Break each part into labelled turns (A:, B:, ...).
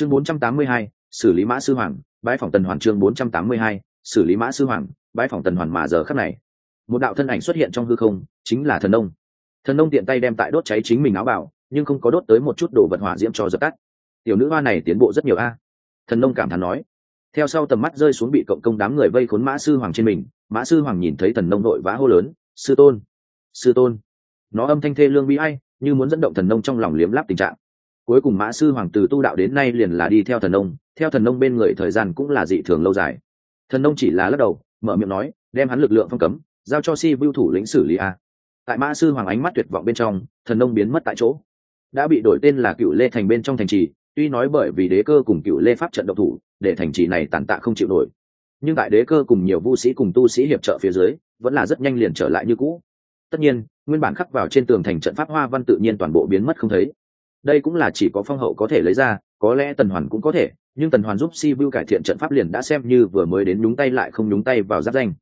A: chương 482, xử lý mã sư hoàng bãi phòng tần hoàn chương 482, xử lý mã sư hoàng bãi phòng tần hoàn mà giờ khắc này. Một đạo thân ảnh xuất hiện trong hư không chính là thần nông. Thần nông tiện tay đem tại đốt cháy chính mình áo bảo nhưng không có đốt tới một chút đồ vật hỏa diễm cho dập tắt. Tiểu nữ hoa này tiến bộ rất nhiều a. Thần nông cảm thán nói. Theo sau tầm mắt rơi xuống bị cộng công đám người vây khốn mã sư hoàng trên mình mã sư hoàng nhìn thấy thần nông nội vã hô lớn sư tôn sư tôn. Nó âm thanh thê lương bi ai như muốn dẫn động thần nông trong lòng liếm láp tình trạng cuối cùng mã sư hoàng từ tu đạo đến nay liền là đi theo thần nông, theo thần nông bên người thời gian cũng là dị thường lâu dài. Thần nông chỉ là lắc đầu, mở miệng nói, đem hắn lực lượng phong cấm, giao cho si vưu thủ lĩnh xử lý a. Tại mã sư hoàng ánh mắt tuyệt vọng bên trong, thần nông biến mất tại chỗ. Đã bị đổi tên là cựu lê thành bên trong thành trì, tuy nói bởi vì đế cơ cùng cựu lê pháp trận độc thủ, để thành trì này tàn tạ không chịu nổi. Nhưng tại đế cơ cùng nhiều Vu sĩ cùng tu sĩ hiệp trợ phía dưới, vẫn là rất nhanh liền trở lại như cũ. Tất nhiên, nguyên bản khắc vào trên tường thành trận pháp hoa văn tự nhiên toàn bộ biến mất không thấy đây cũng là chỉ có phong hậu có thể lấy ra, có lẽ tần hoàn cũng có thể, nhưng tần hoàn giúp si vu cải thiện trận pháp liền đã xem như vừa mới đến nhúng tay lại không nhúng tay vào giáp danh.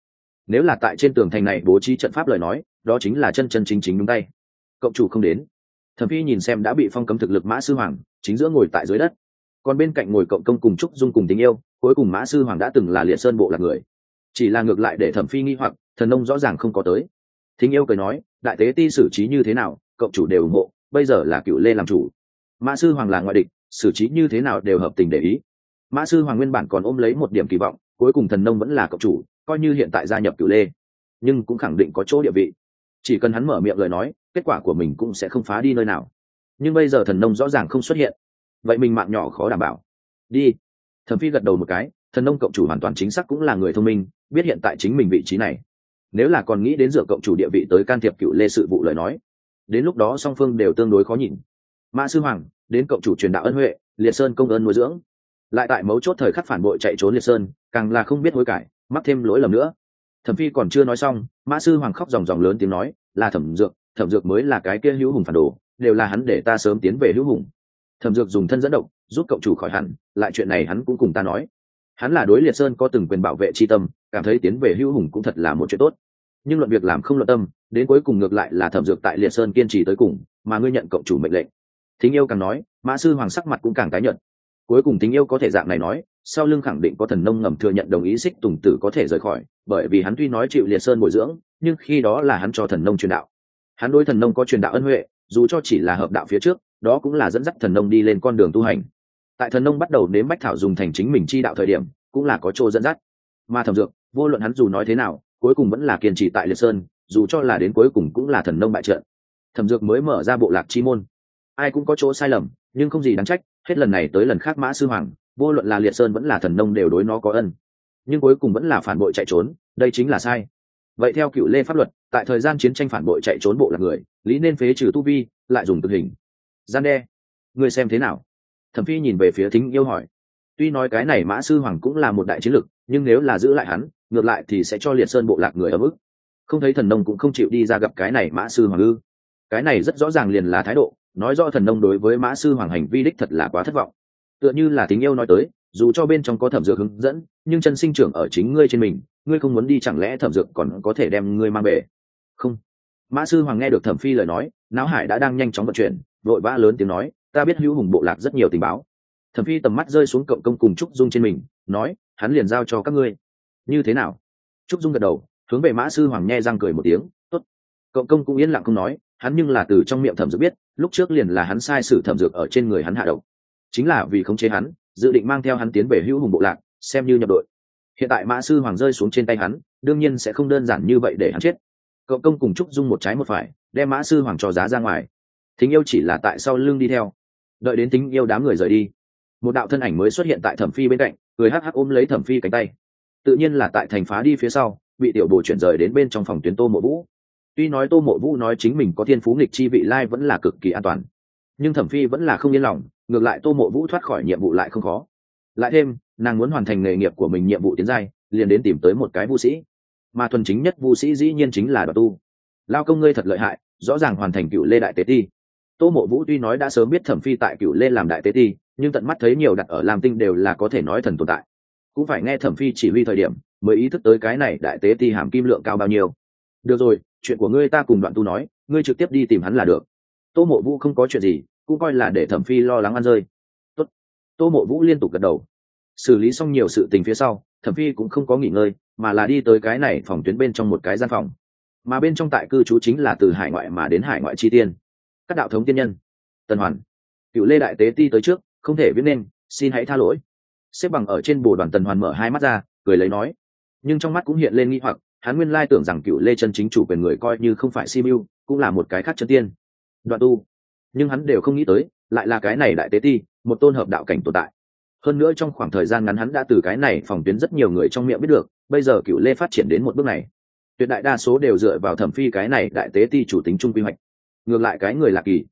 A: Nếu là tại trên tường thành này bố trí trận pháp lời nói, đó chính là chân chân chính chính nhúng tay. Cộng chủ không đến. Thẩm phi nhìn xem đã bị phong cấm thực lực mã sư hoàng, chính giữa ngồi tại dưới đất. Còn bên cạnh ngồi cộng công cùng trúc dung cùng tình yêu, cuối cùng mã sư hoàng đã từng là liệt sơn bộ là người. Chỉ là ngược lại để thẩm phi nghi hoặc, thần nông rõ ràng không có tới. Thính yêu cười nói, đại tế ti xử trí như thế nào cộng chủ đều ủng hộ, bây giờ là cựu lê làm chủ mã sư hoàng là ngoại địch, xử trí như thế nào đều hợp tình để ý. Mã sư hoàng nguyên bản còn ôm lấy một điểm kỳ vọng, cuối cùng thần nông vẫn là cộng chủ, coi như hiện tại gia nhập cựu lê, nhưng cũng khẳng định có chỗ địa vị. Chỉ cần hắn mở miệng lời nói, kết quả của mình cũng sẽ không phá đi nơi nào. Nhưng bây giờ thần nông rõ ràng không xuất hiện. Vậy mình mạng nhỏ khó đảm bảo. Đi. Thẩm phi gật đầu một cái, thần nông cộng chủ hoàn toàn chính xác cũng là người thông minh, biết hiện tại chính mình vị trí này. Nếu là còn nghĩ đến dựa cộng chủ địa vị tới can thiệp cựu lê sự vụ lời nói, đến lúc đó song phương đều tương đối khó nhìn mã sư hoàng, đến cộng chủ truyền đạo ân huệ, liệt sơn công ơn nuôi dưỡng. Lại tại mấu chốt thời khắc phản bội chạy trốn liệt sơn, càng là không biết hối cải, mắc thêm lỗi lầm nữa. Thẩm phi còn chưa nói xong, mã sư hoàng khóc ròng ròng lớn tiếng nói, là thẩm dược thẩm dược mới là cái kia hữu hùng phản đồ, đều là hắn để ta sớm tiến về hữu hùng. Thẩm dược dùng thân dẫn động, giúp cộng chủ khỏi hẳn, lại chuyện này hắn cũng cùng ta nói. Hắn là đối liệt sơn có từng quyền bảo vệ tri tâm, cảm thấy tiến về hữu hùng cũng thật là một chuyện tốt. Nhưng luận việc làm không luận tâm, đến cuối cùng ngược lại là thẩm dược tại liệt sơn kiên trì tới cùng, mà ngươi nhận cộng chủ mệnh lệnh thính yêu càng nói, mã sư hoàng sắc mặt cũng càng tái nhợt. cuối cùng thính yêu có thể dạng này nói, sau lưng khẳng định có thần nông ngầm thừa nhận đồng ý xích tùng tử có thể rời khỏi, bởi vì hắn tuy nói chịu liệt sơn bồi dưỡng, nhưng khi đó là hắn cho thần nông truyền đạo. Hắn đối thần nông có truyền đạo ân huệ, dù cho chỉ là hợp đạo phía trước, đó cũng là dẫn dắt thần nông đi lên con đường tu hành. Tại thần nông bắt đầu nếm bách thảo dùng thành chính mình chi đạo thời điểm, cũng là có chỗ dẫn dắt. Mà thẩm dược, vô luận hắn dù nói thế nào, cuối cùng vẫn là kiên trì tại liệt sơn, dù cho là đến cuối cùng cũng là thần nông bại trận. Thẩm dược mới mở ra bộ lạc chi môn ai cũng có chỗ sai lầm, nhưng không gì đáng trách, hết lần này tới lần khác mã sư hoàng, vô luận là liệt sơn vẫn là thần nông đều đối nó có ân. Nhưng cuối cùng vẫn là phản bội chạy trốn, đây chính là sai. Vậy theo cựu lê pháp luật, tại thời gian chiến tranh phản bội chạy trốn bộ là người, lý nên phế trừ tu vi, lại dùng tử hình. Gian đe. Ngươi xem thế nào? Thẩm phi nhìn về phía thính yêu hỏi. Tuy nói cái này mã sư hoàng cũng là một đại chiến lực nhưng nếu là giữ lại hắn, ngược lại thì sẽ cho liệt sơn bộ lạc người ở mức. Không thấy thần nông cũng không chịu đi ra gặp cái này mã sư hoàng ư. Cái này rất rõ ràng liền là thái độ nói rõ thần nông đối với mã sư hoàng hành vi đích thật là quá thất vọng. Tựa như là tình yêu nói tới, dù cho bên trong có thẩm dược hướng dẫn, nhưng chân sinh trưởng ở chính ngươi trên mình, ngươi không muốn đi chẳng lẽ thẩm dược còn có thể đem ngươi mang về? Không. Mã sư hoàng nghe được thẩm phi lời nói, não hải đã đang nhanh chóng vận chuyển, vội vã lớn tiếng nói, ta biết hữu hùng bộ lạc rất nhiều tình báo. Thẩm phi tầm mắt rơi xuống cộng công cùng trúc dung trên mình, nói, hắn liền giao cho các ngươi. Như thế nào? Trúc dung gật đầu, hướng về mã sư hoàng nghe răng cười một tiếng, tốt cộng công cũng yên lặng không nói, hắn nhưng là từ trong miệng thẩm dược biết, lúc trước liền là hắn sai sử thẩm dược ở trên người hắn hạ độc. Chính là vì khống chế hắn, dự định mang theo hắn tiến về hữu hùng bộ lạc, xem như nhập đội. Hiện tại mã sư hoàng rơi xuống trên tay hắn, đương nhiên sẽ không đơn giản như vậy để hắn chết. Cậu công cùng trúc dung một trái một phải, đem mã sư hoàng cho giá ra ngoài. Thính yêu chỉ là tại sau lưng đi theo. Đợi đến tính yêu đám người rời đi, một đạo thân ảnh mới xuất hiện tại thẩm phi bên cạnh người hắc hắc ôm lấy thẩm phi cánh tay. Tự nhiên là tại thành phá đi phía sau, bị tiểu bồ chuyển rời đến bên trong phòng tuyến tô mộ vũ tuy nói tô mộ vũ nói chính mình có thiên phú nghịch chi vị lai vẫn là cực kỳ an toàn, nhưng thẩm phi vẫn là không yên lòng, ngược lại tô mộ vũ thoát khỏi nhiệm vụ lại không khó. Lại thêm, nàng muốn hoàn thành nghề nghiệp của mình nhiệm vụ tiến giai, liền đến tìm tới một cái vũ sĩ. Mà thuần chính nhất vũ sĩ dĩ nhiên chính là đoạt tu. Lao công ngươi thật lợi hại, rõ ràng hoàn thành cựu lê đại tế ti. Tô mộ vũ tuy nói đã sớm biết thẩm phi tại cựu lê làm đại tế ti, nhưng tận mắt thấy nhiều đặt ở lam tinh đều là có thể nói thần tồn tại. Cũng phải nghe thẩm phi chỉ huy thời điểm, mới ý thức tới cái này đại tế ti hàm kim lượng cao bao nhiêu. Được rồi chuyện của ngươi ta cùng đoạn tu nói, ngươi trực tiếp đi tìm hắn là được. Tô mộ vũ không có chuyện gì, cũng coi là để thẩm phi lo lắng ăn rơi. Tốt. tô mộ vũ liên tục gật đầu. Xử lý xong nhiều sự tình phía sau, thẩm phi cũng không có nghỉ ngơi, mà là đi tới cái này phòng tuyến bên trong một cái gian phòng. Mà bên trong tại cư trú chính là từ hải ngoại mà đến hải ngoại chi tiên. Các đạo thống tiên nhân. Tần hoàn. Cựu lê đại tế ti tới trước, không thể viết nên, xin hãy tha lỗi. Xếp bằng ở trên bồ đoàn tần hoàn mở hai mắt ra, cười lấy nói. Nhưng trong mắt cũng hiện lên nghi hoặc hắn nguyên lai tưởng rằng cựu lê chân chính chủ quyền người coi như không phải simu, cũng là một cái khác chân tiên. Đoạn tu. Nhưng hắn đều không nghĩ tới, lại là cái này đại tế ti, một tôn hợp đạo cảnh tồn tại. Hơn nữa trong khoảng thời gian ngắn hắn đã từ cái này phòng tuyến rất nhiều người trong miệng biết được, bây giờ cựu lê phát triển đến một bước này. Tuyệt đại đa số đều dựa vào thẩm phi cái này đại tế ti chủ tính trung quy hoạch. Ngược lại cái người lạc kỳ.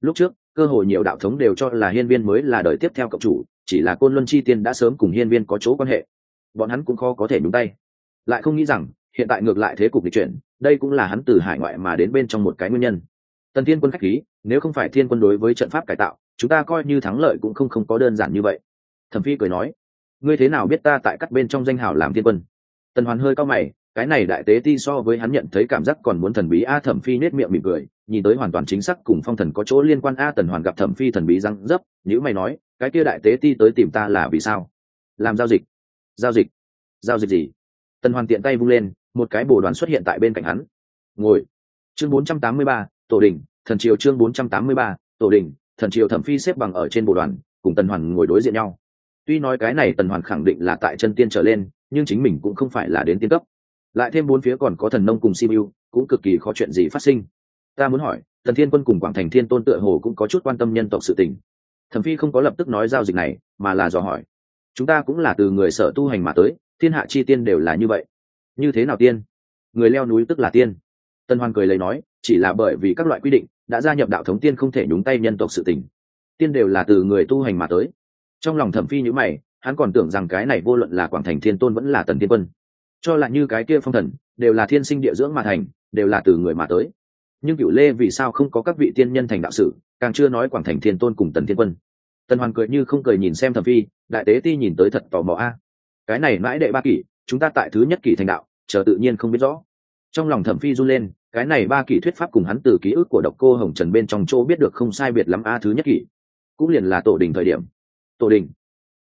A: Lúc trước, cơ hội nhiều đạo thống đều cho là hiên viên mới là đời tiếp theo cộng chủ, chỉ là côn luân chi tiên đã sớm cùng hiên viên có chỗ quan hệ. Bọn hắn cũng khó có thể nhúng tay. Lại không nghĩ rằng hiện tại ngược lại thế cục lịch chuyển, đây cũng là hắn từ hải ngoại mà đến bên trong một cái nguyên nhân. Tần thiên quân khách khí, nếu không phải thiên quân đối với trận pháp cải tạo, chúng ta coi như thắng lợi cũng không không có đơn giản như vậy. Thẩm phi cười nói, ngươi thế nào biết ta tại cắt bên trong danh hào làm thiên quân? Tần hoàn hơi cao mày, cái này đại tế ti so với hắn nhận thấy cảm giác còn muốn thần bí a thẩm phi nết miệng mỉm cười, nhìn tới hoàn toàn chính xác cùng phong thần có chỗ liên quan a tần hoàn gặp thẩm phi thần bí răng dấp nhữ mày nói, cái kia đại tế ti tới tìm ta là vì sao? Làm giao dịch. Giao dịch. Giao dịch gì? Tần hoàn tiện tay vung lên một cái bồ đoàn xuất hiện tại bên cạnh hắn. Ngồi. Chương 483, tổ đình thần triều chương 483, tổ đình thần triều thẩm phi xếp bằng ở trên bồ đoàn cùng tần hoàn ngồi đối diện nhau. Tuy nói cái này tần hoàn khẳng định là tại chân tiên trở lên nhưng chính mình cũng không phải là đến tiên cấp. Lại thêm bốn phía còn có thần nông cùng simu cũng cực kỳ khó chuyện gì phát sinh. Ta muốn hỏi thần thiên quân cùng quảng thành thiên tôn tựa hồ cũng có chút quan tâm nhân tộc sự tình. Thẩm phi không có lập tức nói giao dịch này mà là dò hỏi. Chúng ta cũng là từ người sở tu hành mà tới thiên hạ chi tiên đều là như vậy như thế nào tiên? Người leo núi tức là tiên. Tân hoan cười lấy nói, chỉ là bởi vì các loại quy định đã gia nhập đạo thống tiên không thể nhúng tay nhân tộc sự tình. Tiên đều là từ người tu hành mà tới. Trong lòng thẩm phi nhữ mày, hắn còn tưởng rằng cái này vô luận là quảng thành thiên tôn vẫn là tần tiên quân. Cho là như cái kia phong thần, đều là thiên sinh địa dưỡng mà thành, đều là từ người mà tới. Nhưng cựu lê vì sao không có các vị tiên nhân thành đạo sự, càng chưa nói quảng thành thiên tôn cùng tần thiên quân. Tần hoàn cười như không cười nhìn xem thẩm phi, đại tế ti nhìn tới thật tò mò a. Cái này mãi đệ ba kỷ, chúng ta tại thứ nhất kỷ thành đạo chờ tự nhiên không biết rõ. Trong lòng thẩm phi run lên, cái này ba kỷ thuyết pháp cùng hắn từ ký ức của độc cô hồng trần bên trong chỗ biết được không sai biệt lắm a thứ nhất kỷ. Cũng liền là tổ đình thời điểm. Tổ đình.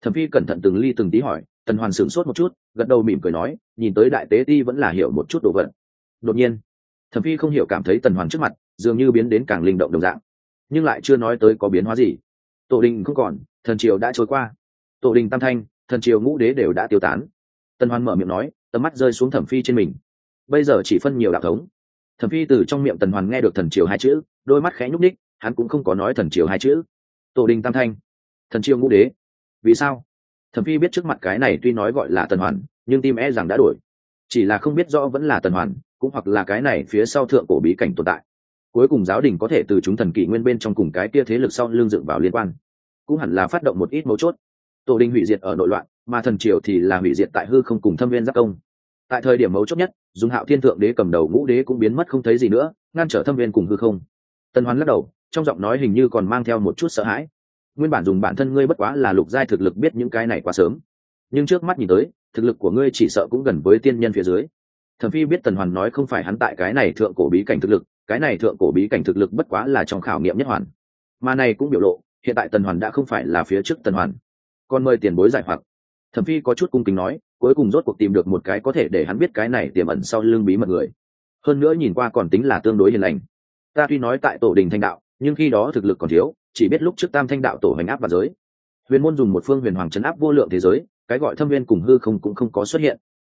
A: Thẩm phi cẩn thận từng ly từng tí hỏi, tần hoàn sửng sốt một chút, gật đầu mỉm cười nói, nhìn tới đại tế ti vẫn là hiểu một chút đồ vật. Đột nhiên, thẩm phi không hiểu cảm thấy tần hoàn trước mặt, dường như biến đến càng linh động đồng dạng. Nhưng lại chưa nói tới có biến hóa gì. Tổ đình không còn, thần triều đã trôi qua. Tổ đình tam thanh, thần triều ngũ đế đều đã tiêu tán. Tần hoàn mở miệng nói tầm mắt rơi xuống thẩm phi trên mình. Bây giờ chỉ phân nhiều đạo thống. Thẩm phi từ trong miệng tần hoàn nghe được thần triều hai chữ, đôi mắt khẽ nhúc ních hắn cũng không có nói thần triều hai chữ. Tổ đình tam thanh. Thần triều ngũ đế. Vì sao? Thẩm phi biết trước mặt cái này tuy nói gọi là tần hoàn, nhưng tim e rằng đã đổi. Chỉ là không biết rõ vẫn là tần hoàn, cũng hoặc là cái này phía sau thượng cổ bí cảnh tồn tại. Cuối cùng giáo đình có thể từ chúng thần kỷ nguyên bên trong cùng cái kia thế lực sau lương dựng vào liên quan. Cũng hẳn là phát động một ít mấu chốt. Tổ đình hủy diệt ở nội loạn, mà thần triều thì là hủy diệt tại hư không cùng thâm viên giác công tại thời điểm mấu chốt nhất dùng hạo thiên thượng đế cầm đầu ngũ đế cũng biến mất không thấy gì nữa, ngăn trở thâm viên cùng hư không. Tần hoán lắc đầu, trong giọng nói hình như còn mang theo một chút sợ hãi. Nguyên bản dùng bản thân ngươi bất quá là lục giai thực lực biết những cái này quá sớm. Nhưng trước mắt nhìn tới, thực lực của ngươi chỉ sợ cũng gần với tiên nhân phía dưới. Thẩm phi biết tần hoàn nói không phải hắn tại cái này thượng cổ bí cảnh thực lực, cái này thượng cổ bí cảnh thực lực bất quá là trong khảo nghiệm nhất hoàn. Mà này cũng biểu lộ, hiện tại tần hoàn đã không phải là phía trước tần hoàn. Còn mời tiền bối giải hoặc. Thẩm phi có chút cung kính nói cuối cùng rốt cuộc tìm được một cái có thể để hắn biết cái này tiềm ẩn sau lưng bí mật người. Hơn nữa nhìn qua còn tính là tương đối hiền lành. Ta tuy nói tại tổ đình thanh đạo, nhưng khi đó thực lực còn thiếu, chỉ biết lúc trước tam thanh đạo tổ hành áp và giới. Huyền môn dùng một phương huyền hoàng chấn áp vô lượng thế giới, cái gọi thâm viên cùng hư không cũng không có xuất hiện.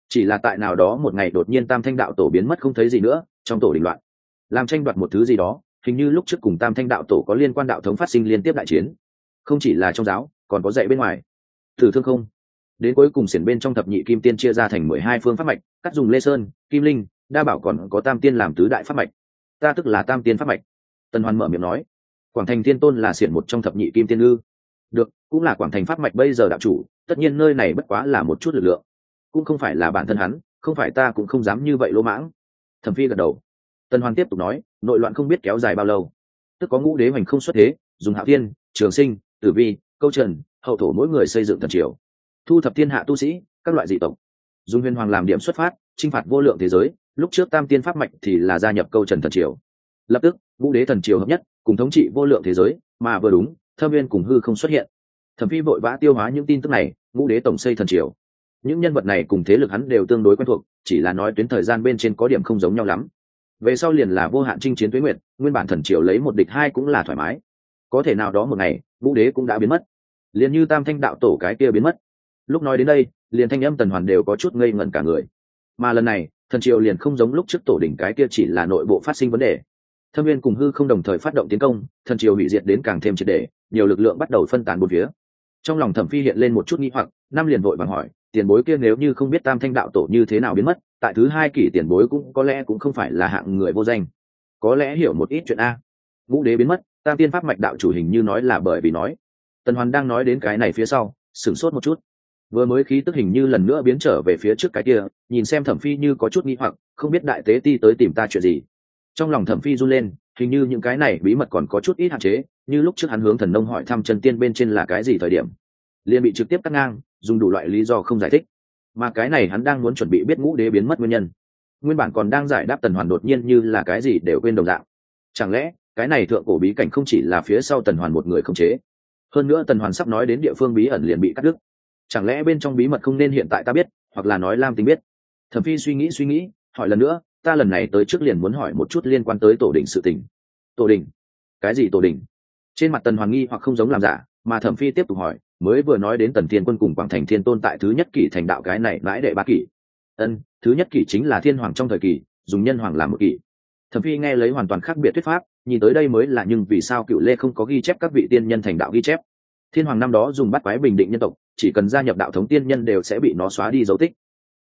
A: Chỉ là tại nào đó một ngày đột nhiên tam thanh đạo tổ biến mất không thấy gì nữa, trong tổ đình loạn. Làm tranh đoạt một thứ gì đó, hình như lúc trước cùng tam thanh đạo tổ có liên quan đạo thống phát sinh liên tiếp đại chiến. Không chỉ là trong giáo, còn có dạy bên ngoài. Thử thương không? Đến cuối cùng xiển bên trong thập nhị kim tiên chia ra thành mười hai phương pháp mạch, cắt dùng lê sơn, kim linh, đa bảo còn có tam tiên làm tứ đại pháp mạch. Ta tức là tam tiên pháp mạch. Tần hoàn mở miệng nói. Quảng thành tiên tôn là xiển một trong thập nhị kim tiên ư? Được, cũng là quảng thành pháp mạch bây giờ đạo chủ, tất nhiên nơi này bất quá là một chút lực lượng. Cũng không phải là bản thân hắn, không phải ta cũng không dám như vậy lỗ mãng. Thẩm phi gật đầu. Tần hoàn tiếp tục nói, nội loạn không biết kéo dài bao lâu. Tức có ngũ đế hoành không xuất thế, dùng hạo thiên, trường sinh, tử vi, câu trần, hậu thổ mỗi người xây dựng thần triều thu thập thiên hạ tu sĩ, các loại dị tộc. Dùng huyền hoàng làm điểm xuất phát, chinh phạt vô lượng thế giới, lúc trước tam tiên pháp mạch thì là gia nhập câu trần thần triều. Lập tức, vũ đế thần triều hợp nhất, cùng thống trị vô lượng thế giới, mà vừa đúng, thâm viên cùng hư không xuất hiện. Thẩm phi vội vã tiêu hóa những tin tức này ngũ đế tổng xây thần triều. Những nhân vật này cùng thế lực hắn đều tương đối quen thuộc, chỉ là nói tuyến thời gian bên trên có điểm không giống nhau lắm. Về sau liền là vô hạn chinh chiến tuyến nguyện nguyên bản thần triều lấy một địch hai cũng là thoải mái. Có thể nào đó một ngày, vũ đế cũng đã biến mất. Liền như tam thanh đạo tổ cái kia biến mất lúc nói đến đây, liền thanh âm tần hoàn đều có chút ngây ngẩn cả người. Mà lần này, thần triều liền không giống lúc trước tổ đỉnh cái kia chỉ là nội bộ phát sinh vấn đề. Thâm viên cùng hư không đồng thời phát động tiến công, thần triều hủy diệt đến càng thêm triệt đề nhiều lực lượng bắt đầu phân tán bốn phía. Trong lòng thẩm phi hiện lên một chút nghi hoặc, năm liền vội vàng hỏi, tiền bối kia nếu như không biết tam thanh đạo tổ như thế nào biến mất, tại thứ hai kỷ tiền bối cũng có lẽ cũng không phải là hạng người vô danh. Có lẽ hiểu một ít chuyện a. Ngũ đế biến mất, tam tiên pháp mạch đạo chủ hình như nói là bởi vì nói. Tần hoàn đang nói đến cái này phía sau, sửng sốt một chút vừa mới khí tức hình như lần nữa biến trở về phía trước cái kia, nhìn xem thẩm phi như có chút nghi hoặc, không biết đại tế ti tới tìm ta chuyện gì. Trong lòng thẩm phi run lên, hình như những cái này bí mật còn có chút ít hạn chế, như lúc trước hắn hướng thần nông hỏi thăm chân tiên bên trên là cái gì thời điểm. Liền bị trực tiếp cắt ngang, dùng đủ loại lý do không giải thích. Mà cái này hắn đang muốn chuẩn bị biết ngũ đế biến mất nguyên nhân. Nguyên bản còn đang giải đáp tần hoàn đột nhiên như là cái gì đều quên đồng dạng. Chẳng lẽ, cái này thượng cổ bí cảnh không chỉ là phía sau tần hoàn một người không chế? Hơn nữa tần hoàn sắp nói đến địa phương bí ẩn liền bị cắt đứt chẳng lẽ bên trong bí mật không nên hiện tại ta biết, hoặc là nói lam tính biết? Thẩm phi suy nghĩ suy nghĩ, hỏi lần nữa, ta lần này tới trước liền muốn hỏi một chút liên quan tới tổ đình sự tình. Tổ đình cái gì tổ đình trên mặt tần hoàng nghi hoặc không giống làm giả, mà thẩm phi tiếp tục hỏi, mới vừa nói đến tần thiên quân cùng quảng thành thiên tôn tại thứ nhất kỷ thành đạo cái này mãi đệ ba kỷ. Ân, thứ nhất kỷ chính là thiên hoàng trong thời kỳ dùng nhân hoàng làm một kỷ. Thẩm phi nghe lấy hoàn toàn khác biệt thuyết pháp, nhìn tới đây mới là nhưng vì sao cựu lê không có ghi chép các vị tiên nhân thành đạo ghi chép. Thiên hoàng năm đó dùng bắt quái bình định nhân tộc chỉ cần gia nhập đạo thống tiên nhân đều sẽ bị nó xóa đi dấu tích.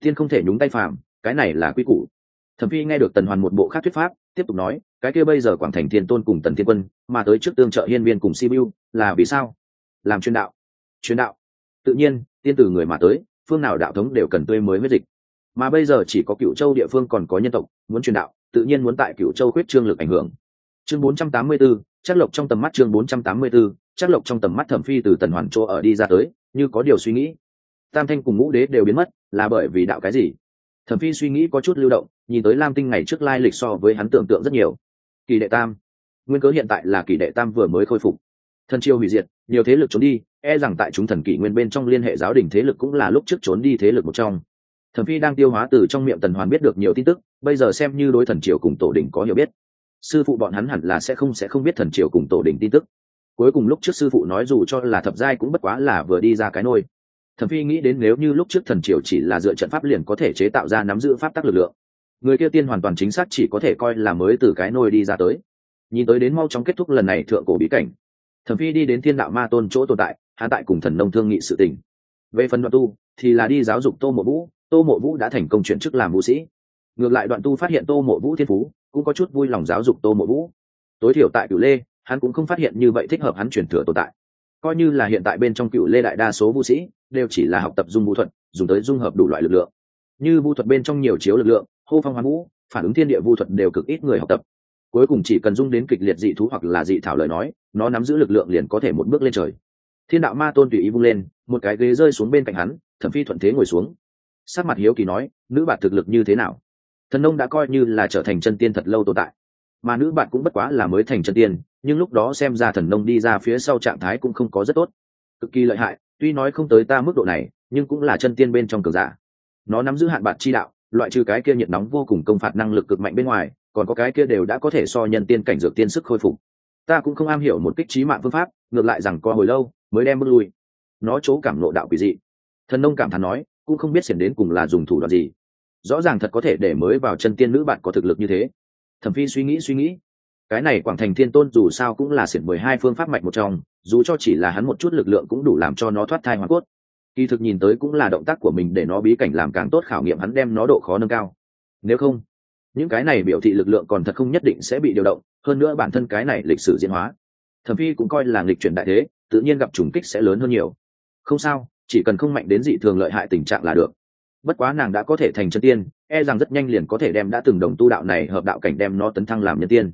A: Tiên không thể nhúng tay phàm cái này là quy củ. Thẩm phi nghe được tần hoàn một bộ khác thuyết pháp tiếp tục nói cái kia bây giờ quảng thành thiên tôn cùng tần thiên quân mà tới trước tương trợ hiên viên cùng sibiu là vì sao? Làm truyền đạo. Truyền đạo. Tự nhiên tiên từ người mà tới phương nào đạo thống đều cần tươi mới huyết dịch. Mà bây giờ chỉ có cựu châu địa phương còn có nhân tộc muốn truyền đạo tự nhiên muốn tại cựu châu khuyết trương lực ảnh hưởng. Chương 484, chắc lộc trong tầm mắt chương 484, chắc lộc trong tầm mắt thẩm phi từ tần hoàn chỗ ở đi ra tới như có điều suy nghĩ. Tam thanh cùng ngũ đế đều biến mất, là bởi vì đạo cái gì? Thẩm phi suy nghĩ có chút lưu động, nhìn tới lam tinh ngày trước lai lịch so với hắn tưởng tượng rất nhiều. Kỳ đệ tam, nguyên cớ hiện tại là kỳ đệ tam vừa mới khôi phục. Thần chiêu hủy diệt, nhiều thế lực trốn đi e rằng tại chúng thần kỷ nguyên bên trong liên hệ giáo đình thế lực cũng là lúc trước trốn đi thế lực một trong. Thẩm phi đang tiêu hóa từ trong miệng tần hoàn biết được nhiều tin tức, bây giờ xem như đối thần triều cùng tổ đình có hiểu biết. Sư phụ bọn hắn hẳn là sẽ không sẽ không biết thần triều cùng tổ đình tin tức cuối cùng lúc trước sư phụ nói dù cho là thập giai cũng bất quá là vừa đi ra cái nôi. Thẩm phi nghĩ đến nếu như lúc trước thần triều chỉ là dựa trận pháp liền có thể chế tạo ra nắm giữ pháp tắc lực lượng, người kia tiên hoàn toàn chính xác chỉ có thể coi là mới từ cái nôi đi ra tới. Nhìn tới đến mau chóng kết thúc lần này thượng cổ bí cảnh, thẩm phi đi đến thiên đạo ma tôn chỗ tồn tại, hạ tại cùng thần nông thương nghị sự tình. Về phần đoạn tu, thì là đi giáo dục tô mộ vũ, tô mộ vũ đã thành công chuyển chức làm vũ sĩ. Ngược lại đoạn tu phát hiện tô mộ vũ thiên phú, cũng có chút vui lòng giáo dục tô mộ vũ. Tối thiểu tại cửu lê hắn cũng không phát hiện như vậy thích hợp hắn chuyển thừa tồn tại. Coi như là hiện tại bên trong cựu lê đại đa số vũ sĩ, đều chỉ là học tập dung vũ thuật, dùng tới dung hợp đủ loại lực lượng. Như vũ thuật bên trong nhiều chiếu lực lượng, hô phong hoán vũ, phản ứng thiên địa vũ thuật đều cực ít người học tập. Cuối cùng chỉ cần dung đến kịch liệt dị thú hoặc là dị thảo lời nói, nó nắm giữ lực lượng liền có thể một bước lên trời. Thiên đạo ma tôn tùy ý vung lên, một cái ghế rơi xuống bên cạnh hắn, thẩm phi thuận thế ngồi xuống. Sát mặt hiếu kỳ nói, nữ bạn thực lực như thế nào? Thần nông đã coi như là trở thành chân tiên thật lâu tồn tại, mà nữ bạn cũng bất quá là mới thành chân tiên nhưng lúc đó xem ra thần nông đi ra phía sau trạng thái cũng không có rất tốt. Cực kỳ lợi hại, tuy nói không tới ta mức độ này, nhưng cũng là chân tiên bên trong cường giả. Nó nắm giữ hạn bạc chi đạo, loại trừ cái kia nhiệt nóng vô cùng công phạt năng lực cực mạnh bên ngoài, còn có cái kia đều đã có thể so nhân tiên cảnh dược tiên sức khôi phục. Ta cũng không am hiểu một kích trí mạng phương pháp, ngược lại rằng co hồi lâu, mới đem bước lui. Nó chỗ cảm nộ đạo quỷ dị. Thần nông cảm thán nói, cũng không biết xiển đến cùng là dùng thủ đoạn gì. Rõ ràng thật có thể để mới vào chân tiên nữ bạn có thực lực như thế. Thẩm phi suy nghĩ suy nghĩ cái này quảng thành thiên tôn dù sao cũng là xiển mười hai phương pháp mạch một trong, dù cho chỉ là hắn một chút lực lượng cũng đủ làm cho nó thoát thai hoàn cốt. Kỳ thực nhìn tới cũng là động tác của mình để nó bí cảnh làm càng tốt khảo nghiệm hắn đem nó độ khó nâng cao. Nếu không, những cái này biểu thị lực lượng còn thật không nhất định sẽ bị điều động, hơn nữa bản thân cái này lịch sử diễn hóa thẩm phi cũng coi là lịch chuyển đại thế, tự nhiên gặp trùng kích sẽ lớn hơn nhiều. Không sao, chỉ cần không mạnh đến dị thường lợi hại tình trạng là được. Bất quá nàng đã có thể thành chân tiên e rằng rất nhanh liền có thể đem đã từng đồng tu đạo này hợp đạo cảnh đem nó tấn thăng làm nhân tiên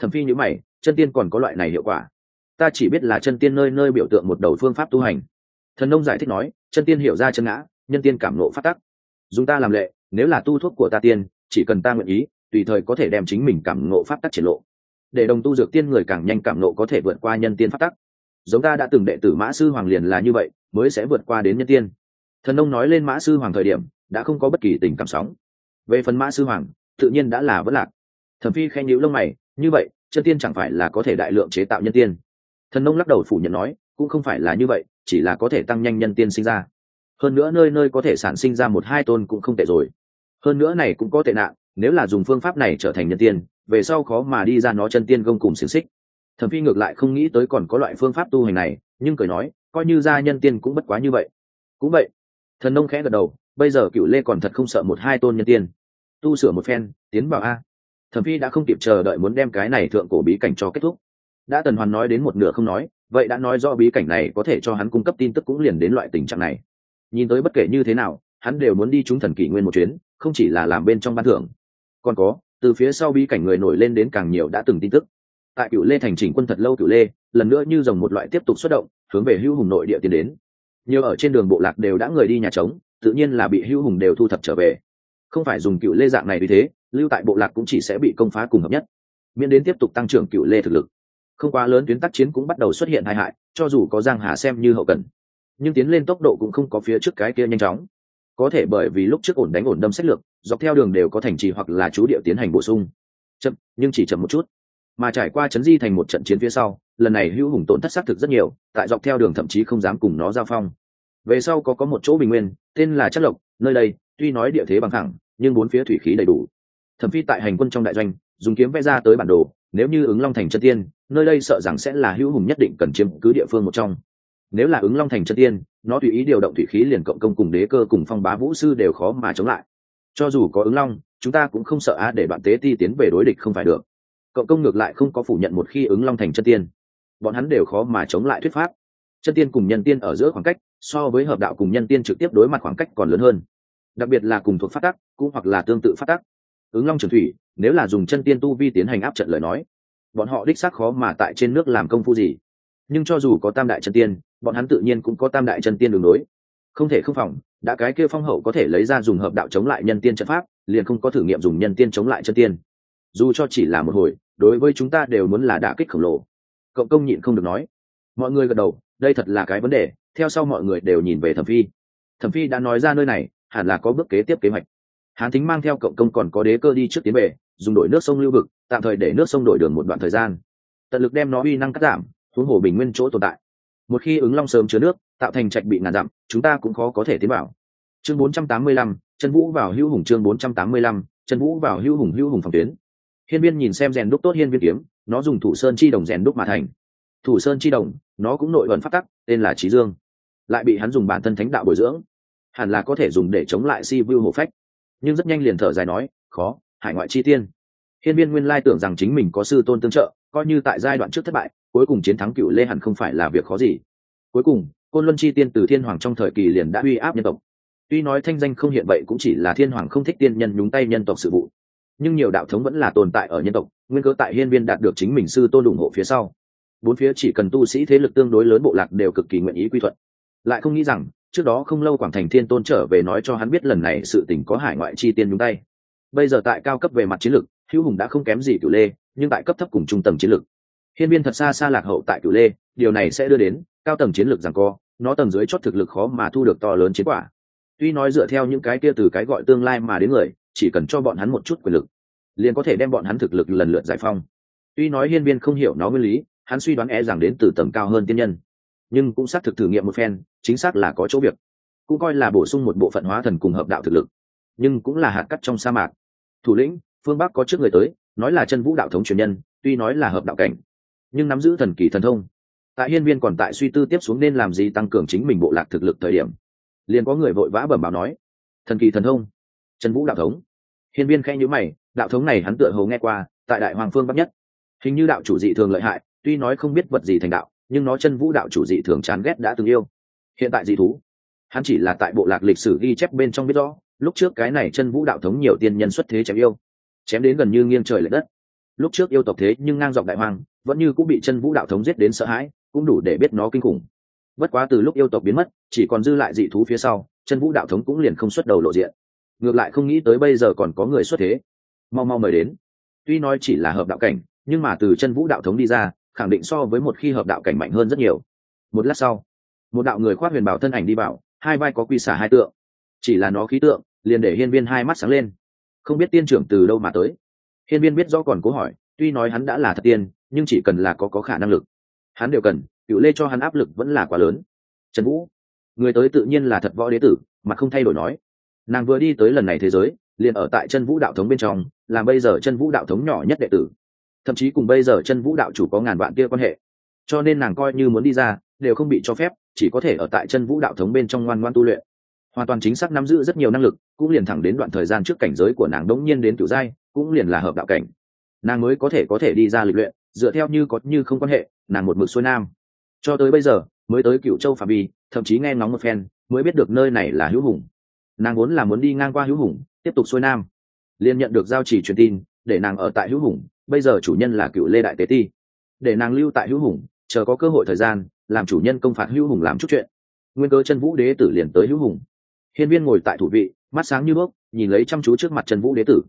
A: thẩm phi nhữ mày, chân tiên còn có loại này hiệu quả. Ta chỉ biết là chân tiên nơi nơi biểu tượng một đầu phương pháp tu hành. Thần nông giải thích nói, chân tiên hiểu ra chân ngã, nhân tiên cảm nộ phát tắc. Dùng ta làm lệ, nếu là tu thuốc của ta tiên, chỉ cần ta nguyện ý, tùy thời có thể đem chính mình cảm nộ pháp tắc triển lộ. Để đồng tu dược tiên người càng nhanh cảm nộ có thể vượt qua nhân tiên pháp tắc. Giống ta đã từng đệ tử mã sư hoàng liền là như vậy, mới sẽ vượt qua đến nhân tiên. Thần nông nói lên mã sư hoàng thời điểm, đã không có bất kỳ tình cảm sóng. Về phần mã sư hoàng, tự nhiên đã là vẫn lạc. Thẩm phi khen nhíu lông mày như vậy, chân tiên chẳng phải là có thể đại lượng chế tạo nhân tiên. Thần nông lắc đầu phủ nhận nói, cũng không phải là như vậy, chỉ là có thể tăng nhanh nhân tiên sinh ra. Hơn nữa nơi nơi có thể sản sinh ra một hai tôn cũng không tệ rồi. Hơn nữa này cũng có tệ nạn, nếu là dùng phương pháp này trở thành nhân tiên, về sau khó mà đi ra nó chân tiên gông cùng xiềng xích. Thẩm phi ngược lại không nghĩ tới còn có loại phương pháp tu hành này, nhưng cười nói, coi như ra nhân tiên cũng bất quá như vậy. Cũng vậy, thần nông khẽ gật đầu, bây giờ cựu lê còn thật không sợ một hai tôn nhân tiên. Tu sửa một phen, tiến vào a thẩm phi đã không kịp chờ đợi muốn đem cái này thượng cổ bí cảnh cho kết thúc. Đã tần hoàn nói đến một nửa không nói, vậy đã nói rõ bí cảnh này có thể cho hắn cung cấp tin tức cũng liền đến loại tình trạng này. Nhìn tới bất kể như thế nào, hắn đều muốn đi trúng thần kỷ nguyên một chuyến, không chỉ là làm bên trong ban thưởng. Còn có, từ phía sau bí cảnh người nổi lên đến càng nhiều đã từng tin tức. Tại cựu lê thành chỉnh quân thật lâu cựu lê, lần nữa như dòng một loại tiếp tục xuất động, hướng về hữu hùng nội địa tiến đến. Nhiều ở trên đường bộ lạc đều đã người đi nhà trống, tự nhiên là bị hữu hùng đều thu thập trở về không phải dùng cựu lê dạng này vì thế, lưu tại bộ lạc cũng chỉ sẽ bị công phá cùng hợp nhất. Miễn đến tiếp tục tăng trưởng cựu lê thực lực. Không quá lớn tuyến tác chiến cũng bắt đầu xuất hiện tai hại, cho dù có giang hà xem như hậu cần. Nhưng tiến lên tốc độ cũng không có phía trước cái kia nhanh chóng. Có thể bởi vì lúc trước ổn đánh ổn đâm sách lược, dọc theo đường đều có thành trì hoặc là chú địa tiến hành bổ sung. Chậm, nhưng chỉ chậm một chút. Mà trải qua chấn di thành một trận chiến phía sau, lần này hữu hùng tổn thất xác thực rất nhiều, tại dọc theo đường thậm chí không dám cùng nó giao phong. Về sau có có một chỗ bình nguyên, tên là chất lộc, nơi đây tuy nói địa thế bằng thẳng, nhưng bốn phía thủy khí đầy đủ. Thẩm phi tại hành quân trong đại doanh, dùng kiếm vẽ ra tới bản đồ, nếu như ứng long thành chân tiên, nơi đây sợ rằng sẽ là hữu hùng nhất định cần chiếm cứ địa phương một trong. Nếu là ứng long thành chân tiên, nó tùy ý điều động thủy khí liền cộng công cùng đế cơ cùng phong bá vũ sư đều khó mà chống lại. Cho dù có ứng long, chúng ta cũng không sợ á để đoạn tế ti tiến về đối địch không phải được. Cộng công ngược lại không có phủ nhận một khi ứng long thành chân tiên. Bọn hắn đều khó mà chống lại thuyết pháp. Chân tiên cùng nhân tiên ở giữa khoảng cách, so với hợp đạo cùng nhân tiên trực tiếp đối mặt khoảng cách còn lớn hơn đặc biệt là cùng thuộc phát tắc, cũng hoặc là tương tự phát tắc. Ứng long trường thủy, nếu là dùng chân tiên tu vi tiến hành áp trận lời nói, bọn họ đích xác khó mà tại trên nước làm công phu gì. Nhưng cho dù có tam đại chân tiên, bọn hắn tự nhiên cũng có tam đại chân tiên đường đối không thể không phòng, đã cái kia phong hậu có thể lấy ra dùng hợp đạo chống lại nhân tiên trận pháp, liền không có thử nghiệm dùng nhân tiên chống lại chân tiên. Dù cho chỉ là một hồi, đối với chúng ta đều muốn là đả kích khổng lồ. Cộng công nhịn không được nói. Mọi người gật đầu, đây thật là cái vấn đề, theo sau mọi người đều nhìn về thẩm phi. Thẩm phi đã nói ra nơi này hẳn là có bước kế tiếp kế hoạch. Hán thính mang theo cộng công còn có đế cơ đi trước tiến về dùng đổi nước sông lưu vực tạm thời để nước sông đổi đường một đoạn thời gian. Tận lực đem nó uy năng cắt giảm huống hồ bình nguyên chỗ tồn tại. Một khi ứng long sớm chứa nước tạo thành trạch bị ngàn dặm chúng ta cũng khó có thể tiến bảo chương 485, chân vũ vào hữu hùng chương 485, chân vũ vào hữu hùng hữu hùng phòng tuyến. Hiên viên nhìn xem rèn đúc tốt hiên viên kiếm nó dùng thủ sơn chi đồng rèn đúc mà thành. Thủ sơn chi đồng nó cũng nội vận phát tắc tên là trí dương. Lại bị hắn dùng bản thân thánh đạo bồi dưỡng hẳn là có thể dùng để chống lại si vu hổ phách. Nhưng rất nhanh liền thở dài nói, khó, hải ngoại chi tiên. Hiên viên nguyên lai tưởng rằng chính mình có sư tôn tương trợ, coi như tại giai đoạn trước thất bại, cuối cùng chiến thắng cựu lê hẳn không phải là việc khó gì. Cuối cùng, côn luân chi tiên từ thiên hoàng trong thời kỳ liền đã uy áp nhân tộc. Tuy nói thanh danh không hiện vậy cũng chỉ là thiên hoàng không thích tiên nhân nhúng tay nhân tộc sự vụ. Nhưng nhiều đạo thống vẫn là tồn tại ở nhân tộc, nguyên cớ tại hiên viên đạt được chính mình sư tôn ủng hộ phía sau. Bốn phía chỉ cần tu sĩ thế lực tương đối lớn bộ lạc đều cực kỳ nguyện ý quy thuận. Lại không nghĩ rằng trước đó không lâu quảng thành thiên tôn trở về nói cho hắn biết lần này sự tình có hải ngoại chi tiên nhúng tay. Bây giờ tại cao cấp về mặt chiến lược, hữu hùng đã không kém gì cửu lê, nhưng tại cấp thấp cùng trung tầng chiến lược. Hiên viên thật xa xa lạc hậu tại cửu lê, điều này sẽ đưa đến cao tầng chiến lược rằng co, nó tầng dưới chót thực lực khó mà thu được to lớn chiến quả. Tuy nói dựa theo những cái kia từ cái gọi tương lai mà đến người, chỉ cần cho bọn hắn một chút quyền lực, liền có thể đem bọn hắn thực lực lần lượt giải phong tuy nói hiên viên không hiểu nó nguyên lý, hắn suy đoán e rằng đến từ tầng cao hơn tiên nhân, nhưng cũng xác thực thử nghiệm một phen chính xác là có chỗ việc. Cũng coi là bổ sung một bộ phận hóa thần cùng hợp đạo thực lực, nhưng cũng là hạt cắt trong sa mạc. Thủ lĩnh, phương bắc có trước người tới, nói là chân vũ đạo thống truyền nhân, tuy nói là hợp đạo cảnh, nhưng nắm giữ thần kỳ thần thông. Tại hiên viên còn tại suy tư tiếp xuống nên làm gì tăng cường chính mình bộ lạc thực lực thời điểm, liền có người vội vã bẩm báo nói, thần kỳ thần thông, chân vũ đạo thống. Hiên viên khẽ nhữ mày, đạo thống này hắn tựa hầu nghe qua, tại đại hoàng phương bắc nhất. Hình như đạo chủ dị thường lợi hại, tuy nói không biết vật gì thành đạo, nhưng nó chân vũ đạo chủ dị thường chán ghét đã từng yêu hiện tại dị thú. Hắn chỉ là tại bộ lạc lịch sử ghi chép bên trong biết rõ, lúc trước cái này chân vũ đạo thống nhiều tiên nhân xuất thế chém yêu, chém đến gần như nghiêng trời l ệ đất. Lúc trước yêu tộc thế nhưng ngang dọc đại hoàng vẫn như cũng bị chân vũ đạo thống giết đến sợ hãi, cũng đủ để biết nó kinh khủng. Bất quá từ lúc yêu tộc biến mất, chỉ còn dư lại dị thú phía sau, chân vũ đạo thống cũng liền không xuất đầu lộ diện. Ngược lại không nghĩ tới bây giờ còn có người xuất thế. Mau mau mời đến. Tuy nói chỉ là hợp đạo cảnh, nhưng mà từ chân vũ đạo thống đi ra, khẳng định so với một khi hợp đạo cảnh mạnh hơn rất nhiều. Một lát sau một đạo người khoác huyền bảo thân ảnh đi vào, hai vai có quy xả hai tượng. Chỉ là nó khí tượng, liền để hiên viên hai mắt sáng lên. Không biết tiên trưởng từ đâu mà tới. Hiên viên biết rõ còn cố hỏi, tuy nói hắn đã là thật tiên, nhưng chỉ cần là có có khả năng lực. Hắn đều cần, cựu lê cho hắn áp lực vẫn là quá lớn. Trần vũ, người tới tự nhiên là thật võ đế tử, mà không thay đổi nói. Nàng vừa đi tới lần này thế giới, liền ở tại chân vũ đạo thống bên trong làm bây giờ chân vũ đạo thống nhỏ nhất đệ tử. Thậm chí cùng bây giờ chân vũ đạo chủ có ngàn vạn kia quan hệ. Cho nên nàng coi như muốn đi ra, đều không bị cho phép chỉ có thể ở tại chân vũ đạo thống bên trong ngoan ngoan tu luyện. Hoàn toàn chính xác nắm giữ rất nhiều năng lực, cũng liền thẳng đến đoạn thời gian trước cảnh giới của nàng đống nhiên đến kiểu giai, cũng liền là hợp đạo cảnh. Nàng mới có thể có thể đi ra lịch luyện, dựa theo như có như không quan hệ, nàng một mực xuôi nam. Cho tới bây giờ, mới tới cựu châu phạm vi, thậm chí nghe ngóng một phen, mới biết được nơi này là hữu hùng. Nàng vốn là muốn đi ngang qua hữu hùng, tiếp tục xuôi nam. Liền nhận được giao chỉ truyền tin, để nàng ở tại hữu hùng, bây giờ chủ nhân là cựu lê đại tế ti. Để nàng lưu tại hữu hùng, chờ có cơ hội thời gian làm chủ nhân công phạt hữu hùng làm chút chuyện. Nguyên cơ chân vũ đế tử liền tới hữu hùng. Hiên viên ngồi tại thủ vị, mắt sáng như bước, nhìn lấy chăm chú trước mặt chân vũ đế tử.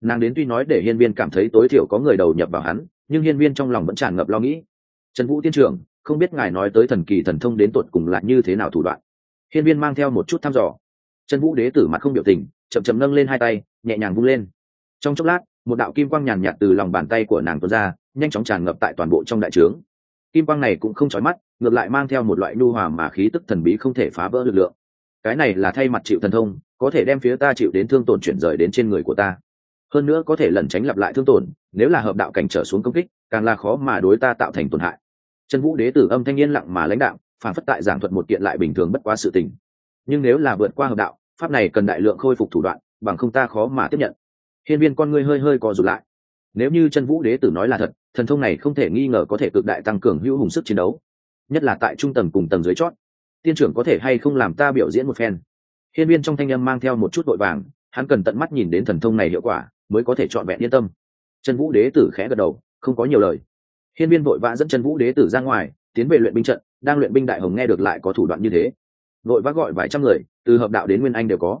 A: Nàng đến tuy nói để hiên viên cảm thấy tối thiểu có người đầu nhập vào hắn, nhưng hiên viên trong lòng vẫn tràn ngập lo nghĩ. Trần vũ tiên trưởng, không biết ngài nói tới thần kỳ thần thông đến tột cùng là như thế nào thủ đoạn. Hiên viên mang theo một chút thăm dò. Trần vũ đế tử mặt không biểu tình, chậm chậm nâng lên hai tay, nhẹ nhàng vung lên. Trong chốc lát, một đạo kim quang nhàn nhạt từ lòng bàn tay của nàng tuôn ra, nhanh chóng tràn ngập tại toàn bộ trong đại trướng kim quang này cũng không chói mắt, ngược lại mang theo một loại nhu hòa mà khí tức thần bí không thể phá vỡ lực lượng. Cái này là thay mặt chịu thần thông, có thể đem phía ta chịu đến thương tổn chuyển rời đến trên người của ta. Hơn nữa có thể lẩn tránh lặp lại thương tổn, nếu là hợp đạo cảnh trở xuống công kích, càng là khó mà đối ta tạo thành tổn hại. Trần vũ đế tử âm thanh niên lặng mà lãnh đạo, phản phất tại giảng thuật một kiện lại bình thường bất quá sự tình. Nhưng nếu là vượt qua hợp đạo, pháp này cần đại lượng khôi phục thủ đoạn, bằng không ta khó mà tiếp nhận. Hiên viên con ngươi hơi hơi co rụt lại nếu như chân vũ đế tử nói là thật, thần thông này không thể nghi ngờ có thể cực đại tăng cường hữu hùng sức chiến đấu, nhất là tại trung tầng cùng tầng dưới chót. Tiên trưởng có thể hay không làm ta biểu diễn một phen? Hiên viên trong thanh âm mang theo một chút vội vàng, hắn cần tận mắt nhìn đến thần thông này hiệu quả, mới có thể trọn vẹn yên tâm. Chân vũ đế tử khẽ gật đầu, không có nhiều lời. Hiên viên vội vã dẫn chân vũ đế tử ra ngoài, tiến về luyện binh trận, đang luyện binh đại hồng nghe được lại có thủ đoạn như thế. Vội vã gọi vài trăm người, từ hợp đạo đến nguyên anh đều có.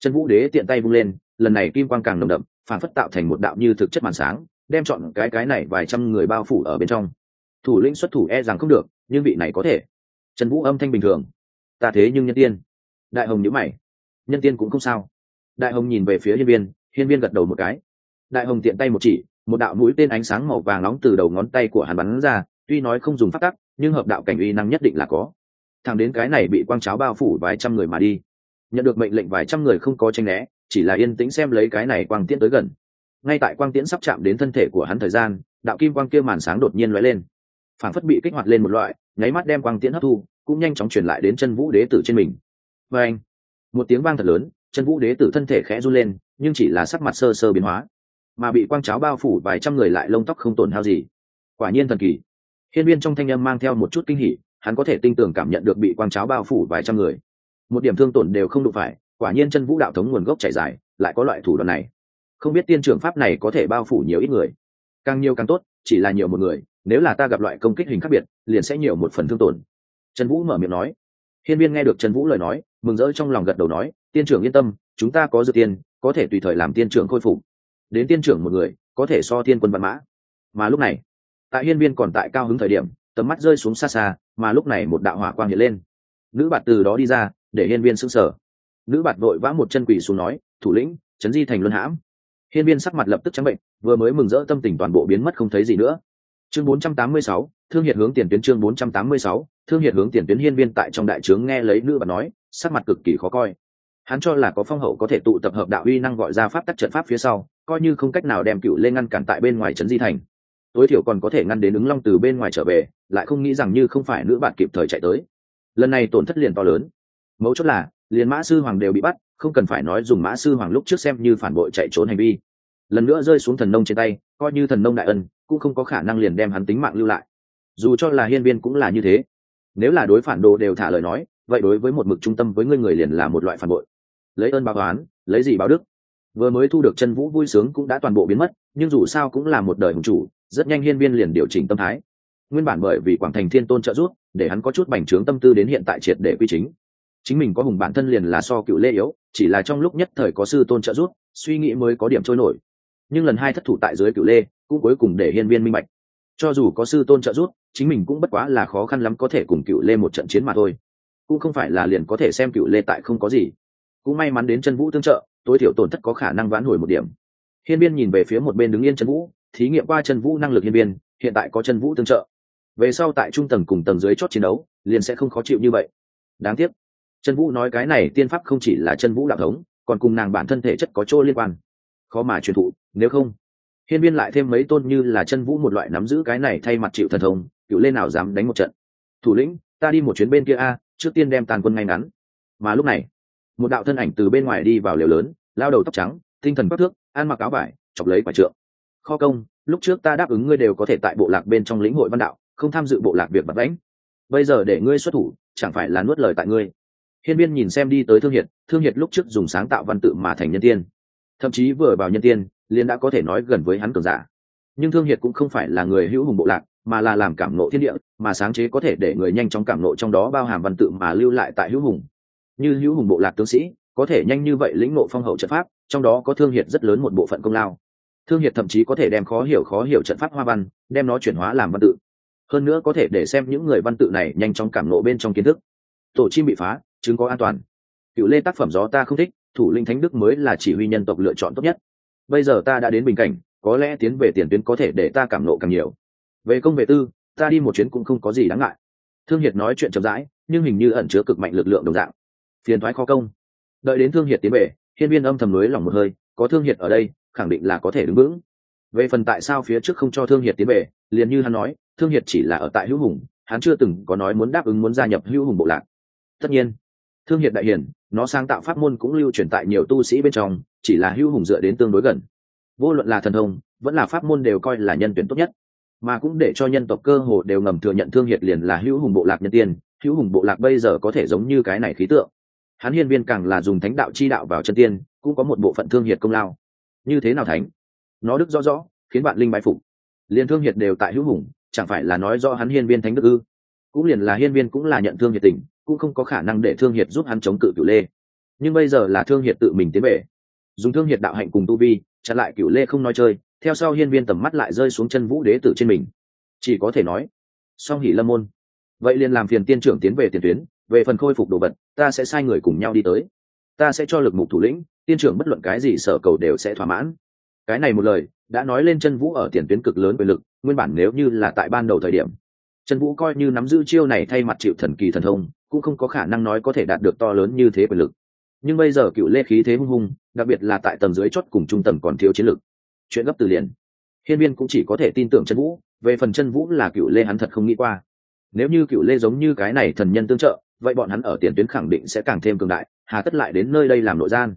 A: Chân vũ đế tiện tay vung lên, lần này kim quang càng nồng đậm phản phất tạo thành một đạo như thực chất màn sáng, đem chọn cái cái này vài trăm người bao phủ ở bên trong. Thủ lĩnh xuất thủ e rằng không được, nhưng vị này có thể. Trần vũ âm thanh bình thường. Ta thế nhưng nhân tiên. Đại hồng nhữ mày. Nhân tiên cũng không sao. Đại hồng nhìn về phía hiên viên hiên viên gật đầu một cái. Đại hồng tiện tay một chỉ, một đạo mũi tên ánh sáng màu vàng nóng từ đầu ngón tay của hắn bắn ra, tuy nói không dùng phát tắc, nhưng hợp đạo cảnh uy năng nhất định là có. Thẳng đến cái này bị quang cháo bao phủ vài trăm người mà đi. Nhận được mệnh lệnh vài trăm người không có tranh né chỉ là yên tĩnh xem lấy cái này quang tiễn tới gần. Ngay tại quang tiễn sắp chạm đến thân thể của hắn thời gian, đạo kim quang kia màn sáng đột nhiên lóe lên. Phản phất bị kích hoạt lên một loại, nháy mắt đem quang tiễn hấp thu, cũng nhanh chóng truyền lại đến chân vũ đế tử trên mình. Và anh một tiếng vang thật lớn, chân vũ đế tử thân thể khẽ run lên, nhưng chỉ là sắc mặt sơ sơ biến hóa. Mà bị quang cháo bao phủ vài trăm người lại lông tóc không tổn hao gì. Quả nhiên thần kỳ. Hiên viên trong thanh âm mang theo một chút kinh hỉ, hắn có thể tinh tường cảm nhận được bị quang cháo bao phủ vài trăm người. Một điểm thương tổn đều không đụng phải quả nhiên chân vũ đạo thống nguồn gốc chảy dài, lại có loại thủ đoạn này. Không biết tiên trưởng pháp này có thể bao phủ nhiều ít người. Càng nhiều càng tốt, chỉ là nhiều một người, nếu là ta gặp loại công kích hình khác biệt, liền sẽ nhiều một phần thương tổn. Trần vũ mở miệng nói. Hiên viên nghe được trần vũ lời nói, mừng rỡ trong lòng gật đầu nói, tiên trưởng yên tâm, chúng ta có dự tiên, có thể tùy thời làm tiên trưởng khôi phục. Đến tiên trưởng một người, có thể so tiên quân văn mã. Mà lúc này, tại hiên viên còn tại cao hứng thời điểm, tầm mắt rơi xuống xa xa, mà lúc này một đạo hỏa quang hiện lên. Nữ bạt từ đó đi ra, để hiên viên sững sờ nữ bạt vội vã một chân quỳ xuống nói thủ lĩnh trấn di thành luân hãm. Hiên viên sắc mặt lập tức trắng bệnh vừa mới mừng rỡ tâm tình toàn bộ biến mất không thấy gì nữa. Chương 486, thương hiệt hướng tiền tuyến chương 486, thương hiệt hướng tiền tuyến hiên viên tại trong đại trướng nghe lấy nữ bạt nói sắc mặt cực kỳ khó coi. Hắn cho là có phong hậu có thể tụ tập hợp đạo uy năng gọi ra pháp tắc trận pháp phía sau coi như không cách nào đem cựu lên ngăn cản tại bên ngoài trấn di thành. Tối thiểu còn có thể ngăn đến ứng long từ bên ngoài trở về lại không nghĩ rằng như không phải nữ bạn kịp thời chạy tới. Lần này tổn thất liền to lớn. Mấu chốt là liền mã sư hoàng đều bị bắt, không cần phải nói dùng mã sư hoàng lúc trước xem như phản bội chạy trốn hành vi. Lần nữa rơi xuống thần nông trên tay, coi như thần nông đại ân, cũng không có khả năng liền đem hắn tính mạng lưu lại. Dù cho là hiên viên cũng là như thế. Nếu là đối phản đồ đều thả lời nói, vậy đối với một mực trung tâm với ngươi người liền là một loại phản bội. Lấy ơn báo oán, lấy gì báo đức. Vừa mới thu được chân vũ vui sướng cũng đã toàn bộ biến mất, nhưng dù sao cũng là một đời hùng chủ, rất nhanh hiên viên liền điều chỉnh tâm thái. Nguyên bản bởi vì quảng thành thiên tôn trợ giúp, để hắn có chút bành trướng tâm tư đến hiện tại triệt để quy chính chính mình có hùng bản thân liền là so cựu lê yếu, chỉ là trong lúc nhất thời có sư tôn trợ giúp, suy nghĩ mới có điểm trôi nổi. Nhưng lần hai thất thủ tại dưới cựu lê, cũng cuối cùng để hiên viên minh bạch. Cho dù có sư tôn trợ giúp, chính mình cũng bất quá là khó khăn lắm có thể cùng cựu lê một trận chiến mà thôi. Cũng không phải là liền có thể xem cựu lê tại không có gì. Cũng may mắn đến chân vũ tương trợ, tối thiểu tổn thất có khả năng vãn hồi một điểm. Hiên viên nhìn về phía một bên đứng yên chân vũ, thí nghiệm qua chân vũ năng lực hiên viên, hiện tại có chân vũ tương trợ. Về sau tại trung tầng cùng tầng dưới chót chiến đấu, liền sẽ không khó chịu như vậy. Đáng tiếc trần vũ nói cái này tiên pháp không chỉ là chân vũ đạo thống, còn cùng nàng bản thân thể chất có chỗ liên quan. Khó mà truyền thụ, nếu không, hiên viên lại thêm mấy tôn như là chân vũ một loại nắm giữ cái này thay mặt chịu thần thông, cựu lên nào dám đánh một trận. Thủ lĩnh, ta đi một chuyến bên kia a, trước tiên đem tàn quân ngay ngắn. Mà lúc này, một đạo thân ảnh từ bên ngoài đi vào liều lớn, lao đầu tóc trắng, tinh thần bất thước, ăn mặc áo vải, chọc lấy quả trượng. Kho công, lúc trước ta đáp ứng ngươi đều có thể tại bộ lạc bên trong lĩnh hội văn đạo, không tham dự bộ lạc việc bật đánh bây giờ để ngươi xuất thủ, chẳng phải là nuốt lời tại ngươi hiên viên nhìn xem đi tới thương hiệt thương hiệt lúc trước dùng sáng tạo văn tự mà thành nhân tiên. Thậm chí vừa vào nhân tiên, liền đã có thể nói gần với hắn cường giả. Nhưng thương hiệt cũng không phải là người hữu hùng bộ lạc, mà là làm cảm nộ thiên địa, mà sáng chế có thể để người nhanh chóng cảm nộ trong đó bao hàm văn tự mà lưu lại tại hữu hùng. Như hữu hùng bộ lạc tướng sĩ, có thể nhanh như vậy lĩnh nộ phong hậu trận pháp, trong đó có thương hiệt rất lớn một bộ phận công lao. Thương hiệt thậm chí có thể đem khó hiểu khó hiểu trận pháp hoa văn, đem nó chuyển hóa làm văn tự. Hơn nữa có thể để xem những người văn tự này nhanh chóng cảm nộ bên trong kiến thức. Tổ chim bị phá chứng có an toàn. Cựu lê tác phẩm gió ta không thích, thủ linh thánh đức mới là chỉ huy nhân tộc lựa chọn tốt nhất. Bây giờ ta đã đến bình cảnh, có lẽ tiến về tiền tuyến có thể để ta cảm nộ càng nhiều. Về công vệ tư, ta đi một chuyến cũng không có gì đáng ngại. Thương hiệt nói chuyện chậm rãi, nhưng hình như ẩn chứa cực mạnh lực lượng đồng dạng. Phiền thoái khó công. Đợi đến thương hiệt tiến về, hiên viên âm thầm lưới lòng một hơi, có thương hiệt ở đây, khẳng định là có thể đứng vững. Về phần tại sao phía trước không cho thương hiệt tiến về, liền như hắn nói, thương hiệt chỉ là ở tại hữu hùng, hắn chưa từng có nói muốn đáp ứng muốn gia nhập hữu hùng bộ lạc. Tất nhiên thương hiệt đại hiển nó sáng tạo pháp môn cũng lưu truyền tại nhiều tu sĩ bên trong, chỉ là hữu hùng dựa đến tương đối gần. Vô luận là thần thông, vẫn là pháp môn đều coi là nhân tuyển tốt nhất. Mà cũng để cho nhân tộc cơ hồ đều ngầm thừa nhận thương hiệt liền là hữu hùng bộ lạc nhân tiên, hữu hùng bộ lạc bây giờ có thể giống như cái này khí tượng. Hắn hiên viên càng là dùng thánh đạo chi đạo vào chân tiên, cũng có một bộ phận thương hiệt công lao. Như thế nào thánh? Nó đức rõ rõ, khiến bạn linh bái phục. Liền thương hiệt đều tại hữu hùng, chẳng phải là nói do hắn hiên viên thánh đức ư? Cũng liền là hiên viên cũng là nhận thương hiệt tình cũng không có khả năng để thương hiệt giúp hắn chống cự cửu lê. Nhưng bây giờ là thương hiệt tự mình tiến về. Dùng thương hiệt đạo hạnh cùng tu vi, chặn lại cửu lê không nói chơi, theo sau hiên viên tầm mắt lại rơi xuống chân vũ đế tử trên mình. Chỉ có thể nói, song hỉ lâm môn. Vậy liền làm phiền tiên trưởng tiến về tiền tuyến, về phần khôi phục đồ vật, ta sẽ sai người cùng nhau đi tới. Ta sẽ cho lực mục thủ lĩnh, tiên trưởng bất luận cái gì sở cầu đều sẽ thỏa mãn. Cái này một lời, đã nói lên chân vũ ở tiền tuyến cực lớn về lực, nguyên bản nếu như là tại ban đầu thời điểm, chân vũ coi như nắm giữ chiêu này thay mặt chịu thần kỳ thần thông cũng không có khả năng nói có thể đạt được to lớn như thế quyền lực. Nhưng bây giờ cựu lê khí thế hung hung, đặc biệt là tại tầng dưới chót cùng trung tầng còn thiếu chiến lực. Chuyện gấp từ liền. Hiên viên cũng chỉ có thể tin tưởng chân vũ, về phần chân vũ là cựu lê hắn thật không nghĩ qua. Nếu như cựu lê giống như cái này thần nhân tương trợ, vậy bọn hắn ở tiền tuyến khẳng định sẽ càng thêm cường đại, hà tất lại đến nơi đây làm nội gian.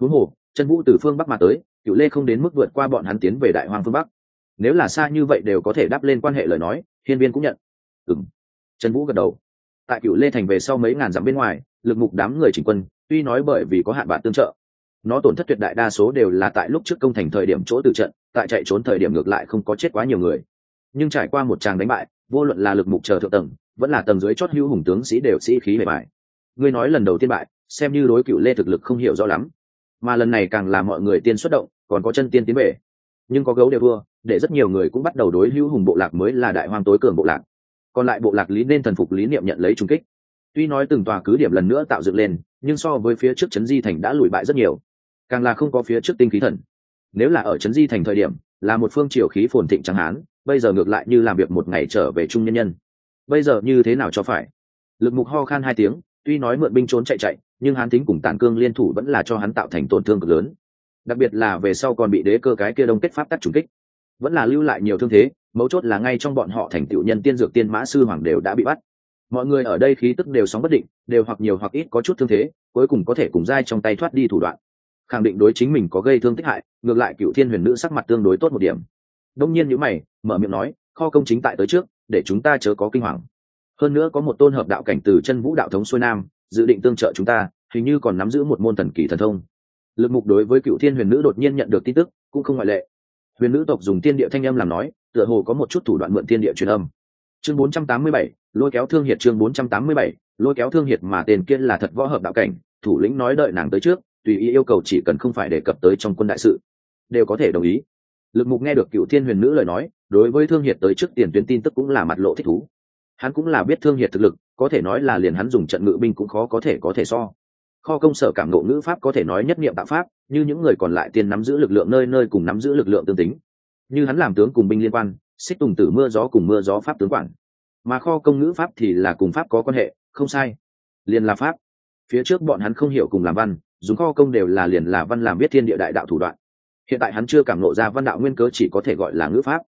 A: Huống hồ chân vũ từ phương bắc mà tới, cựu lê không đến mức vượt qua bọn hắn tiến về đại hoàng phương bắc. Nếu là xa như vậy đều có thể đáp lên quan hệ lời nói, hiên viên cũng nhận. Ừng trần vũ gật đầu tại cựu lê thành về sau mấy ngàn dặm bên ngoài, lực mục đám người chỉnh quân, tuy nói bởi vì có hạn bạn tương trợ, nó tổn thất tuyệt đại đa số đều là tại lúc trước công thành thời điểm chỗ từ trận, tại chạy trốn thời điểm ngược lại không có chết quá nhiều người. Nhưng trải qua một tràng đánh bại, vô luận là lực mục chờ thượng tầng, vẫn là tầng dưới chót hữu hùng tướng sĩ đều sĩ khí bề bài ngươi nói lần đầu tiên bại, xem như đối cựu lê thực lực không hiểu rõ lắm. Mà lần này càng là mọi người tiên xuất động, còn có chân tiên tiến về. Nhưng có gấu đều vua để rất nhiều người cũng bắt đầu đối hữu hùng bộ lạc mới là đại hoang tối cường bộ lạc còn lại bộ lạc lý nên thần phục lý niệm nhận lấy trung kích. Tuy nói từng tòa cứ điểm lần nữa tạo dựng lên, nhưng so với phía trước trấn di thành đã lùi bại rất nhiều. Càng là không có phía trước tinh khí thần. Nếu là ở trấn di thành thời điểm, là một phương triều khí phồn thịnh chẳng hán, bây giờ ngược lại như làm việc một ngày trở về trung nhân nhân. Bây giờ như thế nào cho phải? Lực mục ho khan hai tiếng, tuy nói mượn binh trốn chạy chạy, nhưng hán tính cùng tản cương liên thủ vẫn là cho hắn tạo thành tổn thương cực lớn. Đặc biệt là về sau còn bị đế cơ cái kia đông kết pháp tắc trùng kích. Vẫn là lưu lại nhiều thương thế mấu chốt là ngay trong bọn họ thành tựu nhân tiên dược tiên mã sư hoàng đều đã bị bắt. Mọi người ở đây khí tức đều sóng bất định, đều hoặc nhiều hoặc ít có chút thương thế, cuối cùng có thể cùng dai trong tay thoát đi thủ đoạn. Khẳng định đối chính mình có gây thương tích hại, ngược lại cựu thiên huyền nữ sắc mặt tương đối tốt một điểm. Đông nhiên nhữ mày, mở miệng nói, kho công chính tại tới trước, để chúng ta chớ có kinh hoàng. Hơn nữa có một tôn hợp đạo cảnh từ chân vũ đạo thống xuôi nam, dự định tương trợ chúng ta, hình như còn nắm giữ một môn thần kỳ thần thông. Lực mục đối với cựu thiên huyền nữ đột nhiên nhận được tin tức, cũng không ngoại lệ huyền nữ tộc dùng tiên địa thanh âm làm nói tựa hồ có một chút thủ đoạn mượn tiên địa truyền âm. Chương 487, lôi kéo thương hiệt chương 487, lôi kéo thương hiệt mà tên kia là thật võ hợp đạo cảnh thủ lĩnh nói đợi nàng tới trước tùy ý yêu cầu chỉ cần không phải đề cập tới trong quân đại sự đều có thể đồng ý. Lực mục nghe được cựu thiên huyền nữ lời nói đối với thương hiệt tới trước tiền tuyến tin tức cũng là mặt lộ thích thú. Hắn cũng là biết thương hiệt thực lực có thể nói là liền hắn dùng trận ngự binh cũng khó có thể có thể so kho công sở cảm ngộ ngữ pháp có thể nói nhất niệm tạo pháp, như những người còn lại tiên nắm giữ lực lượng nơi nơi cùng nắm giữ lực lượng tương tính. Như hắn làm tướng cùng binh liên quan, xích tùng tử mưa gió cùng mưa gió pháp tướng quản. Mà kho công ngữ pháp thì là cùng pháp có quan hệ, không sai. Liền là pháp. Phía trước bọn hắn không hiểu cùng làm văn, dùng kho công đều là liền là văn làm biết thiên địa đại đạo thủ đoạn. Hiện tại hắn chưa cảm nộ ra văn đạo nguyên cớ chỉ có thể gọi là ngữ pháp.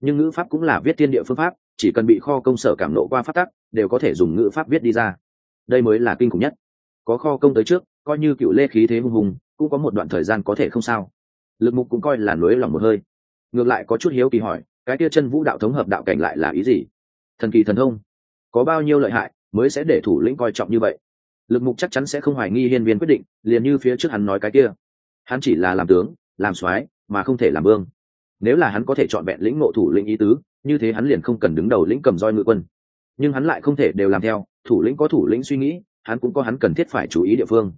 A: Nhưng ngữ pháp cũng là viết thiên địa phương pháp, chỉ cần bị kho công sở cảm nộ qua phát tắc, đều có thể dùng ngữ pháp viết đi ra. Đây mới là kinh khủng nhất có kho công tới trước, coi như cựu lê khí thế hùng hùng, cũng có một đoạn thời gian có thể không sao. Lực mục cũng coi là nối lòng một hơi. Ngược lại có chút hiếu kỳ hỏi, cái kia chân vũ đạo thống hợp đạo cảnh lại là ý gì? Thần kỳ thần thông, có bao nhiêu lợi hại mới sẽ để thủ lĩnh coi trọng như vậy? Lực mục chắc chắn sẽ không hoài nghi hiên viên quyết định, liền như phía trước hắn nói cái kia. Hắn chỉ là làm tướng, làm soái, mà không thể làm vương. Nếu là hắn có thể chọn vẹn lĩnh ngộ thủ lĩnh ý tứ, như thế hắn liền không cần đứng đầu lĩnh cầm roi ngự quân. Nhưng hắn lại không thể đều làm theo, thủ lĩnh có thủ lĩnh suy nghĩ hắn cũng có hắn cần thiết phải chú ý địa phương.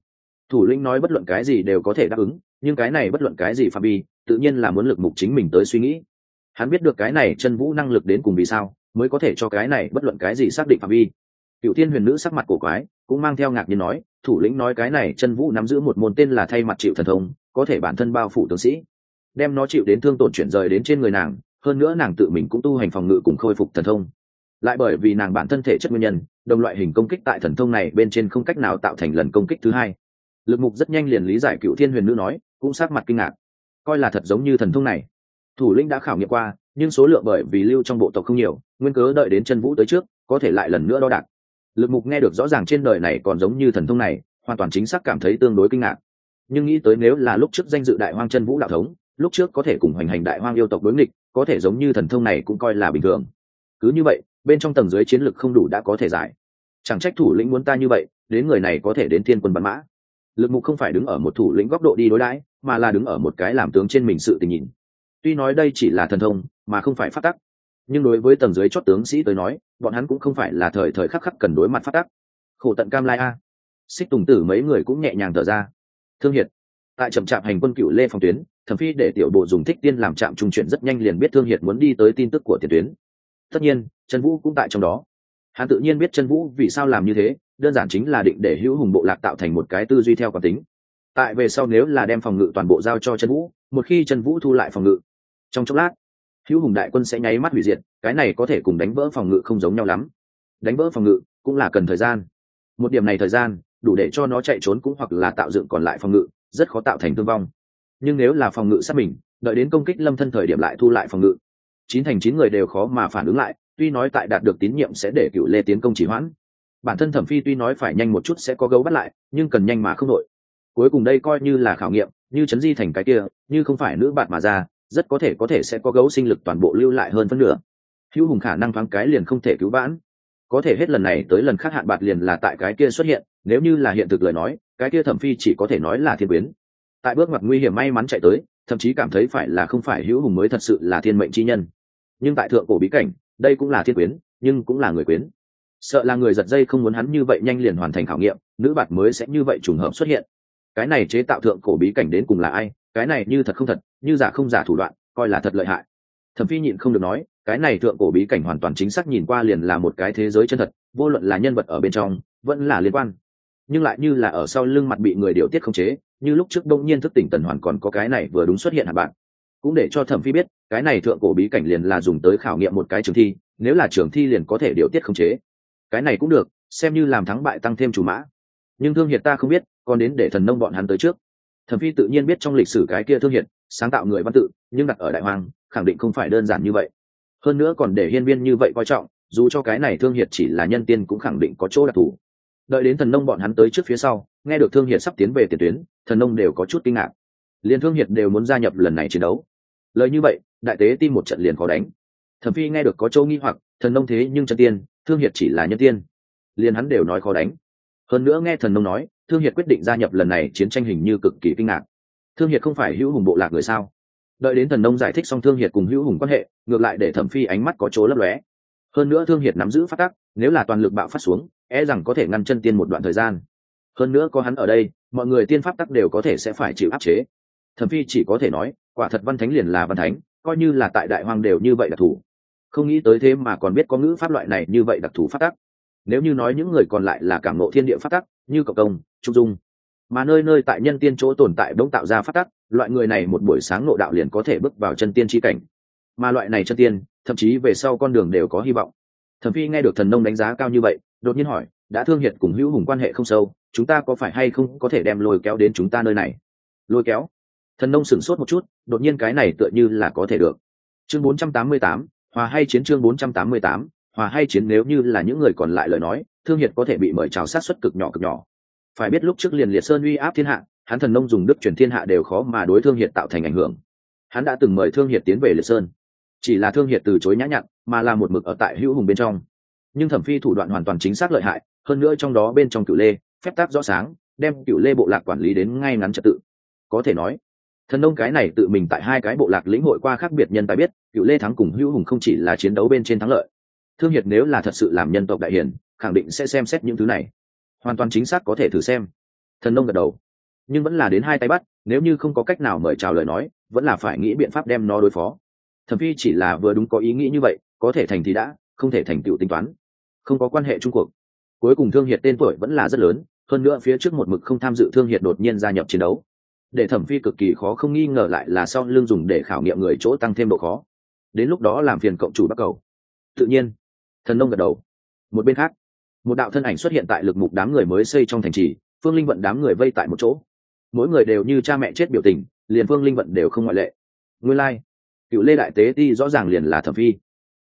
A: Thủ lĩnh nói bất luận cái gì đều có thể đáp ứng, nhưng cái này bất luận cái gì phạm vi, tự nhiên là muốn lực mục chính mình tới suy nghĩ. Hắn biết được cái này chân vũ năng lực đến cùng vì sao, mới có thể cho cái này bất luận cái gì xác định phạm vi. Cựu thiên huyền nữ sắc mặt cổ quái, cũng mang theo ngạc nhiên nói, thủ lĩnh nói cái này chân vũ nắm giữ một môn tên là thay mặt chịu thần thông, có thể bản thân bao phủ tướng sĩ, đem nó chịu đến thương tổn chuyển rời đến trên người nàng, hơn nữa nàng tự mình cũng tu hành phòng ngự cùng khôi phục thần thông. Lại bởi vì nàng bản thân thể chất nguyên nhân đồng loại hình công kích tại thần thông này bên trên không cách nào tạo thành lần công kích thứ hai. Lực mục rất nhanh liền lý giải cựu thiên huyền nữ nói, cũng sát mặt kinh ngạc. Coi là thật giống như thần thông này. Thủ lĩnh đã khảo nghiệm qua, nhưng số lượng bởi vì lưu trong bộ tộc không nhiều, nguyên cớ đợi đến chân vũ tới trước, có thể lại lần nữa đo đạc. Lực mục nghe được rõ ràng trên đời này còn giống như thần thông này, hoàn toàn chính xác cảm thấy tương đối kinh ngạc. Nhưng nghĩ tới nếu là lúc trước danh dự đại hoang chân vũ đạo thống, lúc trước có thể cùng hoành hành đại hoang yêu tộc đối nghịch, có thể giống như thần thông này cũng coi là bình thường. Cứ như vậy bên trong tầng dưới chiến lược không đủ đã có thể giải. Chẳng trách thủ lĩnh muốn ta như vậy, đến người này có thể đến thiên quân bắn mã. Lực mục không phải đứng ở một thủ lĩnh góc độ đi đối đãi, mà là đứng ở một cái làm tướng trên mình sự tình nhìn. Tuy nói đây chỉ là thần thông, mà không phải phát tắc. Nhưng đối với tầng dưới chót tướng sĩ tới nói, bọn hắn cũng không phải là thời thời khắc khắc cần đối mặt phát tắc. Khổ tận cam lai a. Xích tùng tử mấy người cũng nhẹ nhàng thở ra. Thương hiệt. Tại trầm trạm hành quân cựu lê phòng tuyến, thẩm phi để tiểu bộ dùng thích tiên làm trạm trung chuyện rất nhanh liền biết thương hiệt muốn đi tới tin tức của tiền tuyến tất nhiên, trần vũ cũng tại trong đó. Hắn tự nhiên biết trần vũ vì sao làm như thế, đơn giản chính là định để hữu hùng bộ lạc tạo thành một cái tư duy theo quán tính. Tại về sau nếu là đem phòng ngự toàn bộ giao cho trần vũ, một khi trần vũ thu lại phòng ngự, trong chốc lát, hữu hùng đại quân sẽ nháy mắt hủy diệt, cái này có thể cùng đánh vỡ phòng ngự không giống nhau lắm. Đánh vỡ phòng ngự cũng là cần thời gian. Một điểm này thời gian, đủ để cho nó chạy trốn cũng hoặc là tạo dựng còn lại phòng ngự, rất khó tạo thành thương vong. Nhưng nếu là phòng ngự sát mình, đợi đến công kích lâm thân thời điểm lại thu lại phòng ngự chín thành chín người đều khó mà phản ứng lại, tuy nói tại đạt được tín nhiệm sẽ để cựu lê tiến công chỉ hoãn. Bản thân thẩm phi tuy nói phải nhanh một chút sẽ có gấu bắt lại, nhưng cần nhanh mà không đội. Cuối cùng đây coi như là khảo nghiệm, như chấn di thành cái kia, như không phải nữ bạn mà ra, rất có thể có thể sẽ có gấu sinh lực toàn bộ lưu lại hơn phân nửa. Hữu hùng khả năng thoáng cái liền không thể cứu vãn. Có thể hết lần này tới lần khác hạn bạc liền là tại cái kia xuất hiện, nếu như là hiện thực lời nói, cái kia thẩm phi chỉ có thể nói là thiên biến. tại bước mặt nguy hiểm may mắn chạy tới, thậm chí cảm thấy phải là không phải hữu hùng mới thật sự là thiên mệnh chi nhân nhưng tại thượng cổ bí cảnh, đây cũng là thiên quyến, nhưng cũng là người quyến. Sợ là người giật dây không muốn hắn như vậy nhanh liền hoàn thành khảo nghiệm, nữ bạt mới sẽ như vậy trùng hợp xuất hiện. Cái này chế tạo thượng cổ bí cảnh đến cùng là ai, cái này như thật không thật, như giả không giả thủ đoạn, coi là thật lợi hại. Thẩm phi nhịn không được nói, cái này thượng cổ bí cảnh hoàn toàn chính xác nhìn qua liền là một cái thế giới chân thật, vô luận là nhân vật ở bên trong, vẫn là liên quan. Nhưng lại như là ở sau lưng mặt bị người điều tiết khống chế, như lúc trước đông nhiên thức tỉnh tần hoàn còn có cái này vừa đúng xuất hiện hạt bạn cũng để cho thẩm phi biết, cái này thượng cổ bí cảnh liền là dùng tới khảo nghiệm một cái trường thi, nếu là trường thi liền có thể điều tiết khống chế. Cái này cũng được, xem như làm thắng bại tăng thêm chủ mã. Nhưng thương hiệt ta không biết, còn đến để thần nông bọn hắn tới trước. Thẩm phi tự nhiên biết trong lịch sử cái kia thương hiệt, sáng tạo người văn tự, nhưng đặt ở đại hoàng, khẳng định không phải đơn giản như vậy. Hơn nữa còn để hiên viên như vậy coi trọng, dù cho cái này thương hiệt chỉ là nhân tiên cũng khẳng định có chỗ đặc thù. Đợi đến thần nông bọn hắn tới trước phía sau, nghe được thương hiệt sắp tiến về tiền tuyến, thần nông đều có chút kinh ngạc. Liền thương hiệt đều muốn gia nhập lần này chiến đấu lời như vậy, đại tế tim một trận liền khó đánh. Thẩm phi nghe được có châu nghi hoặc, thần nông thế nhưng chân tiên, thương hiệt chỉ là nhân tiên. Liền hắn đều nói khó đánh. Hơn nữa nghe thần nông nói, thương hiệt quyết định gia nhập lần này chiến tranh hình như cực kỳ kinh ngạc. Thương hiệt không phải hữu hùng bộ lạc người sao? Đợi đến thần nông giải thích xong thương hiệt cùng hữu hùng quan hệ, ngược lại để thẩm phi ánh mắt có chỗ lấp lóe. Hơn nữa thương hiệt nắm giữ phát tắc, nếu là toàn lực bạo phát xuống e rằng có thể ngăn chân tiên một đoạn thời gian. Hơn nữa có hắn ở đây, mọi người tiên pháp tắc đều có thể sẽ phải chịu áp chế. Thẩm phi chỉ có thể nói quả thật văn thánh liền là văn thánh, coi như là tại đại hoang đều như vậy đặc thù không nghĩ tới thế mà còn biết có ngữ pháp loại này như vậy đặc thù phát tắc. Nếu như nói những người còn lại là cảm ngộ thiên địa phát tắc, như cộng công trung dung, mà nơi nơi tại nhân tiên chỗ tồn tại đông tạo ra phát tắc, loại người này một buổi sáng nộ đạo liền có thể bước vào chân tiên tri cảnh. Mà loại này chân tiên, thậm chí về sau con đường đều có hy vọng. Thẩm phi nghe được thần nông đánh giá cao như vậy, đột nhiên hỏi, đã thương hiệt cùng hữu hùng quan hệ không sâu, chúng ta có phải hay không có thể đem lôi kéo đến chúng ta nơi này? Lôi kéo? Thần nông sửng sốt một chút đột nhiên cái này tựa như là có thể được. Chương 488, hòa hay chiến chương 488, hòa hay chiến nếu như là những người còn lại lời nói thương hiệt có thể bị mời chào sát xuất cực nhỏ cực nhỏ. Phải biết lúc trước liền liệt sơn uy áp thiên hạ hắn thần nông dùng đức truyền thiên hạ đều khó mà đối thương hiệt tạo thành ảnh hưởng. Hắn đã từng mời thương hiệt tiến về liệt sơn. Chỉ là thương hiệt từ chối nhã nhặn mà là một mực ở tại hữu hùng bên trong. Nhưng thẩm phi thủ đoạn hoàn toàn chính xác lợi hại hơn nữa trong đó bên trong cựu lê phép tác rõ sáng đem cựu lê bộ lạc quản lý đến ngay ngắn trật tự. Có thể nói thần nông cái này tự mình tại hai cái bộ lạc lĩnh hội qua khác biệt nhân tài biết, cựu lê thắng cùng hữu hùng không chỉ là chiến đấu bên trên thắng lợi. Thương hiệt nếu là thật sự làm nhân tộc đại hiển, khẳng định sẽ xem xét những thứ này. Hoàn toàn chính xác có thể thử xem. Thần nông gật đầu. Nhưng vẫn là đến hai tay bắt, nếu như không có cách nào mời chào lời nói, vẫn là phải nghĩ biện pháp đem nó đối phó. Thẩm phi chỉ là vừa đúng có ý nghĩ như vậy, có thể thành thì đã, không thể thành tựu tính toán. Không có quan hệ trung cuộc. Cuối cùng thương hiệt tên tuổi vẫn là rất lớn, hơn nữa phía trước một mực không tham dự thương hiệt đột nhiên gia nhập chiến đấu để thẩm phi cực kỳ khó không nghi ngờ lại là sau lương dùng để khảo nghiệm người chỗ tăng thêm độ khó. Đến lúc đó làm phiền cộng chủ bắt cầu. Tự nhiên, thần nông gật đầu. Một bên khác, một đạo thân ảnh xuất hiện tại lực mục đám người mới xây trong thành trì, phương linh vận đám người vây tại một chỗ. Mỗi người đều như cha mẹ chết biểu tình, liền phương linh vận đều không ngoại lệ. Nguyên lai、like. cựu lê đại tế ti rõ ràng liền là thẩm phi.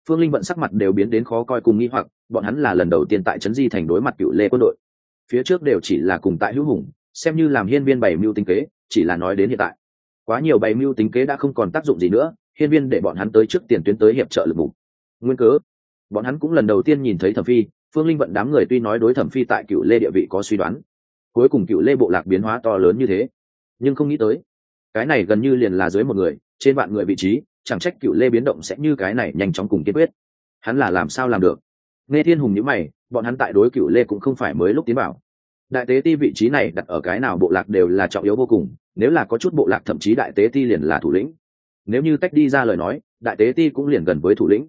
A: Phương linh vận sắc mặt đều biến đến khó coi cùng nghi hoặc, bọn hắn là lần đầu tiên tại trấn di thành đối mặt cựu lê quân đội. Phía trước đều chỉ là cùng tại hữu hùng xem như làm hiên viên bảy mưu tính kế, chỉ là nói đến hiện tại. Quá nhiều bày mưu tính kế đã không còn tác dụng gì nữa, hiên viên để bọn hắn tới trước tiền tuyến tới hiệp trợ lực mục. Nguyên cớ, bọn hắn cũng lần đầu tiên nhìn thấy thẩm phi, phương linh vận đám người tuy nói đối thẩm phi tại cựu lê địa vị có suy đoán, cuối cùng cựu lê bộ lạc biến hóa to lớn như thế. Nhưng không nghĩ tới, cái này gần như liền là dưới một người, trên vạn người vị trí, chẳng trách cựu lê biến động sẽ như cái này nhanh chóng cùng kiên quyết. Hắn là làm sao làm được? Nghe thiên hùng nhữ mày, bọn hắn tại đối cựu lê cũng không phải mới lúc tiến bảo đại tế ti vị trí này đặt ở cái nào bộ lạc đều là trọng yếu vô cùng, nếu là có chút bộ lạc thậm chí đại tế ti liền là thủ lĩnh. Nếu như tách đi ra lời nói, đại tế ti cũng liền gần với thủ lĩnh.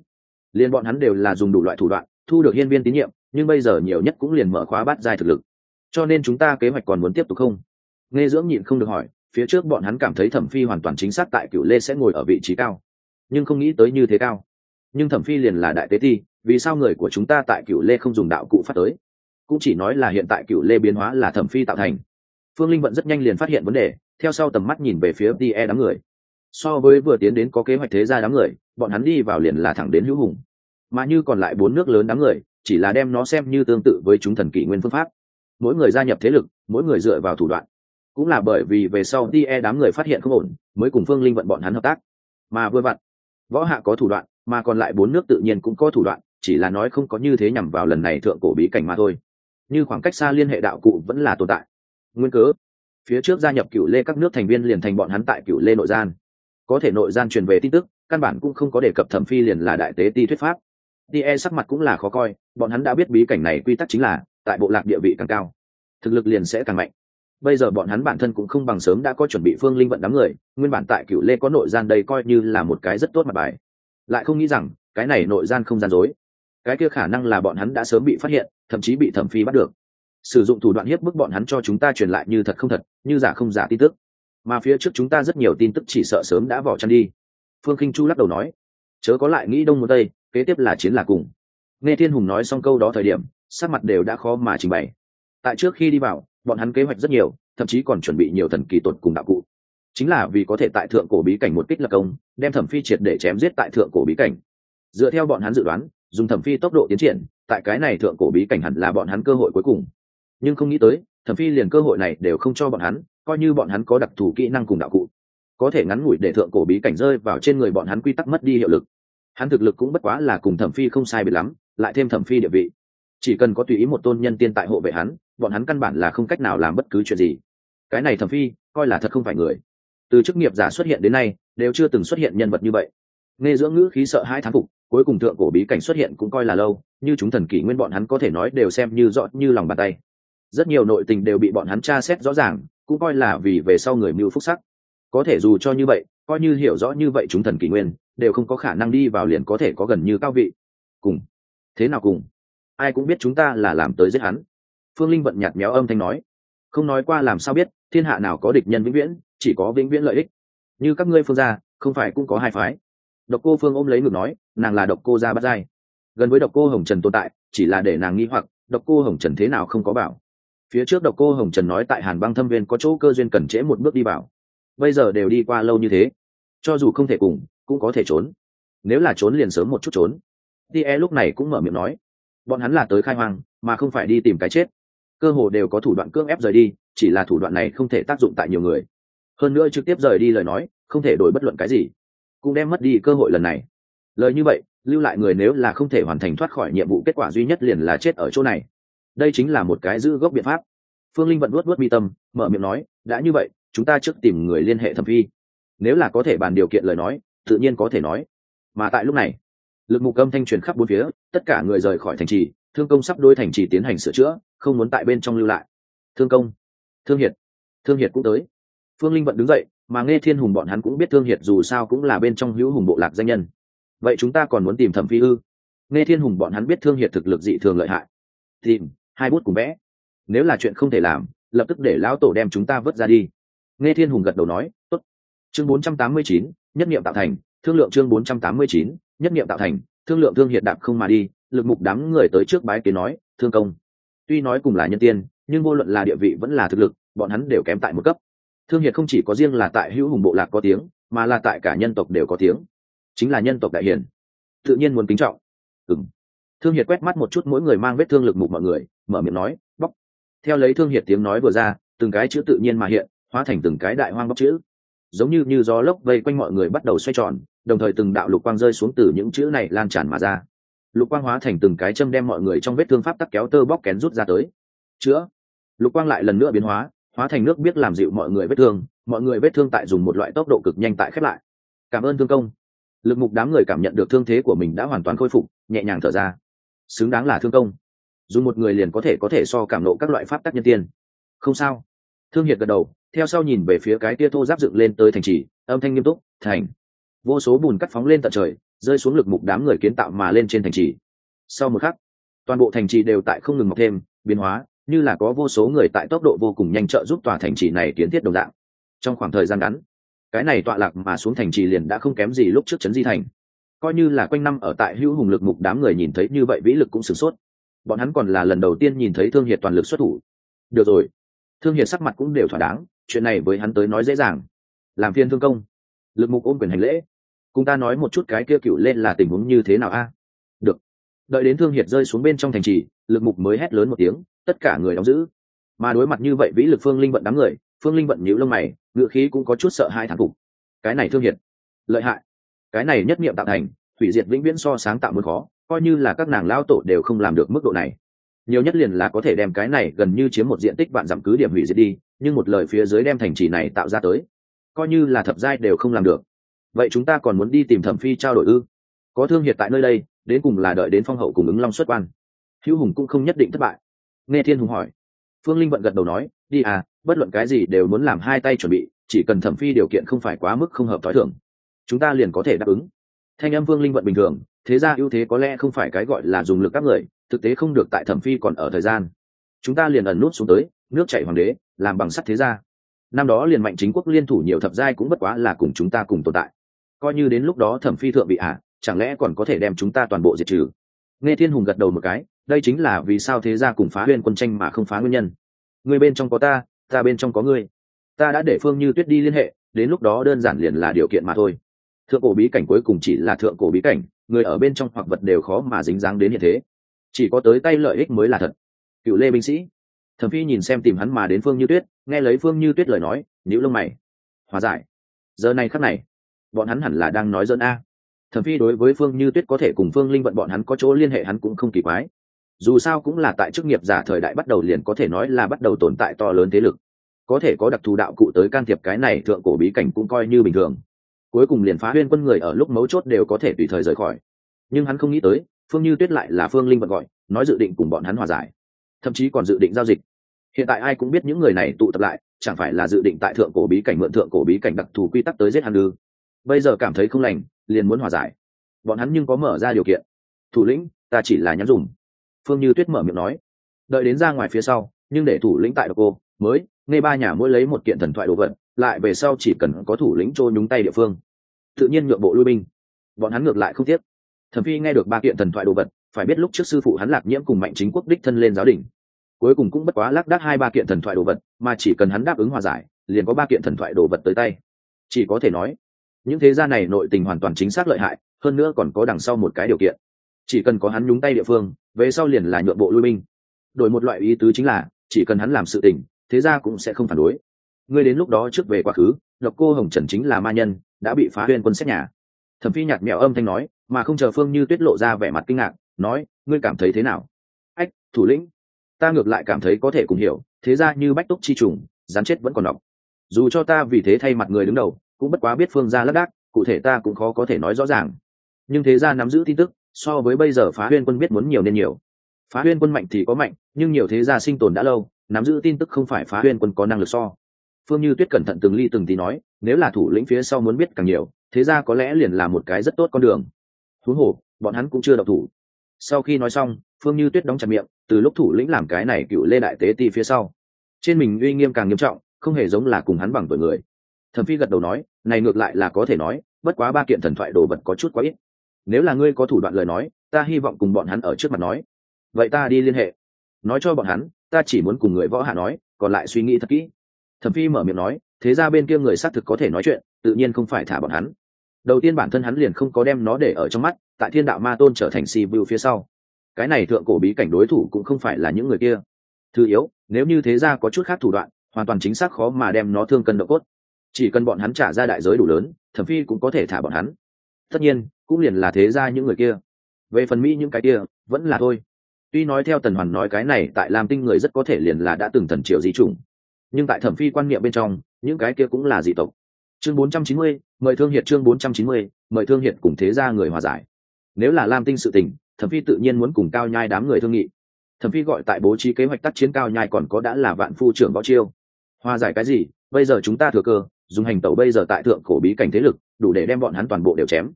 A: Liền bọn hắn đều là dùng đủ loại thủ đoạn, thu được hiên viên tín nhiệm, nhưng bây giờ nhiều nhất cũng liền mở khóa bắt dài thực lực. Cho nên chúng ta kế hoạch còn muốn tiếp tục không? Nghe dưỡng nhịn không được hỏi, phía trước bọn hắn cảm thấy thẩm phi hoàn toàn chính xác tại cựu lê sẽ ngồi ở vị trí cao. Nhưng không nghĩ tới như thế cao. Nhưng thẩm phi liền là đại tế ti, vì sao người của chúng ta tại cựu lê không dùng đạo cụ phát tới? Cũng chỉ nói là hiện tại cựu lê biến hóa là thẩm phi tạo thành. Phương linh vận rất nhanh liền phát hiện vấn đề, theo sau tầm mắt nhìn về phía tie đám người. So với vừa tiến đến có kế hoạch thế ra đám người, bọn hắn đi vào liền là thẳng đến hữu hùng. Mà như còn lại bốn nước lớn đám người, chỉ là đem nó xem như tương tự với chúng thần kỷ nguyên phương pháp. Mỗi người gia nhập thế lực, mỗi người dựa vào thủ đoạn. Cũng là bởi vì về sau tie đám người phát hiện không ổn, mới cùng phương linh vận bọn hắn hợp tác. Mà vừa vặn, võ hạ có thủ đoạn, mà còn lại bốn nước tự nhiên cũng có thủ đoạn, chỉ là nói không có như thế nhằm vào lần này thượng cổ bí cảnh mà thôi như khoảng cách xa liên hệ đạo cụ vẫn là tồn tại. Nguyên cớ, phía trước gia nhập cựu lê các nước thành viên liền thành bọn hắn tại cựu lê nội gian. Có thể nội gian truyền về tin tức, căn bản cũng không có đề cập thẩm phi liền là đại tế ti thuyết pháp. Ti e sắc mặt cũng là khó coi, bọn hắn đã biết bí cảnh này quy tắc chính là, tại bộ lạc địa vị càng cao, thực lực liền sẽ càng mạnh. Bây giờ bọn hắn bản thân cũng không bằng sớm đã có chuẩn bị phương linh vận đám người, nguyên bản tại cựu lê có nội gian đây coi như là một cái rất tốt mặt bài. Lại không nghĩ rằng, cái này nội gian không gian dối. Cái kia khả năng là bọn hắn đã sớm bị phát hiện thậm chí bị thẩm phi bắt được. Sử dụng thủ đoạn hiếp bức bọn hắn cho chúng ta truyền lại như thật không thật, như giả không giả tin tức. Mà phía trước chúng ta rất nhiều tin tức chỉ sợ sớm đã vỏ chăn đi. Phương khinh chu lắc đầu nói, chớ có lại nghĩ đông một tây, kế tiếp là chiến là cùng. Nghe thiên hùng nói xong câu đó thời điểm, sắc mặt đều đã khó mà trình bày. Tại trước khi đi vào, bọn hắn kế hoạch rất nhiều, thậm chí còn chuẩn bị nhiều thần kỳ tột cùng đạo cụ. Chính là vì có thể tại thượng cổ bí cảnh một kích lập công, đem thẩm phi triệt để chém giết tại thượng cổ bí cảnh. Dựa theo bọn hắn dự đoán, dùng thẩm phi tốc độ tiến triển tại cái này thượng cổ bí cảnh hẳn là bọn hắn cơ hội cuối cùng. Nhưng không nghĩ tới, thẩm phi liền cơ hội này đều không cho bọn hắn, coi như bọn hắn có đặc thù kỹ năng cùng đạo cụ, có thể ngắn ngủi để thượng cổ bí cảnh rơi vào trên người bọn hắn quy tắc mất đi hiệu lực. Hắn thực lực cũng bất quá là cùng thẩm phi không sai biệt lắm, lại thêm thẩm phi địa vị. Chỉ cần có tùy ý một tôn nhân tiên tại hộ vệ hắn, bọn hắn căn bản là không cách nào làm bất cứ chuyện gì. Cái này thẩm phi, coi là thật không phải người. Từ chức nghiệp giả xuất hiện đến nay, đều chưa từng xuất hiện nhân vật như vậy. Nghe dưỡng ngữ khí sợ hai thán phục cuối cùng thượng cổ bí cảnh xuất hiện cũng coi là lâu, như chúng thần kỷ nguyên bọn hắn có thể nói đều xem như rõ như lòng bàn tay. Rất nhiều nội tình đều bị bọn hắn tra xét rõ ràng, cũng coi là vì về sau người mưu phúc sắc. Có thể dù cho như vậy, coi như hiểu rõ như vậy chúng thần kỷ nguyên, đều không có khả năng đi vào liền có thể có gần như cao vị. Cùng. Thế nào cùng? Ai cũng biết chúng ta là làm tới giết hắn. Phương linh vận nhạt méo âm thanh nói. Không nói qua làm sao biết, thiên hạ nào có địch nhân vĩnh viễn, chỉ có vĩnh viễn lợi ích. Như các ngươi phương gia, không phải cũng có hai phái độc cô phương ôm lấy ngực nói, nàng là độc cô gia bắt dai gần với độc cô hồng trần tồn tại, chỉ là để nàng nghi hoặc, độc cô hồng trần thế nào không có bảo. Phía trước độc cô hồng trần nói tại hàn băng thâm viên có chỗ cơ duyên cần trễ một bước đi vào bây giờ đều đi qua lâu như thế, cho dù không thể cùng, cũng có thể trốn. Nếu là trốn liền sớm một chút trốn. Ti e lúc này cũng mở miệng nói, bọn hắn là tới khai hoang, mà không phải đi tìm cái chết. Cơ hồ đều có thủ đoạn cưỡng ép rời đi, chỉ là thủ đoạn này không thể tác dụng tại nhiều người. Hơn nữa trực tiếp rời đi lời nói, không thể đổi bất luận cái gì cũng đem mất đi cơ hội lần này. Lời như vậy, lưu lại người nếu là không thể hoàn thành thoát khỏi nhiệm vụ kết quả duy nhất liền là chết ở chỗ này. Đây chính là một cái giữ gốc biện pháp. Phương linh vẫn luốt luốt mi tâm, mở miệng nói, đã như vậy, chúng ta trước tìm người liên hệ thẩm phi. Nếu là có thể bàn điều kiện lời nói, tự nhiên có thể nói. Mà tại lúc này, lực mục âm thanh truyền khắp bốn phía, tất cả người rời khỏi thành trì, thương công sắp đôi thành trì tiến hành sửa chữa, không muốn tại bên trong lưu lại. Thương công, thương hiệt thương hiệt cũng tới. Phương linh vận đứng dậy mà nghe thiên hùng bọn hắn cũng biết thương hiệt dù sao cũng là bên trong hữu hùng bộ lạc danh nhân. Vậy chúng ta còn muốn tìm thẩm phi ư? Nghe thiên hùng bọn hắn biết thương hiệt thực lực dị thường lợi hại. Tìm hai bút cùng vẽ. Nếu là chuyện không thể làm lập tức để lão tổ đem chúng ta vớt ra đi. Nghe thiên hùng gật đầu nói tốt. Chương 489, nhất niệm tạo thành thương lượng chương 489, nhất niệm tạo thành thương lượng thương hiệt đạp không mà đi lực mục đám người tới trước bái kiến nói thương công. Tuy nói cùng là nhân tiên nhưng vô luận là địa vị vẫn là thực lực bọn hắn đều kém tại một cấp thương hiệt không chỉ có riêng là tại hữu hùng bộ lạc có tiếng, mà là tại cả nhân tộc đều có tiếng. Chính là nhân tộc đại Hiền. tự nhiên muốn kính trọng. Ừng thương hiệt quét mắt một chút mỗi người mang vết thương lực mục mọi người, mở miệng nói, bóc. Theo lấy thương hiệt tiếng nói vừa ra, từng cái chữ tự nhiên mà hiện, hóa thành từng cái đại hoang bóc chữ. Giống như như gió lốc vây quanh mọi người bắt đầu xoay tròn, đồng thời từng đạo lục quang rơi xuống từ những chữ này lan tràn mà ra. Lục quang hóa thành từng cái châm đem mọi người trong vết thương pháp tắc kéo tơ bóc kén rút ra tới. Chữa. Lục quang lại lần nữa biến hóa hóa thành nước biết làm dịu mọi người vết thương, mọi người vết thương tại dùng một loại tốc độ cực nhanh tại khép lại. Cảm ơn thương công. Lực mục đám người cảm nhận được thương thế của mình đã hoàn toàn khôi phục, nhẹ nhàng thở ra. Xứng đáng là thương công. Dùng một người liền có thể có thể so cảm nộ các loại pháp tắc nhân tiên. Không sao. Thương hiệt gật đầu, theo sau nhìn về phía cái tia thô giáp dựng lên tới thành trì, âm thanh nghiêm túc, thành. Vô số bùn cắt phóng lên tận trời, rơi xuống lực mục đám người kiến tạo mà lên trên thành trì. Sau một khắc, toàn bộ thành trì đều tại không ngừng mọc thêm, biến hóa như là có vô số người tại tốc độ vô cùng nhanh trợ giúp tòa thành trì này kiến thiết đồng dạng. Trong khoảng thời gian ngắn, cái này tọa lạc mà xuống thành trì liền đã không kém gì lúc trước trấn di thành. Coi như là quanh năm ở tại hữu hùng lực mục đám người nhìn thấy như vậy vĩ lực cũng sửng sốt. Bọn hắn còn là lần đầu tiên nhìn thấy thương hiệt toàn lực xuất thủ. Được rồi, thương hiệt sắc mặt cũng đều thỏa đáng, chuyện này với hắn tới nói dễ dàng. Làm phiên thương công, lực mục ôm quyền hành lễ. Cùng ta nói một chút cái kia cựu lên là tình huống như thế nào a? Được, đợi đến thương hiệt rơi xuống bên trong thành trì, lực mục mới hét lớn một tiếng tất cả người đóng giữ. Mà đối mặt như vậy vĩ lực phương linh vận đám người, phương linh vận nhíu lông mày, ngựa khí cũng có chút sợ hai thằng phục. Cái này thương hiệt, lợi hại. Cái này nhất niệm tạo thành, hủy diệt vĩnh viễn so sáng tạo muốn khó, coi như là các nàng lao tổ đều không làm được mức độ này. Nhiều nhất liền là có thể đem cái này gần như chiếm một diện tích vạn giảm cứ điểm hủy diệt đi, nhưng một lời phía dưới đem thành trì này tạo ra tới, coi như là thập giai đều không làm được. Vậy chúng ta còn muốn đi tìm thẩm phi trao đổi ư? Có thương hiệt tại nơi đây, đến cùng là đợi đến phong hậu cùng ứng long xuất quan. Hữu hùng cũng không nhất định thất bại nghe thiên hùng hỏi. Phương linh vận gật đầu nói, đi à bất luận cái gì đều muốn làm hai tay chuẩn bị, chỉ cần thẩm phi điều kiện không phải quá mức không hợp t h o i thưởng chúng ta liền có thể đáp ứng. Thanh âm vương linh vận bình thường, thế ra ưu thế có lẽ không phải cái gọi là dùng lực các người, thực tế không được tại thẩm phi còn ở thời gian. Chúng ta liền ẩn nút xuống tới, nước chảy hoàng đế, làm bằng sắt thế ra. Năm đó liền mạnh chính quốc liên thủ nhiều thập giai cũng bất quá là cùng chúng ta cùng tồn tại. Coi như đến lúc đó thẩm phi thượng bị ả, chẳng lẽ còn có thể đem chúng ta toàn bộ diệt trừ? Nghe thiên hùng gật đầu một cái đây chính là vì sao thế gia cùng phá huyên quân tranh mà không phá nguyên nhân. Người bên trong có ta ta bên trong có ngươi. Ta đã để phương như tuyết đi liên hệ, đến lúc đó đơn giản liền là điều kiện mà thôi. Thượng cổ bí cảnh cuối cùng chỉ là thượng cổ bí cảnh, người ở bên trong hoặc vật đều khó mà dính dáng đến hiện thế. Chỉ có tới tay lợi ích mới là thật. Cựu lê binh sĩ. Thẩm phi nhìn xem tìm hắn mà đến phương như tuyết, nghe lấy phương như tuyết lời nói nữ lông mày. Hòa giải. Giờ này khắc này, bọn hắn hẳn là đang nói dẫn a. Thẩm phi đối với phương như tuyết có thể cùng phương linh vận bọn hắn có chỗ liên hệ hắn cũng không kỳ quái dù sao cũng là tại chức nghiệp giả thời đại bắt đầu liền có thể nói là bắt đầu tồn tại to lớn thế lực. Có thể có đặc thù đạo cụ tới can thiệp cái này thượng cổ bí cảnh cũng coi như bình thường. Cuối cùng liền phá huyên quân người ở lúc mấu chốt đều có thể tùy thời rời khỏi. Nhưng hắn không nghĩ tới, phương như tuyết lại là phương linh vật gọi, nói dự định cùng bọn hắn hòa giải. Thậm chí còn dự định giao dịch. Hiện tại ai cũng biết những người này tụ tập lại, chẳng phải là dự định tại thượng cổ bí cảnh mượn thượng cổ bí cảnh đặc thù quy tắc tới giết hắn ư? Bây giờ cảm thấy không lành, liền muốn hòa giải. Bọn hắn nhưng có mở ra điều kiện. Thủ lĩnh, ta chỉ là nhắn dùng phương như tuyết mở miệng nói. Đợi đến ra ngoài phía sau, nhưng để thủ lĩnh tại độc cô, mới nghe ba nhà mỗi lấy một kiện thần thoại đồ vật, lại về sau chỉ cần có thủ lĩnh trôi nhúng tay địa phương. Tự nhiên nhượng bộ lui binh. Bọn hắn ngược lại không tiếc. Thẩm phi nghe được ba kiện thần thoại đồ vật, phải biết lúc trước sư phụ hắn lạc nhiễm cùng mạnh chính quốc đích thân lên giáo đình. Cuối cùng cũng bất quá lác đác hai ba kiện thần thoại đồ vật, mà chỉ cần hắn đáp ứng hòa giải, liền có ba kiện thần thoại đồ vật tới tay. Chỉ có thể nói, những thế gia này nội tình hoàn toàn chính xác lợi hại, hơn nữa còn có đằng sau một cái điều kiện chỉ cần có hắn nhúng tay địa phương, về sau liền là nhượng bộ lui binh. Đổi một loại ý tứ chính là, chỉ cần hắn làm sự tình, thế gia cũng sẽ không phản đối. Ngươi đến lúc đó trước về quá khứ lộc cô hồng trần chính là ma nhân, đã bị phá huyên quân xét nhà. Thẩm phi nhạt mẹo âm thanh nói, mà không chờ phương như tuyết lộ ra vẻ mặt kinh ngạc, nói, ngươi cảm thấy thế nào? Ách, thủ lĩnh, ta ngược lại cảm thấy có thể cùng hiểu, thế ra như bách túc chi trùng, rắn chết vẫn còn đọc dù cho ta vì thế thay mặt người đứng đầu, cũng bất quá biết phương gia lác đác, cụ thể ta cũng khó có thể nói rõ ràng. Nhưng thế ra nắm giữ tin tức so với bây giờ phá huyên quân biết muốn nhiều nên nhiều. Phá huyên quân mạnh thì có mạnh, nhưng nhiều thế gia sinh tồn đã lâu, nắm giữ tin tức không phải phá huyên quân có năng lực so. Phương như tuyết cẩn thận từng ly từng tí nói, nếu là thủ lĩnh phía sau muốn biết càng nhiều, thế ra có lẽ liền là một cái rất tốt con đường. Thú hồ, bọn hắn cũng chưa độc thủ. Sau khi nói xong, phương như tuyết đóng chặt miệng, từ lúc thủ lĩnh làm cái này cựu lê đại tế ti phía sau. Trên mình uy nghiêm càng nghiêm trọng, không hề giống là cùng hắn bằng tuổi người. Thẩm phi gật đầu nói, này ngược lại là có thể nói, bất quá ba kiện thần thoại đồ vật có chút quá ít nếu là ngươi có thủ đoạn lời nói, ta hy vọng cùng bọn hắn ở trước mặt nói. Vậy ta đi liên hệ. Nói cho bọn hắn, ta chỉ muốn cùng người võ hạ nói, còn lại suy nghĩ thật kỹ. Thẩm phi mở miệng nói, thế ra bên kia người xác thực có thể nói chuyện, tự nhiên không phải thả bọn hắn. Đầu tiên bản thân hắn liền không có đem nó để ở trong mắt, tại thiên đạo ma tôn trở thành si vu phía sau. Cái này thượng cổ bí cảnh đối thủ cũng không phải là những người kia. Thứ yếu, nếu như thế ra có chút khác thủ đoạn, hoàn toàn chính xác khó mà đem nó thương cân độ cốt. Chỉ cần bọn hắn trả ra đại giới đủ lớn, thẩm phi cũng có thể thả bọn hắn. Tất nhiên cũng liền là thế ra những người kia. Về phần mỹ những cái kia vẫn là thôi. Tuy nói theo tần hoàn nói cái này tại lam tinh người rất có thể liền là đã từng thần triệu di chủng. Nhưng tại thẩm phi quan niệm bên trong những cái kia cũng là dị tộc. Chương 490, mời thương hiệt chương 490, mời thương hiệt cùng thế gia người hòa giải. Nếu là lam tinh sự tình thẩm phi tự nhiên muốn cùng cao nhai đám người thương nghị. Thẩm phi gọi tại bố trí kế hoạch tác chiến cao nhai còn có đã là vạn phu trưởng võ chiêu. Hòa giải cái gì? Bây giờ chúng ta thừa cơ dùng hành tẩu bây giờ tại thượng cổ bí cảnh thế lực đủ để đem bọn hắn toàn bộ đều chém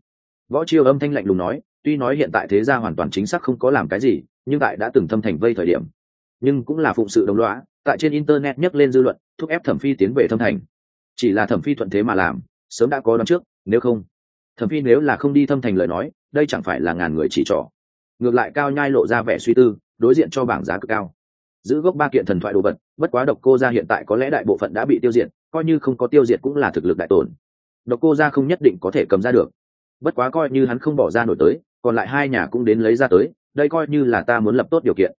A: võ chiêu âm thanh lạnh lùng nói, tuy nói hiện tại thế gia hoàn toàn chính xác không có làm cái gì, nhưng tại đã từng thâm thành vây thời điểm. Nhưng cũng là phụng sự đồng loá tại trên internet nhắc lên dư luận, thúc ép thẩm phi tiến về thâm thành. Chỉ là thẩm phi thuận thế mà làm, sớm đã có đón trước, nếu không, thẩm phi nếu là không đi thâm thành lời nói, đây chẳng phải là ngàn người chỉ trỏ. Ngược lại cao nhai lộ ra vẻ suy tư, đối diện cho bảng giá cực cao. Giữ gốc ba kiện thần thoại đồ vật, bất quá độc cô gia hiện tại có lẽ đại bộ phận đã bị tiêu diệt, coi như không có tiêu diệt cũng là thực lực đại tổn. Độc cô gia không nhất định có thể cầm ra được bất quá coi như hắn không bỏ ra nổi tới, còn lại hai nhà cũng đến lấy ra tới, đây coi như là ta muốn lập tốt điều kiện.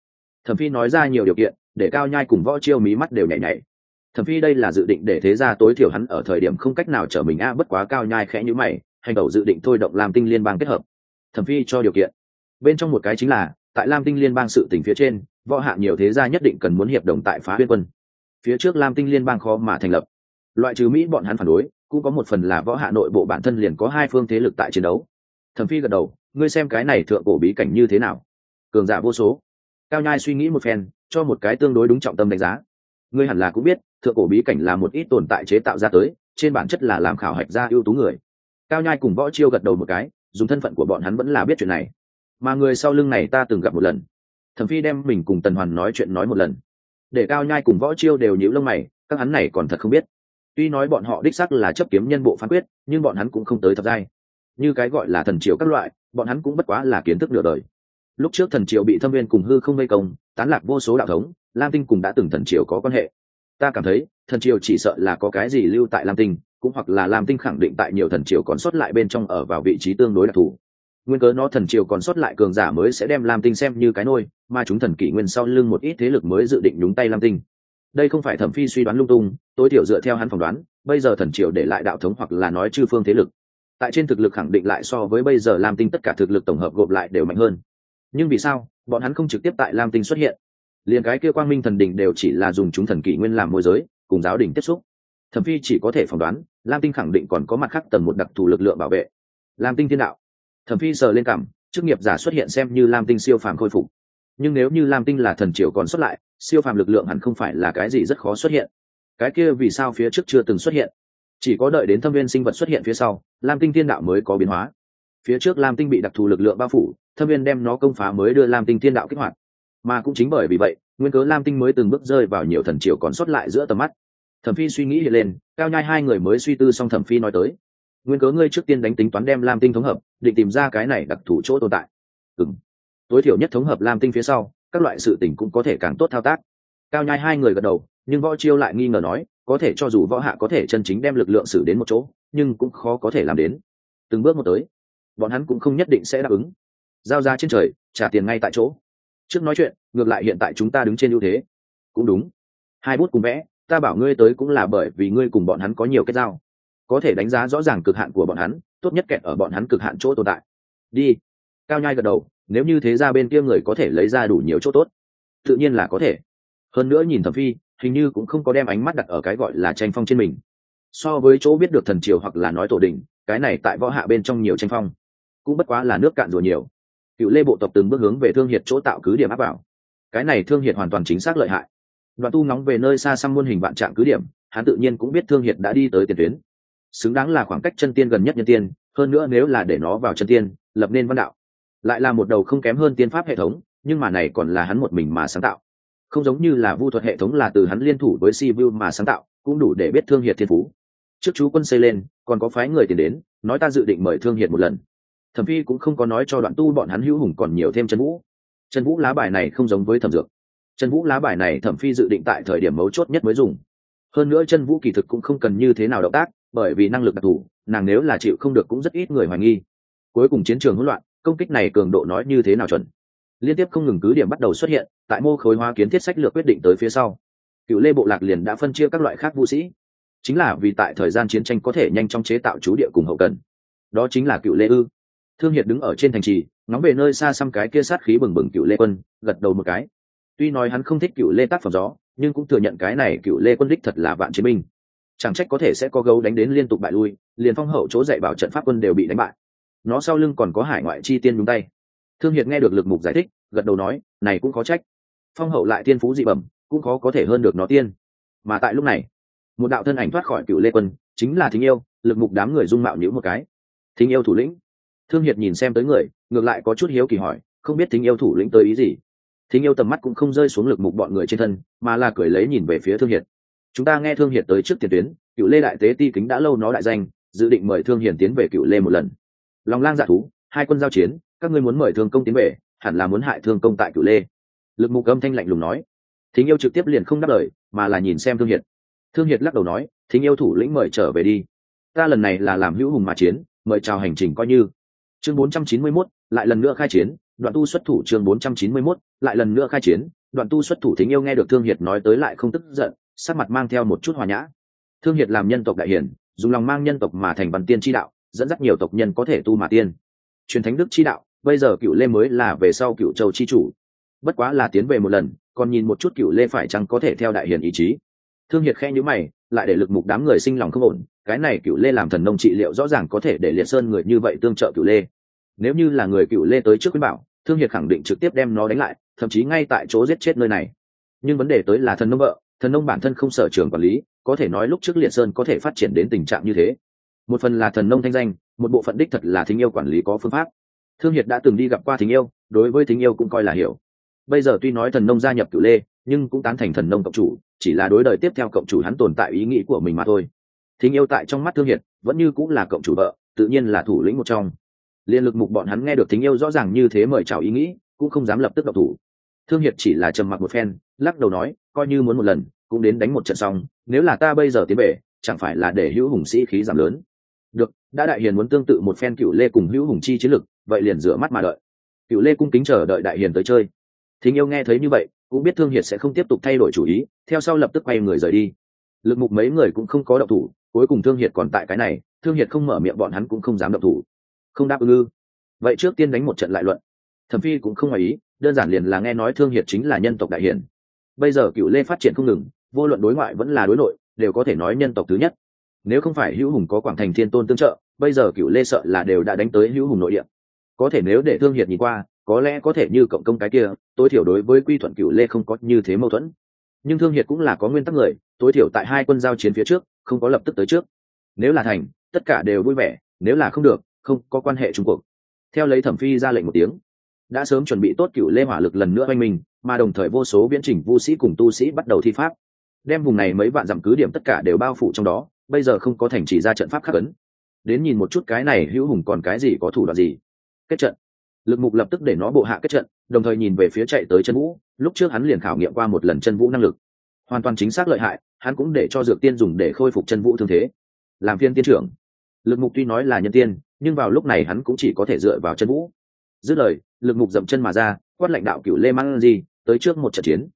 A: Thẩm phi nói ra nhiều điều kiện, để cao nhai cùng võ chiêu mí mắt đều nhảy nhảy. Thẩm phi đây là dự định để thế gia tối thiểu hắn ở thời điểm không cách nào trở mình a, bất quá cao nhai khẽ như mày, hành đầu dự định thôi động làm tinh liên bang kết hợp. Thẩm phi cho điều kiện. Bên trong một cái chính là, tại lam tinh liên bang sự tỉnh phía trên, võ hạ nhiều thế gia nhất định cần muốn hiệp đồng tại phá huyên quân. Phía trước lam tinh liên bang khó mà thành lập. Loại trừ mỹ bọn hắn phản đối cũng có một phần là võ hạ nội bộ bản thân liền có hai phương thế lực tại chiến đấu. Thẩm phi gật đầu, ngươi xem cái này thượng cổ bí cảnh như thế nào? Cường giả vô số. Cao nhai suy nghĩ một phen, cho một cái tương đối đúng trọng tâm đánh giá. Ngươi hẳn là cũng biết, thượng cổ bí cảnh là một ít tồn tại chế tạo ra tới, trên bản chất là làm khảo hạch ra ưu tú người. Cao nhai cùng võ chiêu gật đầu một cái, dùng thân phận của bọn hắn vẫn là biết chuyện này. Mà người sau lưng này ta từng gặp một lần. Thẩm phi đem mình cùng tần hoàn nói chuyện nói một lần. Để cao nhai cùng võ chiêu đều nhíu lông mày, các hắn này còn thật không biết tuy nói bọn họ đích sắc là chấp kiếm nhân bộ phán quyết, nhưng bọn hắn cũng không tới thập giai. Như cái gọi là thần triều các loại, bọn hắn cũng bất quá là kiến thức nửa đời. Lúc trước thần triều bị thâm viên cùng hư không vây công, tán lạc vô số đạo thống, lam tinh cùng đã từng thần triều có quan hệ. Ta cảm thấy, thần triều chỉ sợ là có cái gì lưu tại lam tinh, cũng hoặc là lam tinh khẳng định tại nhiều thần triều còn sót lại bên trong ở vào vị trí tương đối đặc thù. Nguyên cớ nó thần triều còn sót lại cường giả mới sẽ đem lam tinh xem như cái nôi, mà chúng thần kỷ nguyên sau lưng một ít thế lực mới dự định nhúng tay lam tinh đây không phải thẩm phi suy đoán lung tung, tối thiểu dựa theo hắn phỏng đoán, bây giờ thần triều để lại đạo thống hoặc là nói chư phương thế lực. Tại trên thực lực khẳng định lại so với bây giờ lam tinh tất cả thực lực tổng hợp gộp lại đều mạnh hơn. Nhưng vì sao, bọn hắn không trực tiếp tại lam tinh xuất hiện? Liền cái kia quang minh thần đình đều chỉ là dùng chúng thần kỷ nguyên làm môi giới, cùng giáo đình tiếp xúc. Thẩm phi chỉ có thể phỏng đoán, lam tinh khẳng định còn có mặt khác tầng một đặc thù lực lượng bảo vệ. Lam tinh thiên đạo. Thẩm phi sờ lên cảm, chức nghiệp giả xuất hiện xem như lam tinh siêu phàm khôi phục nhưng nếu như lam tinh là thần triều còn xuất lại, siêu phàm lực lượng hẳn không phải là cái gì rất khó xuất hiện. Cái kia vì sao phía trước chưa từng xuất hiện? Chỉ có đợi đến thâm viên sinh vật xuất hiện phía sau, lam tinh thiên đạo mới có biến hóa. Phía trước lam tinh bị đặc thù lực lượng bao phủ, thâm viên đem nó công phá mới đưa lam tinh thiên đạo kích hoạt. Mà cũng chính bởi vì vậy, nguyên cớ lam tinh mới từng bước rơi vào nhiều thần triều còn sót lại giữa tầm mắt. Thẩm phi suy nghĩ hiện lên, cao nhai hai người mới suy tư xong thẩm phi nói tới. Nguyên cớ ngươi trước tiên đánh tính toán đem lam tinh thống hợp, định tìm ra cái này đặc thù chỗ tồn tại. Ừng tối thiểu nhất thống hợp lam tinh phía sau, các loại sự tình cũng có thể càng tốt thao tác. Cao nhai hai người gật đầu, nhưng võ chiêu lại nghi ngờ nói, có thể cho dù võ hạ có thể chân chính đem lực lượng xử đến một chỗ, nhưng cũng khó có thể làm đến. Từng bước một tới, bọn hắn cũng không nhất định sẽ đáp ứng. Giao ra trên trời, trả tiền ngay tại chỗ. Trước nói chuyện, ngược lại hiện tại chúng ta đứng trên ưu thế. Cũng đúng. Hai bút cùng vẽ, ta bảo ngươi tới cũng là bởi vì ngươi cùng bọn hắn có nhiều kết giao. Có thể đánh giá rõ ràng cực hạn của bọn hắn, tốt nhất kẹt ở bọn hắn cực hạn chỗ tồn tại. Đi. Cao nhai gật đầu nếu như thế ra bên kia người có thể lấy ra đủ nhiều chỗ tốt, tự nhiên là có thể. Hơn nữa nhìn thẩm phi, hình như cũng không có đem ánh mắt đặt ở cái gọi là tranh phong trên mình. So với chỗ biết được thần triều hoặc là nói tổ đình, cái này tại võ hạ bên trong nhiều tranh phong, cũng bất quá là nước cạn rồi nhiều. Cựu lê bộ tộc từng bước hướng về thương hiệt chỗ tạo cứ điểm áp vào. Cái này thương hiệt hoàn toàn chính xác lợi hại. Đoạn tu nóng về nơi xa xăm muôn hình vạn trạng cứ điểm, hắn tự nhiên cũng biết thương hiệt đã đi tới tiền tuyến. Xứng đáng là khoảng cách chân tiên gần nhất nhân tiên, hơn nữa nếu là để nó vào chân tiên, lập nên văn đạo lại là một đầu không kém hơn tiên pháp hệ thống, nhưng mà này còn là hắn một mình mà sáng tạo. Không giống như là vu thuật hệ thống là từ hắn liên thủ với si vu mà sáng tạo, cũng đủ để biết thương hiệt thiên phú. Trước chú quân xây lên, còn có phái người tiền đến, nói ta dự định mời thương hiệt một lần. Thẩm phi cũng không có nói cho đoạn tu bọn hắn hữu hùng còn nhiều thêm chân vũ. Chân vũ lá bài này không giống với thẩm dược. Chân vũ lá bài này thẩm phi dự định tại thời điểm mấu chốt nhất mới dùng. Hơn nữa chân vũ kỳ thực cũng không cần như thế nào động tác, bởi vì năng lực đặc thù, nàng nếu là chịu không được cũng rất ít người hoài nghi. Cuối cùng chiến trường hỗn loạn công kích này cường độ nói như thế nào chuẩn? Liên tiếp không ngừng cứ điểm bắt đầu xuất hiện, tại mô khối hoa kiến thiết sách lược quyết định tới phía sau. Cựu lê bộ lạc liền đã phân chia các loại khác vũ sĩ. Chính là vì tại thời gian chiến tranh có thể nhanh chóng chế tạo chú địa cùng hậu cần. Đó chính là cựu lê ư. Thương hiệt đứng ở trên thành trì, ngóng về nơi xa xăm cái kia sát khí bừng bừng cựu lê quân, gật đầu một cái. Tuy nói hắn không thích cựu lê tác phẩm gió, nhưng cũng thừa nhận cái này cựu lê quân đích thật là vạn chiến binh. Chẳng trách có thể sẽ có gấu đánh đến liên tục bại lui, liền phong hậu chỗ dạy bảo trận pháp quân đều bị đánh bại nó sau lưng còn có hải ngoại chi tiên đúng tay. Thương hiệt nghe được lực mục giải thích, gật đầu nói, này cũng có trách. Phong hậu lại tiên phú dị bẩm, cũng khó có thể hơn được nó tiên. Mà tại lúc này, một đạo thân ảnh thoát khỏi cựu lê quân, chính là thính yêu, lực mục đám người dung mạo nhữ một cái. Thính yêu thủ lĩnh. Thương hiệt nhìn xem tới người, ngược lại có chút hiếu kỳ hỏi, không biết thính yêu thủ lĩnh tới ý gì? Thính yêu tầm mắt cũng không rơi xuống lực mục bọn người trên thân, mà là cười lấy nhìn về phía thương hiệt. Chúng ta nghe thương hiệt tới trước tiền tuyến, cựu lê đại tế ti kính đã lâu nó đại danh, dự định mời thương hiền tiến về cựu lê một lần lòng lang dạ thú hai quân giao chiến các ngươi muốn mời thương công tiến về hẳn là muốn hại thương công tại cửu lê. Lực mục âm thanh lạnh lùng nói. Thính yêu trực tiếp liền không đáp lời mà là nhìn xem thương hiệt. Thương hiệt lắc đầu nói thính yêu thủ lĩnh mời trở về đi. Ta lần này là làm hữu hùng mà chiến mời chào hành trình coi như. Chương 491, lại lần nữa khai chiến đoạn tu xuất thủ chương 491, lại lần nữa khai chiến đoạn tu xuất thủ thính yêu nghe được thương hiệt nói tới lại không tức giận sắc mặt mang theo một chút hòa nhã. Thương hiệt làm nhân tộc đại hiển dùng lòng mang nhân tộc mà thành văn tiên chi đạo dẫn dắt nhiều tộc nhân có thể tu mà tiên. Truyền thánh đức chi đạo, bây giờ cựu lê mới là về sau cựu châu chi chủ. Bất quá là tiến về một lần, còn nhìn một chút cựu lê phải chăng có thể theo đại hiền ý chí. Thương hiệt khe nhữ mày, lại để lực mục đám người sinh lòng không ổn, cái này cựu lê làm thần nông trị liệu rõ ràng có thể để liệt sơn người như vậy tương trợ cựu lê. Nếu như là người cựu lê tới trước khuyên bảo, thương hiệt khẳng định trực tiếp đem nó đánh lại, thậm chí ngay tại chỗ giết chết nơi này. Nhưng vấn đề tới là thần nông vợ, thần nông bản thân không sở trường quản lý, có thể nói lúc trước liệt sơn có thể phát triển đến tình trạng như thế một phần là thần nông thanh danh, một bộ phận đích thật là thính yêu quản lý có phương pháp. Thương hiệt đã từng đi gặp qua thính yêu, đối với thính yêu cũng coi là hiểu. Bây giờ tuy nói thần nông gia nhập cựu lê, nhưng cũng tán thành thần nông cộng chủ, chỉ là đối đời tiếp theo cộng chủ hắn tồn tại ý nghĩ của mình mà thôi. Thính yêu tại trong mắt thương hiệt, vẫn như cũng là cộng chủ vợ, tự nhiên là thủ lĩnh một trong. Liên lực mục bọn hắn nghe được thính yêu rõ ràng như thế mời chào ý nghĩ, cũng không dám lập tức độc thủ. Thương hiệt chỉ là trầm mặc một phen, lắc đầu nói, coi như muốn một lần, cũng đến đánh một trận xong, nếu là ta bây giờ tiến về, chẳng phải là để hữu hùng sĩ khí giảm lớn đã đại hiền muốn tương tự một phen cựu lê cùng hữu hùng chi chiến lực, vậy liền rửa mắt mà đợi. Cựu lê cung kính chờ đợi đại hiền tới chơi. Thính yêu nghe thấy như vậy, cũng biết thương hiệt sẽ không tiếp tục thay đổi chủ ý, theo sau lập tức quay người rời đi. Lực mục mấy người cũng không có độc thủ, cuối cùng thương hiệt còn tại cái này, thương hiệt không mở miệng bọn hắn cũng không dám độc thủ. Không đáp ứng ư? Vậy trước tiên đánh một trận lại luận. Thẩm phi cũng không ngoài ý, đơn giản liền là nghe nói thương hiệt chính là nhân tộc đại hiển bây giờ cựu lê phát triển không ngừng, vô luận đối ngoại vẫn là đối nội, đều có thể nói nhân tộc thứ nhất nếu không phải hữu hùng có quảng thành thiên tôn tương trợ, bây giờ cựu lê sợ là đều đã đánh tới hữu hùng nội địa. Có thể nếu để thương hiệt nhìn qua, có lẽ có thể như cộng công cái kia, tối thiểu đối với quy thuận cựu lê không có như thế mâu thuẫn. Nhưng thương hiệt cũng là có nguyên tắc người, tối thiểu tại hai quân giao chiến phía trước, không có lập tức tới trước. Nếu là thành, tất cả đều vui vẻ, nếu là không được, không có quan hệ trung cuộc. Theo lấy thẩm phi ra lệnh một tiếng, đã sớm chuẩn bị tốt cựu lê hỏa lực lần nữa oanh mình mà đồng thời vô số viễn trình vu sĩ cùng tu sĩ bắt đầu thi pháp. Đem vùng này mấy vạn dặm cứ điểm tất cả đều bao phủ trong đó bây giờ không có thành chỉ ra trận pháp khắc ấn. Đến nhìn một chút cái này hữu hùng còn cái gì có thủ đoạn gì. Kết trận. Lực mục lập tức để nó bộ hạ kết trận, đồng thời nhìn về phía chạy tới chân vũ. Lúc trước hắn liền khảo nghiệm qua một lần chân vũ năng lực. Hoàn toàn chính xác lợi hại, hắn cũng để cho dược tiên dùng để khôi phục chân vũ thương thế. Làm phiên tiên trưởng. Lực mục tuy nói là nhân tiên, nhưng vào lúc này hắn cũng chỉ có thể dựa vào chân vũ. Dứt lời, lực mục dậm chân mà ra, quát lãnh đạo cựu lê mang di, tới trước một trận chiến.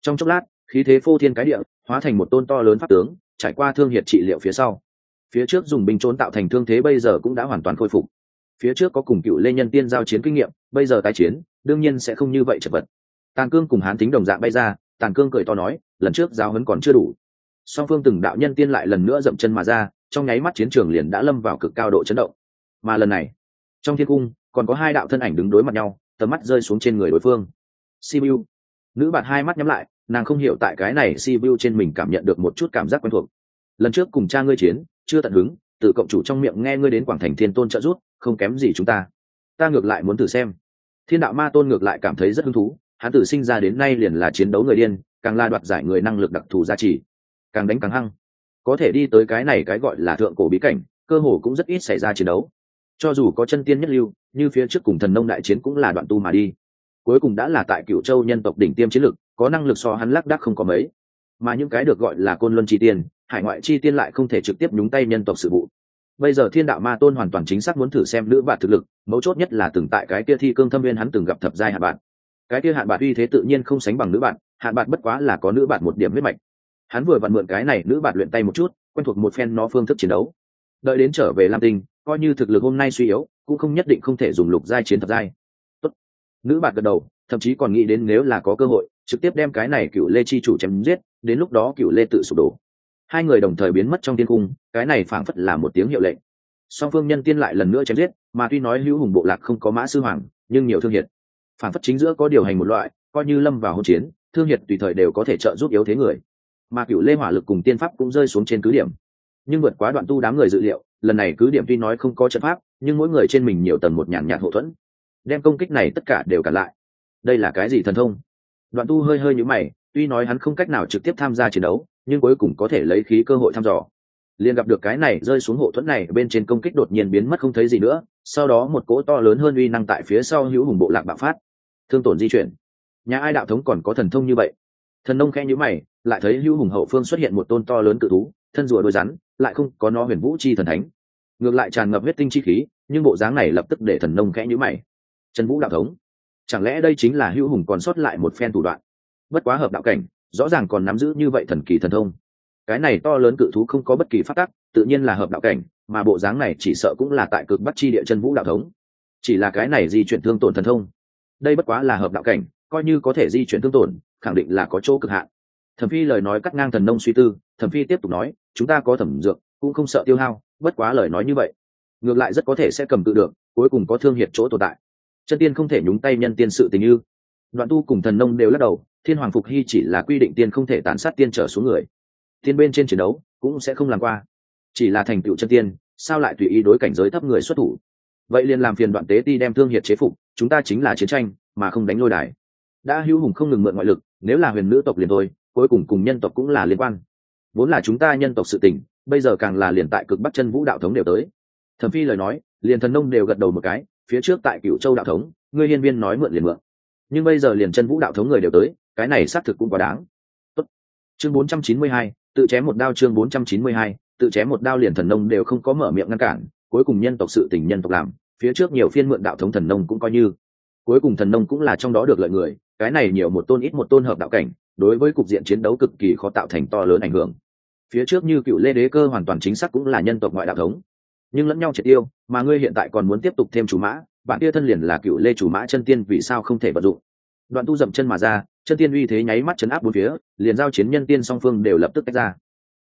A: Trong chốc lát, khí thế phô thiên cái địa, hóa thành một tôn to lớn pháp tướng trải qua thương hiệt trị liệu phía sau. Phía trước dùng binh trốn tạo thành thương thế bây giờ cũng đã hoàn toàn khôi phục. Phía trước có cùng cựu lê nhân tiên giao chiến kinh nghiệm, bây giờ tái chiến, đương nhiên sẽ không như vậy chật vật. Tàn cương cùng hán tính đồng dạng bay ra, tàn cương cười to nói, lần trước giáo hấn còn chưa đủ. Song phương từng đạo nhân tiên lại lần nữa dậm chân mà ra, trong nháy mắt chiến trường liền đã lâm vào cực cao độ chấn động. Mà lần này, trong thiên cung, còn có hai đạo thân ảnh đứng đối mặt nhau, tầm mắt rơi xuống trên người đối phương. Simu nữ bạn hai mắt nhắm lại nàng không hiểu tại cái này si vu trên mình cảm nhận được một chút cảm giác quen thuộc. Lần trước cùng cha ngươi chiến, chưa tận hứng, tự cộng chủ trong miệng nghe ngươi đến quảng thành thiên tôn trợ rút không kém gì chúng ta. Ta ngược lại muốn thử xem. Thiên đạo ma tôn ngược lại cảm thấy rất hứng thú, hắn tử sinh ra đến nay liền là chiến đấu người điên, càng la đoạt giải người năng lực đặc thù gia trì, càng đánh càng hăng. Có thể đi tới cái này cái gọi là thượng cổ bí cảnh, cơ hồ cũng rất ít xảy ra chiến đấu. Cho dù có chân tiên nhất lưu, như phía trước cùng thần nông đại chiến cũng là đoạn tu mà đi. Cuối cùng đã là tại cựu châu nhân tộc đỉnh tiêm chiến lực có năng lực so hắn lác đác không có mấy. Mà những cái được gọi là côn luân chi tiên, hải ngoại chi tiên lại không thể trực tiếp nhúng tay nhân tộc sự vụ. Bây giờ thiên đạo ma tôn hoàn toàn chính xác muốn thử xem nữ bạn thực lực, mấu chốt nhất là từng tại cái kia thi cương thâm viên hắn từng gặp thập giai hạ bạn cái kia hạn bạn uy thế tự nhiên không sánh bằng nữ bạn hạn bạn bất quá là có nữ bạn một điểm huyết mạch. Hắn vừa vặn mượn cái này nữ bạn luyện tay một chút, quen thuộc một phen nó phương thức chiến đấu. Đợi đến trở về lam tinh, coi như thực lực hôm nay suy yếu, cũng không nhất định không thể dùng lục giai chiến thập giai. Tốt. nữ bạn gật đầu, thậm chí còn nghĩ đến nếu là có cơ hội trực tiếp đem cái này cựu lê chi chủ chém giết, đến lúc đó cựu lê tự sụp đổ. Hai người đồng thời biến mất trong thiên cung, cái này phảng phất là một tiếng hiệu lệnh. Song phương nhân tiên lại lần nữa chém giết, mà tuy nói hữu hùng bộ lạc không có mã sư hoàng, nhưng nhiều thương hiệt. Phảng phất chính giữa có điều hành một loại, coi như lâm vào hỗn chiến, thương hiệt tùy thời đều có thể trợ giúp yếu thế người. Mà cựu lê hỏa lực cùng tiên pháp cũng rơi xuống trên cứ điểm. Nhưng vượt quá đoạn tu đám người dự liệu, lần này cứ điểm tuy nói không có trận pháp, nhưng mỗi người trên mình nhiều tầng một nhàn nhạt hậu thuẫn. Đem công kích này tất cả đều cản lại. Đây là cái gì thần thông? Đoạn tu hơi hơi nhũ mày, tuy nói hắn không cách nào trực tiếp tham gia chiến đấu, nhưng cuối cùng có thể lấy khí cơ hội thăm dò. Liền gặp được cái này rơi xuống hộ thuẫn này, bên trên công kích đột nhiên biến mất không thấy gì nữa, sau đó một cỗ to lớn hơn uy năng tại phía sau hữu hùng bộ lạc bạo phát. Thương tổn di chuyển. Nhà ai đạo thống còn có thần thông như vậy? Thần nông khen nhữ mày, lại thấy hữu hùng hậu phương xuất hiện một tôn to lớn cự thú, thân rùa đôi rắn, lại không có nó huyền vũ chi thần thánh. Ngược lại tràn ngập huyết tinh chi khí, nhưng bộ dáng này lập tức để thần nông khẽ nhữ mày. Trần vũ đạo thống chẳng lẽ đây chính là hữu hùng còn sót lại một phen thủ đoạn? Bất quá hợp đạo cảnh, rõ ràng còn nắm giữ như vậy thần kỳ thần thông. Cái này to lớn cự thú không có bất kỳ phát tắc tự nhiên là hợp đạo cảnh, mà bộ dáng này chỉ sợ cũng là tại cực bắt chi địa chân vũ đạo thống. Chỉ là cái này di chuyển thương tổn thần thông. Đây bất quá là hợp đạo cảnh, coi như có thể di chuyển thương tổn, khẳng định là có chỗ cực hạn. Thẩm phi lời nói cắt ngang thần nông suy tư, thẩm phi tiếp tục nói, chúng ta có thẩm dược, cũng không sợ tiêu hao, bất quá lời nói như vậy. Ngược lại rất có thể sẽ cầm tự được, cuối cùng có thương hiệt chỗ tồn tại chân tiên không thể nhúng tay nhân tiên sự tình như. Đoạn tu cùng thần nông đều lắc đầu, thiên hoàng phục hy chỉ là quy định tiên không thể tàn sát tiên trở xuống người. Tiên bên trên chiến đấu cũng sẽ không làm qua. Chỉ là thành tựu chân tiên, sao lại tùy ý đối cảnh giới thấp người xuất thủ? Vậy liền làm phiền đoạn tế ti đem thương hiệt chế phục, chúng ta chính là chiến tranh, mà không đánh lôi đài. Đã hữu hùng không ngừng mượn ngoại lực, nếu là huyền nữ tộc liền thôi, cuối cùng cùng nhân tộc cũng là liên quan. Vốn là chúng ta nhân tộc sự tình, bây giờ càng là liền tại cực bắc chân vũ đạo thống đều tới. Thẩm phi lời nói, liền thần nông đều gật đầu một cái phía trước tại cựu châu đạo thống ngươi hiên viên nói mượn liền mượn. Nhưng bây giờ liền chân vũ đạo thống người đều tới cái này xác thực cũng quá đáng. Tốt. chương 492, tự chém một đao chương 492, tự chém một đao liền thần nông đều không có mở miệng ngăn cản cuối cùng nhân tộc sự tình nhân tộc làm phía trước nhiều phiên mượn đạo thống thần nông cũng coi như. Cuối cùng thần nông cũng là trong đó được lợi người cái này nhiều một tôn ít một tôn hợp đạo cảnh đối với cục diện chiến đấu cực kỳ khó tạo thành to lớn ảnh hưởng. Phía trước như cựu lê đế cơ hoàn toàn chính xác cũng là nhân tộc ngoại đạo thống nhưng lẫn nhau triệt tiêu, mà ngươi hiện tại còn muốn tiếp tục thêm chủ mã, bạn kia thân liền là cựu lê chủ mã chân tiên vì sao không thể vận dụng? Đoạn tu dậm chân mà ra, chân tiên uy thế nháy mắt chấn áp bốn phía, liền giao chiến nhân tiên song phương đều lập tức tách ra.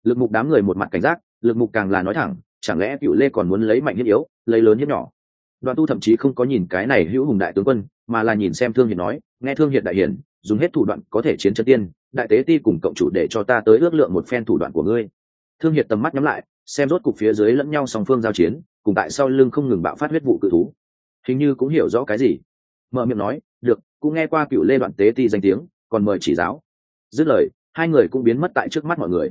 A: Lực mục đám người một mặt cảnh giác, lực mục càng là nói thẳng, chẳng lẽ cựu lê còn muốn lấy mạnh nhất yếu, lấy lớn nhất nhỏ? Đoạn tu thậm chí không có nhìn cái này hữu hùng đại tướng quân, mà là nhìn xem thương hiền nói, nghe thương hiền đại hiển, dùng hết thủ đoạn có thể chiến chân tiên, đại tế ti cùng cộng chủ để cho ta tới ước lượng một phen thủ đoạn của ngươi. Thương hiệt tầm mắt nhắm lại xem rốt cục phía dưới lẫn nhau song phương giao chiến, cùng tại sau lưng không ngừng bạo phát huyết vụ cự thú. Hình như cũng hiểu rõ cái gì. Mở miệng nói, được, cũng nghe qua cựu lê đoạn tế ti danh tiếng, còn mời chỉ giáo. Dứt lời, hai người cũng biến mất tại trước mắt mọi người.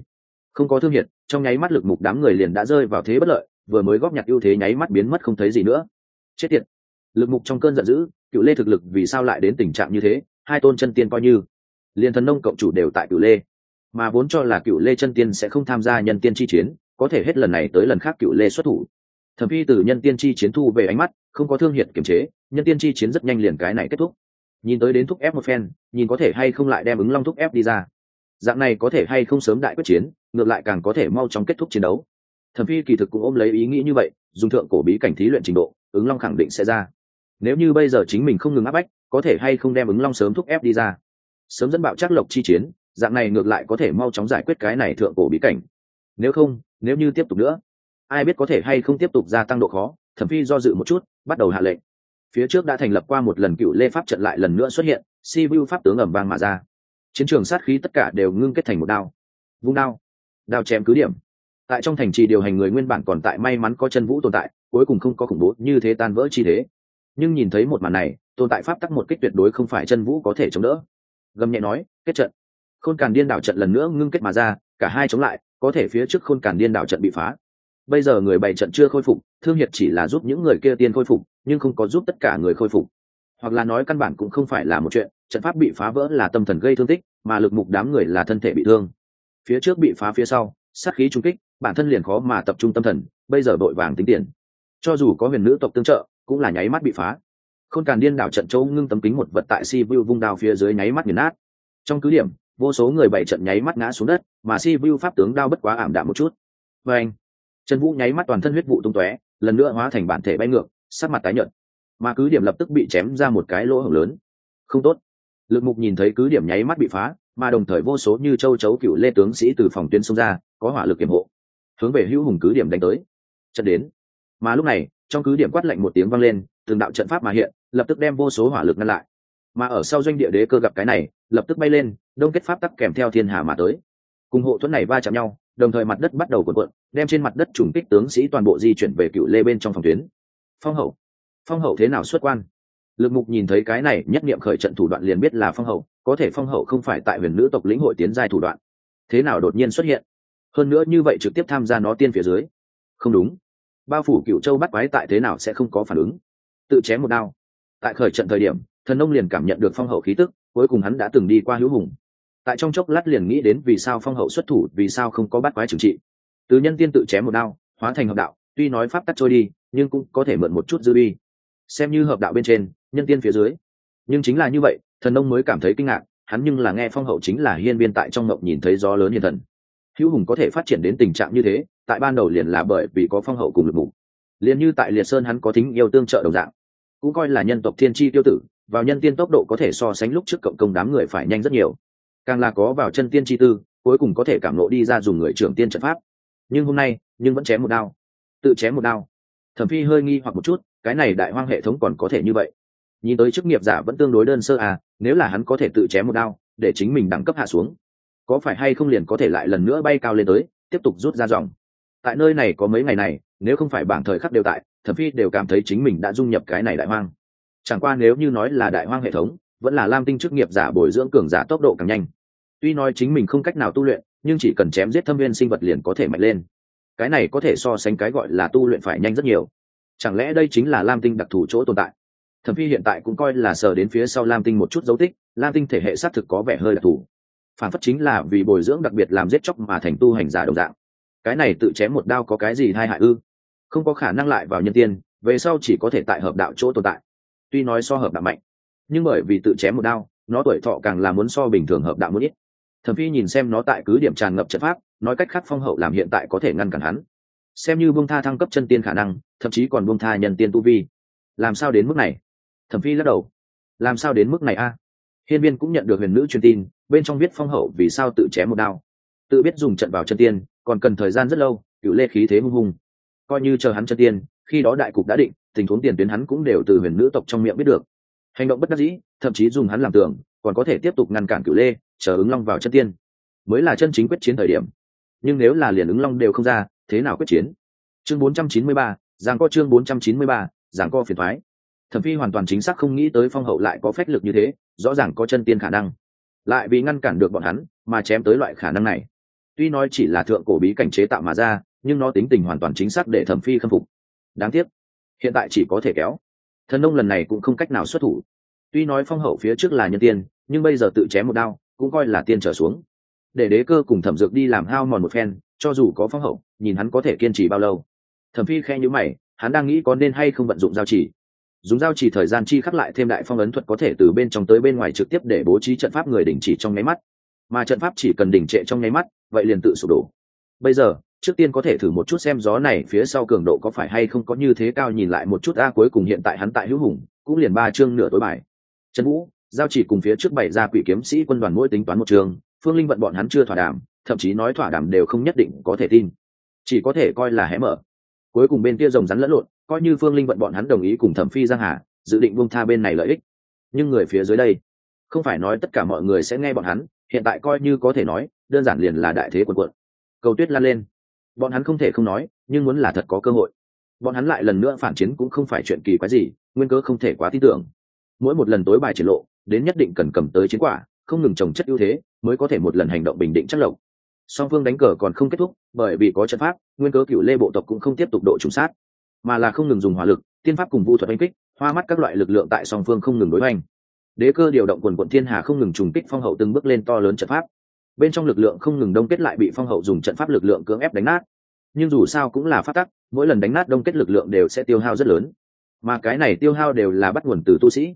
A: Không có thương hiệt, trong nháy mắt lực mục đám người liền đã rơi vào thế bất lợi, vừa mới góp nhặt ưu thế nháy mắt biến mất không thấy gì nữa. Chết tiệt. Lực mục trong cơn giận dữ, cựu lê thực lực vì sao lại đến tình trạng như thế, hai tôn chân tiên coi như. Liền thần nông cộng chủ đều tại cựu lê, mà vốn cho là cựu lê chân tiên sẽ không tham gia nhân tiên chi chiến có thể hết lần này tới lần khác cựu lê xuất thủ. Thẩm phi từ nhân tiên chi chiến thu về ánh mắt, không có thương hiệt kiềm chế, nhân tiên chi chiến rất nhanh liền cái này kết thúc. Nhìn tới đến thúc ép một phen, nhìn có thể hay không lại đem ứng long thúc ép đi ra. Dạng này có thể hay không sớm đại quyết chiến, ngược lại càng có thể mau chóng kết thúc chiến đấu. Thẩm phi kỳ thực cũng ôm lấy ý nghĩ như vậy, dùng thượng cổ bí cảnh thí luyện trình độ, ứng long khẳng định sẽ ra. Nếu như bây giờ chính mình không ngừng áp bách, có thể hay không đem ứng long sớm thúc ép đi ra. Sớm dẫn bạo chắc lộc chi chiến, dạng này ngược lại có thể mau chóng giải quyết cái này thượng cổ bí cảnh. Nếu không nếu như tiếp tục nữa, ai biết có thể hay không tiếp tục gia tăng độ khó, thẩm phi do dự một chút, bắt đầu hạ lệnh. Phía trước đã thành lập qua một lần cựu lê pháp trận lại lần nữa xuất hiện, si vu pháp tướng ẩm vang mà ra. Chiến trường sát khí tất cả đều ngưng kết thành một đao. Vung đao. Đao chém cứ điểm. Tại trong thành trì điều hành người nguyên bản còn tại may mắn có chân vũ tồn tại, cuối cùng không có khủng bố như thế tan vỡ chi thế. Nhưng nhìn thấy một màn này, tồn tại pháp tắc một kích tuyệt đối không phải chân vũ có thể chống đỡ. Gầm nhẹ nói, kết trận. Khôn càn điên đảo trận lần nữa ngưng kết mà ra, cả hai chống lại có thể phía trước khôn cản điên đảo trận bị phá. Bây giờ người bày trận chưa khôi phục, thương hiệt chỉ là giúp những người kia tiên khôi phục, nhưng không có giúp tất cả người khôi phục. Hoặc là nói căn bản cũng không phải là một chuyện, trận pháp bị phá vỡ là tâm thần gây thương tích, mà lực mục đám người là thân thể bị thương. Phía trước bị phá phía sau, sát khí trung kích, bản thân liền khó mà tập trung tâm thần, bây giờ đội vàng tính tiền. Cho dù có huyền nữ tộc tương trợ, cũng là nháy mắt bị phá. Khôn càn điên đảo trận châu ngưng tấm kính một vật tại si vu vung đao phía dưới nháy mắt nghiền nát. Trong cứ điểm vô số người bảy trận nháy mắt ngã xuống đất, mà si vu pháp tướng đao bất quá ảm đạm một chút. Và anh, trần vũ nháy mắt toàn thân huyết vụ tung tóe, lần nữa hóa thành bản thể bay ngược, sắc mặt tái nhợt. Mà cứ điểm lập tức bị chém ra một cái lỗ hổng lớn. Không tốt. Lực mục nhìn thấy cứ điểm nháy mắt bị phá, mà đồng thời vô số như châu chấu cựu lê tướng sĩ từ phòng tuyến xông ra, có hỏa lực kiểm hộ. Hướng về hữu hùng cứ điểm đánh tới. Trận đến. Mà lúc này, trong cứ điểm quát lạnh một tiếng vang lên, từng đạo trận pháp mà hiện, lập tức đem vô số hỏa lực ngăn lại mà ở sau doanh địa đế cơ gặp cái này, lập tức bay lên, đông kết pháp tắc kèm theo thiên hà mà tới. Cùng hộ thuẫn này va chạm nhau, đồng thời mặt đất bắt đầu cuộn cuộn, đem trên mặt đất trùng kích tướng sĩ toàn bộ di chuyển về cựu lê bên trong phòng tuyến. Phong hậu. Phong hậu thế nào xuất quan? Lực mục nhìn thấy cái này nhất niệm khởi trận thủ đoạn liền biết là phong hậu, có thể phong hậu không phải tại huyền nữ tộc lĩnh hội tiến giai thủ đoạn. Thế nào đột nhiên xuất hiện? Hơn nữa như vậy trực tiếp tham gia nó tiên phía dưới. Không đúng. Bao phủ cựu châu bắt quái tại thế nào sẽ không có phản ứng? Tự chém một đao. Tại khởi trận thời điểm thần nông liền cảm nhận được phong hậu khí tức, cuối cùng hắn đã từng đi qua hữu hùng. Tại trong chốc lát liền nghĩ đến vì sao phong hậu xuất thủ, vì sao không có bắt quái trừng trị. Từ nhân tiên tự chém một đao, hóa thành hợp đạo, tuy nói pháp tắt trôi đi, nhưng cũng có thể mượn một chút dư uy. Xem như hợp đạo bên trên, nhân tiên phía dưới. Nhưng chính là như vậy, thần nông mới cảm thấy kinh ngạc, hắn nhưng là nghe phong hậu chính là hiên biên tại trong mộng nhìn thấy gió lớn hiền thần. Hữu hùng có thể phát triển đến tình trạng như thế, tại ban đầu liền là bởi vì có phong hậu cùng lực bụng liền như tại liệt sơn hắn có thính yêu tương trợ đồng dạng. Cũng coi là nhân tộc thiên tri tiêu tử vào nhân tiên tốc độ có thể so sánh lúc trước cộng công đám người phải nhanh rất nhiều. Càng là có vào chân tiên chi tư, cuối cùng có thể cảm lộ đi ra dùng người trưởng tiên trận pháp. Nhưng hôm nay, nhưng vẫn chém một đao. Tự chém một đao. Thẩm phi hơi nghi hoặc một chút, cái này đại hoang hệ thống còn có thể như vậy. Nhìn tới chức nghiệp giả vẫn tương đối đơn sơ à nếu là hắn có thể tự chém một đao, để chính mình đẳng cấp hạ xuống, có phải hay không liền có thể lại lần nữa bay cao lên tới, tiếp tục rút ra dòng. Tại nơi này có mấy ngày này, nếu không phải bảng thời khắc đều tại, thẩm phi đều cảm thấy chính mình đã dung nhập cái này đại hoang chẳng qua nếu như nói là đại hoang hệ thống, vẫn là lam tinh chức nghiệp giả bồi dưỡng cường giả tốc độ càng nhanh. Tuy nói chính mình không cách nào tu luyện, nhưng chỉ cần chém giết thâm viên sinh vật liền có thể mạnh lên. Cái này có thể so sánh cái gọi là tu luyện phải nhanh rất nhiều. Chẳng lẽ đây chính là lam tinh đặc thù chỗ tồn tại? Thẩm phi hiện tại cũng coi là sờ đến phía sau lam tinh một chút dấu tích, lam tinh thể hệ xác thực có vẻ hơi đặc thù. Phản phất chính là vì bồi dưỡng đặc biệt làm giết chóc mà thành tu hành giả đồng dạng. Cái này tự chém một đao có cái gì hai hại ư? Không có khả năng lại vào nhân tiên, về sau chỉ có thể tại hợp đạo chỗ tồn tại tuy nói so hợp đạo mạnh, nhưng bởi vì tự chém một đao, nó tuổi thọ càng là muốn so bình thường hợp đạo muốn ít. Thẩm phi nhìn xem nó tại cứ điểm tràn ngập trận pháp, nói cách khác phong hậu làm hiện tại có thể ngăn cản hắn. Xem như buông tha thăng cấp chân tiên khả năng, thậm chí còn buông tha nhân tiên tu vi. Làm sao đến mức này? Thẩm phi lắc đầu. Làm sao đến mức này a? Hiên viên cũng nhận được huyền nữ truyền tin, bên trong viết phong hậu vì sao tự chém một đao. Tự biết dùng trận vào chân tiên, còn cần thời gian rất lâu, cựu lê khí thế hung hùng. Coi như chờ hắn chân tiên, khi đó đại cục đã định tình huống tiền tuyến hắn cũng đều từ huyền nữ tộc trong miệng biết được. Hành động bất đắc dĩ thậm chí dùng hắn làm tường còn có thể tiếp tục ngăn cản cựu lê chờ ứng long vào chân tiên. Mới là chân chính quyết chiến thời điểm. Nhưng nếu là liền ứng long đều không ra thế nào quyết chiến? Chương 493, giảng co chương 493, giảng co phiền thoái. Thẩm phi hoàn toàn chính xác không nghĩ tới phong hậu lại có phách lực như thế rõ ràng có chân tiên khả năng. Lại vì ngăn cản được bọn hắn mà chém tới loại khả năng này. Tuy nói chỉ là thượng cổ bí cảnh chế tạo mà ra nhưng nó tính tình hoàn toàn chính xác để thẩm phi khâm phục. Đáng tiếc hiện tại chỉ có thể kéo. Thần nông lần này cũng không cách nào xuất thủ. Tuy nói phong hậu phía trước là nhân tiên, nhưng bây giờ tự chém một đao, cũng coi là tiên trở xuống. Để đế cơ cùng thẩm dược đi làm hao mòn một phen, cho dù có phong hậu, nhìn hắn có thể kiên trì bao lâu. Thẩm phi khe nhữ mày, hắn đang nghĩ có nên hay không vận dụng giao chỉ. Dùng giao chỉ thời gian chi khắc lại thêm đại phong ấn thuật có thể từ bên trong tới bên ngoài trực tiếp để bố trí trận pháp người đình chỉ trong nháy mắt. Mà trận pháp chỉ cần đình trệ trong nháy mắt, vậy liền tự sụp đổ. Bây giờ trước tiên có thể thử một chút xem gió này phía sau cường độ có phải hay không có như thế cao nhìn lại một chút a, cuối cùng hiện tại hắn tại hữu hùng, cũng liền ba chương nửa tối bài. Trần vũ, giao chỉ cùng phía trước bảy ra quỷ kiếm sĩ quân đoàn mỗi tính toán một trường phương linh vận bọn hắn chưa thỏa đàm, thậm chí nói thỏa đàm đều không nhất định có thể tin. Chỉ có thể coi là hé mở. Cuối cùng bên kia rồng rắn lẫn lộn, coi như phương linh vận bọn hắn đồng ý cùng thẩm phi giang hà, dự định buông tha bên này lợi ích. Nhưng người phía dưới đây, không phải nói tất cả mọi người sẽ nghe bọn hắn, hiện tại coi như có thể nói, đơn giản liền là đại thế quần quận. Cầu tuyết lan lên bọn hắn không thể không nói, nhưng muốn là thật có cơ hội. Bọn hắn lại lần nữa phản chiến cũng không phải chuyện kỳ quái gì, nguyên cớ không thể quá tin tưởng. Mỗi một lần tối bài triển lộ, đến nhất định cần cầm tới chiến quả, không ngừng trồng chất ưu thế, mới có thể một lần hành động bình định chắc lộc. Song phương đánh cờ còn không kết thúc, bởi vì có trận pháp, nguyên cớ cựu lê bộ tộc cũng không tiếp tục độ trùng sát. Mà là không ngừng dùng hỏa lực, tiên pháp cùng vu thuật oanh kích, hoa mắt các loại lực lượng tại song phương không ngừng đối hoành. Đế cơ điều động quần quận thiên hà không ngừng trùng kích phong hậu từng bước lên to lớn trận pháp bên trong lực lượng không ngừng đông kết lại bị phong hậu dùng trận pháp lực lượng cưỡng ép đánh nát. Nhưng dù sao cũng là phát tắc, mỗi lần đánh nát đông kết lực lượng đều sẽ tiêu hao rất lớn. Mà cái này tiêu hao đều là bắt nguồn từ tu sĩ.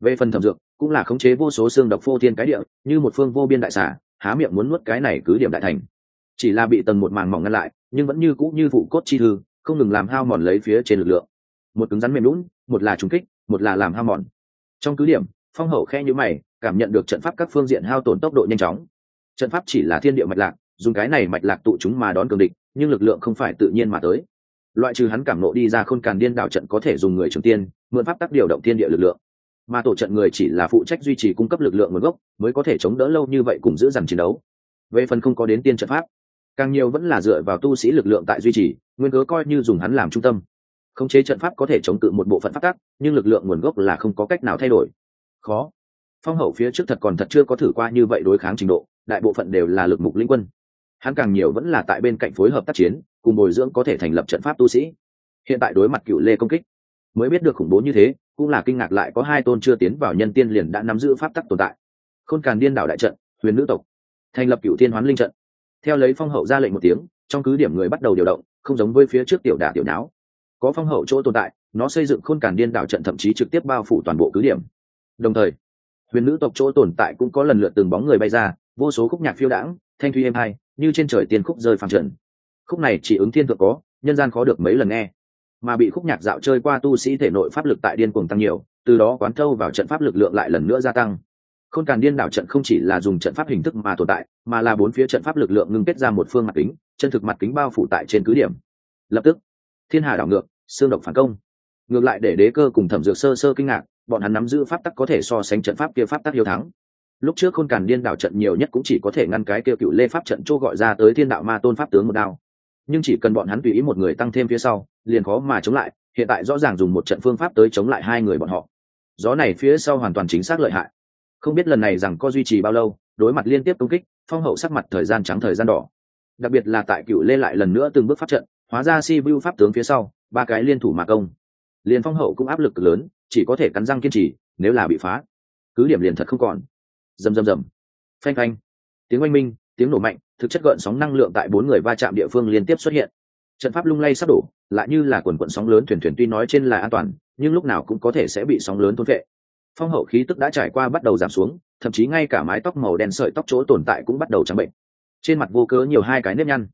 A: Về phần thẩm dược, cũng là khống chế vô số xương độc phô thiên cái địa, như một phương vô biên đại xả há miệng muốn nuốt cái này cứ điểm đại thành. Chỉ là bị tầng một màng mỏng ngăn lại, nhưng vẫn như cũ như vụ cốt chi thư, không ngừng làm hao mòn lấy phía trên lực lượng. Một cứng rắn mềm lún một là trúng kích, một là làm hao mòn. Trong cứ điểm, phong hậu khe như mày, cảm nhận được trận pháp các phương diện hao tổn tốc độ nhanh chóng trận pháp chỉ là thiên địa mạch lạc, dùng cái này mạch lạc tụ chúng mà đón cường địch, nhưng lực lượng không phải tự nhiên mà tới. Loại trừ hắn cảm nộ đi ra khôn càn điên đảo trận có thể dùng người trường tiên, mượn pháp tắc điều động thiên địa lực lượng. Mà tổ trận người chỉ là phụ trách duy trì cung cấp lực lượng nguồn gốc, mới có thể chống đỡ lâu như vậy cùng giữ dằn chiến đấu. Về phần không có đến tiên trận pháp, càng nhiều vẫn là dựa vào tu sĩ lực lượng tại duy trì, nguyên cớ coi như dùng hắn làm trung tâm. Khống chế trận pháp có thể chống cự một bộ phận phát tắc, nhưng lực lượng nguồn gốc là không có cách nào thay đổi. Khó. Phong hậu phía trước thật còn thật chưa có thử qua như vậy đối kháng trình độ đại bộ phận đều là lực mục linh quân. Hắn càng nhiều vẫn là tại bên cạnh phối hợp tác chiến, cùng bồi dưỡng có thể thành lập trận pháp tu sĩ. Hiện tại đối mặt cựu lê công kích, mới biết được khủng bố như thế, cũng là kinh ngạc lại có hai tôn chưa tiến vào nhân tiên liền đã nắm giữ pháp tắc tồn tại. Khôn càn điên đảo đại trận, huyền nữ tộc, thành lập cựu tiên hoán linh trận. Theo lấy phong hậu ra lệnh một tiếng, trong cứ điểm người bắt đầu điều động, không giống với phía trước tiểu đả tiểu não có phong hậu chỗ tồn tại, nó xây dựng khôn càn điên đảo trận thậm chí trực tiếp bao phủ toàn bộ cứ điểm. Đồng thời, huyền nữ tộc chỗ tồn tại cũng có lần lượt từng bóng người bay ra vô số khúc nhạc phiêu đãng, thanh thuy êm hai, như trên trời tiên khúc rơi phẳng trần. Khúc này chỉ ứng thiên thượng có, nhân gian khó được mấy lần nghe. Mà bị khúc nhạc dạo chơi qua tu sĩ thể nội pháp lực tại điên cuồng tăng nhiều, từ đó quán thâu vào trận pháp lực lượng lại lần nữa gia tăng. Không càn điên đảo trận không chỉ là dùng trận pháp hình thức mà tồn tại, mà là bốn phía trận pháp lực lượng ngưng kết ra một phương mặt kính, chân thực mặt kính bao phủ tại trên cứ điểm. Lập tức, thiên hà đảo ngược, xương độc phản công. Ngược lại để đế cơ cùng thẩm dược sơ sơ kinh ngạc, bọn hắn nắm giữ pháp tắc có thể so sánh trận pháp kia pháp tắc hiếu thắng lúc trước khôn càn điên đảo trận nhiều nhất cũng chỉ có thể ngăn cái kêu cựu lê pháp trận chỗ gọi ra tới thiên đạo ma tôn pháp tướng một đao. Nhưng chỉ cần bọn hắn tùy ý một người tăng thêm phía sau, liền khó mà chống lại, hiện tại rõ ràng dùng một trận phương pháp tới chống lại hai người bọn họ. Gió này phía sau hoàn toàn chính xác lợi hại. Không biết lần này rằng có duy trì bao lâu, đối mặt liên tiếp công kích, phong hậu sắc mặt thời gian trắng thời gian đỏ. Đặc biệt là tại cựu lê lại lần nữa từng bước phát trận, hóa ra si vu pháp tướng phía sau, ba cái liên thủ mà công. Liền phong hậu cũng áp lực lớn, chỉ có thể cắn răng kiên trì, nếu là bị phá, cứ điểm liền thật không còn rầm rầm rầm. Phanh phanh. Tiếng oanh minh, tiếng nổ mạnh, thực chất gợn sóng năng lượng tại bốn người va chạm địa phương liên tiếp xuất hiện. Trận pháp lung lay sắp đổ, lại như là quần quận sóng lớn thuyền thuyền tuy nói trên là an toàn, nhưng lúc nào cũng có thể sẽ bị sóng lớn thôn vệ phong hậu khí tức đã trải qua bắt đầu giảm xuống, thậm chí ngay cả mái tóc màu đen sợi tóc chỗ tồn tại cũng bắt đầu trắng bệnh. Trên mặt vô cớ nhiều hai cái nếp nhăn.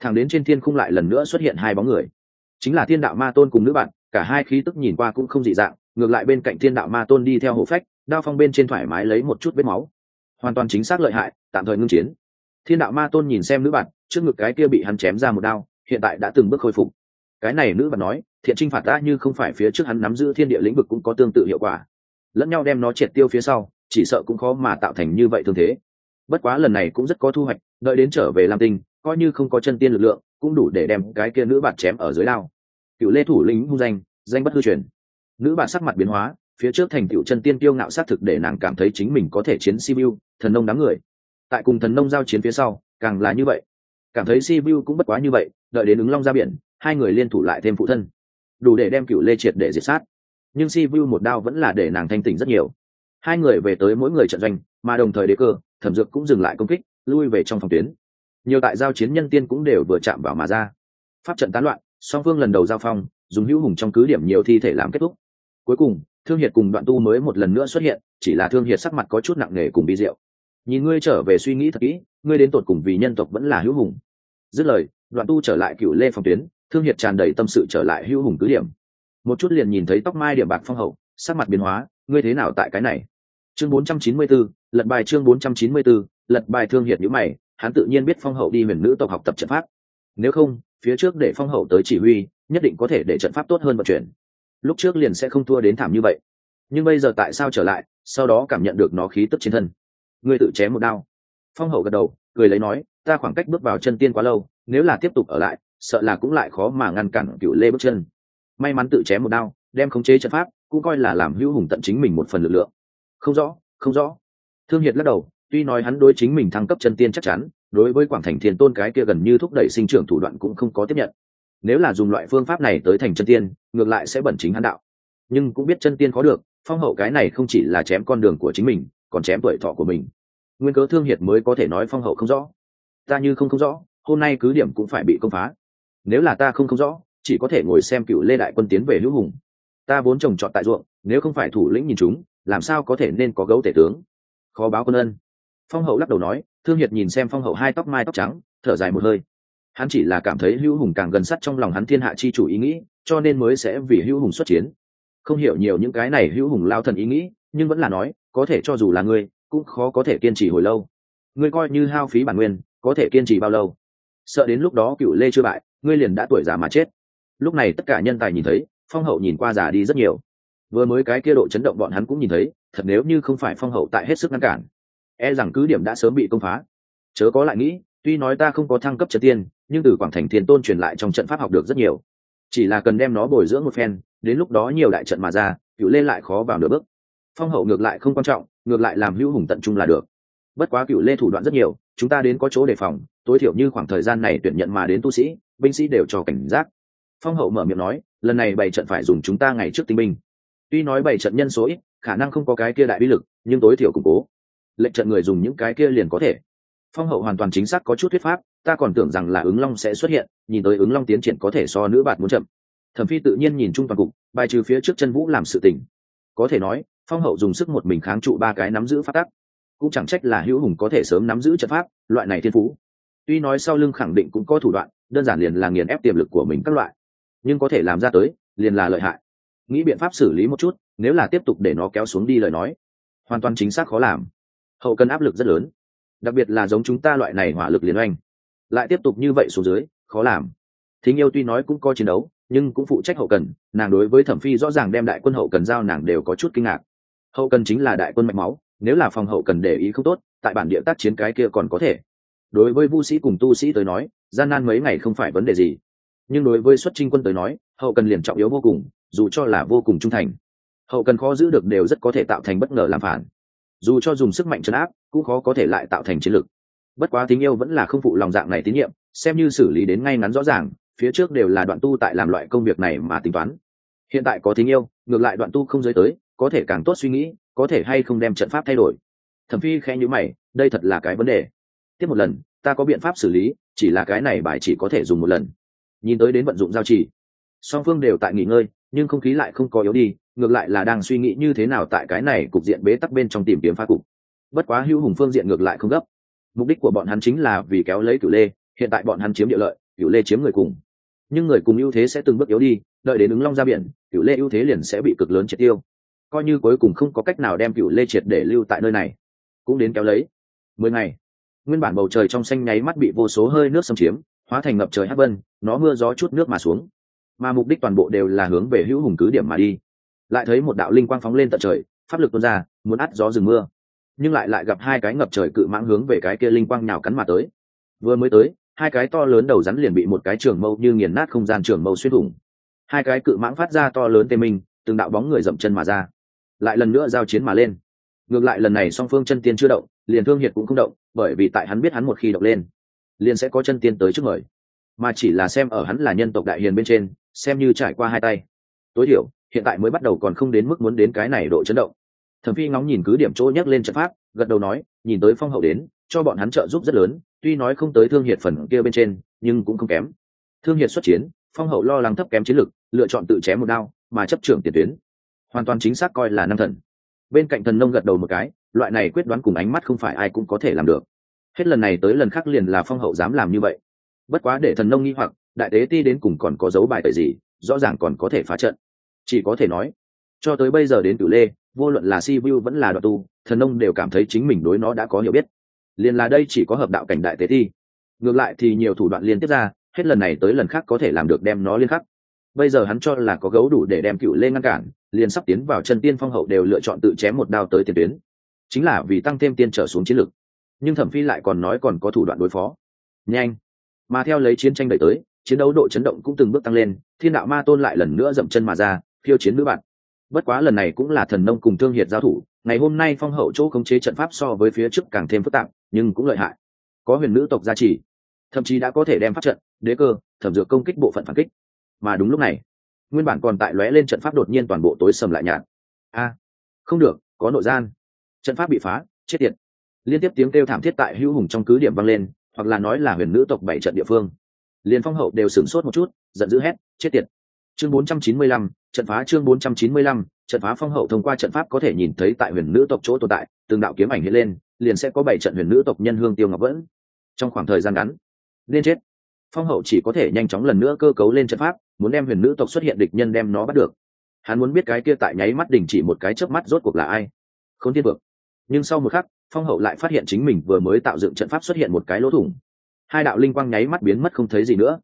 A: Thẳng đến trên thiên khung lại lần nữa xuất hiện hai bóng người. Chính là thiên đạo ma tôn cùng nữ bạn, cả hai khí tức nhìn qua cũng không dị dạng, ngược lại bên cạnh thiên đạo ma tôn đi theo hộ phách đao phong bên trên thoải mái lấy một chút vết máu. Hoàn toàn chính xác lợi hại, tạm thời ngưng chiến. Thiên đạo ma tôn nhìn xem nữ bạn, trước ngực cái kia bị hắn chém ra một đao, hiện tại đã từng bước khôi phục. Cái này nữ bạn nói, thiện trinh phạt ta như không phải phía trước hắn nắm giữ thiên địa lĩnh vực cũng có tương tự hiệu quả. Lẫn nhau đem nó triệt tiêu phía sau, chỉ sợ cũng khó mà tạo thành như vậy thương thế. Bất quá lần này cũng rất có thu hoạch, đợi đến trở về lam tinh, coi như không có chân tiên lực lượng, cũng đủ để đem cái kia nữ bạt chém ở dưới lao cựu lê thủ lĩnh hung danh danh bất hư truyền. Nữ bạt sắc mặt biến hóa phía trước thành tựu chân tiên tiêu ngạo sát thực để nàng cảm thấy chính mình có thể chiến sibiu, thần nông đám người. Tại cùng thần nông giao chiến phía sau, càng là như vậy. Cảm thấy sibiu cũng bất quá như vậy, đợi đến ứng long ra biển, hai người liên thủ lại thêm phụ thân. Đủ để đem cựu lê triệt để diệt sát. Nhưng sibiu một đao vẫn là để nàng thanh tỉnh rất nhiều. Hai người về tới mỗi người trận doanh, mà đồng thời đế cơ, thẩm dược cũng dừng lại công kích, lui về trong phòng tuyến. Nhiều tại giao chiến nhân tiên cũng đều vừa chạm vào mà ra. Pháp trận tán loạn, song phương lần đầu giao phong, dùng hữu hùng trong cứ điểm nhiều thi thể làm kết thúc. Cuối cùng thương hiệt cùng đoạn tu mới một lần nữa xuất hiện chỉ là thương hiệt sắc mặt có chút nặng nề cùng bi diệu. Nhìn ngươi trở về suy nghĩ thật kỹ ngươi đến tột cùng vì nhân tộc vẫn là hữu hùng. Dứt lời đoạn tu trở lại cựu lê phòng tuyến thương hiệt tràn đầy tâm sự trở lại hữu hùng cứ điểm. Một chút liền nhìn thấy tóc mai điểm bạc phong hậu sắc mặt biến hóa ngươi thế nào tại cái này? Chương 494, lật bài chương 494, lật bài thương hiệt nhữ mày hắn tự nhiên biết phong hậu đi huyền nữ tộc học tập trận pháp. Nếu không phía trước để phong hậu tới chỉ huy nhất định có thể để trận pháp tốt hơn vận chuyển lúc trước liền sẽ không thua đến thảm như vậy. Nhưng bây giờ tại sao trở lại, sau đó cảm nhận được nó khí tức trên thân? Ngươi tự chém một đao. Phong hậu gật đầu, cười lấy nói, ta khoảng cách bước vào chân tiên quá lâu, nếu là tiếp tục ở lại, sợ là cũng lại khó mà ngăn cản cựu lê bước chân. May mắn tự chém một đao, đem khống chế trận pháp, cũng coi là làm hữu hùng tận chính mình một phần lực lượng. Không rõ không rõ. Thương hiệt lắc đầu, tuy nói hắn đối chính mình thăng cấp chân tiên chắc chắn, đối với quảng thành thiên tôn cái kia gần như thúc đẩy sinh trưởng thủ đoạn cũng không có tiếp nhận nếu là dùng loại phương pháp này tới thành chân tiên, ngược lại sẽ bẩn chính hắn đạo. Nhưng cũng biết chân tiên có được, phong hậu cái này không chỉ là chém con đường của chính mình, còn chém tuổi thọ của mình. Nguyên cớ thương hiệt mới có thể nói phong hậu không rõ. Ta như không không rõ, hôm nay cứ điểm cũng phải bị công phá. Nếu là ta không không rõ, chỉ có thể ngồi xem cựu lê đại quân tiến về hữu hùng. Ta vốn trồng trọt tại ruộng, nếu không phải thủ lĩnh nhìn chúng, làm sao có thể nên có gấu tể tướng? Khó báo quân ân. Phong hậu lắc đầu nói, thương hiệt nhìn xem phong hậu hai tóc mai tóc trắng, thở dài một hơi hắn chỉ là cảm thấy hữu hùng càng gần sắt trong lòng hắn thiên hạ chi chủ ý nghĩ, cho nên mới sẽ vì hữu hùng xuất chiến. Không hiểu nhiều những cái này hữu hùng lao thần ý nghĩ, nhưng vẫn là nói, có thể cho dù là ngươi, cũng khó có thể kiên trì hồi lâu. Ngươi coi như hao phí bản nguyên, có thể kiên trì bao lâu? Sợ đến lúc đó cựu lê chưa bại, ngươi liền đã tuổi già mà chết. Lúc này tất cả nhân tài nhìn thấy, phong hậu nhìn qua già đi rất nhiều. Vừa mới cái kia độ chấn động bọn hắn cũng nhìn thấy, thật nếu như không phải phong hậu tại hết sức ngăn cản e rằng cứ điểm đã sớm bị công phá. Chớ có lại nghĩ, tuy nói ta không có thăng cấp trật tiên nhưng từ quảng thành thiên tôn truyền lại trong trận pháp học được rất nhiều. Chỉ là cần đem nó bồi dưỡng một phen, đến lúc đó nhiều đại trận mà ra cựu lên lại khó vào nửa bước. Phong hậu ngược lại không quan trọng, ngược lại làm hữu hùng tận trung là được. Bất quá cựu lê thủ đoạn rất nhiều, chúng ta đến có chỗ đề phòng, tối thiểu như khoảng thời gian này tuyển nhận mà đến tu sĩ, binh sĩ đều cho cảnh giác. Phong hậu mở miệng nói, lần này bảy trận phải dùng chúng ta ngày trước tinh binh. Tuy nói bảy trận nhân số ít, khả năng không có cái kia đại bí lực, nhưng tối thiểu củng cố. Lệnh trận người dùng những cái kia liền có thể phong hậu hoàn toàn chính xác có chút thuyết pháp, ta còn tưởng rằng là ứng long sẽ xuất hiện, nhìn tới ứng long tiến triển có thể so nữ bạn muốn chậm. Thẩm phi tự nhiên nhìn chung toàn cục, bài trừ phía trước chân vũ làm sự tỉnh. có thể nói, phong hậu dùng sức một mình kháng trụ ba cái nắm giữ phát tắc. Cũng chẳng trách là hữu hùng có thể sớm nắm giữ trận pháp, loại này thiên phú. Tuy nói sau lưng khẳng định cũng có thủ đoạn, đơn giản liền là nghiền ép tiềm lực của mình các loại. Nhưng có thể làm ra tới, liền là lợi hại. Nghĩ biện pháp xử lý một chút, nếu là tiếp tục để nó kéo xuống đi lời nói, hoàn toàn chính xác khó làm. Hậu cần áp lực rất lớn đặc biệt là giống chúng ta loại này hỏa lực liên oanh. Lại tiếp tục như vậy xuống dưới, khó làm. Thính yêu tuy nói cũng có chiến đấu, nhưng cũng phụ trách hậu cần, nàng đối với thẩm phi rõ ràng đem đại quân hậu cần giao nàng đều có chút kinh ngạc. Hậu cần chính là đại quân mạch máu, nếu là phòng hậu cần để ý không tốt, tại bản địa tác chiến cái kia còn có thể. Đối với vu sĩ cùng tu sĩ tới nói, gian nan mấy ngày không phải vấn đề gì. Nhưng đối với xuất trinh quân tới nói, hậu cần liền trọng yếu vô cùng, dù cho là vô cùng trung thành. Hậu cần khó giữ được đều rất có thể tạo thành bất ngờ làm phản. Dù cho dùng sức mạnh chấn áp cũng khó có thể lại tạo thành chiến lực bất quá tín yêu vẫn là không phụ lòng dạng này tín nhiệm, xem như xử lý đến ngay ngắn rõ ràng, phía trước đều là đoạn tu tại làm loại công việc này mà tính toán. Hiện tại có tín yêu, ngược lại đoạn tu không giới tới, có thể càng tốt suy nghĩ, có thể hay không đem trận pháp thay đổi. Thẩm phi khẽ nhữ mày, đây thật là cái vấn đề. Tiếp một lần, ta có biện pháp xử lý, chỉ là cái này bài chỉ có thể dùng một lần. Nhìn tới đến vận dụng giao chỉ song phương đều tại nghỉ ngơi, nhưng không khí lại không có yếu đi, ngược lại là đang suy nghĩ như thế nào tại cái này cục diện bế tắc bên trong tìm kiếm phá cục bất quá hữu hùng phương diện ngược lại không gấp. Mục đích của bọn hắn chính là vì kéo lấy cửu lê, hiện tại bọn hắn chiếm địa lợi, cửu lê chiếm người cùng. Nhưng người cùng ưu thế sẽ từng bước yếu đi, đợi đến ứng long ra biển, cửu lê ưu thế liền sẽ bị cực lớn triệt tiêu. Coi như cuối cùng không có cách nào đem cửu lê triệt để lưu tại nơi này, cũng đến kéo lấy. Mười ngày, nguyên bản bầu trời trong xanh nháy mắt bị vô số hơi nước xâm chiếm, hóa thành ngập trời hát vân, nó mưa gió chút nước mà xuống. Mà mục đích toàn bộ đều là hướng về hữu hùng cứ điểm mà đi. Lại thấy một đạo linh quang phóng lên tận trời, pháp lực tuôn ra, muốn át gió rừng mưa nhưng lại lại gặp hai cái ngập trời cự mãng hướng về cái kia linh quang nhào cắn mà tới. Vừa mới tới, hai cái to lớn đầu rắn liền bị một cái trường mâu như nghiền nát không gian trường mâu xuyên thủng. Hai cái cự mãng phát ra to lớn tê minh, từng đạo bóng người dậm chân mà ra. Lại lần nữa giao chiến mà lên. Ngược lại lần này song phương chân tiên chưa động, liền thương hiệt cũng không động, bởi vì tại hắn biết hắn một khi động lên, liền sẽ có chân tiên tới trước người mà chỉ là xem ở hắn là nhân tộc đại hiền bên trên, xem như trải qua hai tay. Tối thiểu, hiện tại mới bắt đầu còn không đến mức muốn đến cái này độ chấn động thẩm phi ngóng nhìn cứ điểm chỗ nhắc lên trận pháp, gật đầu nói, nhìn tới phong hậu đến, cho bọn hắn trợ giúp rất lớn, tuy nói không tới thương hiệt phần kia bên trên, nhưng cũng không kém. Thương hiệt xuất chiến, phong hậu lo lắng thấp kém chiến lực, lựa chọn tự chém một đao, mà chấp trưởng tiền tuyến. Hoàn toàn chính xác coi là năng thần. Bên cạnh thần nông gật đầu một cái, loại này quyết đoán cùng ánh mắt không phải ai cũng có thể làm được. Hết lần này tới lần khác liền là phong hậu dám làm như vậy. Bất quá để thần nông nghi hoặc, đại tế ti đến cùng còn có dấu bài tẩy gì, rõ ràng còn có thể phá trận. Chỉ có thể nói, cho tới bây giờ đến Tử lê vô luận là si vu vẫn là đoạn tu thần nông đều cảm thấy chính mình đối nó đã có hiểu biết. Liền là đây chỉ có hợp đạo cảnh đại tế thi, ngược lại thì nhiều thủ đoạn liên tiếp ra hết lần này tới lần khác có thể làm được đem nó liên khắc. Bây giờ hắn cho là có gấu đủ để đem cựu lê ngăn cản liền sắp tiến vào chân tiên phong hậu đều lựa chọn tự chém một đao tới tiền tuyến. Chính là vì tăng thêm tiên trở xuống chiến lược nhưng thẩm phi lại còn nói còn có thủ đoạn đối phó. Nhanh. Mà theo lấy chiến tranh đẩy tới chiến đấu độ chấn động cũng từng bước tăng lên thiên đạo ma tôn lại lần nữa dậm chân mà ra khiêu chiến nữ bạn bất quá lần này cũng là thần nông cùng thương hiệt giao thủ, ngày hôm nay phong hậu chỗ khống chế trận pháp so với phía trước càng thêm phức tạp, nhưng cũng lợi hại. Có huyền nữ tộc gia trì, thậm chí đã có thể đem pháp trận, đế cơ, thẩm dược công kích bộ phận phản kích. Mà đúng lúc này, nguyên bản còn tại lóe lên trận pháp đột nhiên toàn bộ tối sầm lại nhạt. A, không được, có nội gian. Trận pháp bị phá, chết tiệt. Liên tiếp tiếng kêu thảm thiết tại hữu hùng trong cứ điểm vang lên, hoặc là nói là huyền nữ tộc bảy trận địa phương. Liền phong hậu đều sửng sốt một chút, giận dữ hét, chết tiệt chương 495, trận phá chương 495, trận phá phong hậu thông qua trận pháp có thể nhìn thấy tại huyền nữ tộc chỗ tồn tại từng đạo kiếm ảnh hiện lên liền sẽ có bảy trận huyền nữ tộc nhân hương tiêu ngọc vẫn. Trong khoảng thời gian ngắn nên chết. Phong hậu chỉ có thể nhanh chóng lần nữa cơ cấu lên trận pháp muốn đem huyền nữ tộc xuất hiện địch nhân đem nó bắt được. Hắn muốn biết cái kia tại nháy mắt đình chỉ một cái chớp mắt rốt cuộc là ai. Không thiên vực nhưng sau một khắc phong hậu lại phát hiện chính mình vừa mới tạo dựng trận pháp xuất hiện một cái lỗ thủng. Hai đạo linh quang nháy mắt biến mất không thấy gì nữa.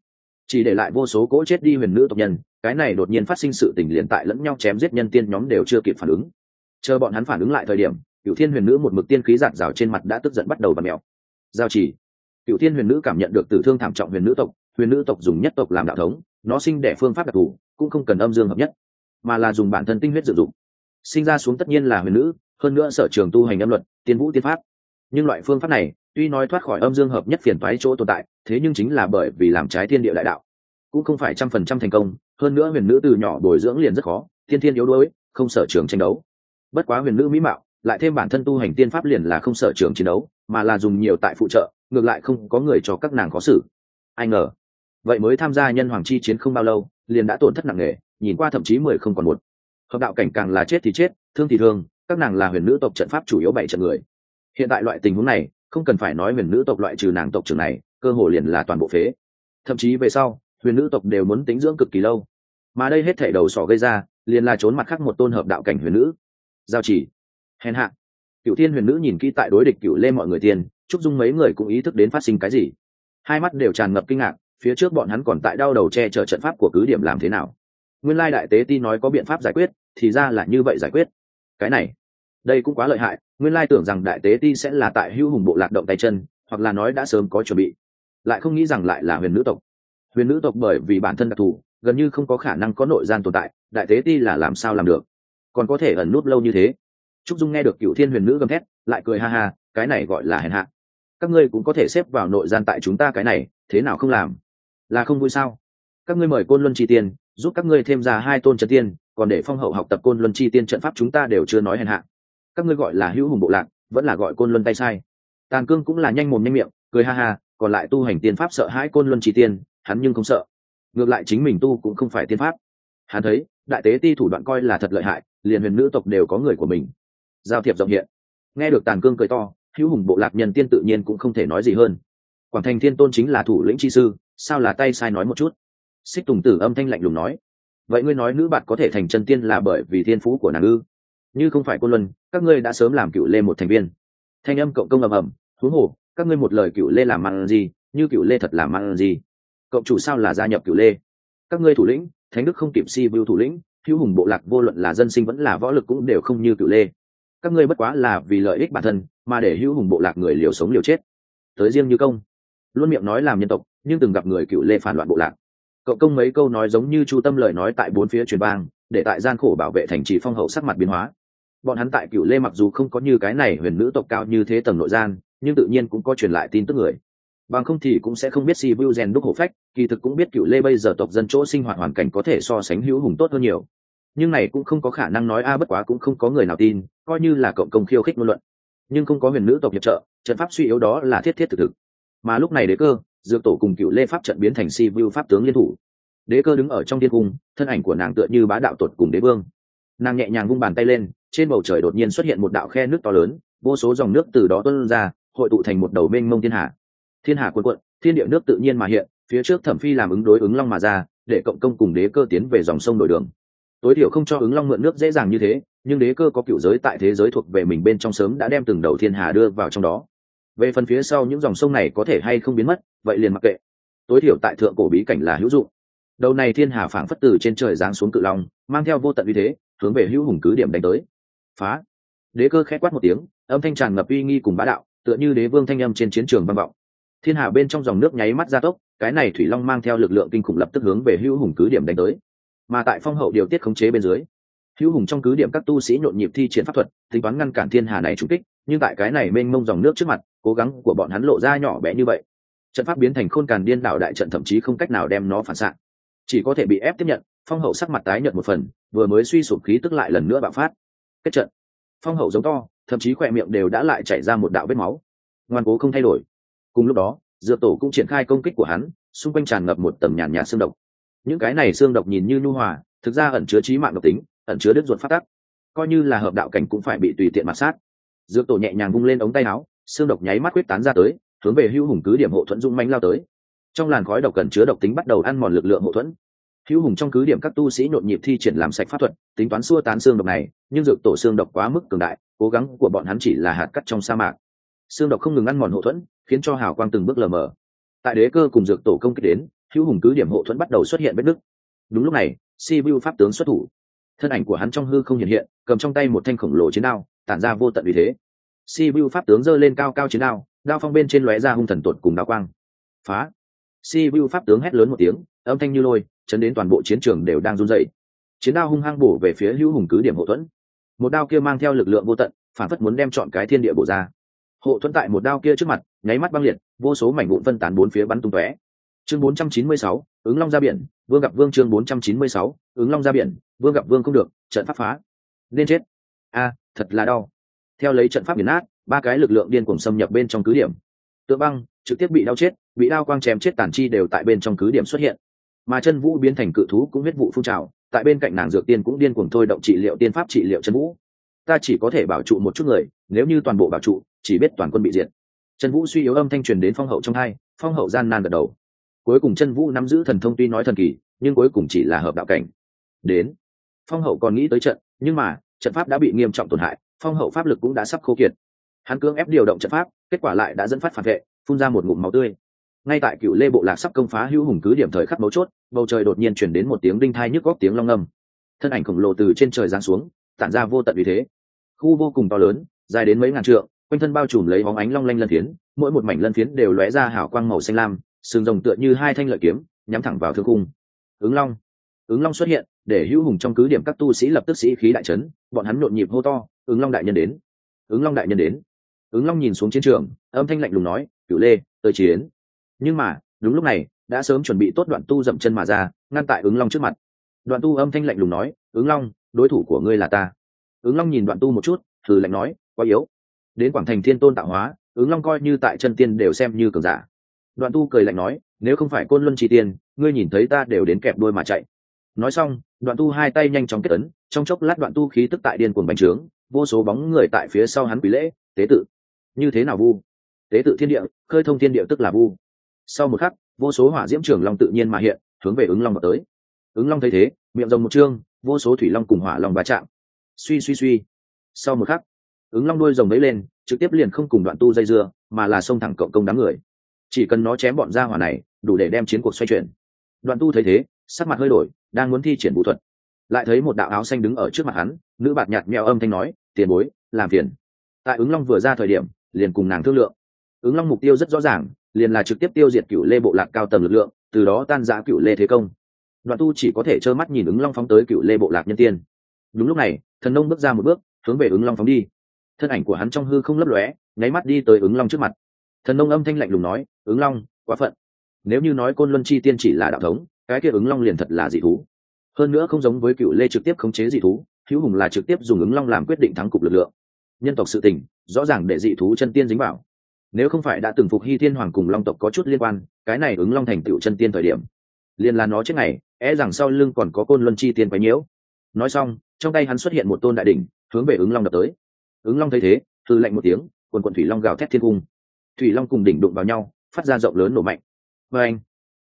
A: Chỉ để lại vô số cỗ chết đi huyền nữ tộc nhân cái này đột nhiên phát sinh sự tình liền tại lẫn nhau chém giết nhân tiên nhóm đều chưa kịp phản ứng. Chờ bọn hắn phản ứng lại thời điểm cựu thiên huyền nữ một mực tiên khí giạt rào trên mặt đã tức giận bắt đầu và mèo. Giao chỉ. Cựu thiên huyền nữ cảm nhận được tử thương thảm trọng huyền nữ tộc, huyền nữ tộc dùng nhất tộc làm đạo thống, nó sinh đẻ phương pháp đặc thù, cũng không cần âm dương hợp nhất, mà là dùng bản thân tinh huyết dự dụng. Sinh ra xuống tất nhiên là huyền nữ, hơn nữa sở trường tu hành âm luật, tiên vũ tiên pháp. Nhưng loại phương pháp này, tuy nói thoát khỏi âm dương hợp nhất phiền toái chỗ tồn tại, thế nhưng chính là bởi vì làm trái thiên địa đại đạo, cũng không phải trăm phần trăm thành công hơn nữa huyền nữ từ nhỏ bồi dưỡng liền rất khó, thiên thiên yếu đuối, không sở trường tranh đấu. Bất quá huyền nữ mỹ mạo, lại thêm bản thân tu hành tiên pháp liền là không sở trường chiến đấu, mà là dùng nhiều tại phụ trợ, ngược lại không có người cho các nàng có xử. Ai ngờ, vậy mới tham gia nhân hoàng chi chiến không bao lâu, liền đã tổn thất nặng nề, nhìn qua thậm chí mười không còn một. Hợp đạo cảnh càng là chết thì chết, thương thì thương, các nàng là huyền nữ tộc trận pháp chủ yếu bảy trận người. Hiện tại loại tình huống này, không cần phải nói huyền nữ tộc loại trừ nàng tộc trưởng này, cơ hồ liền là toàn bộ phế. Thậm chí về sau huyền nữ tộc đều muốn tính dưỡng cực kỳ lâu. Mà đây hết thể đầu sỏ gây ra, liền là trốn mặt khác một tôn hợp đạo cảnh huyền nữ. Giao chỉ. Hèn hạ. Cựu thiên huyền nữ nhìn kỹ tại đối địch cựu lê mọi người tiền, chúc dung mấy người cũng ý thức đến phát sinh cái gì. Hai mắt đều tràn ngập kinh ngạc, phía trước bọn hắn còn tại đau đầu che chở trận pháp của cứ điểm làm thế nào. Nguyên lai đại tế ti nói có biện pháp giải quyết, thì ra là như vậy giải quyết. Cái này, đây cũng quá lợi hại, nguyên lai tưởng rằng đại tế ti sẽ là tại hưu hùng bộ lạc động tay chân, hoặc là nói đã sớm có chuẩn bị. Lại không nghĩ rằng lại là huyền nữ tộc huyền nữ tộc bởi vì bản thân đặc thù, gần như không có khả năng có nội gian tồn tại, đại tế ti là làm sao làm được? Còn có thể ẩn nút lâu như thế? Trúc dung nghe được cựu thiên huyền nữ gầm thét, lại cười ha ha, cái này gọi là hèn hạ. Các ngươi cũng có thể xếp vào nội gian tại chúng ta cái này, thế nào không làm? Là không vui sao? Các ngươi mời côn luân chi tiên, giúp các ngươi thêm ra hai tôn chân tiên, còn để phong hậu học tập côn luân chi tiên trận pháp chúng ta đều chưa nói hèn hạ. Các ngươi gọi là hữu hùng bộ lạc, vẫn là gọi côn luân tay sai. Tàn cương cũng là nhanh mồm nhanh miệng, cười ha ha, còn lại tu hành tiên pháp sợ hãi côn luân chi tiên hắn nhưng không sợ. Ngược lại chính mình tu cũng không phải tiên pháp. Hắn thấy, đại tế ti thủ đoạn coi là thật lợi hại, liền huyền nữ tộc đều có người của mình. Giao thiệp rộng hiện. Nghe được tàn cương cười to, hữu hùng bộ lạc nhân tiên tự nhiên cũng không thể nói gì hơn. Quảng thành thiên tôn chính là thủ lĩnh chi sư, sao là tay sai nói một chút? Xích tùng tử âm thanh lạnh lùng nói. Vậy ngươi nói nữ bạn có thể thành chân tiên là bởi vì thiên phú của nàng ư? Như không phải cô luân, các ngươi đã sớm làm cựu lê một thành viên. Thanh âm cộng công ầm ầm. Thú hồ, các ngươi một lời cựu lê làm mặn gì, như cựu lê thật làm mặn gì? Cộng chủ sao là gia nhập cửu lê? Các ngươi thủ lĩnh, thánh đức không kịp si vưu thủ lĩnh, hữu hùng bộ lạc vô luận là dân sinh vẫn là võ lực cũng đều không như cửu lê. Các ngươi bất quá là vì lợi ích bản thân, mà để hữu hùng bộ lạc người liều sống liều chết. Tới riêng như công. Luôn miệng nói làm nhân tộc, nhưng từng gặp người cựu lê phản loạn bộ lạc. Cậu công mấy câu nói giống như chu tâm lời nói tại bốn phía truyền bang để tại gian khổ bảo vệ thành trì phong hậu sắc mặt biến hóa. Bọn hắn tại cựu lê mặc dù không có như cái này huyền nữ tộc cao như thế tầng nội gian, nhưng tự nhiên cũng có truyền lại tin tức người bằng không thì cũng sẽ không biết si vu gen đúc hổ phách, kỳ thực cũng biết cựu lê bây giờ tộc dân chỗ sinh hoạt hoàn cảnh có thể so sánh hữu hùng tốt hơn nhiều. Nhưng này cũng không có khả năng nói a, bất quá cũng không có người nào tin, coi như là cộng công khiêu khích ngôn luận. Nhưng không có huyền nữ tộc nhập trợ, trận pháp suy yếu đó là thiết thiết thực thực. Mà lúc này đế cơ, dược tổ cùng cựu lê pháp trận biến thành si vu pháp tướng liên thủ. Đế cơ đứng ở trong thiên cung, thân ảnh của nàng tựa như bá đạo tột cùng đế vương. Nàng nhẹ nhàng vung bàn tay lên, trên bầu trời đột nhiên xuất hiện một đạo khe nước to lớn, vô số dòng nước từ đó tuân ra, hội tụ thành một đầu mênh mông thiên hạ thiên hạ cuộn cuộn, thiên địa nước tự nhiên mà hiện, phía trước thẩm phi làm ứng đối ứng long mà ra, để cộng công cùng đế cơ tiến về dòng sông đổi đường. Tối thiểu không cho ứng long mượn nước dễ dàng như thế, nhưng đế cơ có cựu giới tại thế giới thuộc về mình bên trong sớm đã đem từng đầu thiên hà đưa vào trong đó. Về phần phía sau những dòng sông này có thể hay không biến mất, vậy liền mặc kệ. Tối thiểu tại thượng cổ bí cảnh là hữu dụng. Đầu này thiên hà phảng phất từ trên trời giáng xuống cự long, mang theo vô tận uy thế, hướng về hữu hùng cứ điểm đánh tới. Phá. Đế cơ khẽ quát một tiếng, âm thanh tràn ngập uy nghi cùng bá đạo, tựa như đế vương thanh âm trên chiến trường vang vọng thiên hà bên trong dòng nước nháy mắt gia tốc, cái này thủy long mang theo lực lượng kinh khủng lập tức hướng về hữu hùng cứ điểm đánh tới. Mà tại phong hậu điều tiết khống chế bên dưới, hữu hùng trong cứ điểm các tu sĩ nhộn nhịp thi triển pháp thuật, tính toán ngăn cản thiên hà này trúng kích, nhưng tại cái này mênh mông dòng nước trước mặt, cố gắng của bọn hắn lộ ra nhỏ bé như vậy. Trận pháp biến thành khôn càn điên đảo đại trận thậm chí không cách nào đem nó phản xạ. Chỉ có thể bị ép tiếp nhận, phong hậu sắc mặt tái nhợt một phần, vừa mới suy sụp khí tức lại lần nữa bạo phát. Kết trận. Phong hậu giống to, thậm chí khỏe miệng đều đã lại chảy ra một đạo vết máu. Ngoan cố không thay đổi cùng lúc đó, dựa tổ cũng triển khai công kích của hắn, xung quanh tràn ngập một tầm nhàn nhạt xương độc. Những cái này xương độc nhìn như nhu hòa, thực ra ẩn chứa trí mạng độc tính, ẩn chứa đứt ruột phát tắc. Coi như là hợp đạo cảnh cũng phải bị tùy tiện mặt sát. Dược tổ nhẹ nhàng vung lên ống tay áo, xương độc nháy mắt quyết tán ra tới, hướng về hữu hùng cứ điểm hộ thuẫn dung manh lao tới. Trong làn khói độc cần chứa độc tính bắt đầu ăn mòn lực lượng hộ thuẫn. Hữu hùng trong cứ điểm các tu sĩ nhộn nhịp thi triển làm sạch pháp thuật, tính toán xua tán xương độc này, nhưng dược tổ xương độc quá mức cường đại, cố gắng của bọn hắn chỉ là hạt cắt trong sa mạc xương độc không ngừng ăn mòn hộ thuẫn, khiến cho hào quang từng bước lờ mờ. Tại đế cơ cùng dược tổ công kích đến, hữu hùng cứ điểm hộ thuẫn bắt đầu xuất hiện vết nứt. Đúng lúc này si vu pháp tướng xuất thủ. Thân ảnh của hắn trong hư không hiện hiện, cầm trong tay một thanh khổng lồ chiến đao, tản ra vô tận vì thế. Si vu pháp tướng giơ lên cao cao chiến đao đao phong bên trên lóe ra hung thần tột cùng đao quang. Phá! Si vu pháp tướng hét lớn một tiếng, âm thanh như lôi, chấn đến toàn bộ chiến trường đều đang run dậy chiến đao hung hăng bổ về phía hữu hùng cứ điểm hậu thuẫn. Một đao kia mang theo lực lượng vô tận, phản phất muốn đem chọn cái thiên địa bổ ra hộ thuẫn tại một đao kia trước mặt nháy mắt băng liệt vô số mảnh vụn phân tán bốn phía bắn tung tóe. Chương 496, ứng long ra biển vương gặp vương chương 496, ứng long ra biển vương gặp vương không được trận pháp phá. Nên chết. A thật là đau. Theo lấy trận pháp biển nát ba cái lực lượng điên cuồng xâm nhập bên trong cứ điểm. Tượng băng trực tiếp bị đau chết bị đao quang chém chết tàn chi đều tại bên trong cứ điểm xuất hiện. Mà chân vũ biến thành cự thú cũng huyết vụ phun trào tại bên cạnh nàng dược tiên cũng điên cuồng thôi động trị liệu tiên pháp trị liệu chân vũ. Ta chỉ có thể bảo trụ một chút người nếu như toàn bộ bảo trụ chỉ biết toàn quân bị diệt. Chân vũ suy yếu âm thanh truyền đến phong hậu trong hai, phong hậu gian nan gật đầu. Cuối cùng chân vũ nắm giữ thần thông tuy nói thần kỳ, nhưng cuối cùng chỉ là hợp đạo cảnh. Đến. Phong hậu còn nghĩ tới trận, nhưng mà, trận pháp đã bị nghiêm trọng tổn hại, phong hậu pháp lực cũng đã sắp khô kiệt. Hắn cưỡng ép điều động trận pháp, kết quả lại đã dẫn phát phản vệ, phun ra một ngụm máu tươi. Ngay tại cựu lê bộ lạc sắp công phá hữu hùng cứ điểm thời khắc mấu chốt, bầu trời đột nhiên chuyển đến một tiếng đinh thai nhức góc tiếng long ngâm. Thân ảnh khổng lồ từ trên trời giáng xuống, tản ra vô tận vì thế. Khu vô cùng to lớn, dài đến mấy ngàn trượng quanh thân bao trùm lấy bóng ánh long lanh lân phiến, mỗi một mảnh lân phiến đều lóe ra hảo quang màu xanh lam, sừng rồng tựa như hai thanh lợi kiếm, nhắm thẳng vào thương cung ứng long ứng long xuất hiện, để hữu hùng trong cứ điểm các tu sĩ lập tức sĩ khí đại trấn bọn hắn nhộn nhịp hô to, ứng long đại nhân đến! Ứng long đại nhân đến! Ứng long nhìn xuống chiến trường, âm thanh lạnh lùng nói cựu lê, tới chiến! Nhưng mà, đúng lúc này, đã sớm chuẩn bị tốt đoạn tu dậm chân mà ra, ngăn tại ứng long trước mặt. Đoạn tu âm thanh lạnh lùng nói, ứng long, đối thủ của ngươi là ta! Ứng long nhìn đoạn tu một chút, thử lạnh nói, quá yếu đến quảng thành thiên tôn tạo hóa, ứng long coi như tại chân tiên đều xem như cường giả. Đoạn tu cười lạnh nói, nếu không phải côn luân tri tiên, ngươi nhìn thấy ta đều đến kẹp đôi mà chạy. Nói xong, đoạn tu hai tay nhanh chóng kết ấn, trong chốc lát đoạn tu khí tức tại điên cuồng bánh trướng, vô số bóng người tại phía sau hắn quỷ lễ, tế tự, như thế nào vu? Tế tự thiên địa, khơi thông thiên địa tức là vu. Sau một khắc, vô số hỏa diễm trường long tự nhiên mà hiện, hướng về ứng long vào tới. Ứng long thấy thế, miệng rồng một chương vô số thủy long cùng hỏa long va chạm. Suy suy suy. Sau một khắc ứng long đuôi rồng đấy lên, trực tiếp liền không cùng đoạn tu dây dưa, mà là xông thẳng cộng công đám người. Chỉ cần nó chém bọn ra hỏa này, đủ để đem chiến cuộc xoay chuyển. Đoạn tu thấy thế, sắc mặt hơi đổi, đang muốn thi triển vũ thuật. Lại thấy một đạo áo xanh đứng ở trước mặt hắn, nữ bạt nhạt mèo âm thanh nói, tiền bối, làm phiền. Tại ứng long vừa ra thời điểm, liền cùng nàng thương lượng. Ứng long mục tiêu rất rõ ràng, liền là trực tiếp tiêu diệt cựu lê bộ lạc cao tầng lực lượng, từ đó tan giã cựu lê thế công. Đoạn tu chỉ có thể trơ mắt nhìn ứng long phóng tới cựu lê bộ lạc nhân tiên. Đúng lúc này, thần nông bước ra một bước, hướng về ứng long phóng đi thân ảnh của hắn trong hư không lấp lóe, nháy mắt đi tới ứng long trước mặt. Thần nông âm thanh lạnh lùng nói, ứng long, quá phận. Nếu như nói côn luân chi tiên chỉ là đạo thống, cái kia ứng long liền thật là dị thú. Hơn nữa không giống với cựu lê trực tiếp khống chế dị thú, hữu hùng là trực tiếp dùng ứng long làm quyết định thắng cục lực lượng. Nhân tộc sự tình, rõ ràng để dị thú chân tiên dính vào. Nếu không phải đã từng phục hy thiên hoàng cùng long tộc có chút liên quan, cái này ứng long thành tựu chân tiên thời điểm, liền là nó chết ngày é e rằng sau lưng còn có côn luân chi tiên quấy nhiễu. Nói xong, trong tay hắn xuất hiện một tôn đại đỉnh, hướng về ứng long đập tới ứng long thấy thế thư lạnh một tiếng quần quần thủy long gào thét thiên cung. Thủy long cùng đỉnh đụng vào nhau phát ra rộng lớn nổ mạnh. Vê anh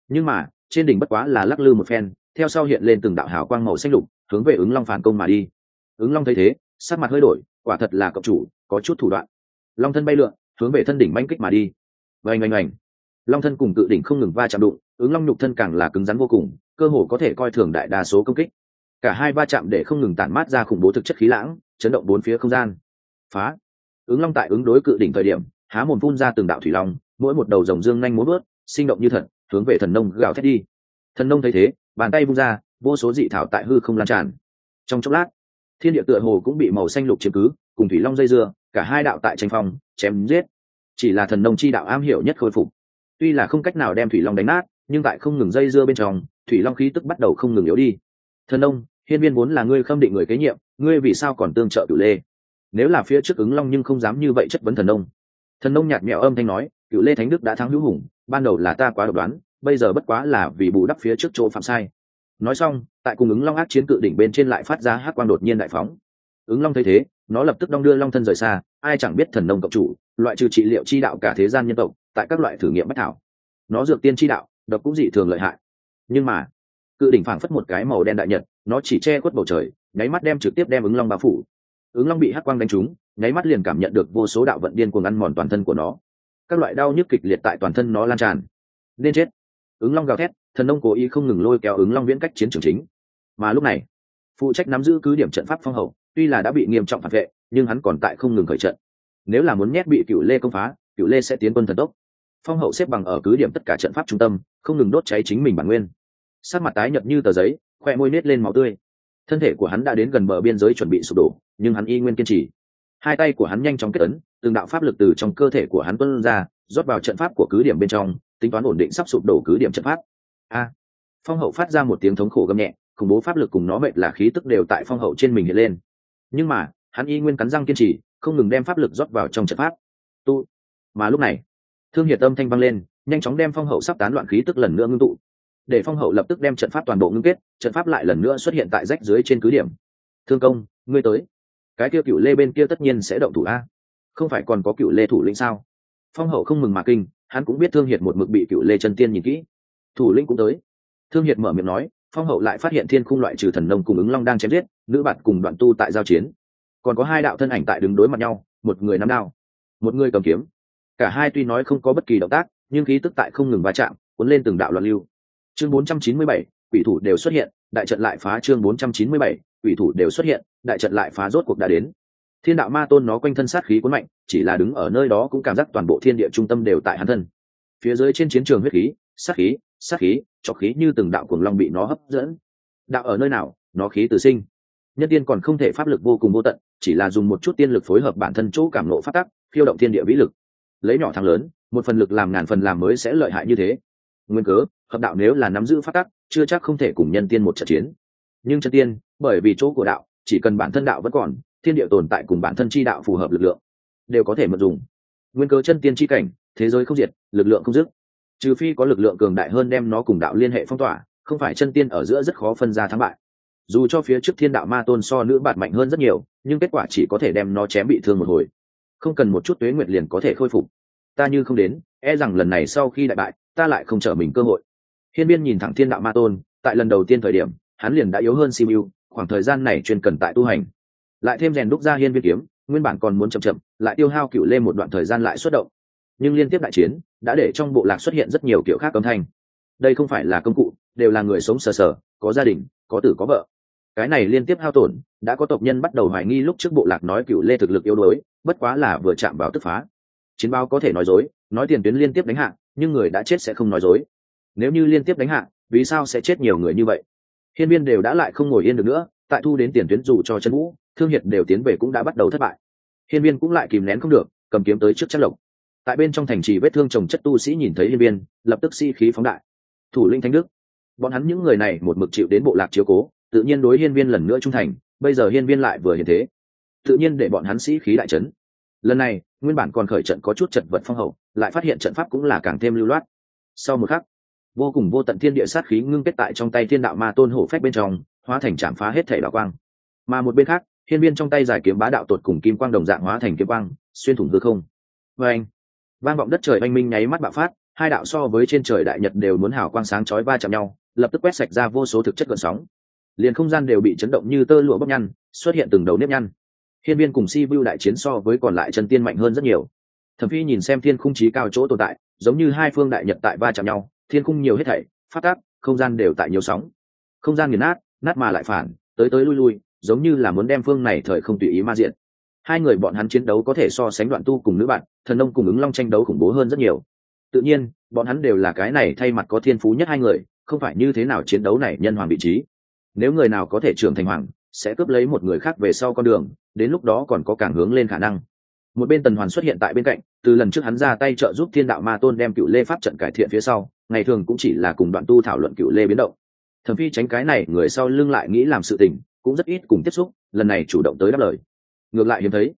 A: nhưng mà trên đỉnh bất quá là lắc lư một phen theo sau hiện lên từng đạo hào quang màu xanh lục hướng về ứng long phản công mà đi. Ứng long thấy thế sắc mặt hơi đổi quả thật là cộng chủ có chút thủ đoạn. Long thân bay lượn hướng về thân đỉnh manh kích mà đi. Anh, oanh oanh long thân cùng cự đỉnh không ngừng va chạm đụng ứng long nhục thân càng là cứng rắn vô cùng cơ hồ có thể coi thường đại đa số công kích. Cả hai va chạm để không ngừng tản mát ra khủng bố thực chất khí lãng chấn động bốn phía không gian phá. Ứng long tại ứng đối cự đỉnh thời điểm, há mồm phun ra từng đạo thủy long, mỗi một đầu rồng dương nhanh muốn bớt sinh động như thật, hướng về thần nông gào thét đi. Thần nông thấy thế, bàn tay vung ra, vô số dị thảo tại hư không lan tràn. Trong chốc lát, thiên địa tựa hồ cũng bị màu xanh lục chiếm cứ, cùng thủy long dây dưa, cả hai đạo tại tranh phong, chém giết. Chỉ là thần nông chi đạo am hiểu nhất khôi phục. Tuy là không cách nào đem thủy long đánh nát, nhưng tại không ngừng dây dưa bên trong, thủy long khí tức bắt đầu không ngừng yếu đi. Thần nông, hiên viên vốn là ngươi khâm định người kế nhiệm, ngươi vì sao còn tương trợ cửu lê? Nếu là phía trước ứng long nhưng không dám như vậy chất vấn thần nông. Thần nông nhạt mẹo âm thanh nói, cựu lê thánh đức đã thắng hữu hùng, ban đầu là ta quá độc đoán, bây giờ bất quá là vì bù đắp phía trước chỗ phạm sai. Nói xong, tại cùng ứng long ác chiến cự đỉnh bên trên lại phát ra hát quang đột nhiên đại phóng. Ứng long thấy thế, nó lập tức đong đưa long thân rời xa, ai chẳng biết thần nông cộng chủ, loại trừ trị liệu chi đạo cả thế gian nhân tộc, tại các loại thử nghiệm bách thảo. Nó dược tiên chi đạo, độc cũng dị thường lợi hại. Nhưng mà, cự đỉnh phảng phất một cái màu đen đại nhật, nó chỉ che khuất bầu trời, nháy mắt đem trực tiếp đem ứng long bao phủ ứng long bị hắc quang đánh trúng, nháy mắt liền cảm nhận được vô số đạo vận điên cuồng ăn mòn toàn thân của nó. Các loại đau nhức kịch liệt tại toàn thân nó lan tràn. Nên chết. Ứng long gào thét, thần nông cố ý không ngừng lôi kéo ứng long viễn cách chiến trường chính. Mà lúc này, phụ trách nắm giữ cứ điểm trận pháp phong hậu, tuy là đã bị nghiêm trọng phản vệ, nhưng hắn còn tại không ngừng khởi trận. Nếu là muốn nhét bị cựu lê công phá, cựu lê sẽ tiến quân thần tốc. Phong hậu xếp bằng ở cứ điểm tất cả trận pháp trung tâm, không ngừng đốt cháy chính mình bản nguyên. Sát mặt tái nhợt như tờ giấy, khoe môi nết lên máu tươi thân thể của hắn đã đến gần bờ biên giới chuẩn bị sụp đổ, nhưng hắn y nguyên kiên trì. Hai tay của hắn nhanh chóng kết ấn, từng đạo pháp lực từ trong cơ thể của hắn tuân ra, rót vào trận pháp của cứ điểm bên trong, tính toán ổn định sắp sụp đổ cứ điểm trận pháp. A! Phong hậu phát ra một tiếng thống khổ gầm nhẹ, khủng bố pháp lực cùng nó mệt là khí tức đều tại phong hậu trên mình hiện lên. Nhưng mà, hắn y nguyên cắn răng kiên trì, không ngừng đem pháp lực rót vào trong trận pháp. Tu! Mà lúc này, thương hiệt âm thanh vang lên, nhanh chóng đem phong hậu sắp tán loạn khí tức lần nữa ngưng tụ để phong hậu lập tức đem trận pháp toàn bộ ngưng kết, trận pháp lại lần nữa xuất hiện tại rách dưới trên cứ điểm. Thương công, ngươi tới. Cái kia cựu lê bên kia tất nhiên sẽ động thủ a. Không phải còn có cựu lê thủ lĩnh sao? Phong hậu không mừng mà kinh, hắn cũng biết thương hiệt một mực bị cựu lê chân tiên nhìn kỹ. Thủ lĩnh cũng tới. Thương hiệt mở miệng nói, phong hậu lại phát hiện thiên khung loại trừ thần nông cùng ứng long đang chém giết, nữ bạn cùng đoạn tu tại giao chiến. Còn có hai đạo thân ảnh tại đứng đối mặt nhau, một người nắm đao, một người cầm kiếm. Cả hai tuy nói không có bất kỳ động tác, nhưng khí tức tại không ngừng va chạm, cuốn lên từng đạo loạn lưu chương 497, quỷ thủ đều xuất hiện đại trận lại phá chương 497, quỷ thủ đều xuất hiện đại trận lại phá rốt cuộc đã đến. Thiên đạo ma tôn nó quanh thân sát khí cuốn mạnh chỉ là đứng ở nơi đó cũng cảm giác toàn bộ thiên địa trung tâm đều tại hắn thân. Phía dưới trên chiến trường huyết khí sát khí sát khí trọc khí như từng đạo cuồng long bị nó hấp dẫn. Đạo ở nơi nào nó khí tự sinh. Nhân tiên còn không thể pháp lực vô cùng vô tận chỉ là dùng một chút tiên lực phối hợp bản thân chỗ cảm nộ phát tắc khiêu động thiên địa vĩ lực. Lấy nhỏ thằng lớn một phần lực làm ngàn phần làm mới sẽ lợi hại như thế nguyên cớ, hợp đạo nếu là nắm giữ phát tắc, chưa chắc không thể cùng nhân tiên một trận chiến. Nhưng chân tiên, bởi vì chỗ của đạo, chỉ cần bản thân đạo vẫn còn, thiên địa tồn tại cùng bản thân chi đạo phù hợp lực lượng, đều có thể mật dùng. Nguyên cớ chân tiên chi cảnh, thế giới không diệt, lực lượng không dứt. Trừ phi có lực lượng cường đại hơn đem nó cùng đạo liên hệ phong tỏa, không phải chân tiên ở giữa rất khó phân ra thắng bại. Dù cho phía trước thiên đạo ma tôn so nữ bạn mạnh hơn rất nhiều, nhưng kết quả chỉ có thể đem nó chém bị thương một hồi. Không cần một chút tuế nguyệt liền có thể khôi phục. Ta như không đến e rằng lần này sau khi đại bại ta lại không trở mình cơ hội. Hiên biên nhìn thẳng thiên đạo ma tôn, tại lần đầu tiên thời điểm, hắn liền đã yếu hơn simu, khoảng thời gian này chuyên cần tại tu hành. Lại thêm rèn đúc ra hiên biên kiếm, nguyên bản còn muốn chậm chậm, lại tiêu hao cựu lên một đoạn thời gian lại xuất động. Nhưng liên tiếp đại chiến, đã để trong bộ lạc xuất hiện rất nhiều kiểu khác âm thanh. Đây không phải là công cụ, đều là người sống sờ sờ, có gia đình, có tử có vợ. Cái này liên tiếp hao tổn, đã có tộc nhân bắt đầu hoài nghi lúc trước bộ lạc nói cựu lê thực lực yếu đuối, bất quá là vừa chạm vào tức phá. Chiến báo có thể nói dối, nói tiền tuyến liên tiếp đánh hạ nhưng người đã chết sẽ không nói dối. Nếu như liên tiếp đánh hạ, vì sao sẽ chết nhiều người như vậy? Hiên viên đều đã lại không ngồi yên được nữa, tại thu đến tiền tuyến dù cho chân vũ, thương hiệt đều tiến về cũng đã bắt đầu thất bại. Hiên viên cũng lại kìm nén không được, cầm kiếm tới trước chất lộc. Tại bên trong thành trì vết thương trồng chất tu sĩ nhìn thấy hiên viên, lập tức si-khí phóng đại. Thủ linh thánh đức. Bọn hắn những người này một mực chịu đến bộ lạc chiếu cố, tự nhiên đối hiên viên lần nữa trung thành, bây giờ hiên viên lại vừa hiện thế. Tự nhiên để bọn hắn sĩ khí đại trấn lần này, nguyên bản còn khởi trận có chút trận vật phong hậu lại phát hiện trận pháp cũng là càng thêm lưu loát. Sau một khắc, vô cùng vô tận thiên địa sát khí ngưng kết tại trong tay thiên đạo ma tôn hổ phách bên trong, hóa thành chạm phá hết thể đạo quang. Mà một bên khác, hiên viên trong tay giải kiếm bá đạo tột cùng kim quang đồng dạng hóa thành kiếm quang, xuyên thủng hư không. Và anh, vang vọng đất trời oanh minh nháy mắt bạo phát, hai đạo so với trên trời đại nhật đều muốn hào quang sáng chói va chạm nhau, lập tức quét sạch ra vô số thực chất gợn sóng. Liền không gian đều bị chấn động như tơ lụa bóc nhăn, xuất hiện từng đầu nếp nhăn. Hiên viên cùng si vu đại chiến so với còn lại chân tiên mạnh hơn rất nhiều thẩm phi nhìn xem thiên khung trí cao chỗ tồn tại, giống như hai phương đại nhật tại va chạm nhau, thiên khung nhiều hết thảy, phát tác, không gian đều tại nhiều sóng. Không gian nghiền nát nát mà lại phản, tới tới lui lui, giống như là muốn đem phương này thời không tùy ý ma diện. Hai người bọn hắn chiến đấu có thể so sánh đoạn tu cùng nữ bạn, thần nông cùng ứng long tranh đấu khủng bố hơn rất nhiều. Tự nhiên, bọn hắn đều là cái này thay mặt có thiên phú nhất hai người, không phải như thế nào chiến đấu này nhân hoàng vị trí. Nếu người nào có thể trưởng thành hoàng, sẽ cướp lấy một người khác về sau con đường, đến lúc đó còn có càng hướng lên khả năng một bên tần hoàn xuất hiện tại bên cạnh, từ lần trước hắn ra tay trợ giúp thiên đạo ma tôn đem cựu lê pháp trận cải thiện phía sau, ngày thường cũng chỉ là cùng đoạn tu thảo luận cựu lê biến động. Thẩm phi tránh cái này, người sau lưng lại nghĩ làm sự tình, cũng rất ít cùng tiếp xúc, lần này chủ động tới đáp lời. Ngược lại hiếm thấy,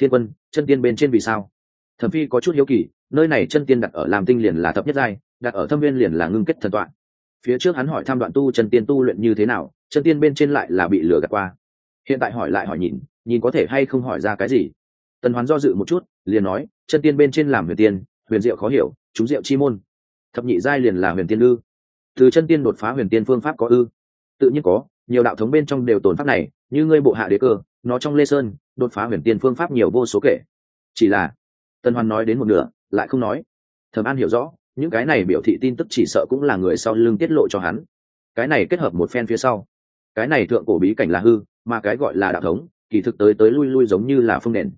A: thiên quân, chân tiên bên trên vì sao? Thẩm phi có chút hiếu kỳ, nơi này chân tiên đặt ở làm tinh liền là thập nhất giai, đặt ở thâm viên liền là ngưng kết thần tọa. Phía trước hắn hỏi tham đoạn tu chân tiên tu luyện như thế nào, chân tiên bên trên lại là bị lừa gạt qua. Hiện tại hỏi lại hỏi nhìn nhìn có thể hay không hỏi ra cái gì? Tần hoán do dự một chút, liền nói, chân tiên bên trên làm huyền tiên, huyền diệu khó hiểu, chúng diệu chi môn. Thập nhị giai liền là huyền tiên ư? Từ chân tiên đột phá huyền tiên phương pháp có ư? Tự nhiên có, nhiều đạo thống bên trong đều tồn pháp này, như ngươi bộ hạ đế cơ, nó trong lê sơn, đột phá huyền tiên phương pháp nhiều vô số kể. Chỉ là tân hoan nói đến một nửa, lại không nói. Thẩm an hiểu rõ, những cái này biểu thị tin tức chỉ sợ cũng là người sau lưng tiết lộ cho hắn. Cái này kết hợp một phen phía sau. Cái này thượng cổ bí cảnh là hư, mà cái gọi là đạo thống, kỳ thực tới tới lui lui giống như là phương nền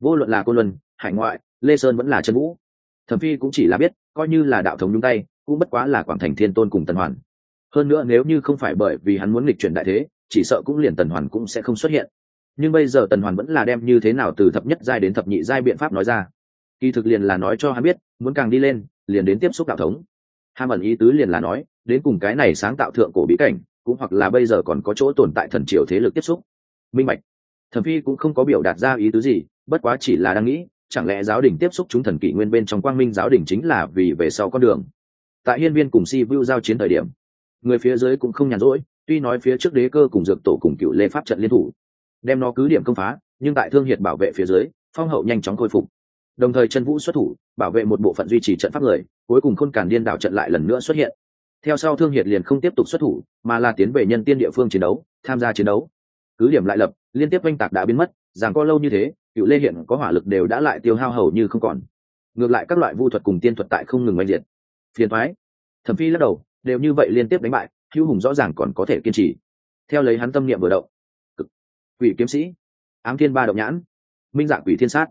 A: vô luận là cô luân, hải ngoại, lê sơn vẫn là chân vũ. Thẩm phi cũng chỉ là biết, coi như là đạo thống nhung tay, cũng bất quá là quảng thành thiên tôn cùng tần hoàn. Hơn nữa nếu như không phải bởi vì hắn muốn lịch chuyển đại thế, chỉ sợ cũng liền tần hoàn cũng sẽ không xuất hiện. Nhưng bây giờ tần hoàn vẫn là đem như thế nào từ thập nhất giai đến thập nhị giai biện pháp nói ra. Kỳ thực liền là nói cho hắn biết, muốn càng đi lên, liền đến tiếp xúc đạo thống. Ham ẩn ý tứ liền là nói, đến cùng cái này sáng tạo thượng cổ bí cảnh, cũng hoặc là bây giờ còn có chỗ tồn tại thần triều thế lực tiếp xúc. Minh mạch. thẩm phi cũng không có biểu đạt ra ý tứ gì bất quá chỉ là đang nghĩ, chẳng lẽ giáo đình tiếp xúc chúng thần kỷ nguyên bên trong quang minh giáo đình chính là vì về sau con đường? Tại hiên viên cùng si vu giao chiến thời điểm, người phía dưới cũng không nhàn rỗi, tuy nói phía trước đế cơ cùng dược tổ cùng cựu lê pháp trận liên thủ, đem nó cứ điểm công phá, nhưng tại thương hiệt bảo vệ phía dưới, phong hậu nhanh chóng khôi phục. Đồng thời chân vũ xuất thủ, bảo vệ một bộ phận duy trì trận pháp người, cuối cùng khôn cản điên đảo trận lại lần nữa xuất hiện. Theo sau thương hiệt liền không tiếp tục xuất thủ, mà là tiến về nhân tiên địa phương chiến đấu, tham gia chiến đấu. Cứ điểm lại lập, liên tiếp oanh tạc đã biến mất, rằng có lâu như thế cựu lê hiện có hỏa lực đều đã lại tiêu hao hầu như không còn. Ngược lại các loại vu thuật cùng tiên thuật tại không ngừng oanh diệt phiền thoái thẩm phi lắc đầu, đều như vậy liên tiếp đánh bại, hữu hùng rõ ràng còn có thể kiên trì. Theo lấy hắn tâm niệm vừa động. Cực. Quỷ kiếm sĩ. Ám thiên ba động nhãn. Minh dạng quỷ thiên sát.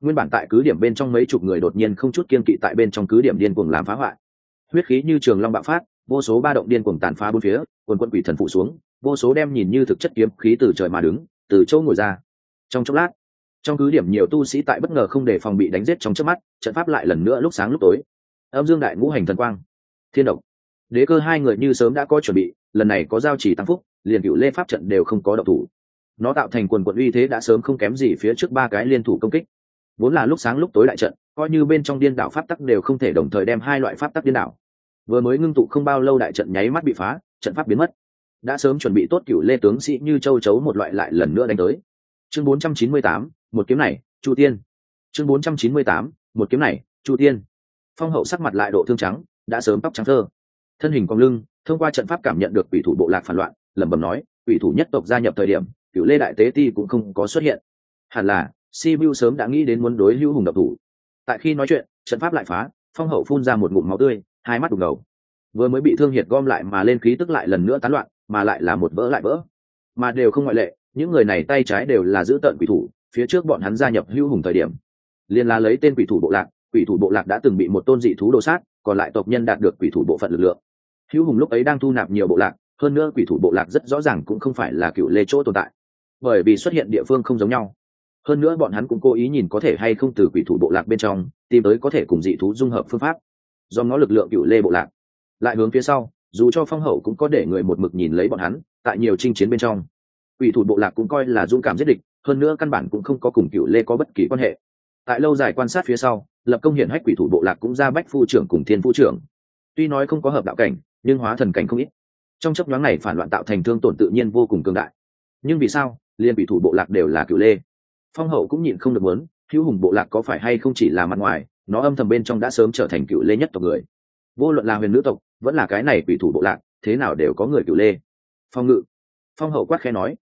A: Nguyên bản tại cứ điểm bên trong mấy chục người đột nhiên không chút kiên kỵ tại bên trong cứ điểm điên cuồng làm phá hoại. Huyết khí như trường long bạo phát, vô số ba động điên cuồng tàn phá bốn phía, quần quân quỷ thần phụ xuống, vô số đem nhìn như thực chất kiếm khí từ trời mà đứng, từ chỗ ngồi ra. Trong chốc lát trong cứ điểm nhiều tu sĩ tại bất ngờ không để phòng bị đánh giết trong trước mắt trận pháp lại lần nữa lúc sáng lúc tối. Âm dương đại ngũ hành thần quang thiên độc. Đế cơ hai người như sớm đã có chuẩn bị lần này có giao chỉ tăng phúc liền cựu lê pháp trận đều không có độc thủ. Nó tạo thành quần quận uy thế đã sớm không kém gì phía trước ba cái liên thủ công kích. Vốn là lúc sáng lúc tối đại trận coi như bên trong điên đảo pháp tắc đều không thể đồng thời đem hai loại pháp tắc điên đảo. Vừa mới ngưng tụ không bao lâu đại trận nháy mắt bị phá trận pháp biến mất. Đã sớm chuẩn bị tốt cựu lê tướng sĩ như châu chấu một loại lại lần nữa đánh tới. Chương 498, một kiếm này chu tiên. Chương 498, một kiếm này chu tiên. Phong hậu sắc mặt lại độ thương trắng đã sớm tóc trắng thơ. Thân hình cong lưng thông qua trận pháp cảm nhận được quỷ thủ bộ lạc phản loạn lẩm bẩm nói quỷ thủ nhất tộc gia nhập thời điểm cựu lê đại tế ti cũng không có xuất hiện. Hẳn là si vu sớm đã nghĩ đến muốn đối hữu hùng độc thủ. Tại khi nói chuyện trận pháp lại phá phong hậu phun ra một ngụm máu tươi hai mắt đục ngầu. Vừa mới bị thương hiệt gom lại mà lên khí tức lại lần nữa tán loạn mà lại là một vỡ lại vỡ. Mà đều không ngoại lệ những người này tay trái đều là giữ tận quỷ thủ phía trước bọn hắn gia nhập hữu hùng thời điểm. Liên là lấy tên quỷ thủ bộ lạc, quỷ thủ bộ lạc đã từng bị một tôn dị thú đồ sát, còn lại tộc nhân đạt được quỷ thủ bộ phận lực lượng. Hữu hùng lúc ấy đang thu nạp nhiều bộ lạc, hơn nữa quỷ thủ bộ lạc rất rõ ràng cũng không phải là cựu lê chỗ tồn tại. Bởi vì xuất hiện địa phương không giống nhau. Hơn nữa bọn hắn cũng cố ý nhìn có thể hay không từ quỷ thủ bộ lạc bên trong, tìm tới có thể cùng dị thú dung hợp phương pháp. Do nó lực lượng cựu lê bộ lạc. Lại hướng phía sau, dù cho phong hậu cũng có để người một mực nhìn lấy bọn hắn, tại nhiều chinh chiến bên trong. Quỷ thủ bộ lạc cũng coi là dũng cảm giết địch hơn nữa căn bản cũng không có cùng cựu lê có bất kỳ quan hệ. Tại lâu dài quan sát phía sau, lập công hiển hách quỷ thủ bộ lạc cũng ra bách phu trưởng cùng thiên phu trưởng. Tuy nói không có hợp đạo cảnh, nhưng hóa thần cảnh không ít. Trong chấp nhoáng này phản loạn tạo thành thương tổn tự nhiên vô cùng cường đại. Nhưng vì sao, liên quỷ thủ bộ lạc đều là cựu lê? Phong hậu cũng nhịn không được muốn, hữu hùng bộ lạc có phải hay không chỉ là mặt ngoài, nó âm thầm bên trong đã sớm trở thành cựu lê nhất tộc người. Vô luận là huyền nữ tộc, vẫn là cái này quỷ thủ bộ lạc, thế nào đều có người cựu lê. Phong ngự. Phong hậu quát khe nói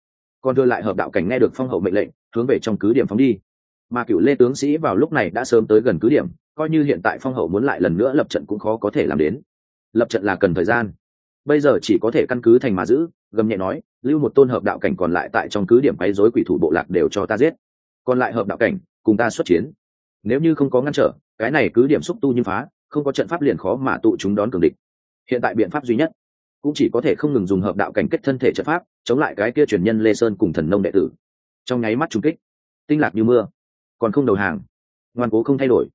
A: còn đưa lại hợp đạo cảnh nghe được phong hậu mệnh lệnh, hướng về trong cứ điểm phóng đi. Mà cựu lê tướng sĩ vào lúc này đã sớm tới gần cứ điểm, coi như hiện tại phong hậu muốn lại lần nữa lập trận cũng khó có thể làm đến. Lập trận là cần thời gian. Bây giờ chỉ có thể căn cứ thành mà giữ, gầm nhẹ nói, lưu một tôn hợp đạo cảnh còn lại tại trong cứ điểm quấy rối quỷ thủ bộ lạc đều cho ta giết. Còn lại hợp đạo cảnh, cùng ta xuất chiến. Nếu như không có ngăn trở, cái này cứ điểm xúc tu như phá, không có trận pháp liền khó mà tụ chúng đón cường địch. Hiện tại biện pháp duy nhất cũng chỉ có thể không ngừng dùng hợp đạo cảnh kết thân thể trận pháp, chống lại cái kia truyền nhân lê sơn cùng thần nông đệ tử. Trong nháy mắt trung kích, tinh lạc như mưa, còn không đầu hàng, ngoan cố không thay đổi.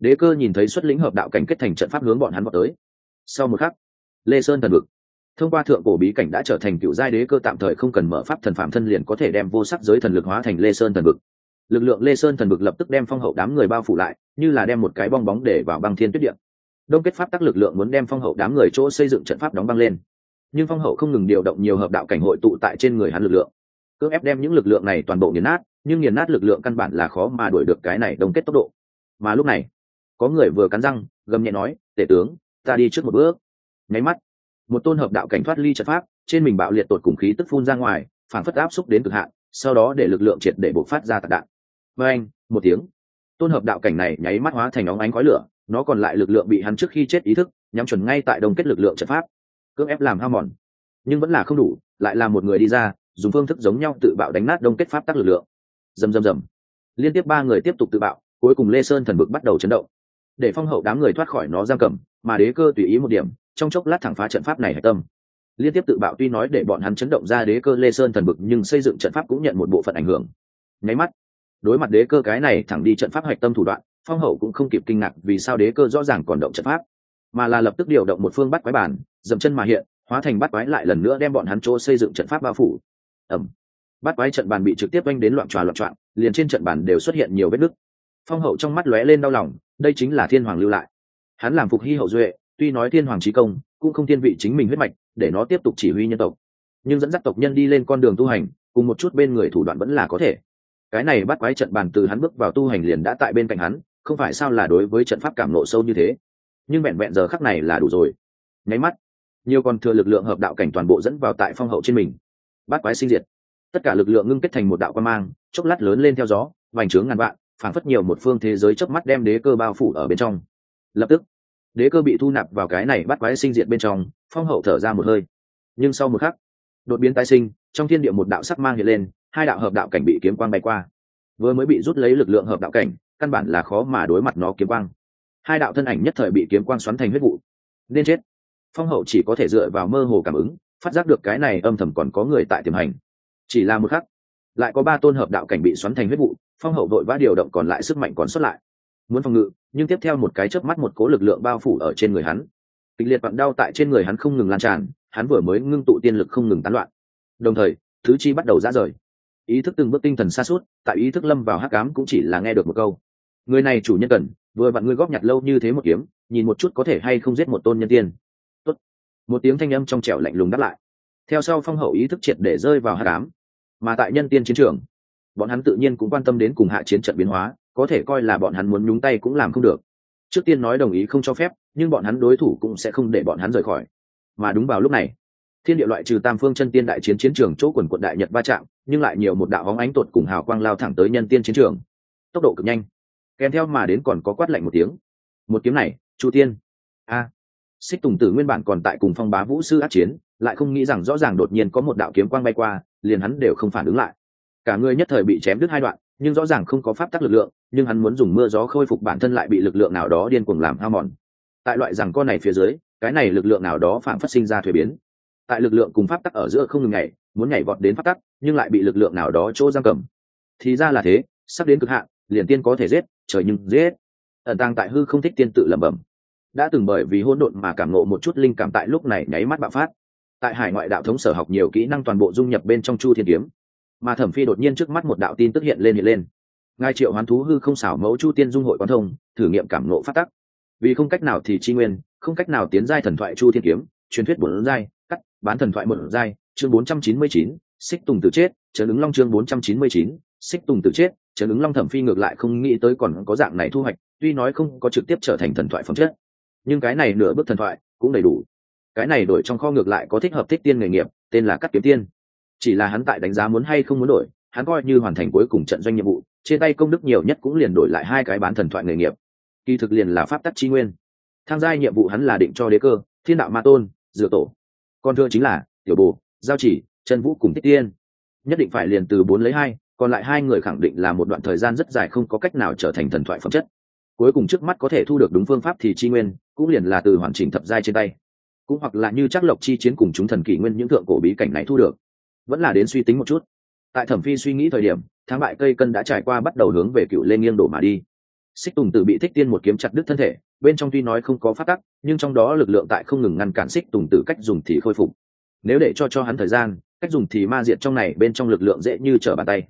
A: Đế cơ nhìn thấy xuất lĩnh hợp đạo cảnh kết thành trận pháp hướng bọn hắn vào tới. Sau một khắc, lê sơn thần vực, thông qua thượng cổ bí cảnh đã trở thành cựu giai đế cơ tạm thời không cần mở pháp thần phạm thân liền có thể đem vô sắc giới thần lực hóa thành lê sơn thần vực. Lực lượng lê sơn thần vực lập tức đem phong hậu đám người bao phủ lại, như là đem một cái bong bóng để vào băng thiên tuyết điện đông kết pháp tắc lực lượng muốn đem phong hậu đám người chỗ xây dựng trận pháp đóng băng lên nhưng phong hậu không ngừng điều động nhiều hợp đạo cảnh hội tụ tại trên người hắn lực lượng. Cưỡng ép đem những lực lượng này toàn bộ nghiền nát, nhưng nghiền nát lực lượng căn bản là khó mà đuổi được cái này đông kết tốc độ. Mà lúc này, có người vừa cắn răng, gầm nhẹ nói, tể tướng, ta đi trước một bước. Nháy mắt, một tôn hợp đạo cảnh thoát ly trận pháp, trên mình bạo liệt tột cùng khí tức phun ra ngoài phản phất áp xúc đến cực hạn, sau đó để lực lượng triệt để bộc phát ra tạc đạn. Và anh, một tiếng, tôn hợp đạo cảnh này nháy mắt hóa thành óng ánh khói lửa, nó còn lại lực lượng bị hắn trước khi chết ý thức, nhắm chuẩn ngay tại đông kết lực lượng trận pháp cưỡng ép làm hao mòn. Nhưng vẫn là không đủ, lại là một người đi ra, dùng phương thức giống nhau tự bạo đánh nát đông kết pháp tắc lực lượng. Dầm dầm dầm liên tiếp ba người tiếp tục tự bạo, cuối cùng lê sơn thần vực bắt đầu chấn động. Để phong hậu đám người thoát khỏi nó giam cầm, mà đế cơ tùy ý một điểm, trong chốc lát thẳng phá trận pháp này hạch tâm. Liên tiếp tự bạo tuy nói để bọn hắn chấn động ra đế cơ lê sơn thần vực, nhưng xây dựng trận pháp cũng nhận một bộ phận ảnh hưởng. Nháy mắt, đối mặt đế cơ cái này thẳng đi trận pháp hạch tâm thủ đoạn, phong hậu cũng không kịp kinh ngạc vì sao đế cơ rõ ràng còn động trận pháp, mà là lập tức điều động một phương bắt quái bản dậm chân mà hiện, hóa thành bắt quái lại lần nữa đem bọn hắn chỗ xây dựng trận pháp bao phủ. Ẩm bắt quái trận bàn bị trực tiếp oanh đến loạn tròa loạn trọn, liền trên trận bàn đều xuất hiện nhiều vết nứt. Phong hậu trong mắt lóe lên đau lòng, đây chính là thiên hoàng lưu lại. Hắn làm phục hy hậu duệ, tuy nói thiên hoàng trí công, cũng không thiên vị chính mình huyết mạch, để nó tiếp tục chỉ huy nhân tộc. Nhưng dẫn dắt tộc nhân đi lên con đường tu hành, cùng một chút bên người thủ đoạn vẫn là có thể. Cái này bắt quái trận bàn từ hắn bước vào tu hành liền đã tại bên cạnh hắn, không phải sao là đối với trận pháp cảm nộ sâu như thế. Nhưng vẹn vẹn giờ khắc này là đủ rồi. Nháy mắt nhiều còn thừa lực lượng hợp đạo cảnh toàn bộ dẫn vào tại phong hậu trên mình. Bắt quái sinh diệt. Tất cả lực lượng ngưng kết thành một đạo quan mang, chốc lát lớn lên theo gió, vành trướng ngàn vạn phản phất nhiều một phương thế giới chớp mắt đem đế cơ bao phủ ở bên trong. Lập tức, đế cơ bị thu nạp vào cái này bắt quái sinh diệt bên trong, phong hậu thở ra một hơi. Nhưng sau một khắc, đột biến tái sinh, trong thiên địa một đạo sắc mang hiện lên, hai đạo hợp đạo cảnh bị kiếm quang bay qua. Vừa mới bị rút lấy lực lượng hợp đạo cảnh, căn bản là khó mà đối mặt nó kiếm quang. Hai đạo thân ảnh nhất thời bị kiếm quang xoắn thành huyết vụ. Nên chết phong hậu chỉ có thể dựa vào mơ hồ cảm ứng, phát giác được cái này âm thầm còn có người tại tiềm hành. Chỉ là một khắc, lại có ba tôn hợp đạo cảnh bị xoắn thành huyết vụ, phong hậu đội vã điều động còn lại sức mạnh còn xuất lại. Muốn phòng ngự, nhưng tiếp theo một cái chớp mắt một cố lực lượng bao phủ ở trên người hắn. Kịch liệt vặn đau tại trên người hắn không ngừng lan tràn, hắn vừa mới ngưng tụ tiên lực không ngừng tán loạn. Đồng thời, thứ chi bắt đầu ra rời. Ý thức từng bước tinh thần xa suốt tại ý thức lâm vào hắc cám cũng chỉ là nghe được một câu. Người này chủ nhân cần, vừa vặn ngươi góp nhặt lâu như thế một kiếm, nhìn một chút có thể hay không giết một tôn nhân tiên một tiếng thanh âm trong trẻo lạnh lùng đáp lại. Theo sau phong hậu ý thức triệt để rơi vào hắc ám. Mà tại nhân tiên chiến trường, bọn hắn tự nhiên cũng quan tâm đến cùng hạ chiến trận biến hóa, có thể coi là bọn hắn muốn nhúng tay cũng làm không được. Trước tiên nói đồng ý không cho phép, nhưng bọn hắn đối thủ cũng sẽ không để bọn hắn rời khỏi. Mà đúng vào lúc này, thiên địa loại trừ tam phương chân tiên đại chiến chiến trường chỗ quần quận đại nhật va chạm, nhưng lại nhiều một đạo hóng ánh tột cùng hào quang lao thẳng tới nhân tiên chiến trường. Tốc độ cực nhanh, kèm theo mà đến còn có quát lạnh một tiếng. Một kiếm này, chu tiên a xích tùng tử nguyên bản còn tại cùng phong bá vũ sư át chiến, lại không nghĩ rằng rõ ràng đột nhiên có một đạo kiếm quang bay qua, liền hắn đều không phản ứng lại. Cả người nhất thời bị chém đứt hai đoạn, nhưng rõ ràng không có pháp tắc lực lượng, nhưng hắn muốn dùng mưa gió khôi phục bản thân lại bị lực lượng nào đó điên cuồng làm hao mòn. Tại loại rằng con này phía dưới, cái này lực lượng nào đó phản phát sinh ra thuế biến. Tại lực lượng cùng pháp tắc ở giữa không ngừng nhảy, muốn nhảy vọt đến pháp tắc, nhưng lại bị lực lượng nào đó chỗ giam cầm. Thì ra là thế, sắp đến cực hạn, liền tiên có thể giết, trời nhưng giết. Ẩn tàng tại hư không thích tiên tự lẩm bẩm đã từng bởi vì hỗn độn mà cảm ngộ một chút linh cảm tại lúc này nháy mắt bạo phát. Tại hải ngoại đạo thống sở học nhiều kỹ năng toàn bộ dung nhập bên trong chu thiên kiếm, mà thẩm phi đột nhiên trước mắt một đạo tin tức hiện lên hiện lên. Ngài triệu hoán thú hư không xảo mẫu chu tiên dung hội quan thông, thử nghiệm cảm ngộ phát tắc. Vì không cách nào thì chi nguyên, không cách nào tiến giai thần thoại chu thiên kiếm, truyền thuyết bốn giai, cắt, bán thần thoại bổn giai, chương bốn trăm chín mươi chín, xích tùng tử chết chấn ứng long chương bốn trăm chín mươi chín, xích tùng tử chết chấn ứng long thẩm phi ngược lại không nghĩ tới còn có dạng này thu hoạch, tuy nói không có trực tiếp trở thành thần thoại phẩm chất nhưng cái này nửa bước thần thoại cũng đầy đủ. Cái này đổi trong kho ngược lại có thích hợp thích tiên nghề nghiệp, tên là cắt kiếm tiên. Chỉ là hắn tại đánh giá muốn hay không muốn đổi, hắn coi như hoàn thành cuối cùng trận doanh nhiệm vụ, trên tay công đức nhiều nhất cũng liền đổi lại hai cái bán thần thoại nghề nghiệp. Kỳ thực liền là pháp tắc chi nguyên. Tham gia nhiệm vụ hắn là định cho đế cơ, thiên đạo ma tôn, dựa tổ. Còn thưa chính là, tiểu bồ, giao chỉ trần vũ cùng thích tiên. Nhất định phải liền từ bốn lấy hai, còn lại hai người khẳng định là một đoạn thời gian rất dài không có cách nào trở thành thần thoại phẩm chất cuối cùng trước mắt có thể thu được đúng phương pháp thì chi nguyên, cũng liền là từ hoàn chỉnh thập giai trên tay. Cũng hoặc là như chắc lộc chi chiến cùng chúng thần kỷ nguyên những thượng cổ bí cảnh này thu được. Vẫn là đến suy tính một chút. Tại thẩm phi suy nghĩ thời điểm thắng bại cây cân đã trải qua bắt đầu hướng về cựu lên nghiêng đổ mà đi. Xích tùng tử bị thích tiên một kiếm chặt đứt thân thể, bên trong tuy nói không có phát tắc, nhưng trong đó lực lượng tại không ngừng ngăn cản xích tùng tử cách dùng thì khôi phục. Nếu để cho cho hắn thời gian, cách dùng thì ma diệt trong này bên trong lực lượng dễ như trở bàn tay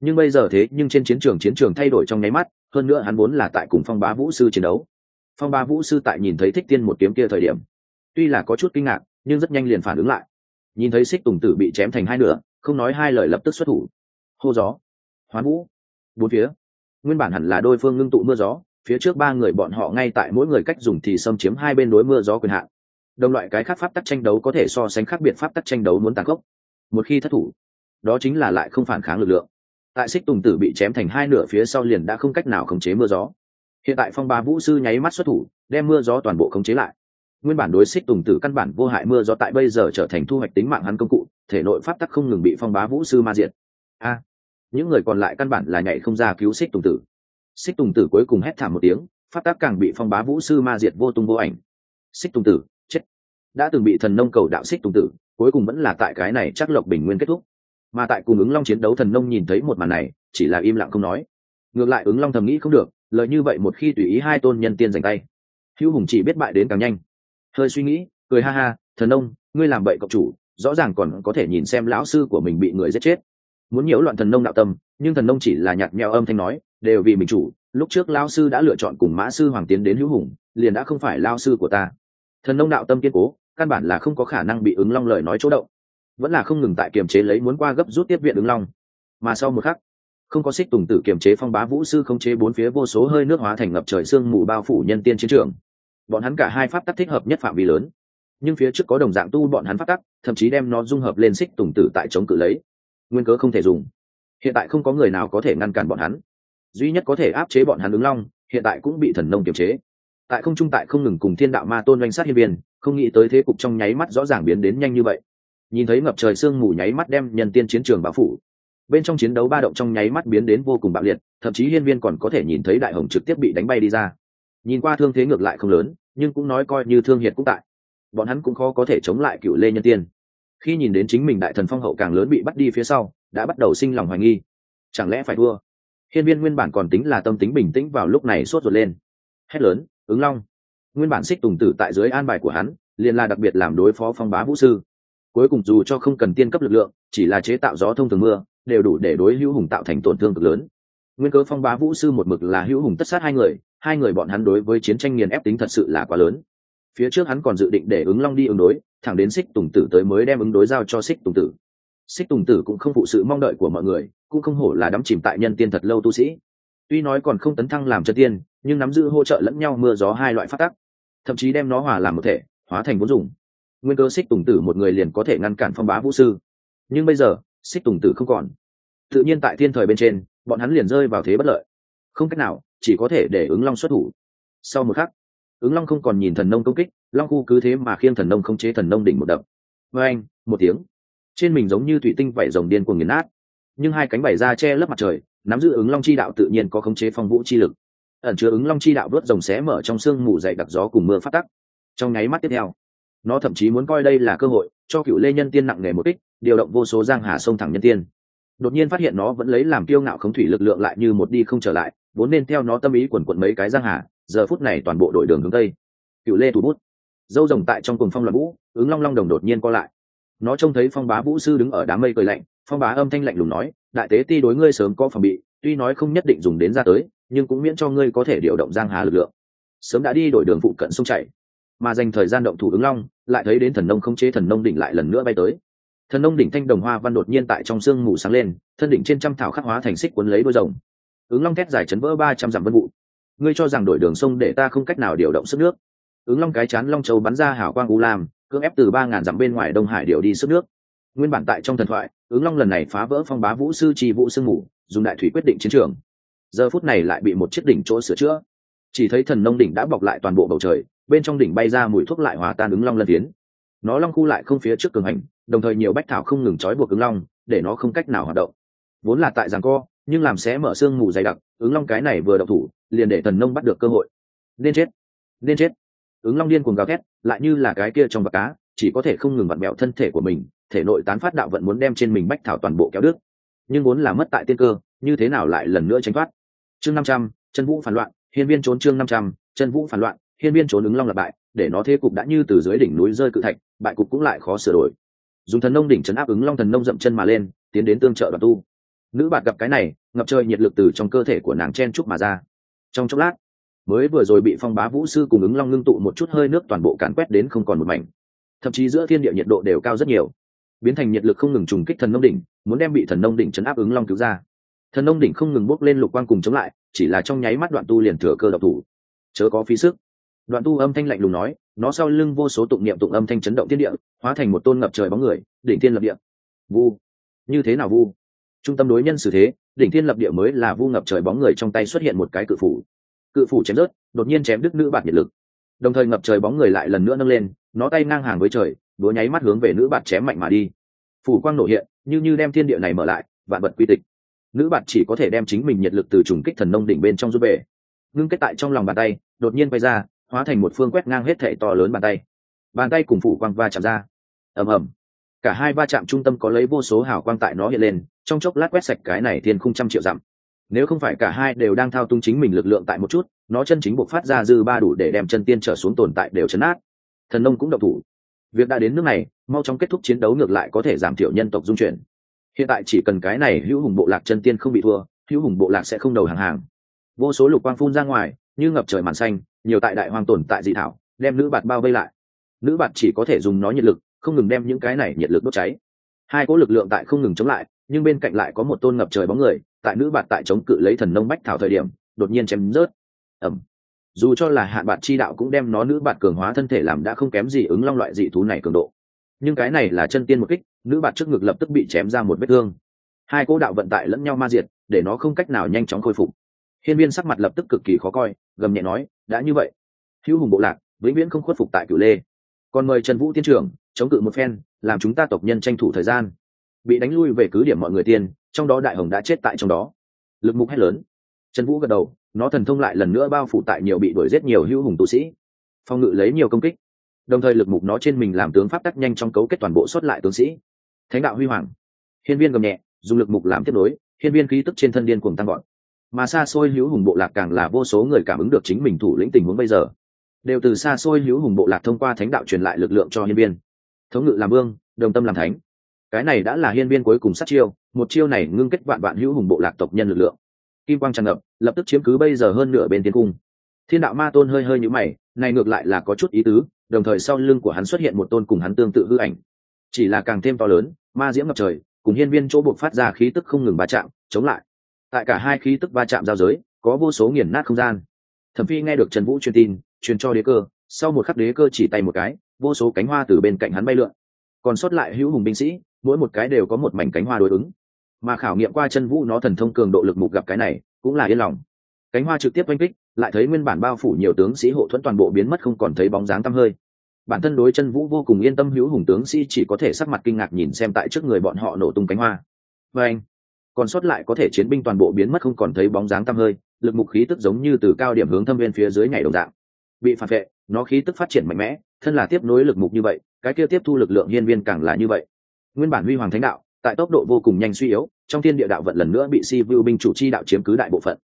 A: nhưng bây giờ thế nhưng trên chiến trường chiến trường thay đổi trong nháy mắt, hơn nữa hắn vốn là tại cùng phong bá vũ sư chiến đấu. Phong bá vũ sư tại nhìn thấy thích tiên một kiếm kia thời điểm, tuy là có chút kinh ngạc, nhưng rất nhanh liền phản ứng lại. Nhìn thấy xích tùng tử bị chém thành hai nửa, không nói hai lời lập tức xuất thủ. Hô gió, hoán vũ, bốn phía. Nguyên bản hẳn là đôi phương ngưng tụ mưa gió, phía trước ba người bọn họ ngay tại mỗi người cách dùng thì xâm chiếm hai bên đối mưa gió quyền hạn. Đồng loại cái khác pháp tắc tranh đấu có thể so sánh khác biệt pháp tắc tranh đấu muốn tàn khốc. Một khi thất thủ, đó chính là lại không phản kháng lực lượng tại xích tùng tử bị chém thành hai nửa phía sau liền đã không cách nào khống chế mưa gió. Hiện tại phong ba vũ sư nháy mắt xuất thủ, đem mưa gió toàn bộ khống chế lại. Nguyên bản đối xích tùng tử căn bản vô hại mưa gió tại bây giờ trở thành thu hoạch tính mạng hắn công cụ, thể nội pháp tắc không ngừng bị phong bá vũ sư ma diệt. A, những người còn lại căn bản là nhảy không ra cứu xích tùng tử. Xích tùng tử cuối cùng hét thảm một tiếng, pháp tắc càng bị phong bá vũ sư ma diệt vô tung vô ảnh. Xích tùng tử, chết. Đã từng bị thần nông cầu đạo xích tùng tử, cuối cùng vẫn là tại cái này chắc lộc bình nguyên kết thúc mà tại cùng ứng long chiến đấu thần nông nhìn thấy một màn này, chỉ là im lặng không nói. Ngược lại ứng long thầm nghĩ không được lợi như vậy một khi tùy ý hai tôn nhân tiên giành tay, hữu hùng chỉ biết bại đến càng nhanh. Hơi suy nghĩ, cười ha ha, thần nông, ngươi làm bậy cộng chủ, rõ ràng còn có thể nhìn xem lão sư của mình bị người giết chết. Muốn nhiễu loạn thần nông đạo tâm, nhưng thần nông chỉ là nhạt mèo âm thanh nói, đều vì mình chủ, lúc trước lao sư đã lựa chọn cùng mã sư hoàng tiến đến hữu hùng, liền đã không phải lao sư của ta. Thần nông đạo tâm kiên cố, căn bản là không có khả năng bị ứng long lời nói chỗ động vẫn là không ngừng tại kiềm chế lấy muốn qua gấp rút tiếp viện ứng long. Mà sau một khắc, không có xích tùng tử kiềm chế phong bá vũ sư không chế bốn phía vô số hơi nước hóa thành ngập trời sương mù bao phủ nhân tiên chiến trường. Bọn hắn cả hai pháp tắc thích hợp nhất phạm vi lớn. Nhưng phía trước có đồng dạng tu bọn hắn pháp tắc, thậm chí đem nó dung hợp lên xích tùng tử tại chống cự lấy. Nguyên cớ không thể dùng. Hiện tại không có người nào có thể ngăn cản bọn hắn. Duy nhất có thể áp chế bọn hắn ứng long, hiện tại cũng bị thần nông kiềm chế. Tại không trung tại không ngừng cùng thiên đạo ma tôn doanh sát hiên viên, không nghĩ tới thế cục trong nháy mắt rõ ràng biến đến nhanh như vậy nhìn thấy ngập trời sương mù nháy mắt đem nhân tiên chiến trường bao phủ. Bên trong chiến đấu ba động trong nháy mắt biến đến vô cùng bạo liệt, thậm chí hiên viên còn có thể nhìn thấy đại hồng trực tiếp bị đánh bay đi ra. Nhìn qua thương thế ngược lại không lớn, nhưng cũng nói coi như thương hiệt cũng tại. Bọn hắn cũng khó có thể chống lại cựu lê nhân tiên. Khi nhìn đến chính mình đại thần phong hậu càng lớn bị bắt đi phía sau, đã bắt đầu sinh lòng hoài nghi. Chẳng lẽ phải thua? Hiên viên nguyên bản còn tính là tâm tính bình tĩnh vào lúc này sốt ruột lên. Hét lớn, ứng long. Nguyên bản xích tùng tử tại dưới an bài của hắn, liền là đặc biệt làm đối phó phong bá vũ sư cuối cùng dù cho không cần tiên cấp lực lượng, chỉ là chế tạo gió thông thường mưa, đều đủ để đối hữu hùng tạo thành tổn thương cực lớn. Nguyên cớ phong bá vũ sư một mực là hữu hùng tất sát hai người hai người bọn hắn đối với chiến tranh nghiền ép tính thật sự là quá lớn. Phía trước hắn còn dự định để ứng long đi ứng đối, thẳng đến xích tùng tử tới mới đem ứng đối giao cho xích tùng tử. Xích tùng tử cũng không phụ sự mong đợi của mọi người, cũng không hổ là đắm chìm tại nhân tiên thật lâu tu sĩ. Tuy nói còn không tấn thăng làm chân tiên, nhưng nắm giữ hỗ trợ lẫn nhau mưa gió hai loại phát tắc, thậm chí đem nó hòa làm một thể, hóa thành vốn dùng nguyên cơ xích tùng tử một người liền có thể ngăn cản phong bá vũ sư. Nhưng bây giờ, xích tùng tử không còn. Tự nhiên tại thiên thời bên trên, bọn hắn liền rơi vào thế bất lợi. Không cách nào, chỉ có thể để ứng long xuất thủ. Sau một khắc, ứng long không còn nhìn thần nông công kích, long khu cứ thế mà khiêng thần nông không chế thần nông đỉnh một đập. Vê anh, một tiếng. Trên mình giống như thủy tinh vảy rồng điên cuồng nghiền nát. Nhưng hai cánh vảy ra che lấp mặt trời, nắm giữ ứng long chi đạo tự nhiên có khống chế phong vũ chi lực. Ẩn chứa ứng long chi đạo đốt rồng xé mở trong sương mù dày đặc gió cùng mưa phát tắc. Trong nháy mắt tiếp theo nó thậm chí muốn coi đây là cơ hội cho cựu lê nhân tiên nặng nề một kích, điều động vô số giang hà sông thẳng nhân tiên. Đột nhiên phát hiện nó vẫn lấy làm kiêu ngạo khống thủy lực lượng lại như một đi không trở lại, vốn nên theo nó tâm ý quần quận mấy cái giang hà, giờ phút này toàn bộ đội đường hướng tây. Cựu lê thủ bút. Dâu rồng tại trong cùng phong loạn vũ, ứng long long đồng đột nhiên co lại. Nó trông thấy phong bá vũ sư đứng ở đám mây cười lạnh, phong bá âm thanh lạnh lùng nói, đại tế ti đối ngươi sớm có phòng bị, tuy nói không nhất định dùng đến ra tới, nhưng cũng miễn cho ngươi có thể điều động giang hà lực lượng. Sớm đã đi đổi đường phụ cận sông chảy mà dành thời gian động thủ ứng long, lại thấy đến thần nông không chế thần nông đỉnh lại lần nữa bay tới. Thần nông đỉnh thanh đồng hoa văn đột nhiên tại trong sương mù sáng lên, thân đỉnh trên trăm thảo khắc hóa thành xích cuốn lấy đôi rồng. Ứng long thét dài chấn vỡ ba trăm dặm vân vụ. Ngươi cho rằng đổi đường sông để ta không cách nào điều động sức nước. Ứng long cái chán long châu bắn ra hảo quang u lam, cưỡng ép từ ba ngàn dặm bên ngoài đông hải điều đi sức nước. Nguyên bản tại trong thần thoại, ứng long lần này phá vỡ phong bá vũ sư trì vũ sương mù, dùng đại thủy quyết định chiến trường. Giờ phút này lại bị một chiếc đỉnh chỗ sửa chữa. Chỉ thấy thần nông đỉnh đã bọc lại toàn bộ bầu trời bên trong đỉnh bay ra mùi thuốc lại hòa tan ứng long lân tiến nó long khu lại không phía trước cường hành, đồng thời nhiều bách thảo không ngừng trói buộc ứng long, để nó không cách nào hoạt động. Vốn là tại giằng co, nhưng làm xé mở xương mù dày đặc, ứng long cái này vừa đậu thủ, liền để thần nông bắt được cơ hội. Nên chết! Nên chết! Ứng long điên cuồng gào thét, lại như là cái kia trong bạc cá, chỉ có thể không ngừng vặn mẹo thân thể của mình, thể nội tán phát đạo vận muốn đem trên mình bách thảo toàn bộ kéo đứt. Nhưng muốn là mất tại tiên cơ, như thế nào lại lần nữa tránh thoát? Chương năm trăm, chân vũ phản loạn, hiên viên trốn chương năm trăm, chân vũ phản loạn hiên viên trốn ứng long là bại, để nó thế cục đã như từ dưới đỉnh núi rơi cự thạch, bại cục cũng lại khó sửa đổi. Dùng thần nông đỉnh chấn áp ứng long thần nông dậm chân mà lên, tiến đến tương trợ đoàn tu. Nữ bạt gặp cái này, ngập trời nhiệt lực từ trong cơ thể của nàng chen trúc mà ra. Trong chốc lát, mới vừa rồi bị phong bá vũ sư cùng ứng long ngưng tụ một chút hơi nước toàn bộ càn quét đến không còn một mảnh. Thậm chí giữa thiên địa nhiệt độ đều cao rất nhiều. Biến thành nhiệt lực không ngừng trùng kích thần nông đỉnh, muốn đem bị thần nông đỉnh chấn áp ứng long cứu ra. Thần nông đỉnh không ngừng bốc lên lục quang cùng chống lại, chỉ là trong nháy mắt đoạn tu liền thừa cơ độc thủ. Chớ có phí sức đoạn tu âm thanh lạnh lùng nói, nó sau lưng vô số tụng niệm tụng âm thanh chấn động thiên địa, hóa thành một tôn ngập trời bóng người, đỉnh thiên lập địa. Vu. Như thế nào vu? Trung tâm đối nhân xử thế, đỉnh thiên lập địa mới là vu ngập trời bóng người trong tay xuất hiện một cái cự phủ. Cự phủ chém rớt, đột nhiên chém đứt nữ bạt nhiệt lực. Đồng thời ngập trời bóng người lại lần nữa nâng lên, nó tay ngang hàng với trời đúa nháy mắt hướng về nữ bạt chém mạnh mà đi. Phủ quang nổ hiện, như như đem thiên địa này mở lại, vạn vật quy tịch. Nữ bạt chỉ có thể đem chính mình nhiệt lực từ trùng kích thần nông đỉnh bên trong rút về. Ngưng kết tại trong lòng bàn tay, đột nhiên bay ra hóa thành một phương quét ngang hết thể to lớn bàn tay. Bàn tay cùng phủ quang va chạm ra. Ầm ầm. Cả hai va chạm trung tâm có lấy vô số hào quang tại nó hiện lên, trong chốc lát quét sạch cái này thiên không trăm triệu dặm. Nếu không phải cả hai đều đang thao túng chính mình lực lượng tại một chút, nó chân chính buộc phát ra dư ba đủ để đem chân tiên trở xuống tồn tại đều chấn át thần nông cũng độc thủ. Việc đã đến nước này, mau chóng kết thúc chiến đấu ngược lại có thể giảm thiểu nhân tộc dung chuyển. Hiện tại chỉ cần cái này hữu hùng bộ lạc chân tiên không bị thua, hữu hùng bộ lạc sẽ không đầu hàng hàng. Vô số lục quang phun ra ngoài, như ngập trời màn xanh nhiều tại đại hoang tồn tại dị thảo, đem nữ bạt bao vây lại. Nữ bạt chỉ có thể dùng nó nhiệt lực, không ngừng đem những cái này nhiệt lực đốt cháy. Hai cỗ lực lượng tại không ngừng chống lại, nhưng bên cạnh lại có một tôn ngập trời bóng người, tại nữ bạt tại chống cự lấy thần nông bách thảo thời điểm, đột nhiên chém rớt. Ẩm dù cho là hạn bạt chi đạo cũng đem nó nữ bạt cường hóa thân thể làm đã không kém gì ứng long loại dị thú này cường độ. Nhưng cái này là chân tiên một kích, nữ bạt trước ngực lập tức bị chém ra một vết thương. Hai cỗ đạo vận tải lẫn nhau ma diệt, để nó không cách nào nhanh chóng khôi phục. Hiên viên sắc mặt lập tức cực kỳ khó coi, gầm nhẹ nói đã như vậy, hữu hùng bộ lạc vĩnh viễn không khuất phục tại cửu lê. Còn mời trần vũ tiên trưởng chống cự một phen, làm chúng ta tộc nhân tranh thủ thời gian. Bị đánh lui về cứ điểm mọi người tiên, trong đó đại hồng đã chết tại trong đó. Lực mục hét lớn. Trần vũ gật đầu, nó thần thông lại lần nữa bao phủ tại nhiều bị đuổi giết nhiều hữu hùng tu sĩ. Phong ngự lấy nhiều công kích. Đồng thời lực mục nó trên mình làm tướng pháp tắc nhanh trong cấu kết toàn bộ xuất lại tướng sĩ. Thánh đạo huy hoàng. Hiên viên gầm nhẹ, dùng lực mục làm tiếp nối, hiên viên khí tức trên thân điên cuồng tăng gọn mà xa xôi hữu hùng bộ lạc càng là vô số người cảm ứng được chính mình thủ lĩnh tình huống bây giờ. Đều từ xa xôi hữu hùng bộ lạc thông qua thánh đạo truyền lại lực lượng cho hiên viên. Thống ngự làm vương, đồng tâm làm thánh. Cái này đã là hiên viên cuối cùng sát chiêu, một chiêu này ngưng kết vạn vạn hữu hùng bộ lạc tộc nhân lực lượng. Kim quang tràn ngập, lập tức chiếm cứ bây giờ hơn nửa bên thiên cung. Thiên đạo ma tôn hơi hơi nhũ mày, này ngược lại là có chút ý tứ, đồng thời sau lưng của hắn xuất hiện một tôn cùng hắn tương tự hư ảnh. Chỉ là càng thêm to lớn, ma diễm ngập trời, cùng hiên viên chỗ buộc phát ra khí tức không ngừng va chạm, chống lại tại cả hai khí tức va chạm giao giới, có vô số nghiền nát không gian. Thẩm phi nghe được trần vũ truyền tin, truyền cho đế cơ, sau một khắc đế cơ chỉ tay một cái, vô số cánh hoa từ bên cạnh hắn bay lượn. Còn sót lại hữu hùng binh sĩ, mỗi một cái đều có một mảnh cánh hoa đối ứng. Mà khảo nghiệm qua chân vũ nó thần thông cường độ lực mục gặp cái này, cũng là yên lòng. Cánh hoa trực tiếp oanh kích, lại thấy nguyên bản bao phủ nhiều tướng sĩ hộ thuẫn toàn bộ biến mất không còn thấy bóng dáng tăm hơi. Bản thân đối chân vũ vô cùng yên tâm, hữu hùng tướng sĩ chỉ có thể sắc mặt kinh ngạc nhìn xem tại trước người bọn họ nổ tung cánh hoa. Và anh còn sót lại có thể chiến binh toàn bộ biến mất không còn thấy bóng dáng tăm hơi, lực mục khí tức giống như từ cao điểm hướng thâm viên phía dưới nhảy đồng dạng. Bị phản vệ, nó khí tức phát triển mạnh mẽ, thân là tiếp nối lực mục như vậy, cái kia tiếp thu lực lượng hiên viên càng là như vậy. Nguyên bản huy hoàng thánh đạo, tại tốc độ vô cùng nhanh suy yếu, trong thiên địa đạo vận lần nữa bị si vu binh chủ chi đạo chiếm cứ đại bộ phận.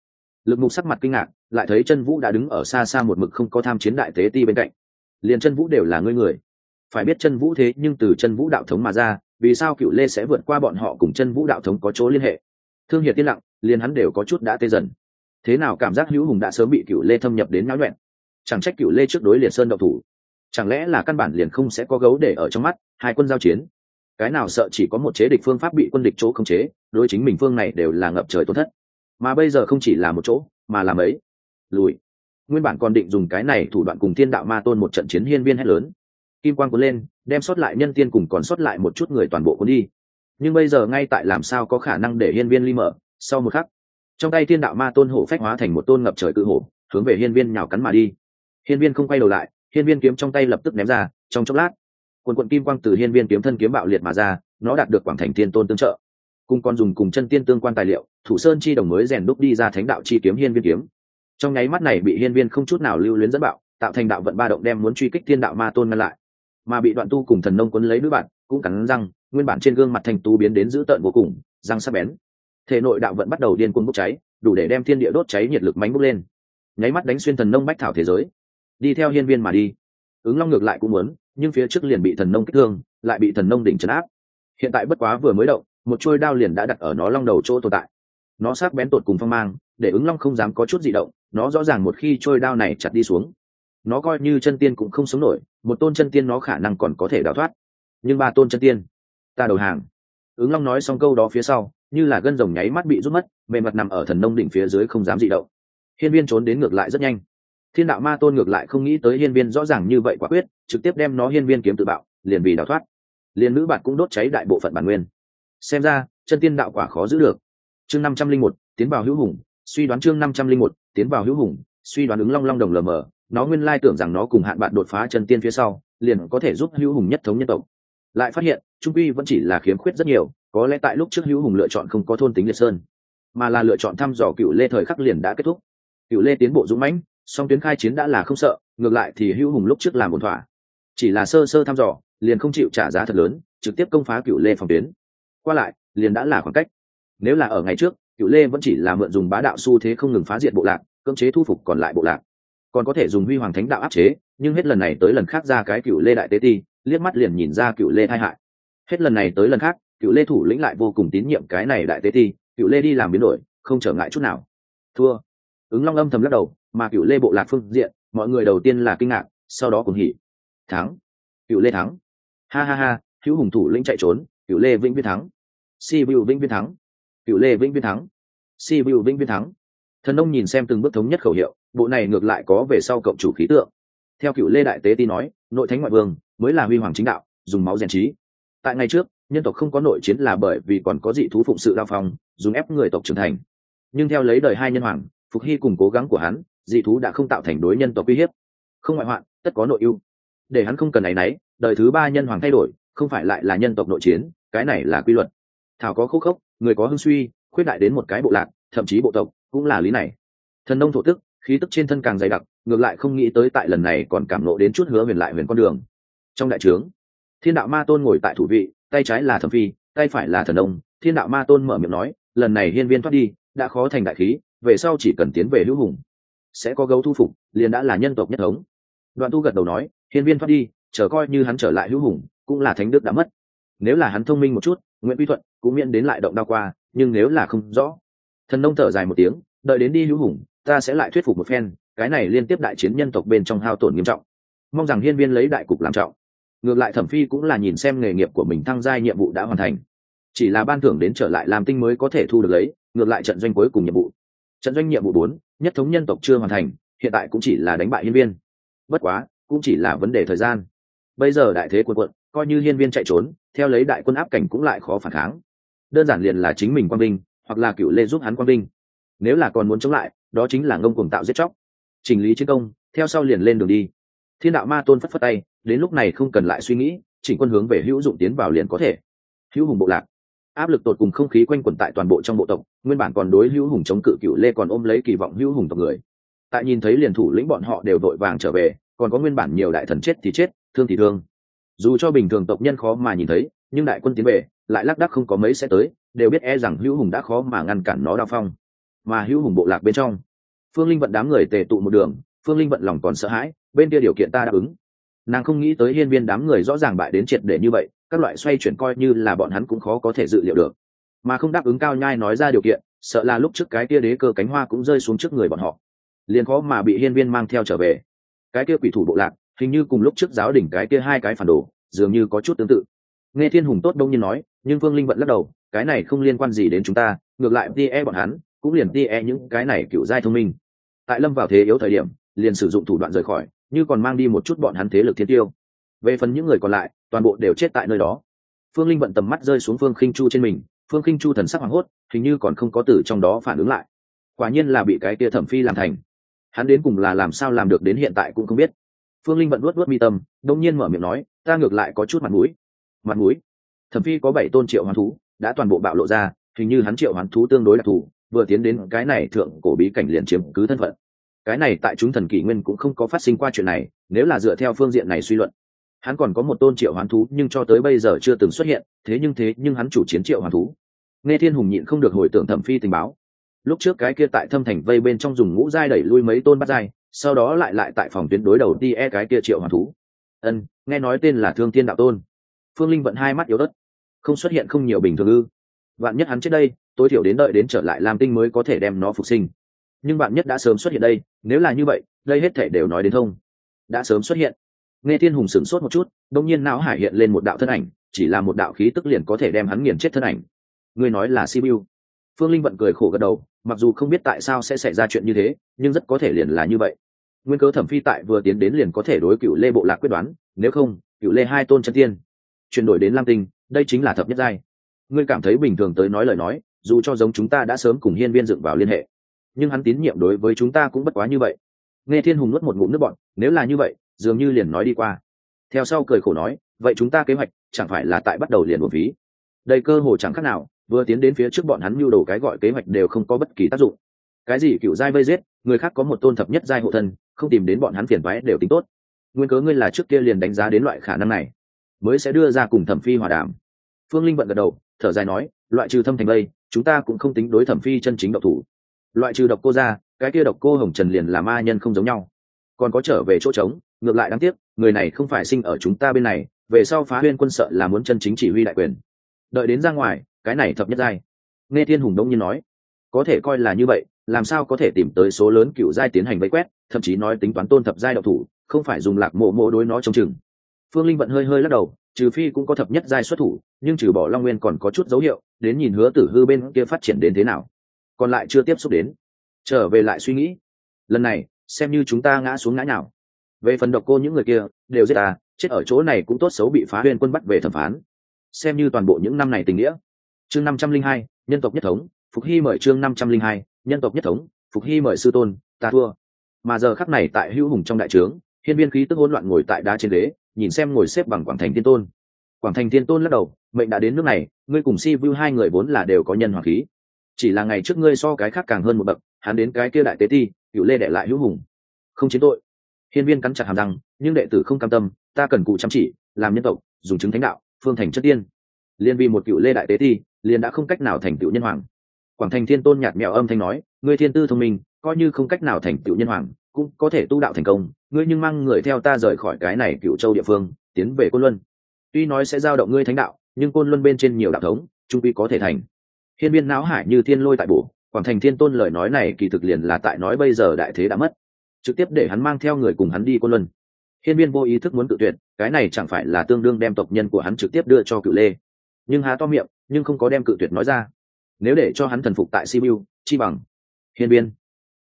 A: Lực mục sắc mặt kinh ngạc, lại thấy chân vũ đã đứng ở xa xa một mực không có tham chiến đại tế ti bên cạnh. Liền chân vũ đều là ngươi người. Phải biết chân vũ thế nhưng từ chân vũ đạo thống mà ra vì sao cựu lê sẽ vượt qua bọn họ cùng chân vũ đạo thống có chỗ liên hệ? Thương hiệt tiên lặng, liền hắn đều có chút đã tê dần. Thế nào cảm giác hữu hùng đã sớm bị cựu lê thâm nhập đến náo nhuẹn chẳng trách cựu lê trước đối liệt sơn đậu thủ. Chẳng lẽ là căn bản liền không sẽ có gấu để ở trong mắt, hai quân giao chiến? Cái nào sợ chỉ có một chế địch phương pháp bị quân địch chỗ khống chế, đối chính mình phương này đều là ngập trời tổn thất. Mà bây giờ không chỉ là một chỗ, mà là mấy. Lùi. Nguyên bản còn định dùng cái này thủ đoạn cùng thiên đạo ma tôn một trận chiến hiên viên hét lớn kim quang cuốn lên, đem sót lại nhân tiên cùng còn sót lại một chút người toàn bộ cuốn đi. Nhưng bây giờ ngay tại làm sao có khả năng để hiên viên ly mở? Sau một khắc, trong tay thiên đạo ma tôn hổ phách hóa thành một tôn ngập trời cự hổ, hướng về hiên viên nhào cắn mà đi. Hiên viên không quay đầu lại, hiên viên kiếm trong tay lập tức ném ra, trong chốc lát, quần quận kim quang từ hiên viên kiếm thân kiếm bạo liệt mà ra, nó đạt được quảng thành thiên tôn tương trợ. Cùng còn dùng cùng chân tiên tương quan tài liệu, thủ sơn chi đồng mới rèn đúc đi ra thánh đạo chi kiếm hiên viên kiếm. Trong nháy mắt này bị hiên viên không chút nào lưu luyến dẫn bạo, tạo thành đạo vận ba động đem muốn truy kích thiên đạo ma tôn ngăn lại mà bị đoạn tu cùng thần nông quấn lấy đối bạn, cũng cắn răng, nguyên bản trên gương mặt thành tu biến đến dữ tợn vô cùng, răng sắc bén. Thể nội đạo vận bắt đầu điên cuồng bốc cháy, đủ để đem thiên địa đốt cháy nhiệt lực mánh bốc lên. Nháy mắt đánh xuyên thần nông bách thảo thế giới. Đi theo hiên viên mà đi. Ứng long ngược lại cũng muốn, nhưng phía trước liền bị thần nông kích thương, lại bị thần nông đỉnh trấn áp. Hiện tại bất quá vừa mới động, một chuôi đao liền đã đặt ở nó long đầu chỗ tồn tại. Nó sát bén tột cùng phong mang, để ứng long không dám có chút gì động, nó rõ ràng một khi trôi đao này chặt đi xuống nó coi như chân tiên cũng không sống nổi, một tôn chân tiên nó khả năng còn có thể đào thoát. Nhưng ba tôn chân tiên, ta đầu hàng. Ứng long nói xong câu đó phía sau, như là gân rồng nháy mắt bị rút mất, bề mặt nằm ở thần nông đỉnh phía dưới không dám dị động. Hiên viên trốn đến ngược lại rất nhanh. Thiên đạo ma tôn ngược lại không nghĩ tới hiên viên rõ ràng như vậy quả quyết, trực tiếp đem nó hiên viên kiếm tự bạo, liền vì đào thoát. Liền nữ bạn cũng đốt cháy đại bộ phận bản nguyên. Xem ra, chân tiên đạo quả khó giữ được. Chương năm trăm linh một, tiến vào hữu hùng, suy đoán chương năm trăm linh một, tiến vào hữu hùng, suy đoán ứng long long đồng lờ mờ nó nguyên lai tưởng rằng nó cùng hạn bạn đột phá chân tiên phía sau, liền có thể giúp hữu hùng nhất thống nhân tộc. Lại phát hiện, trung quy vẫn chỉ là khiếm khuyết rất nhiều, có lẽ tại lúc trước hữu hùng lựa chọn không có thôn tính liệt sơn, mà là lựa chọn thăm dò cựu lê thời khắc liền đã kết thúc. Cựu lê tiến bộ dũng mãnh, song tuyến khai chiến đã là không sợ, ngược lại thì hữu hùng lúc trước làm ổn thỏa. Chỉ là sơ sơ thăm dò, liền không chịu trả giá thật lớn, trực tiếp công phá cựu lê phòng tuyến. Qua lại, liền đã là khoảng cách. Nếu là ở ngày trước, cựu lê vẫn chỉ là mượn dùng bá đạo xu thế không ngừng phá diệt bộ lạc, cưỡng chế thu phục còn lại bộ lạc còn có thể dùng huy hoàng thánh đạo áp chế, nhưng hết lần này tới lần khác ra cái cựu lê đại tế ti, liếc mắt liền nhìn ra cựu lê tai hại. Hết lần này tới lần khác, cựu lê thủ lĩnh lại vô cùng tín nhiệm cái này đại tế ti, cựu lê đi làm biến đổi, không trở ngại chút nào. Thua. Ứng long âm thầm lắc đầu, mà cựu lê bộ lạc phương diện, mọi người đầu tiên là kinh ngạc, sau đó cùng hỉ. Thắng. Cựu lê thắng. Ha ha ha, hữu hùng thủ lĩnh chạy trốn, cựu lê vĩnh viên thắng. Si vu vĩnh viên thắng. Cựu lê vĩnh viên thắng. Si vu vĩnh viên thắng thần nông nhìn xem từng bước thống nhất khẩu hiệu, bộ này ngược lại có về sau cộng chủ khí tượng. Theo cựu lê đại tế ti nói, nội thánh ngoại vương mới là huy hoàng chính đạo, dùng máu rèn trí. Tại ngày trước, nhân tộc không có nội chiến là bởi vì còn có dị thú phụng sự lao phong, dùng ép người tộc trưởng thành. Nhưng theo lấy đời hai nhân hoàng, phục hy cùng cố gắng của hắn, dị thú đã không tạo thành đối nhân tộc uy hiếp. Không ngoại hoạn, tất có nội ưu. Để hắn không cần áy náy đời thứ ba nhân hoàng thay đổi, không phải lại là nhân tộc nội chiến, cái này là quy luật. Thảo có khúc khốc, người có hưng suy, khuyết đại đến một cái bộ lạc, thậm chí bộ tộc cũng là lý này. Thần nông thổ tức, khí tức trên thân càng dày đặc, ngược lại không nghĩ tới tại lần này còn cảm nộ đến chút hứa huyền lại huyền con đường. Trong đại trướng, thiên đạo ma tôn ngồi tại thủ vị, tay trái là thẩm phi, tay phải là thần nông. Thiên đạo ma tôn mở miệng nói, lần này hiên viên thoát đi, đã khó thành đại khí, về sau chỉ cần tiến về hữu hùng, sẽ có gấu thu phục, liền đã là nhân tộc nhất thống. Đoạn tu gật đầu nói, hiên viên thoát đi, chờ coi như hắn trở lại hữu hùng, cũng là thánh đức đã mất. Nếu là hắn thông minh một chút nguyễn quy thuận, cũng miễn đến lại động đao qua, nhưng nếu là không rõ thần nông thở dài một tiếng, đợi đến đi hữu hùng, ta sẽ lại thuyết phục một phen, cái này liên tiếp đại chiến nhân tộc bên trong hao tổn nghiêm trọng. Mong rằng hiên viên lấy đại cục làm trọng. Ngược lại thẩm phi cũng là nhìn xem nghề nghiệp của mình thăng giai nhiệm vụ đã hoàn thành. Chỉ là ban thưởng đến trở lại làm tinh mới có thể thu được lấy, ngược lại trận doanh cuối cùng nhiệm vụ. Trận doanh nhiệm vụ bốn, nhất thống nhân tộc chưa hoàn thành, hiện tại cũng chỉ là đánh bại hiên viên. Bất quá, cũng chỉ là vấn đề thời gian. Bây giờ đại thế quân quận coi như hiên viên chạy trốn, theo lấy đại quân áp cảnh cũng lại khó phản kháng. Đơn giản liền là chính mình quang binh hoặc là cựu lê giúp hắn quang binh nếu là còn muốn chống lại, đó chính là ngông cuồng tạo giết chóc. Chỉnh lý chiến công, theo sau liền lên đường đi. Thiên đạo ma tôn phất phất tay, đến lúc này không cần lại suy nghĩ, chỉnh quân hướng về hữu dụng tiến vào liền có thể. Hữu hùng bộ lạc. Áp lực tột cùng không khí quanh quẩn tại toàn bộ trong bộ tộc, nguyên bản còn đối hữu hùng chống cự cựu lê còn ôm lấy kỳ vọng hữu hùng tộc người. Tại nhìn thấy liền thủ lĩnh bọn họ đều vội vàng trở về, còn có nguyên bản nhiều đại thần chết thì chết, thương thì thương. Dù cho bình thường tộc nhân khó mà nhìn thấy, nhưng đại quân tiến về lại lác đác không có mấy sẽ tới, đều biết e rằng hữu hùng đã khó mà ngăn cản nó đao phong. Mà hữu hùng bộ lạc bên trong, phương linh vận đám người tề tụ một đường, phương linh vận lòng còn sợ hãi, bên kia điều kiện ta đáp ứng. Nàng không nghĩ tới hiên viên đám người rõ ràng bại đến triệt để như vậy, các loại xoay chuyển coi như là bọn hắn cũng khó có thể dự liệu được. Mà không đáp ứng cao nhai nói ra điều kiện, sợ là lúc trước cái kia đế cơ cánh hoa cũng rơi xuống trước người bọn họ. Liền khó mà bị hiên viên mang theo trở về. Cái kia quỷ thủ bộ lạc, hình như cùng lúc trước giáo đỉnh cái kia hai cái phản đồ, dường như có chút tương tự nghe thiên hùng tốt đông nhiên nói, nhưng phương linh vẫn lắc đầu, cái này không liên quan gì đến chúng ta, ngược lại ti e bọn hắn, cũng liền ti e những cái này cựu giai thông minh. Tại lâm vào thế yếu thời điểm, liền sử dụng thủ đoạn rời khỏi, như còn mang đi một chút bọn hắn thế lực thiên tiêu. Về phần những người còn lại, toàn bộ đều chết tại nơi đó. Phương linh vận tầm mắt rơi xuống phương khinh chu trên mình, phương khinh chu thần sắc hoảng hốt, hình như còn không có từ trong đó phản ứng lại. Quả nhiên là bị cái kia thẩm phi làm thành. Hắn đến cùng là làm sao làm được đến hiện tại cũng không biết. Phương linh vận luốt luốt mi tâm, đông nhiên mở miệng nói, ta ngược lại có chút mặt mũi mặt mũi. Thẩm phi có bảy tôn triệu hoán thú, đã toàn bộ bạo lộ ra, hình như hắn triệu hoán thú tương đối đặc thù vừa tiến đến cái này thượng cổ bí cảnh liền chiếm cứ thân phận. Cái này tại chúng thần kỷ nguyên cũng không có phát sinh qua chuyện này, nếu là dựa theo phương diện này suy luận, hắn còn có một tôn triệu hoán thú nhưng cho tới bây giờ chưa từng xuất hiện, thế nhưng thế nhưng hắn chủ chiến triệu hoán thú. Nghe thiên hùng nhịn không được hồi tưởng thẩm phi tình báo. Lúc trước cái kia tại thâm thành vây bên trong dùng ngũ giai đẩy lui mấy tôn bắt giai, sau đó lại lại tại phòng tuyến đối đầu đi e cái kia triệu hoán thú. Ân, nghe nói tên là thương Thiên đạo tôn phương linh vận hai mắt yếu đất không xuất hiện không nhiều bình thường ư. Bạn nhất hắn trước đây, tối thiểu đến đợi đến trở lại làm tinh mới có thể đem nó phục sinh. Nhưng bạn nhất đã sớm xuất hiện đây, nếu là như vậy, đây hết thể đều nói đến thông. Đã sớm xuất hiện. Nghe thiên hùng sửng sốt một chút đông nhiên não hải hiện lên một đạo thân ảnh, chỉ là một đạo khí tức liền có thể đem hắn nghiền chết thân ảnh. Ngươi nói là sibiu. Phương linh vận cười khổ gật đầu, mặc dù không biết tại sao sẽ xảy ra chuyện như thế, nhưng rất có thể liền là như vậy. Nguyên cớ thẩm phi tại vừa tiến đến liền có thể đối cựu lê bộ lạc quyết đoán, nếu không, cựu lê hai tôn chân tiên chuyển đổi đến lam tinh, đây chính là thập nhất giai. Ngươi cảm thấy bình thường tới nói lời nói, dù cho giống chúng ta đã sớm cùng hiên viên dựng vào liên hệ, nhưng hắn tín nhiệm đối với chúng ta cũng bất quá như vậy. Nghe thiên hùng nuốt một ngụm nước bọn nếu là như vậy, dường như liền nói đi qua. Theo sau cười khổ nói, vậy chúng ta kế hoạch, chẳng phải là tại bắt đầu liền một ví đây cơ hồ chẳng khác nào, vừa tiến đến phía trước bọn hắn mưu đồ cái gọi kế hoạch đều không có bất kỳ tác dụng. Cái gì cựu giai vây giết, người khác có một tôn thập nhất giai hộ thân, không tìm đến bọn hắn phiền váy đều tính tốt. Nguyên cớ ngươi là trước kia liền đánh giá đến loại khả năng này mới sẽ đưa ra cùng thẩm phi hòa đàm. Phương linh vận gật đầu thở dài nói loại trừ thâm thành lây, chúng ta cũng không tính đối thẩm phi chân chính độc thủ. Loại trừ độc cô ra cái kia độc cô hồng trần liền là ma nhân không giống nhau. Còn có trở về chỗ trống ngược lại đáng tiếc người này không phải sinh ở chúng ta bên này về sau phá huyên quân sợ là muốn chân chính chỉ huy đại quyền. Đợi đến ra ngoài cái này thập nhất giai. Nghe thiên hùng đông nhiên nói có thể coi là như vậy làm sao có thể tìm tới số lớn cựu giai tiến hành vây quét thậm chí nói tính toán tôn thập giai độc thủ không phải dùng lạc mộ mộ đối nó trông chừng phương linh vận hơi hơi lắc đầu, trừ phi cũng có thập nhất giai xuất thủ, nhưng trừ bỏ long nguyên còn có chút dấu hiệu, đến nhìn hứa tử hư bên kia phát triển đến thế nào. Còn lại chưa tiếp xúc đến. Trở về lại suy nghĩ. Lần này, xem như chúng ta ngã xuống ngã nào về phần độc cô những người kia, đều giết ta, chết ở chỗ này cũng tốt xấu bị phá huyên quân bắt về thẩm phán. Xem như toàn bộ những năm này tình nghĩa. Chương năm trăm linh hai, nhân tộc nhất thống, phục hy mời chương năm trăm linh hai, nhân tộc nhất thống, phục hy mời sư tôn, ta thua. Mà giờ khắc này tại hữu hùng trong đại trướng, hiên viên khí tức hỗn loạn ngồi tại đá trên đế nhìn xem ngồi xếp bằng quảng thành thiên tôn. Quảng thành thiên tôn lắc đầu, mệnh đã đến nước này, ngươi cùng si vu hai người vốn là đều có nhân hoàng khí. Chỉ là ngày trước ngươi so cái khác càng hơn một bậc, hắn đến cái kia đại tế ti, cựu lê đệ lại hữu hùng. Không chiến tội. Hiên viên cắn chặt hàm răng, nhưng đệ tử không cam tâm, ta cần cụ chăm chỉ, làm nhân tộc, dùng chứng thánh đạo, phương thành chất tiên. Liên vì một cựu lê đại tế ti, liền đã không cách nào thành tựu nhân hoàng. Quảng thành thiên tôn nhạt mẹo âm thanh nói, ngươi thiên tư thông minh, coi như không cách nào thành tựu nhân hoàng, cũng có thể tu đạo thành công ngươi nhưng mang người theo ta rời khỏi cái này cựu châu địa phương, tiến về côn luân. Tuy nói sẽ giao động ngươi thánh đạo, nhưng côn luân bên trên nhiều đạo thống trung quy có thể thành. Hiên viên não hải như thiên lôi tại bổ, quảng thành thiên tôn lời nói này kỳ thực liền là tại nói bây giờ đại thế đã mất. Trực tiếp để hắn mang theo người cùng hắn đi côn luân. Hiên viên vô ý thức muốn tự tuyệt, cái này chẳng phải là tương đương đem tộc nhân của hắn trực tiếp đưa cho cựu lê. Nhưng há to miệng, nhưng không có đem cự tuyệt nói ra. Nếu để cho hắn thần phục tại sibiu, chi bằng. Hiên viên.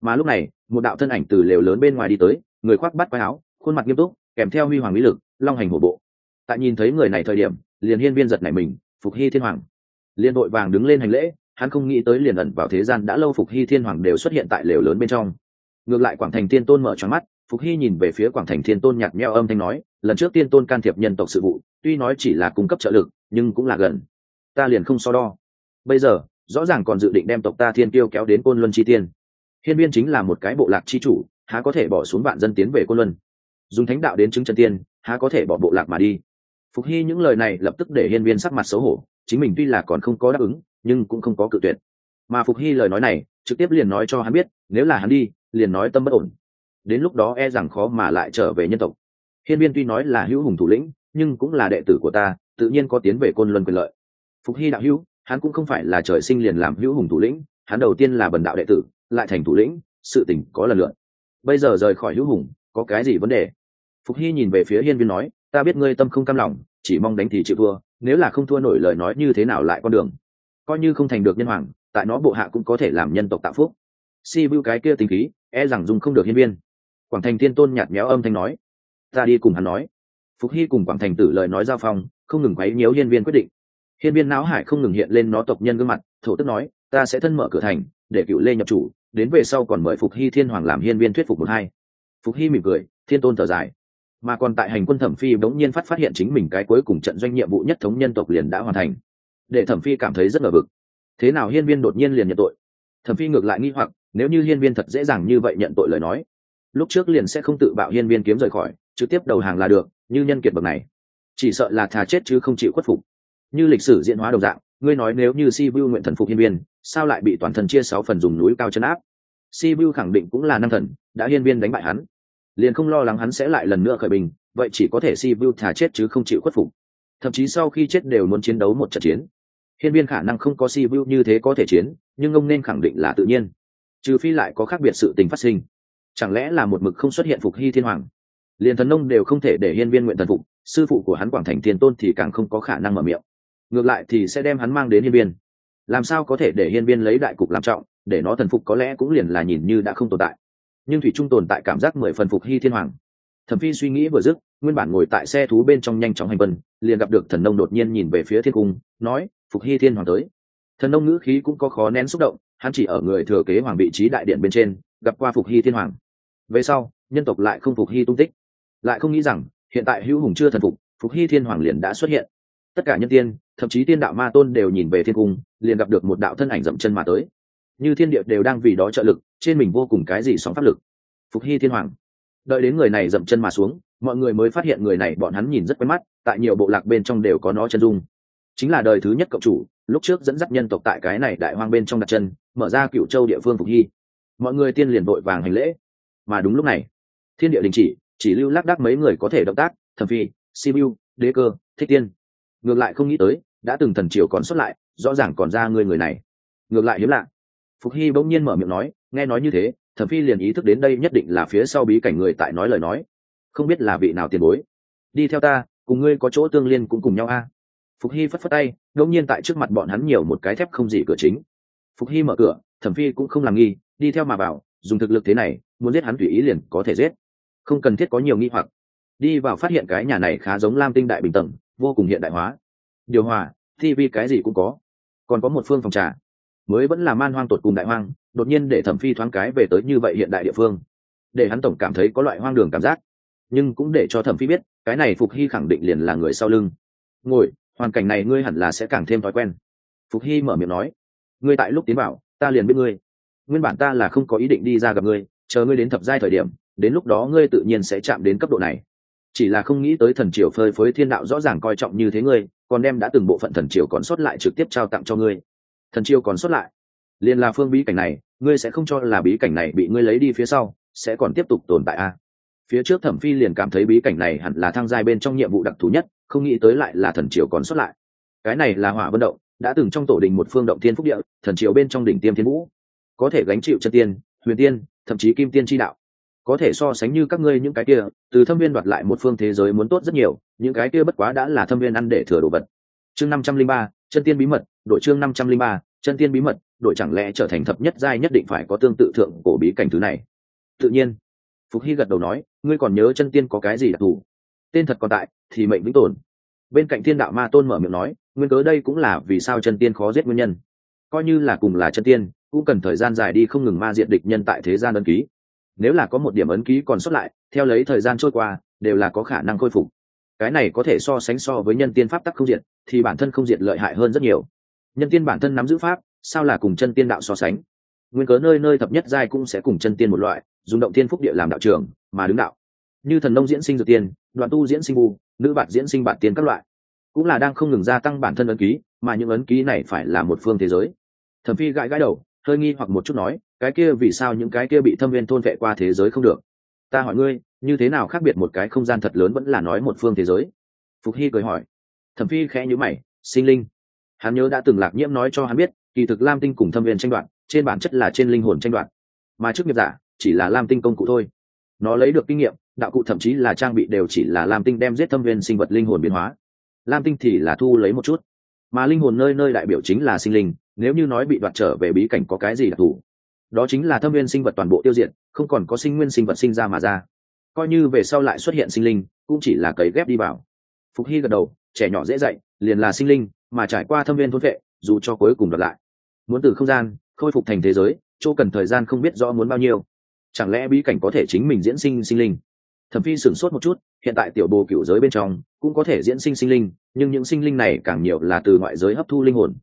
A: Mà lúc này, một đạo thân ảnh từ lều lớn bên ngoài đi tới người khoác bắt quái áo, khuôn mặt nghiêm túc, kèm theo huy hoàng mỹ lực, long hành hổ bộ. Tại nhìn thấy người này thời điểm, liền hiên viên giật nảy mình, phục hy thiên hoàng. Liền đội vàng đứng lên hành lễ, hắn không nghĩ tới liền ẩn vào thế gian đã lâu phục hy thiên hoàng đều xuất hiện tại lều lớn bên trong. Ngược lại quảng thành tiên tôn mở tròn mắt, phục hy nhìn về phía quảng thành thiên tôn nhạt meo âm thanh nói, lần trước tiên tôn can thiệp nhân tộc sự vụ, tuy nói chỉ là cung cấp trợ lực, nhưng cũng là gần. Ta liền không so đo. Bây giờ, rõ ràng còn dự định đem tộc ta thiên tiêu kéo đến côn luân chi tiên. Hiên viên chính là một cái bộ lạc chi chủ há có thể bỏ xuống vạn dân tiến về côn luân. Dùng thánh đạo đến chứng chân tiên, há có thể bỏ bộ lạc mà đi. Phục hy những lời này lập tức để hiên viên sắc mặt xấu hổ, chính mình tuy là còn không có đáp ứng, nhưng cũng không có cự tuyệt. Mà phục hy lời nói này, trực tiếp liền nói cho hắn biết, nếu là hắn đi, liền nói tâm bất ổn. Đến lúc đó e rằng khó mà lại trở về nhân tộc. Hiên viên tuy nói là hữu hùng thủ lĩnh, nhưng cũng là đệ tử của ta, tự nhiên có tiến về côn luân quyền lợi. Phục hy đạo hữu, hắn cũng không phải là trời sinh liền làm hữu hùng thủ lĩnh, hắn đầu tiên là bần đạo đệ tử, lại thành thủ lĩnh, sự tình có lần lượt bây giờ rời khỏi hữu hùng, có cái gì vấn đề? Phục hy nhìn về phía hiên viên nói, ta biết ngươi tâm không cam lòng, chỉ mong đánh thì chịu thua, nếu là không thua nổi lời nói như thế nào lại con đường? Coi như không thành được nhân hoàng, tại nó bộ hạ cũng có thể làm nhân tộc tạo phúc. Si vu cái kia tính khí e rằng dùng không được hiên viên. Quảng thành thiên tôn nhạt méo âm thanh nói, ta đi cùng hắn nói. Phục hy cùng quảng thành tử lời nói giao phong, không ngừng quấy nhiễu hiên viên quyết định. Hiên viên não hải không ngừng hiện lên nó tộc nhân gương mặt, thổ tức nói, ta sẽ thân mở cửa thành, để cựu lê nhập chủ đến về sau còn mời phục hy thiên hoàng làm hiên viên thuyết phục một hai. Phục hy mỉm cười, thiên tôn thở dài. Mà còn tại hành quân thẩm phi bỗng nhiên phát phát hiện chính mình cái cuối cùng trận doanh nhiệm vụ nhất thống nhân tộc liền đã hoàn thành. Để thẩm phi cảm thấy rất ngờ vực. Thế nào hiên viên đột nhiên liền nhận tội? Thẩm phi ngược lại nghi hoặc, nếu như hiên viên thật dễ dàng như vậy nhận tội lời nói, lúc trước liền sẽ không tự bạo hiên viên kiếm rời khỏi, trực tiếp đầu hàng là được, như nhân kiệt bậc này. Chỉ sợ là thà chết chứ không chịu khuất phục như lịch sử diễn hóa đồng dạng, ngươi nói nếu như si vu nguyện thần phục hiên viên, sao lại bị toàn thần chia sáu phần dùng núi cao chân áp? Si vu khẳng định cũng là năng thần, đã hiên viên đánh bại hắn. Liền không lo lắng hắn sẽ lại lần nữa khởi bình vậy chỉ có thể si vu thả chết chứ không chịu khuất phục. Thậm chí sau khi chết đều muốn chiến đấu một trận chiến. Hiên viên khả năng không có si vu như thế có thể chiến, nhưng ông nên khẳng định là tự nhiên. Trừ phi lại có khác biệt sự tình phát sinh. Chẳng lẽ là một mực không xuất hiện phục hy thiên hoàng? Liền thần nông đều không thể để hiên viên nguyện thần phục, sư phụ của hắn quảng thành thiên tôn thì càng không có khả năng mở miệng ngược lại thì sẽ đem hắn mang đến hiên viên. Làm sao có thể để hiên viên lấy đại cục làm trọng, để nó thần phục có lẽ cũng liền là nhìn như đã không tồn tại. Nhưng thủy trung tồn tại cảm giác mười phần phục hy thiên hoàng. Thẩm phi suy nghĩ vừa dứt, nguyên bản ngồi tại xe thú bên trong nhanh chóng hành vân liền gặp được thần nông đột nhiên nhìn về phía thiên cung, nói, phục hy thiên hoàng tới. Thần nông ngữ khí cũng có khó nén xúc động, hắn chỉ ở người thừa kế hoàng vị trí đại điện bên trên, gặp qua phục hy thiên hoàng. Về sau, nhân tộc lại không phục hy tung tích. Lại không nghĩ rằng, hiện tại hữu hùng chưa thần phục phục hy thiên hoàng liền đã xuất hiện tất cả nhân tiên, thậm chí tiên đạo ma tôn đều nhìn về thiên cung, liền gặp được một đạo thân ảnh dậm chân mà tới. Như thiên địa đều đang vì đó trợ lực, trên mình vô cùng cái gì sóng pháp lực. Phục hy thiên hoàng. Đợi đến người này dậm chân mà xuống, mọi người mới phát hiện người này bọn hắn nhìn rất quen mắt, tại nhiều bộ lạc bên trong đều có nó chân dung. Chính là đời thứ nhất cộng chủ, lúc trước dẫn dắt nhân tộc tại cái này đại hoang bên trong đặt chân, mở ra cựu châu địa phương phục hy. Mọi người tiên liền vội vàng hành lễ. Mà đúng lúc này, thiên địa đình chỉ chỉ lưu lác đác mấy người có thể động tác thẩm phi, sibiu, đế cơ, thích tiên ngược lại không nghĩ tới đã từng thần triều còn xuất lại rõ ràng còn ra người người này. Ngược lại hiếm lạ. Phục hy bỗng nhiên mở miệng nói nghe nói như thế thẩm phi liền ý thức đến đây nhất định là phía sau bí cảnh người tại nói lời nói. Không biết là vị nào tiền bối. Đi theo ta cùng ngươi có chỗ tương liên cũng cùng nhau a. Phục hy phất phất tay bỗng nhiên tại trước mặt bọn hắn nhiều một cái thép không gì cửa chính. Phục hy mở cửa thẩm phi cũng không làm nghi đi theo mà bảo, dùng thực lực thế này muốn giết hắn tùy ý liền có thể giết. Không cần thiết có nhiều nghi hoặc. Đi vào phát hiện cái nhà này khá giống lam tinh đại bình tầng vô cùng hiện đại hóa. Điều hòa tv cái gì cũng có. Còn có một phương phòng trà. Mới vẫn là man hoang tột cùng đại hoang đột nhiên để thẩm phi thoáng cái về tới như vậy hiện đại địa phương. Để hắn tổng cảm thấy có loại hoang đường cảm giác. Nhưng cũng để cho thẩm phi biết cái này phục hy khẳng định liền là người sau lưng. Ngồi hoàn cảnh này ngươi hẳn là sẽ càng thêm thói quen. Phục hy mở miệng nói ngươi tại lúc tiến bảo, ta liền biết ngươi. Nguyên bản ta là không có ý định đi ra gặp ngươi chờ ngươi đến thập giai thời điểm đến lúc đó ngươi tự nhiên sẽ chạm đến cấp độ này chỉ là không nghĩ tới thần triều phơi phới thiên đạo rõ ràng coi trọng như thế ngươi, còn đem đã từng bộ phận thần triều còn sót lại trực tiếp trao tặng cho ngươi. Thần triều còn sót lại? Liền là phương bí cảnh này, ngươi sẽ không cho là bí cảnh này bị ngươi lấy đi phía sau, sẽ còn tiếp tục tồn tại a à? phía trước thẩm phi liền cảm thấy bí cảnh này hẳn là thăng giai bên trong nhiệm vụ đặc thù nhất, không nghĩ tới lại là thần triều còn sót lại. Cái này là hỏa vận động, đã từng trong tổ đình một phương động thiên phúc địa, thần triều bên trong đỉnh tiêm thiên vũ. Có thể gánh chịu chân tiên, huyền tiên, thậm chí kim tiên tri đạo có thể so sánh như các ngươi những cái kia, từ thâm viên đoạt lại một phương thế giới muốn tốt rất nhiều, những cái kia bất quá đã là thâm viên ăn để thừa đồ vật. Chương năm trăm linh ba, chân tiên bí mật đội chương năm trăm linh ba, chân tiên bí mật đội chẳng lẽ trở thành thập nhất giai nhất định phải có tương tự thượng cổ bí cảnh thứ này? Tự nhiên. Phục hy gật đầu nói, ngươi còn nhớ chân tiên có cái gì đặc thù? Tên thật còn tại, thì mệnh vĩnh tồn. Bên cạnh thiên đạo ma tôn mở miệng nói, nguyên cớ đây cũng là vì sao chân tiên khó giết nguyên nhân. Coi như là cùng là chân tiên, cũng cần thời gian dài đi không ngừng ma diện địch nhân tại thế gian đơn ký nếu là có một điểm ấn ký còn sót lại, theo lấy thời gian trôi qua, đều là có khả năng khôi phục. Cái này có thể so sánh so với nhân tiên pháp tắc không diệt, thì bản thân không diệt lợi hại hơn rất nhiều. Nhân tiên bản thân nắm giữ pháp, sao là cùng chân tiên đạo so sánh? Nguyên cớ nơi nơi thập nhất giai cũng sẽ cùng chân tiên một loại, dùng động tiên phúc địa làm đạo trường, mà đứng đạo. Như thần nông diễn sinh dược tiên, đoạn tu diễn sinh bù nữ bạn diễn sinh bản tiên các loại. Cũng là đang không ngừng gia tăng bản thân ấn ký, mà những ấn ký này phải là một phương thế giới. Thẩm phi gãi gãi đầu hơi nghi hoặc một chút nói, cái kia vì sao những cái kia bị thâm viên thôn vệ qua thế giới không được? Ta hỏi ngươi, như thế nào khác biệt một cái không gian thật lớn vẫn là nói một phương thế giới? Phục hy cười hỏi. Thẩm phi khẽ nhíu mày, sinh linh. Hắn nhớ đã từng lạc nhiễm nói cho hắn biết, kỳ thực lam tinh cùng thâm viên tranh đoạt trên bản chất là trên linh hồn tranh đoạt mà trước nghiệp giả, chỉ là lam tinh công cụ thôi. Nó lấy được kinh nghiệm, đạo cụ thậm chí là trang bị đều chỉ là lam tinh đem giết thâm viên sinh vật linh hồn biến hóa. Lam tinh thì là thu lấy một chút. Mà linh hồn nơi nơi đại biểu chính là sinh linh nếu như nói bị đoạt trở về bí cảnh có cái gì đặc thù, đó chính là thâm viên sinh vật toàn bộ tiêu diệt, không còn có sinh nguyên sinh vật sinh ra mà ra. Coi như về sau lại xuất hiện sinh linh, cũng chỉ là cấy ghép đi vào. Phục hy gật đầu, trẻ nhỏ dễ dạy, liền là sinh linh, mà trải qua thâm viên thôn vệ, dù cho cuối cùng đoạt lại. Muốn từ không gian, khôi phục thành thế giới, chỗ cần thời gian không biết rõ muốn bao nhiêu. Chẳng lẽ bí cảnh có thể chính mình diễn sinh sinh linh? Thẩm phi sửng sốt một chút, hiện tại tiểu bồ cựu giới bên trong cũng có thể diễn sinh sinh linh, nhưng những sinh linh này càng nhiều là từ ngoại giới hấp thu linh hồn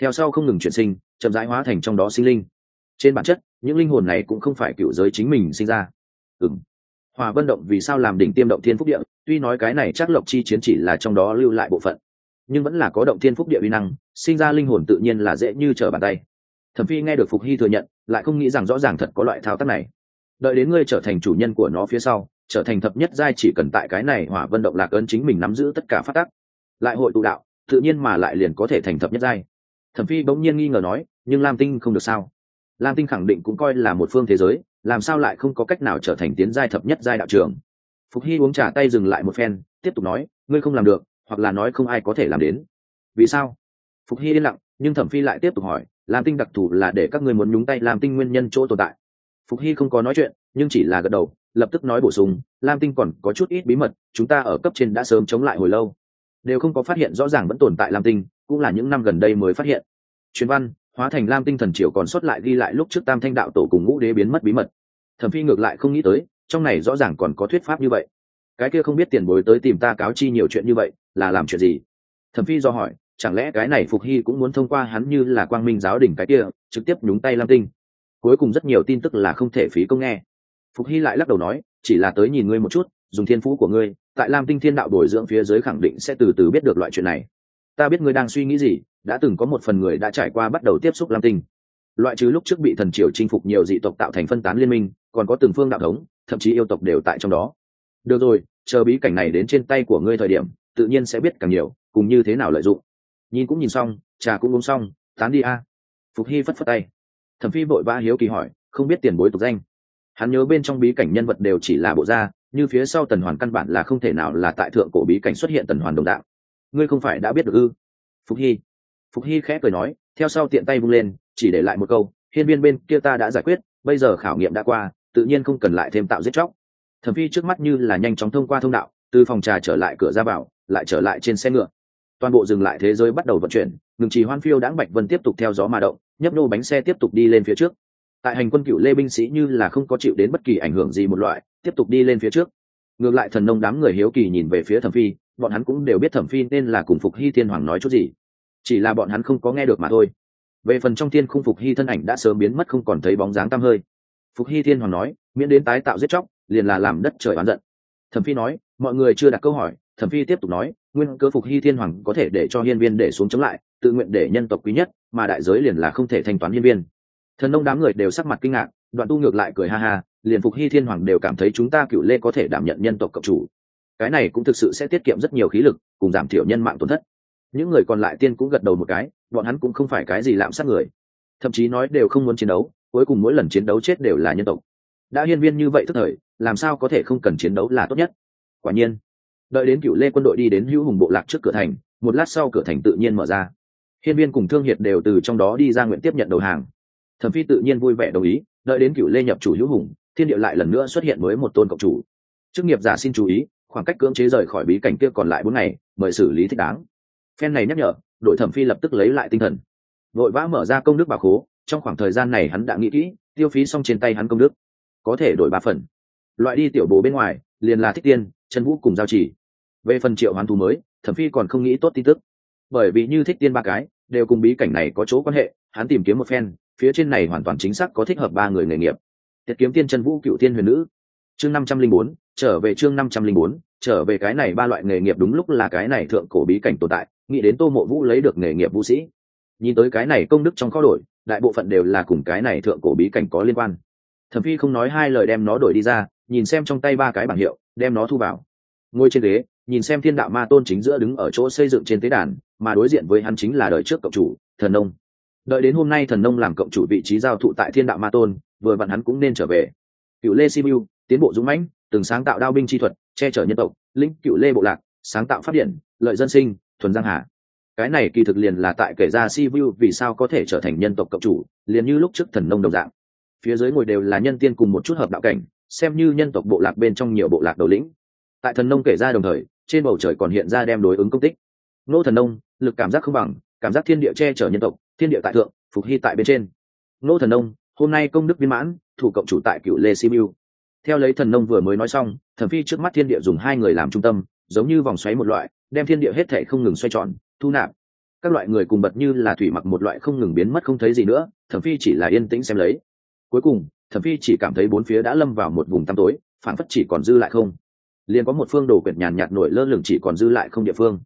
A: theo sau không ngừng chuyển sinh, chậm rãi hóa thành trong đó sinh linh. Trên bản chất, những linh hồn này cũng không phải cựu giới chính mình sinh ra. Ừ m hòa vân động vì sao làm đỉnh tiêm động thiên phúc địa? Tuy nói cái này chắc lộc chi chiến chỉ là trong đó lưu lại bộ phận, nhưng vẫn là có động thiên phúc địa uy năng, sinh ra linh hồn tự nhiên là dễ như trở bàn tay. Thẩm phi nghe được phục hy thừa nhận, lại không nghĩ rằng rõ ràng thật có loại thao tác này. Đợi đến ngươi trở thành chủ nhân của nó phía sau, trở thành thập nhất giai chỉ cần tại cái này hỏa vân động lạc ấn chính mình nắm giữ tất cả phát tác, lại hội tụ đạo, tự nhiên mà lại liền có thể thành thập nhất giai thẩm phi bỗng nhiên nghi ngờ nói, nhưng lam tinh không được sao? Lam tinh khẳng định cũng coi là một phương thế giới, làm sao lại không có cách nào trở thành tiến giai thập nhất giai đạo trường phục hy uống trà tay dừng lại một phen, tiếp tục nói, ngươi không làm được, hoặc là nói không ai có thể làm đến. Vì sao? Phục hy yên lặng, nhưng thẩm phi lại tiếp tục hỏi, lam tinh đặc thù là để các ngươi muốn nhúng tay Lam tinh nguyên nhân chỗ tồn tại? Phục hy không có nói chuyện, nhưng chỉ là gật đầu, lập tức nói bổ sung, lam tinh còn có chút ít bí mật, chúng ta ở cấp trên đã sớm chống lại hồi lâu đều không có phát hiện rõ ràng vẫn tồn tại lam tinh, cũng là những năm gần đây mới phát hiện. Truyền văn, hóa thành lam tinh thần triều còn xuất lại ghi lại lúc trước tam thanh đạo tổ cùng ngũ đế biến mất bí mật. Thẩm phi ngược lại không nghĩ tới, trong này rõ ràng còn có thuyết pháp như vậy. Cái kia không biết tiền bối tới tìm ta cáo chi nhiều chuyện như vậy, là làm chuyện gì? Thẩm phi do hỏi, chẳng lẽ cái này phục hy cũng muốn thông qua hắn như là quang minh giáo đỉnh cái kia, trực tiếp nhúng tay lam tinh? Cuối cùng rất nhiều tin tức là không thể phí công nghe. Phục hy lại lắc đầu nói, chỉ là tới nhìn ngươi một chút, dùng thiên phú của ngươi tại lam tinh thiên đạo bồi dưỡng phía dưới khẳng định sẽ từ từ biết được loại chuyện này. Ta biết ngươi đang suy nghĩ gì, đã từng có một phần người đã trải qua bắt đầu tiếp xúc lam tinh. Loại trừ lúc trước bị thần triều chinh phục nhiều dị tộc tạo thành phân tán liên minh, còn có từng phương đạo thống, thậm chí yêu tộc đều tại trong đó. Được rồi, chờ bí cảnh này đến trên tay của ngươi thời điểm, tự nhiên sẽ biết càng nhiều, cùng như thế nào lợi dụng. Nhìn cũng nhìn xong, trà cũng uống xong, tán đi a. Phục hy phất phất tay. Thẩm phi vội vã hiếu kỳ hỏi, không biết tiền bối tục danh. Hắn nhớ bên trong bí cảnh nhân vật đều chỉ là bộ da như phía sau tần hoàn căn bản là không thể nào là tại thượng cổ bí cảnh xuất hiện tần hoàn đồng đạo. Ngươi không phải đã biết được ư? Phục hy. Phục hy khẽ cười nói, theo sau tiện tay vung lên, chỉ để lại một câu, hiên viên bên kia ta đã giải quyết, bây giờ khảo nghiệm đã qua, tự nhiên không cần lại thêm tạo giết chóc. Thẩm phi trước mắt như là nhanh chóng thông qua thông đạo, từ phòng trà trở lại cửa ra vào, lại trở lại trên xe ngựa. Toàn bộ dừng lại thế giới bắt đầu vận chuyển, ngừng trì hoan phiêu đãng bạch vân tiếp tục theo gió mà động, nhấp nô bánh xe tiếp tục đi lên phía trước. Tại hành quân cựu lê binh sĩ như là không có chịu đến bất kỳ ảnh hưởng gì một loại tiếp tục đi lên phía trước. Ngược lại thần nông đám người hiếu kỳ nhìn về phía thẩm phi, bọn hắn cũng đều biết thẩm phi nên là cùng phục hy thiên hoàng nói chút gì. Chỉ là bọn hắn không có nghe được mà thôi. Về phần trong thiên khung phục hy thân ảnh đã sớm biến mất không còn thấy bóng dáng tăm hơi. Phục hy thiên hoàng nói, miễn đến tái tạo giết chóc, liền là làm đất trời oán giận. Thẩm phi nói, mọi người chưa đặt câu hỏi. Thẩm phi tiếp tục nói, nguyên cơ phục hy thiên hoàng có thể để cho hiên viên để xuống chống lại, tự nguyện để nhân tộc quý nhất, mà đại giới liền là không thể thanh toán hiên viên. Thần nông đám người đều sắc mặt kinh ngạc, đoạn tu ngược lại cười ha ha liền phục hy thiên hoàng đều cảm thấy chúng ta cựu lê có thể đảm nhận nhân tộc cộng chủ. Cái này cũng thực sự sẽ tiết kiệm rất nhiều khí lực, cùng giảm thiểu nhân mạng tổn thất. Những người còn lại tiên cũng gật đầu một cái, bọn hắn cũng không phải cái gì lạm sát người. Thậm chí nói đều không muốn chiến đấu, cuối cùng mỗi lần chiến đấu chết đều là nhân tộc. Đã hiên viên như vậy tức thời, làm sao có thể không cần chiến đấu là tốt nhất? Quả nhiên, đợi đến cựu lê quân đội đi đến hữu hùng bộ lạc trước cửa thành, một lát sau cửa thành tự nhiên mở ra. Hiên viên cùng thương hiệt đều từ trong đó đi ra nguyện tiếp nhận đầu hàng. Thẩm phi tự nhiên vui vẻ đồng ý, đợi đến cựu lê nhập chủ hữu hùng thiên địa lại lần nữa xuất hiện mới một tôn cộng chủ. Chức nghiệp giả xin chú ý, khoảng cách cưỡng chế rời khỏi bí cảnh kia còn lại bốn ngày, mời xử lý thích đáng. Phen này nhắc nhở, đội thẩm phi lập tức lấy lại tinh thần. Vội vã mở ra công đức bà khố, trong khoảng thời gian này hắn đã nghĩ kỹ, tiêu phí xong trên tay hắn công đức. Có thể đổi ba phần. Loại đi tiểu bố bên ngoài, liền là thích tiên, chân vũ cùng giao chỉ. Về phần triệu hoán thú mới, thẩm phi còn không nghĩ tốt tin tức. Bởi vì như thích tiên ba cái, đều cùng bí cảnh này có chỗ quan hệ, hắn tìm kiếm một phen, phía trên này hoàn toàn chính xác có thích hợp ba người nghề nghiệp tiết kiếm tiên chân vũ cựu tiên huyền nữ. Chương năm trăm linh bốn, trở về chương năm trăm linh bốn, trở về cái này ba loại nghề nghiệp đúng lúc là cái này thượng cổ bí cảnh tồn tại, nghĩ đến tô mộ vũ lấy được nghề nghiệp vũ sĩ. Nhìn tới cái này công đức trong kho đổi, đại bộ phận đều là cùng cái này thượng cổ bí cảnh có liên quan. Thẩm phi không nói hai lời đem nó đổi đi ra, nhìn xem trong tay ba cái bảng hiệu, đem nó thu vào. Ngồi trên ghế, nhìn xem thiên đạo ma tôn chính giữa đứng ở chỗ xây dựng trên tế đàn, mà đối diện với hắn chính là đời trước cộng chủ, thần nông đợi đến hôm nay thần nông làm cộng chủ vị trí giao thụ tại thiên đạo ma tôn, vừa vặn hắn cũng nên trở về. Cựu lê sibiu tiến bộ dũng mãnh, từng sáng tạo đao binh chi thuật, che chở nhân tộc, lĩnh cựu lê bộ lạc, sáng tạo phát điện, lợi dân sinh, thuần giang hà. Cái này kỳ thực liền là tại kể ra sibiu vì sao có thể trở thành nhân tộc cộng chủ, liền như lúc trước thần nông đồng dạng. Phía dưới ngồi đều là nhân tiên cùng một chút hợp đạo cảnh, xem như nhân tộc bộ lạc bên trong nhiều bộ lạc đầu lĩnh. Tại thần nông kể ra đồng thời, trên bầu trời còn hiện ra đem đối ứng công tích. Nô thần nông, lực cảm giác không bằng cảm giác thiên địa che chở nhân tộc, thiên địa tại thượng, phục hy tại bên trên. Nô thần nông, hôm nay công đức viên mãn, thủ cộng chủ tại cựu lê simu theo lấy thần nông vừa mới nói xong thẩm phi trước mắt thiên địa dùng hai người làm trung tâm, giống như vòng xoáy một loại, đem thiên địa hết thể không ngừng xoay tròn, thu nạp. Các loại người cùng bật như là thủy mặc một loại không ngừng biến mất không thấy gì nữa thẩm phi chỉ là yên tĩnh xem lấy. Cuối cùng thẩm phi chỉ cảm thấy bốn phía đã lâm vào một vùng tăm tối phản phất chỉ còn dư lại không. Liền có một phương đồ quyệt nhàn nhạt nổi lơ lửng chỉ còn dư lại không địa phương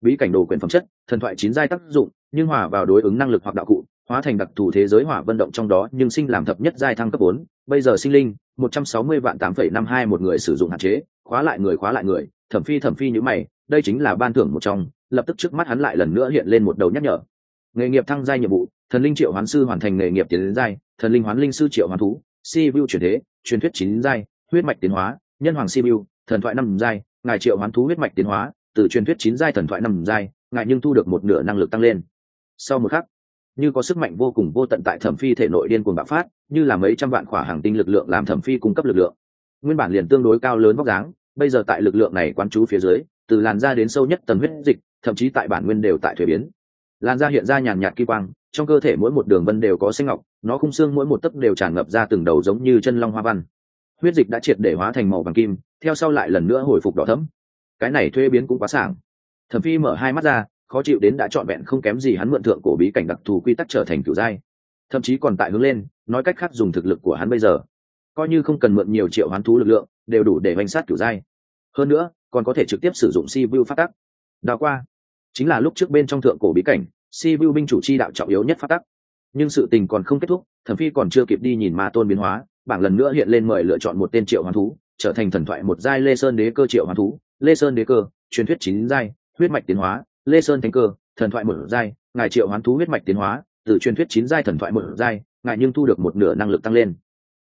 A: bí cảnh đồ quyền phẩm chất, thần thoại chín giai tác dụng, nhưng hòa vào đối ứng năng lực hoặc đạo cụ, hóa thành đặc thù thế giới hỏa vận động trong đó, nhưng sinh làm thập nhất giai thăng cấp bốn, bây giờ sinh linh, một trăm sáu mươi vạn tám phẩy năm hai một người sử dụng hạn chế, khóa lại người, khóa lại người, thẩm phi thẩm phi như mày, đây chính là ban thưởng một trong, lập tức trước mắt hắn lại lần nữa hiện lên một đầu nhắc nhở. Nghề nghiệp thăng giai nhiệm vụ, thần linh triệu hoán sư hoàn thành nghề nghiệp tiến giai, thần linh hoán linh sư triệu hoán thú, si vu chuyển thế, truyền thuyết chín giai, huyết mạch tiến hóa, nhân hoàng si vu, thần thoại năm giai, ngài triệu hoán thú huyết mạch tiến hóa từ truyền thuyết chín giai thần thoại năm giai ngài nhưng thu được một nửa năng lực tăng lên. Sau một khắc, như có sức mạnh vô cùng vô tận tại thẩm phi thể nội điên cuồng bạo phát, như là mấy trăm vạn khỏa hàng tinh lực lượng làm thẩm phi cung cấp lực lượng. Nguyên bản liền tương đối cao lớn vóc dáng, bây giờ tại lực lượng này quán chú phía dưới, từ làn da đến sâu nhất tầng huyết dịch, thậm chí tại bản nguyên đều tại thuế biến. Làn da hiện ra nhàn nhạt kỳ quang, trong cơ thể mỗi một đường vân đều có xanh ngọc, nó khung xương mỗi một tấc đều tràn ngập ra từng đầu giống như chân long hoa văn. Huyết dịch đã triệt để hóa thành màu vàng kim, theo sau lại lần nữa hồi phục đỏ thấm cái này thuê biến cũng quá sảng. Thẩm phi mở hai mắt ra, khó chịu đến đã trọn vẹn không kém gì hắn mượn thượng cổ bí cảnh đặc thù quy tắc trở thành cửu giai. Thậm chí còn tại hướng lên, nói cách khác dùng thực lực của hắn bây giờ. Coi như không cần mượn nhiều triệu hoán thú lực lượng, đều đủ để oanh sát cửu giai. Hơn nữa, còn có thể trực tiếp sử dụng si vu phát tắc. Đào qua, chính là lúc trước bên trong thượng cổ bí cảnh si vu binh chủ chi đạo trọng yếu nhất phát tắc. Nhưng sự tình còn không kết thúc, thẩm phi còn chưa kịp đi nhìn ma tôn biến hóa, bảng lần nữa hiện lên mời lựa chọn một tên triệu hoán thú, trở thành thần thoại một giai lê sơn đế cơ triệu hoán thú lê sơn đế cơ, truyền thuyết chín giai, huyết mạch tiến hóa. Lê sơn thánh cơ, thần thoại một giai, ngài triệu hoán thú huyết mạch tiến hóa. Từ truyền thuyết chín giai thần thoại một giai, ngài nhưng thu được một nửa năng lực tăng lên.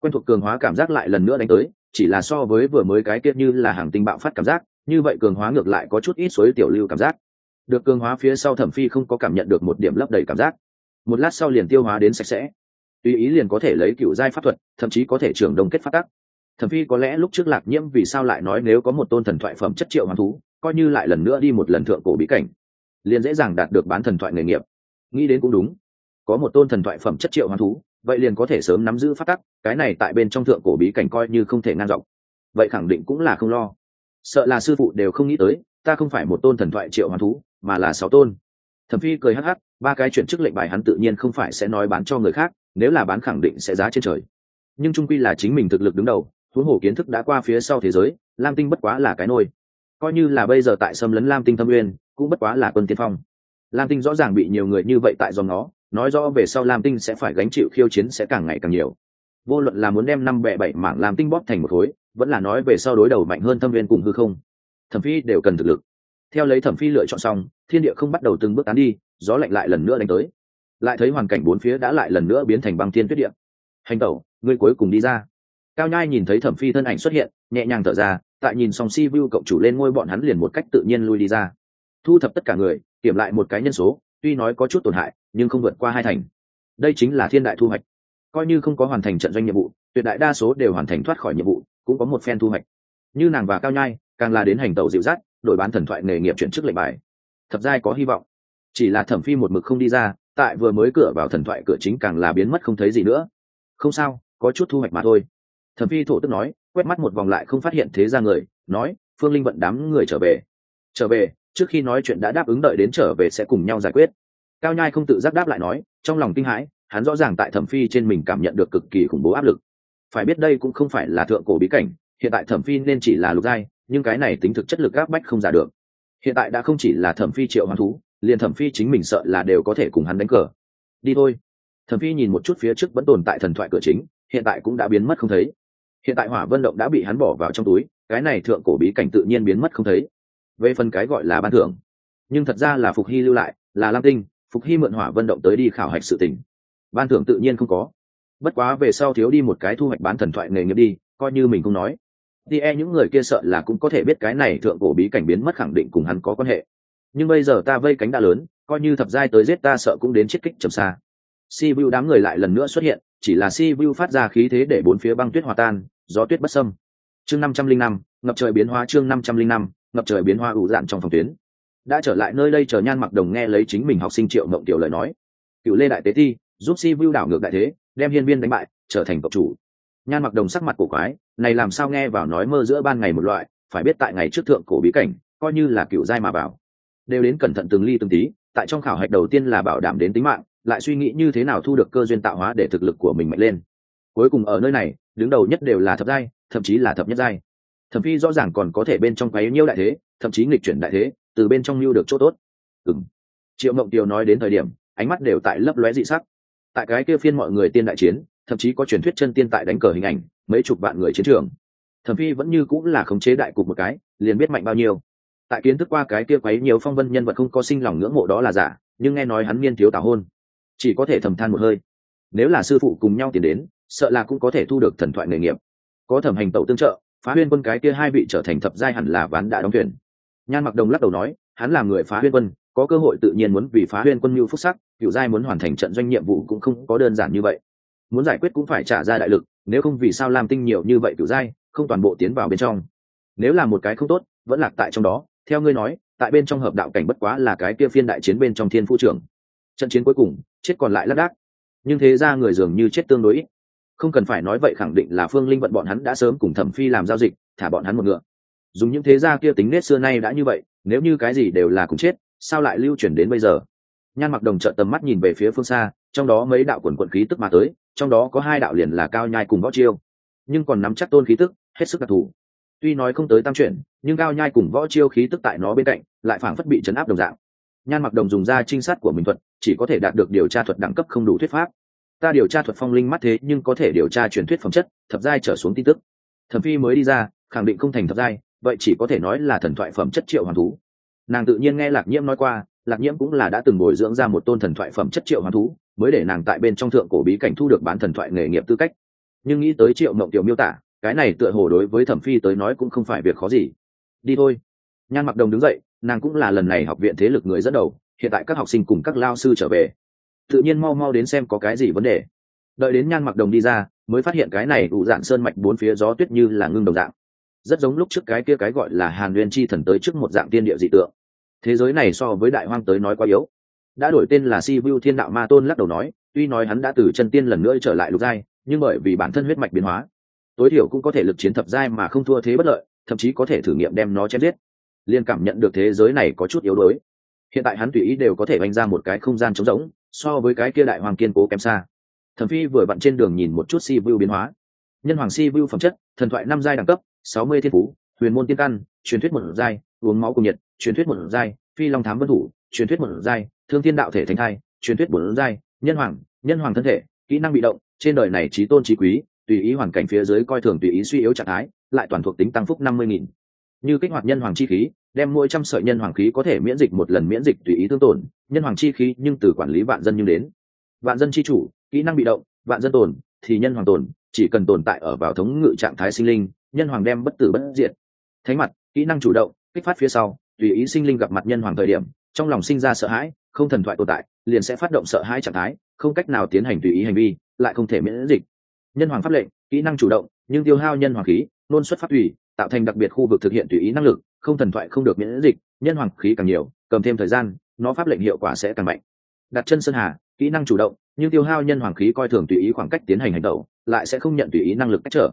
A: Quen thuộc cường hóa cảm giác lại lần nữa đánh tới, chỉ là so với vừa mới cái tiết như là hàng tinh bạo phát cảm giác, như vậy cường hóa ngược lại có chút ít suối tiểu lưu cảm giác. Được cường hóa phía sau thẩm phi không có cảm nhận được một điểm lấp đầy cảm giác. Một lát sau liền tiêu hóa đến sạch sẽ. Tùy ý liền có thể lấy cựu giai pháp thuật, thậm chí có thể trưởng đồng kết phát tắc thẩm phi có lẽ lúc trước lạc nhiễm vì sao lại nói nếu có một tôn thần thoại phẩm chất triệu hoàn thú, coi như lại lần nữa đi một lần thượng cổ bí cảnh, liền dễ dàng đạt được bán thần thoại nghề nghiệp. Nghĩ đến cũng đúng. Có một tôn thần thoại phẩm chất triệu hoàn thú, vậy liền có thể sớm nắm giữ phát tắc, cái này tại bên trong thượng cổ bí cảnh coi như không thể ngang dọc. Vậy khẳng định cũng là không lo. Sợ là sư phụ đều không nghĩ tới, ta không phải một tôn thần thoại triệu hoàn thú, mà là sáu tôn. Thẩm phi cười hắc hắc, ba cái chuyện chức lệnh bài hắn tự nhiên không phải sẽ nói bán cho người khác, nếu là bán khẳng định sẽ giá trên trời. Nhưng trung quy là chính mình thực lực đứng đầu huống hồ kiến thức đã qua phía sau thế giới, lam tinh bất quá là cái nôi. Coi như là bây giờ tại xâm lấn lam tinh thâm uyên cũng bất quá là quân tiên phong. Lam tinh rõ ràng bị nhiều người như vậy tại do nó, nói rõ về sau lam tinh sẽ phải gánh chịu khiêu chiến sẽ càng ngày càng nhiều. Vô luận là muốn đem năm bệ bảy mảng lam tinh bóp thành một khối, vẫn là nói về sau đối đầu mạnh hơn thâm viên cùng hư không, thẩm phi đều cần thực lực. Theo lấy thẩm phi lựa chọn xong, thiên địa không bắt đầu từng bước tán đi, gió lạnh lại lần nữa đánh tới. Lại thấy hoàn cảnh bốn phía đã lại lần nữa biến thành băng thiên tuyết địa. Hành tẩu, ngươi cuối cùng đi ra cao nhai nhìn thấy thẩm phi thân ảnh xuất hiện, nhẹ nhàng thở ra, tại nhìn xong si vu cộng chủ lên ngôi bọn hắn liền một cách tự nhiên lui đi ra. Thu thập tất cả người, kiểm lại một cái nhân số, tuy nói có chút tổn hại, nhưng không vượt qua hai thành. Đây chính là thiên đại thu hoạch. Coi như không có hoàn thành trận doanh nhiệm vụ, tuyệt đại đa số đều hoàn thành thoát khỏi nhiệm vụ, cũng có một phen thu hoạch. Như nàng và cao nhai, càng là đến hành tàu dịu dắt, đổi bán thần thoại nghề nghiệp chuyển chức lệnh bài. Thập giai có hy vọng. Chỉ là thẩm phi một mực không đi ra, tại vừa mới cửa vào thần thoại cửa chính càng là biến mất không thấy gì nữa. Không sao, có chút thu hoạch mà thôi thẩm phi thổ tức nói, quét mắt một vòng lại không phát hiện thế ra người, nói, phương linh vận đám người trở về. Trở về, trước khi nói chuyện đã đáp ứng đợi đến trở về sẽ cùng nhau giải quyết. Cao nhai không tự giác đáp lại nói, trong lòng kinh hãi, hắn rõ ràng tại thẩm phi trên mình cảm nhận được cực kỳ khủng bố áp lực. Phải biết đây cũng không phải là thượng cổ bí cảnh, hiện tại thẩm phi nên chỉ là lục giai, nhưng cái này tính thực chất lực áp bách không giả được. Hiện tại đã không chỉ là thẩm phi triệu hoán thú, liền thẩm phi chính mình sợ là đều có thể cùng hắn đánh cờ. Đi thôi. Thẩm phi nhìn một chút phía trước vẫn tồn tại thần thoại cửa chính, hiện tại cũng đã biến mất không thấy hiện tại hỏa vân động đã bị hắn bỏ vào trong túi, cái này thượng cổ bí cảnh tự nhiên biến mất không thấy. Về phần cái gọi là ban thưởng, nhưng thật ra là phục hy lưu lại, là lam tinh, phục hy mượn hỏa vân động tới đi khảo hạch sự tình. Ban thưởng tự nhiên không có. Bất quá về sau thiếu đi một cái thu hoạch bán thần thoại nghề nghiệp đi, coi như mình không nói. Thì e những người kia sợ là cũng có thể biết cái này thượng cổ bí cảnh biến mất khẳng định cùng hắn có quan hệ. Nhưng bây giờ ta vây cánh đã lớn, coi như thập giai tới giết ta sợ cũng đến chiết kích trầm xa. Si vu đám người lại lần nữa xuất hiện, chỉ là si vu phát ra khí thế để bốn phía băng tuyết hòa tan gió tuyết bất sâm. Chương năm trăm linh năm, ngập trời biến hóa chương năm trăm linh năm, ngập trời biến hóa ủ dạn trong phòng tuyến. Đã trở lại nơi đây chờ nhan mặc đồng nghe lấy chính mình học sinh triệu mộng tiểu lời nói. Cựu lê đại tế thi giúp si vu đảo ngược đại thế, đem hiên viên đánh bại, trở thành cộng chủ. Nhan mặc đồng sắc mặt cổ quái, này làm sao nghe vào nói mơ giữa ban ngày một loại, phải biết tại ngày trước thượng cổ bí cảnh, coi như là cựu giai mà bảo đều đến cẩn thận từng ly từng tí, tại trong khảo hạch đầu tiên là bảo đảm đến tính mạng, lại suy nghĩ như thế nào thu được cơ duyên tạo hóa để thực lực của mình mạnh lên. Cuối cùng ở nơi này đứng đầu nhất đều là thập giai, thậm chí là thập nhất giai. Thẩm phi rõ ràng còn có thể bên trong quấy nhiêu đại thế, thậm chí nghịch chuyển đại thế, từ bên trong lưu được chỗ tốt. Ừng triệu mộng tiều nói đến thời điểm, ánh mắt đều tại lấp lóe dị sắc. Tại cái kia phiên mọi người tiên đại chiến, thậm chí có truyền thuyết chân tiên tại đánh cờ hình ảnh, mấy chục vạn người chiến trường. Thẩm phi vẫn như cũng là khống chế đại cục một cái, liền biết mạnh bao nhiêu. Tại kiến thức qua cái kia quấy nhiều phong vân nhân vật không có sinh lòng ngưỡng mộ đó là giả, nhưng nghe nói hắn niên thiếu tảo hôn, chỉ có thể thầm than một hơi. Nếu là sư phụ cùng nhau tiến đến sợ là cũng có thể thu được thần thoại nghề nghiệp. Có thẩm hành tẩu tương trợ, phá huyên quân cái kia hai vị trở thành thập giai hẳn là ván đã đóng thuyền. Nhan mặc đồng lắc đầu nói, hắn là người phá huyên quân, có cơ hội tự nhiên muốn vì phá huyên quân mưu phúc sắc, cựu giai muốn hoàn thành trận doanh nhiệm vụ cũng không có đơn giản như vậy. Muốn giải quyết cũng phải trả ra đại lực, nếu không vì sao làm tinh nhiều như vậy cựu giai, không toàn bộ tiến vào bên trong. Nếu là một cái không tốt, vẫn lạc tại trong đó. Theo ngươi nói, tại bên trong hợp đạo cảnh bất quá là cái kia phiên đại chiến bên trong thiên phu trưởng. Trận chiến cuối cùng, chết còn lại lác đác. Nhưng thế ra người dường như chết tương đối ít không cần phải nói vậy khẳng định là phương linh vận bọn hắn đã sớm cùng thẩm phi làm giao dịch, thả bọn hắn một ngựa. Dùng những thế gia kia tính nết xưa nay đã như vậy, nếu như cái gì đều là cùng chết, sao lại lưu chuyển đến bây giờ? Nhan mặc đồng trợ tầm mắt nhìn về phía phương xa, trong đó mấy đạo quần quận khí tức mà tới, trong đó có hai đạo liền là cao nhai cùng võ chiêu. Nhưng còn nắm chắc tôn khí tức, hết sức đặc thù. Tuy nói không tới tam chuyển, nhưng cao nhai cùng võ chiêu khí tức tại nó bên cạnh, lại phảng phất bị chấn áp đồng dạng. Nhan mặc đồng dùng ra trinh sát của mình thuật, chỉ có thể đạt được điều tra thuật đẳng cấp không đủ thuyết pháp ta điều tra thuật phong linh mắt thế nhưng có thể điều tra truyền thuyết phẩm chất, thập giai trở xuống tin tức. Thẩm phi mới đi ra, khẳng định không thành thập giai, vậy chỉ có thể nói là thần thoại phẩm chất triệu hoàng thú. Nàng tự nhiên nghe lạc nhiễm nói qua, lạc nhiễm cũng là đã từng bồi dưỡng ra một tôn thần thoại phẩm chất triệu hoàng thú, mới để nàng tại bên trong thượng cổ bí cảnh thu được bán thần thoại nghề nghiệp tư cách. Nhưng nghĩ tới triệu mộng tiểu miêu tả, cái này tựa hồ đối với thẩm phi tới nói cũng không phải việc khó gì. Đi thôi. Nhan mặc đồng đứng dậy, nàng cũng là lần này học viện thế lực người dẫn đầu, hiện tại các học sinh cùng các lao sư trở về tự nhiên mau mau đến xem có cái gì vấn đề. Đợi đến nhan mặc đồng đi ra, mới phát hiện cái này ủ dạng sơn mạch bốn phía gió tuyết như là ngưng đồng dạng. Rất giống lúc trước cái kia cái gọi là hàn nguyên chi thần tới trước một dạng tiên địa dị tượng. Thế giới này so với đại hoang tới nói quá yếu. Đã đổi tên là si vu thiên đạo ma tôn lắc đầu nói, tuy nói hắn đã từ chân tiên lần nữa trở lại lục giai, nhưng bởi vì bản thân huyết mạch biến hóa, tối thiểu cũng có thể lực chiến thập giai mà không thua thế bất lợi, thậm chí có thể thử nghiệm đem nó chém giết. Liên cảm nhận được thế giới này có chút yếu đuối. Hiện tại hắn tùy ý đều có thể đánh ra một cái không gian trống rỗng so với cái kia đại hoàng kiên cố kém xa. Thẩm phi vừa vặn trên đường nhìn một chút si vu biến hóa. Nhân hoàng si vu phẩm chất, thần thoại năm giai đẳng cấp, sáu mươi thiên phú, huyền môn tiên căn, truyền thuyết một giai, uống máu cùng nhiệt, truyền thuyết một giai, phi long thám vân thủ, truyền thuyết một giai, thương thiên đạo thể thành thai, truyền thuyết bốn giai, nhân hoàng nhân hoàng thân thể, kỹ năng bị động, trên đời này trí tôn trí quý, tùy ý hoàn cảnh phía dưới coi thường tùy ý suy yếu trạng thái, lại toàn thuộc tính tăng phúc năm mươi nghìn. Như kích hoạt nhân hoàng chi khí đem mỗi trăm sợi nhân hoàng khí có thể miễn dịch một lần miễn dịch tùy ý thương tổn, nhân hoàng chi khí nhưng từ quản lý vạn dân nhưng đến. Vạn dân chi chủ, kỹ năng bị động, vạn dân tồn, thì nhân hoàng tồn, chỉ cần tồn tại ở vào thống ngự trạng thái sinh linh, nhân hoàng đem bất tử bất diệt. Thánh mặt, kỹ năng chủ động, kích phát phía sau, tùy ý sinh linh gặp mặt nhân hoàng thời điểm, trong lòng sinh ra sợ hãi, không thần thoại tồn tại, liền sẽ phát động sợ hãi trạng thái, không cách nào tiến hành tùy ý hành vi, lại không thể miễn dịch. Nhân hoàng pháp lệnh, kỹ năng chủ động, nhưng tiêu hao nhân hoàng khí, nôn xuất pháp tùy, tạo thành đặc biệt khu vực thực hiện tùy ý năng lực không thần thoại không được miễn dịch, nhân hoàng khí càng nhiều, cầm thêm thời gian, nó pháp lệnh hiệu quả sẽ càng mạnh. Đặt chân sơn hà, kỹ năng chủ động, nhưng tiêu hao nhân hoàng khí coi thường tùy ý khoảng cách tiến hành hành động, lại sẽ không nhận tùy ý năng lực cách trở.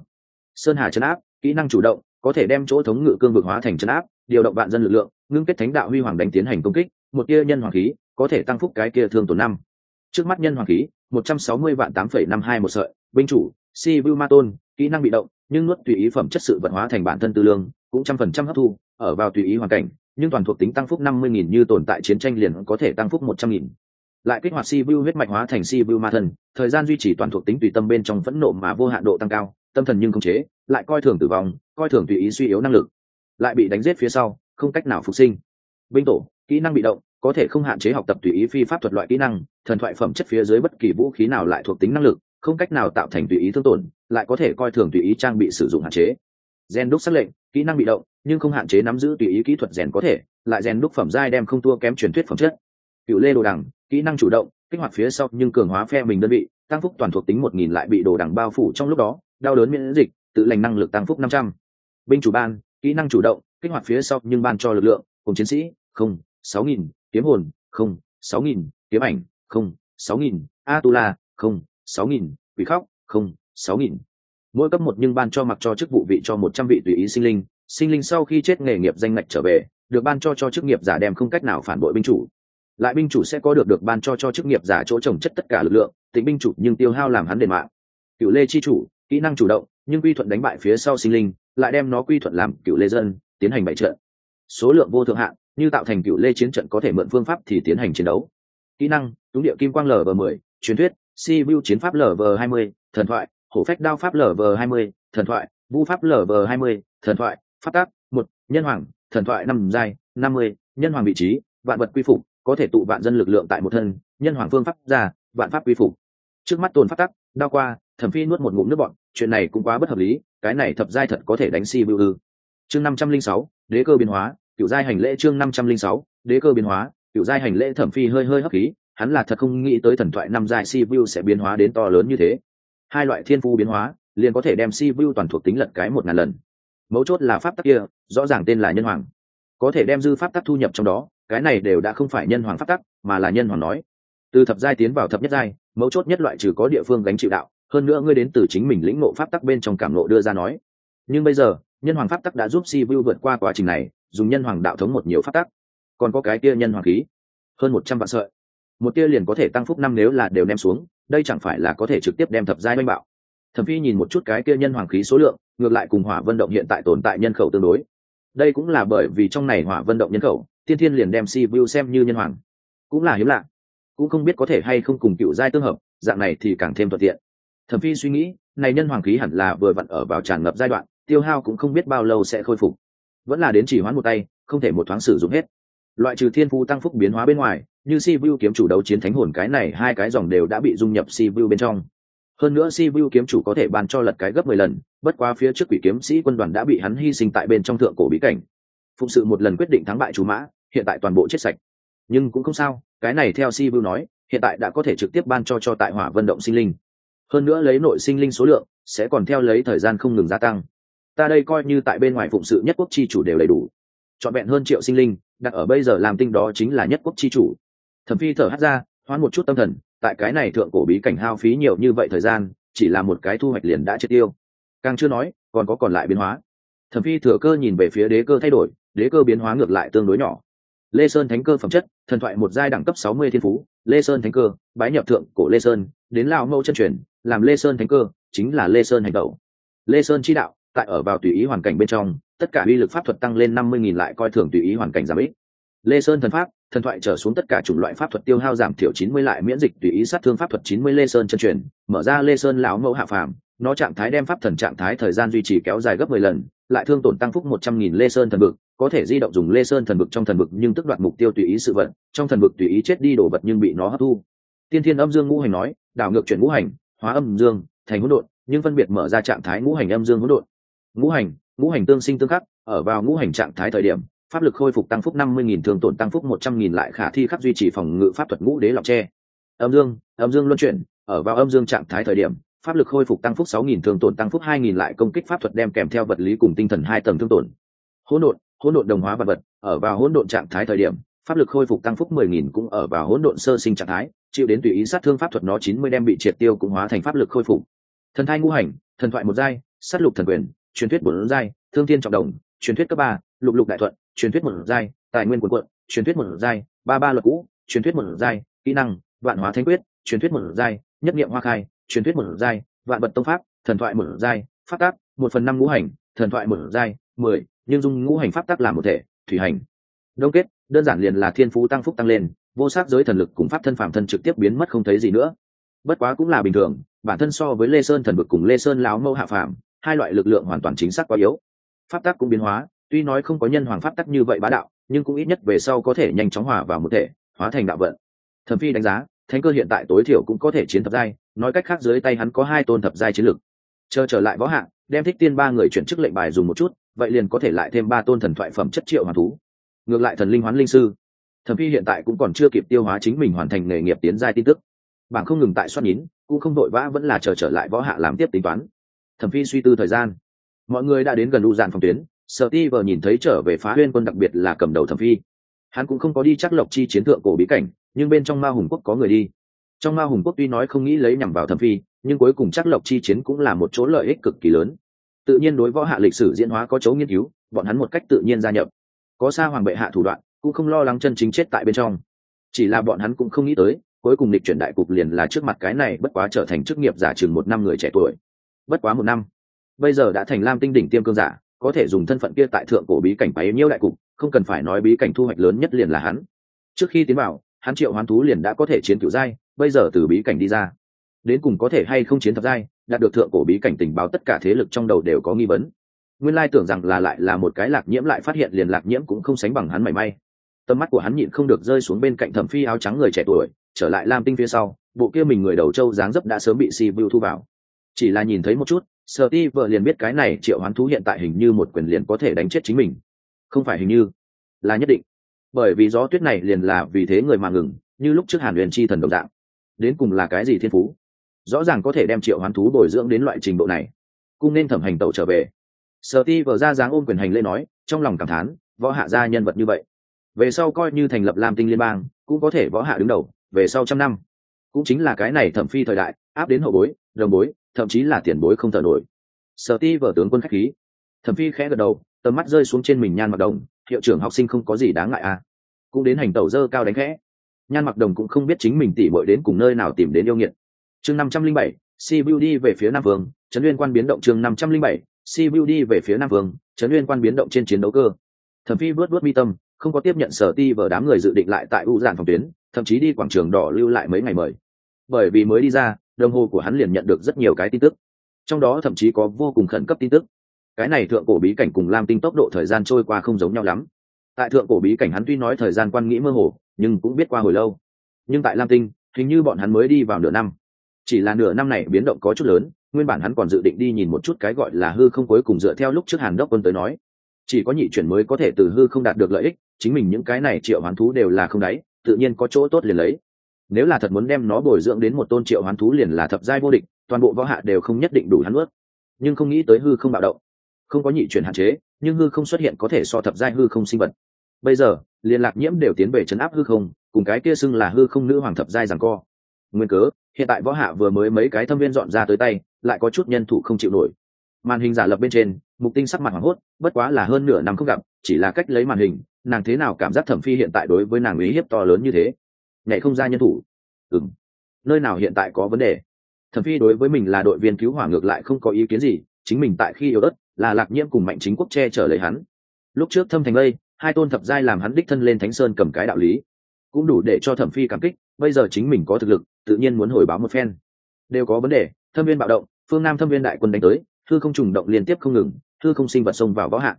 A: Sơn hà chấn áp, kỹ năng chủ động, có thể đem chỗ thống ngự cương vực hóa thành chấn áp, điều động vạn dân lực lượng, ngưng kết thánh đạo huy hoàng đánh tiến hành công kích, một tia nhân hoàng khí có thể tăng phúc cái kia thương tổn năm. Trước mắt nhân hoàng khí, một trăm sáu mươi vạn tám phẩy năm hai một sợi, binh chủ, si vu ma tôn, kỹ năng bị động, nhưng nuốt tùy ý phẩm chất sự vật hóa thành bản thân tư lương, cũng trăm phần trăm hấp thu ở vào tùy ý hoàn cảnh nhưng toàn thuộc tính tăng phúc năm mươi nghìn như tồn tại chiến tranh liền có thể tăng phúc một trăm nghìn. Lại kích hoạt si vu huyết mạch hóa thành si vu ma thần, thời gian duy trì toàn thuộc tính tùy tâm bên trong phẫn nộ mà vô hạn độ tăng cao tâm thần nhưng không chế lại coi thường tử vong coi thường tùy ý suy yếu năng lực lại bị đánh giết phía sau không cách nào phục sinh. Binh tổ kỹ năng bị động có thể không hạn chế học tập tùy ý phi pháp thuật loại kỹ năng thần thoại phẩm chất phía dưới bất kỳ vũ khí nào lại thuộc tính năng lực không cách nào tạo thành tùy ý thương tổn lại có thể coi thường tùy ý trang bị sử dụng hạn chế. Gen đúc xác lệnh kỹ năng bị động, nhưng không hạn chế nắm giữ tùy ý kỹ thuật rèn có thể, lại rèn đúc phẩm giai đem không thua kém truyền thuyết phẩm chất. Cựu lê đồ đằng, kỹ năng chủ động, kích hoạt phía sau nhưng cường hóa phe mình đơn vị, tăng phúc toàn thuộc tính một nghìn lại bị đồ đằng bao phủ trong lúc đó, đau đớn miễn dịch, tự lành năng lực tăng phúc năm trăm. Binh chủ ban, kỹ năng chủ động, kích hoạt phía sau nhưng ban cho lực lượng, cùng chiến sĩ, không, sáu nghìn, kiếm hồn, không, sáu nghìn, kiếm ảnh, không, sáu nghìn, a tu la, không, sáu nghìn, quỷ khóc, không, sáu nghìn mỗi cấp một nhưng ban cho mặc cho chức vụ vị cho một trăm vị tùy ý sinh linh. Sinh linh sau khi chết nghề nghiệp danh ngạch trở về, được ban cho cho chức nghiệp giả đem không cách nào phản bội binh chủ. Lại binh chủ sẽ có được được ban cho cho chức nghiệp giả chỗ trồng chất tất cả lực lượng, tính binh chủ nhưng tiêu hao làm hắn đền mạng. Cựu lê chi chủ, kỹ năng chủ động, nhưng quy thuận đánh bại phía sau sinh linh, lại đem nó quy thuận làm cựu lê dân, tiến hành bại trận. Số lượng vô thượng hạn, như tạo thành cựu lê chiến trận có thể mượn phương pháp thì tiến hành chiến đấu. Kỹ năng túng địa kim quang lv mười, truyền thuyết, si vu chiến pháp lv hai mươi, thần thoại hổ phách đao pháp lv hai mươi, thần thoại vu pháp lv hai mươi, thần thoại phát tác, một, nhân hoàng, thần thoại năm giai, năm mươi, nhân hoàng vị trí, vạn vật quy phục, có thể tụ vạn dân lực lượng tại một thân, nhân hoàng phương pháp ra, vạn pháp quy phục. Trước mắt tồn phát tắc, đao qua, thẩm phi nuốt một ngụm nước bọn chuyện này cũng quá bất hợp lý, cái này thập giai thật có thể đánh si bưu ư. Chương năm trăm linh sáu, đế cơ biến hóa cựu giai hành lễ chương năm trăm linh sáu, đế cơ biến hóa cựu giai hành lễ thẩm phi hơi hơi hấp khí, hắn là thật không nghĩ tới thần thoại năm giai si bưu sẽ biến hóa đến to lớn như thế hai loại thiên phu biến hóa, liền có thể đem si vu toàn thuộc tính lật cái một ngàn lần. Mấu chốt là pháp tắc kia, rõ ràng tên là nhân hoàng. Có thể đem dư pháp tắc thu nhập trong đó, cái này đều đã không phải nhân hoàng pháp tắc, mà là nhân hoàng nói. Từ thập giai tiến vào thập nhất giai, mấu chốt nhất loại trừ có địa phương gánh chịu đạo, hơn nữa ngươi đến từ chính mình lĩnh ngộ pháp tắc bên trong cảm ngộ đưa ra nói. Nhưng bây giờ, nhân hoàng pháp tắc đã giúp si vu vượt qua quá trình này, dùng nhân hoàng đạo thống một nhiều pháp tắc. Còn có cái kia nhân hoàng khí, hơn một trăm vạn sợi một tia liền có thể tăng phúc năm nếu là đều đem xuống, đây chẳng phải là có thể trực tiếp đem thập giai oanh bạo. Thẩm phi nhìn một chút cái kia nhân hoàng khí số lượng, ngược lại cùng hỏa vận động hiện tại tồn tại nhân khẩu tương đối. Đây cũng là bởi vì trong này hỏa vận động nhân khẩu tiên thiên liền đem si vu xem như nhân hoàng. Cũng là hiếm lạ. Cũng không biết có thể hay không cùng cựu giai tương hợp, dạng này thì càng thêm thuận tiện. Thẩm phi suy nghĩ, này nhân hoàng khí hẳn là vừa vặn ở vào tràn ngập giai đoạn, tiêu hao cũng không biết bao lâu sẽ khôi phục. Vẫn là đến chỉ hoãn một tay, không thể một thoáng sử dụng hết. Loại trừ thiên phu tăng phúc biến hóa bên ngoài như si vu kiếm chủ đấu chiến thánh hồn, cái này hai cái dòng đều đã bị dung nhập si vu bên trong. Hơn nữa si vu kiếm chủ có thể ban cho lật cái gấp mười lần, bất quá phía trước quỷ kiếm sĩ quân đoàn đã bị hắn hy sinh tại bên trong thượng cổ bí cảnh. Phụng sự một lần quyết định thắng bại chú mã, hiện tại toàn bộ chết sạch. Nhưng cũng không sao, cái này theo si vu nói, hiện tại đã có thể trực tiếp ban cho cho tại hỏa vận động sinh linh. Hơn nữa lấy nội sinh linh số lượng, sẽ còn theo lấy thời gian không ngừng gia tăng. Ta đây coi như tại bên ngoài phụng sự nhất quốc chi chủ đều đầy đủ. Trọn vẹn hơn triệu sinh linh, đặt ở bây giờ làm tinh đó chính là nhất quốc chi chủ thẩm phi thở hắt ra, hoán một chút tâm thần, tại cái này thượng cổ bí cảnh hao phí nhiều như vậy thời gian, chỉ là một cái thu hoạch liền đã triệt tiêu. Càng chưa nói, còn có còn lại biến hóa. Thẩm phi thừa cơ nhìn về phía đế cơ thay đổi, đế cơ biến hóa ngược lại tương đối nhỏ. Lê sơn thánh cơ phẩm chất, thần thoại một giai đẳng cấp sáu mươi thiên phú, lê sơn thánh cơ, bái nhập thượng cổ lê sơn, đến lao mẫu chân truyền, làm lê sơn thánh cơ, chính là lê sơn hành tẩu. Lê sơn chi đạo, tại ở vào tùy ý hoàn cảnh bên trong, tất cả uy lực pháp thuật tăng lên năm mươi nghìn lại coi thường tùy ý hoàn cảnh giảm ít lê sơn thần pháp, thần thoại trở xuống tất cả chủng loại pháp thuật tiêu hao giảm thiểu chín mươi lại miễn dịch tùy ý sát thương pháp thuật chín mươi lê sơn chân truyền, mở ra lê sơn lão mẫu hạ phàm, nó trạng thái đem pháp thần trạng thái thời gian duy trì kéo dài gấp mười lần, lại thương tổn tăng phúc một trăm nghìn lê sơn thần vực có thể di động dùng lê sơn thần vực trong thần vực nhưng tức đoạt mục tiêu tùy ý sự vận trong thần vực tùy ý chết đi đổ vật nhưng bị nó hấp thu. Tiên thiên âm dương ngũ hành nói, đảo ngược chuyển ngũ hành, hóa âm dương, thành hỗn độn, nhưng phân biệt mở ra trạng thái ngũ hành âm dương hỗn độn. Ngũ hành ngũ hành tương sinh tương khắc, ở vào ngũ hành trạng thái thời điểm pháp lực khôi phục tăng phúc năm mươi nghìn, thường tổn tăng phúc một trăm nghìn, lại khả thi khắc duy trì phòng ngự pháp thuật ngũ đế lọc tre. Âm dương âm dương luân chuyển, ở vào âm dương trạng thái thời điểm, pháp lực khôi phục tăng phúc sáu nghìn, thường tổn tăng phúc hai nghìn, lại công kích pháp thuật đem kèm theo vật lý cùng tinh thần hai tầng thương tổn. Hỗn độn hỗn độn đồng hóa vật vật, ở vào hỗn độn trạng thái thời điểm, pháp lực khôi phục tăng phúc mười nghìn cũng ở vào hỗn độn sơ sinh trạng thái, chịu đến tùy ý sát thương pháp thuật nó chín mươi đem bị triệt tiêu cũng hóa thành pháp lực khôi phục. Thần thai ngũ hành, thần thoại một giai, sát lục thần quyền, truyền thuyết bốn giai, thương thiên trọng đồng truyền thuyết cấp ba, lục lục đại thuận, truyền thuyết một giai, tài nguyên quần quận truyền thuyết một giai, ba ba luật cũ, truyền thuyết một giai, kỹ năng, vạn hóa thánh quyết, truyền thuyết một giai, nhất nghiệm hoa khai, truyền thuyết một giai, vạn vật tông pháp, thần thoại một giai, pháp tác, một phần năm ngũ hành, thần thoại một giai, mười, nhưng dung ngũ hành pháp tác làm một thể, thủy hành. Đông kết, đơn giản liền là thiên phú tăng phúc tăng lên, vô sắc giới thần lực cùng pháp thân phạm thân trực tiếp biến mất không thấy gì nữa. Bất quá cũng là bình thường, bản thân so với lê sơn thần vực cùng lê sơn láo mâu hạ phạm hai loại lực lượng hoàn toàn chính xác quá yếu pháp tắc cũng biến hóa, tuy nói không có nhân hoàng pháp tắc như vậy bá đạo, nhưng cũng ít nhất về sau có thể nhanh chóng hòa vào một thể, hóa thành đạo vận. Thẩm phi đánh giá, thánh cơ hiện tại tối thiểu cũng có thể chiến thập giai, nói cách khác dưới tay hắn có hai tôn thập giai chiến lực chờ trở lại võ hạng, đem thích tiên ba người chuyển chức lệnh bài dùng một chút, vậy liền có thể lại thêm ba tôn thần thoại phẩm chất triệu hoàng thú. Ngược lại thần linh hoán linh sư, thẩm phi hiện tại cũng còn chưa kịp tiêu hóa chính mình hoàn thành nghề nghiệp tiến giai tin tức. Bảng không ngừng tại soát nhín cũng không đội vã vẫn là chờ trở lại võ hạ làm tiếp tính toán. Thẩm phi suy tư thời gian mọi người đã đến gần u dàn phòng tuyến sợ ti vờ nhìn thấy trở về phá huyên quân đặc biệt là cầm đầu thẩm phi. Hắn cũng không có đi chắc lộc chi chiến thượng cổ bí cảnh, nhưng bên trong ma hùng quốc có người đi. Trong ma hùng quốc tuy nói không nghĩ lấy nhằm vào thẩm phi, nhưng cuối cùng chắc lộc chi chiến cũng là một chỗ lợi ích cực kỳ lớn. Tự nhiên đối võ hạ lịch sử diễn hóa có chấu nghiên cứu, bọn hắn một cách tự nhiên gia nhập. Có xa hoàng bệ hạ thủ đoạn, cũng không lo lắng chân chính chết tại bên trong. Chỉ là bọn hắn cũng không nghĩ tới, cuối cùng lịch chuyển đại cục liền là trước mặt cái này bất quá trở thành chức nghiệp giả chừng một năm người trẻ tuổi. Bất quá một năm bây giờ đã thành lam tinh đỉnh tiêm cương giả, có thể dùng thân phận kia tại thượng cổ bí cảnh bấy nhiêu đại cục, không cần phải nói bí cảnh thu hoạch lớn nhất liền là hắn. Trước khi tiến vào, hắn triệu hoán thú liền đã có thể chiến cựu giai, bây giờ từ bí cảnh đi ra. Đến cùng có thể hay không chiến thập giai, đạt được thượng cổ bí cảnh tình báo tất cả thế lực trong đầu đều có nghi vấn. Nguyên lai tưởng rằng là lại là một cái lạc nhiễm lại phát hiện liền lạc nhiễm cũng không sánh bằng hắn mảy may. Tầm mắt của hắn nhịn không được rơi xuống bên cạnh thẩm phi áo trắng người trẻ tuổi, trở lại lam tinh phía sau, bộ kia mình người đầu trâu dáng dấp đã sớm bị si vu thu vào. Chỉ là nhìn thấy một chút sợ ti vợ liền biết cái này triệu hoán thú hiện tại hình như một quyền liền có thể đánh chết chính mình. Không phải hình như, là nhất định. Bởi vì gió tuyết này liền là vì thế người mà ngừng, như lúc trước hàn huyền chi thần đồng dạng. Đến cùng là cái gì thiên phú? Rõ ràng có thể đem triệu hoán thú bồi dưỡng đến loại trình độ này. Cũng nên thẩm hành tẩu trở về. Sợ ti vợ ra dáng ôm quyền hành lễ nói, trong lòng cảm thán, võ hạ gia nhân vật như vậy. Về sau coi như thành lập lam tinh liên bang, cũng có thể võ hạ đứng đầu, về sau trăm năm. Cũng chính là cái này thẩm phi thời đại, áp đến hậu bối, đồng bối thậm chí là tiền bối không thở nổi. Sở ti vở tướng quân khách khí. Thẩm phi khẽ gật đầu, tầm mắt rơi xuống trên mình nhan mặc đồng, hiệu trưởng học sinh không có gì đáng ngại à? Cũng đến hành tẩu dơ cao đánh khẽ. Nhan mặc đồng cũng không biết chính mình tỉ bội đến cùng nơi nào tìm đến yêu nghiệt. Chương năm trăm linh bảy si đi về phía nam vương, trấn nguyên quan biến động chương năm trăm linh bảy si đi về phía nam vương, trấn nguyên quan biến động trên chiến đấu cơ. Thẩm phi vớt vớt mi tâm, không có tiếp nhận sở ti vở đám người dự định lại tại u giản phòng tuyến, thậm chí đi quảng trường đỏ lưu lại mấy ngày mời. Bởi vì mới đi ra đồng hồ của hắn liền nhận được rất nhiều cái tin tức. Trong đó thậm chí có vô cùng khẩn cấp tin tức. Cái này thượng cổ bí cảnh cùng lam tinh tốc độ thời gian trôi qua không giống nhau lắm. Tại thượng cổ bí cảnh hắn tuy nói thời gian quan nghĩ mơ hồ, nhưng cũng biết qua hồi lâu. Nhưng tại lam tinh, hình như bọn hắn mới đi vào nửa năm. Chỉ là nửa năm này biến động có chút lớn, nguyên bản hắn còn dự định đi nhìn một chút cái gọi là hư không cuối cùng dựa theo lúc trước hàn đốc quân tới nói. Chỉ có nhị chuyển mới có thể từ hư không đạt được lợi ích, chính mình những cái này triệu hoán thú đều là không đáy, tự nhiên có chỗ tốt liền lấy nếu là thật muốn đem nó bồi dưỡng đến một tôn triệu hoán thú liền là thập giai vô địch, toàn bộ võ hạ đều không nhất định đủ hắn ướt nhưng không nghĩ tới hư không bạo động. Không có nhị chuyển hạn chế, nhưng hư không xuất hiện có thể so thập giai hư không sinh vật. Bây giờ, liên lạc nhiễm đều tiến về chấn áp hư không, cùng cái kia xưng là hư không nữ hoàng thập giai rằng co. Nguyên cớ, hiện tại võ hạ vừa mới mấy cái thâm viên dọn ra tới tay, lại có chút nhân thủ không chịu nổi. Màn hình giả lập bên trên, mục tinh sắc mặt hoảng hốt, bất quá là hơn nửa năm không gặp, chỉ là cách lấy màn hình, nàng thế nào cảm giác thẩm phi hiện tại đối với nàng ý hiếp to lớn như thế? Nhảy không ra nhân thủ. Ừng nơi nào hiện tại có vấn đề? Thẩm phi đối với mình là đội viên cứu hỏa ngược lại không có ý kiến gì, chính mình tại khi yếu đất là lạc nhiễm cùng mạnh chính quốc che chở lấy hắn. Lúc trước thâm thành lây, hai tôn thập giai làm hắn đích thân lên thánh sơn cầm cái đạo lý. Cũng đủ để cho thẩm phi cảm kích, bây giờ chính mình có thực lực, tự nhiên muốn hồi báo một phen. Đều có vấn đề, thâm viên bạo động, phương nam thâm viên đại quân đánh tới thư không trùng động liên tiếp không ngừng thư không sinh vật xông vào võ hạng.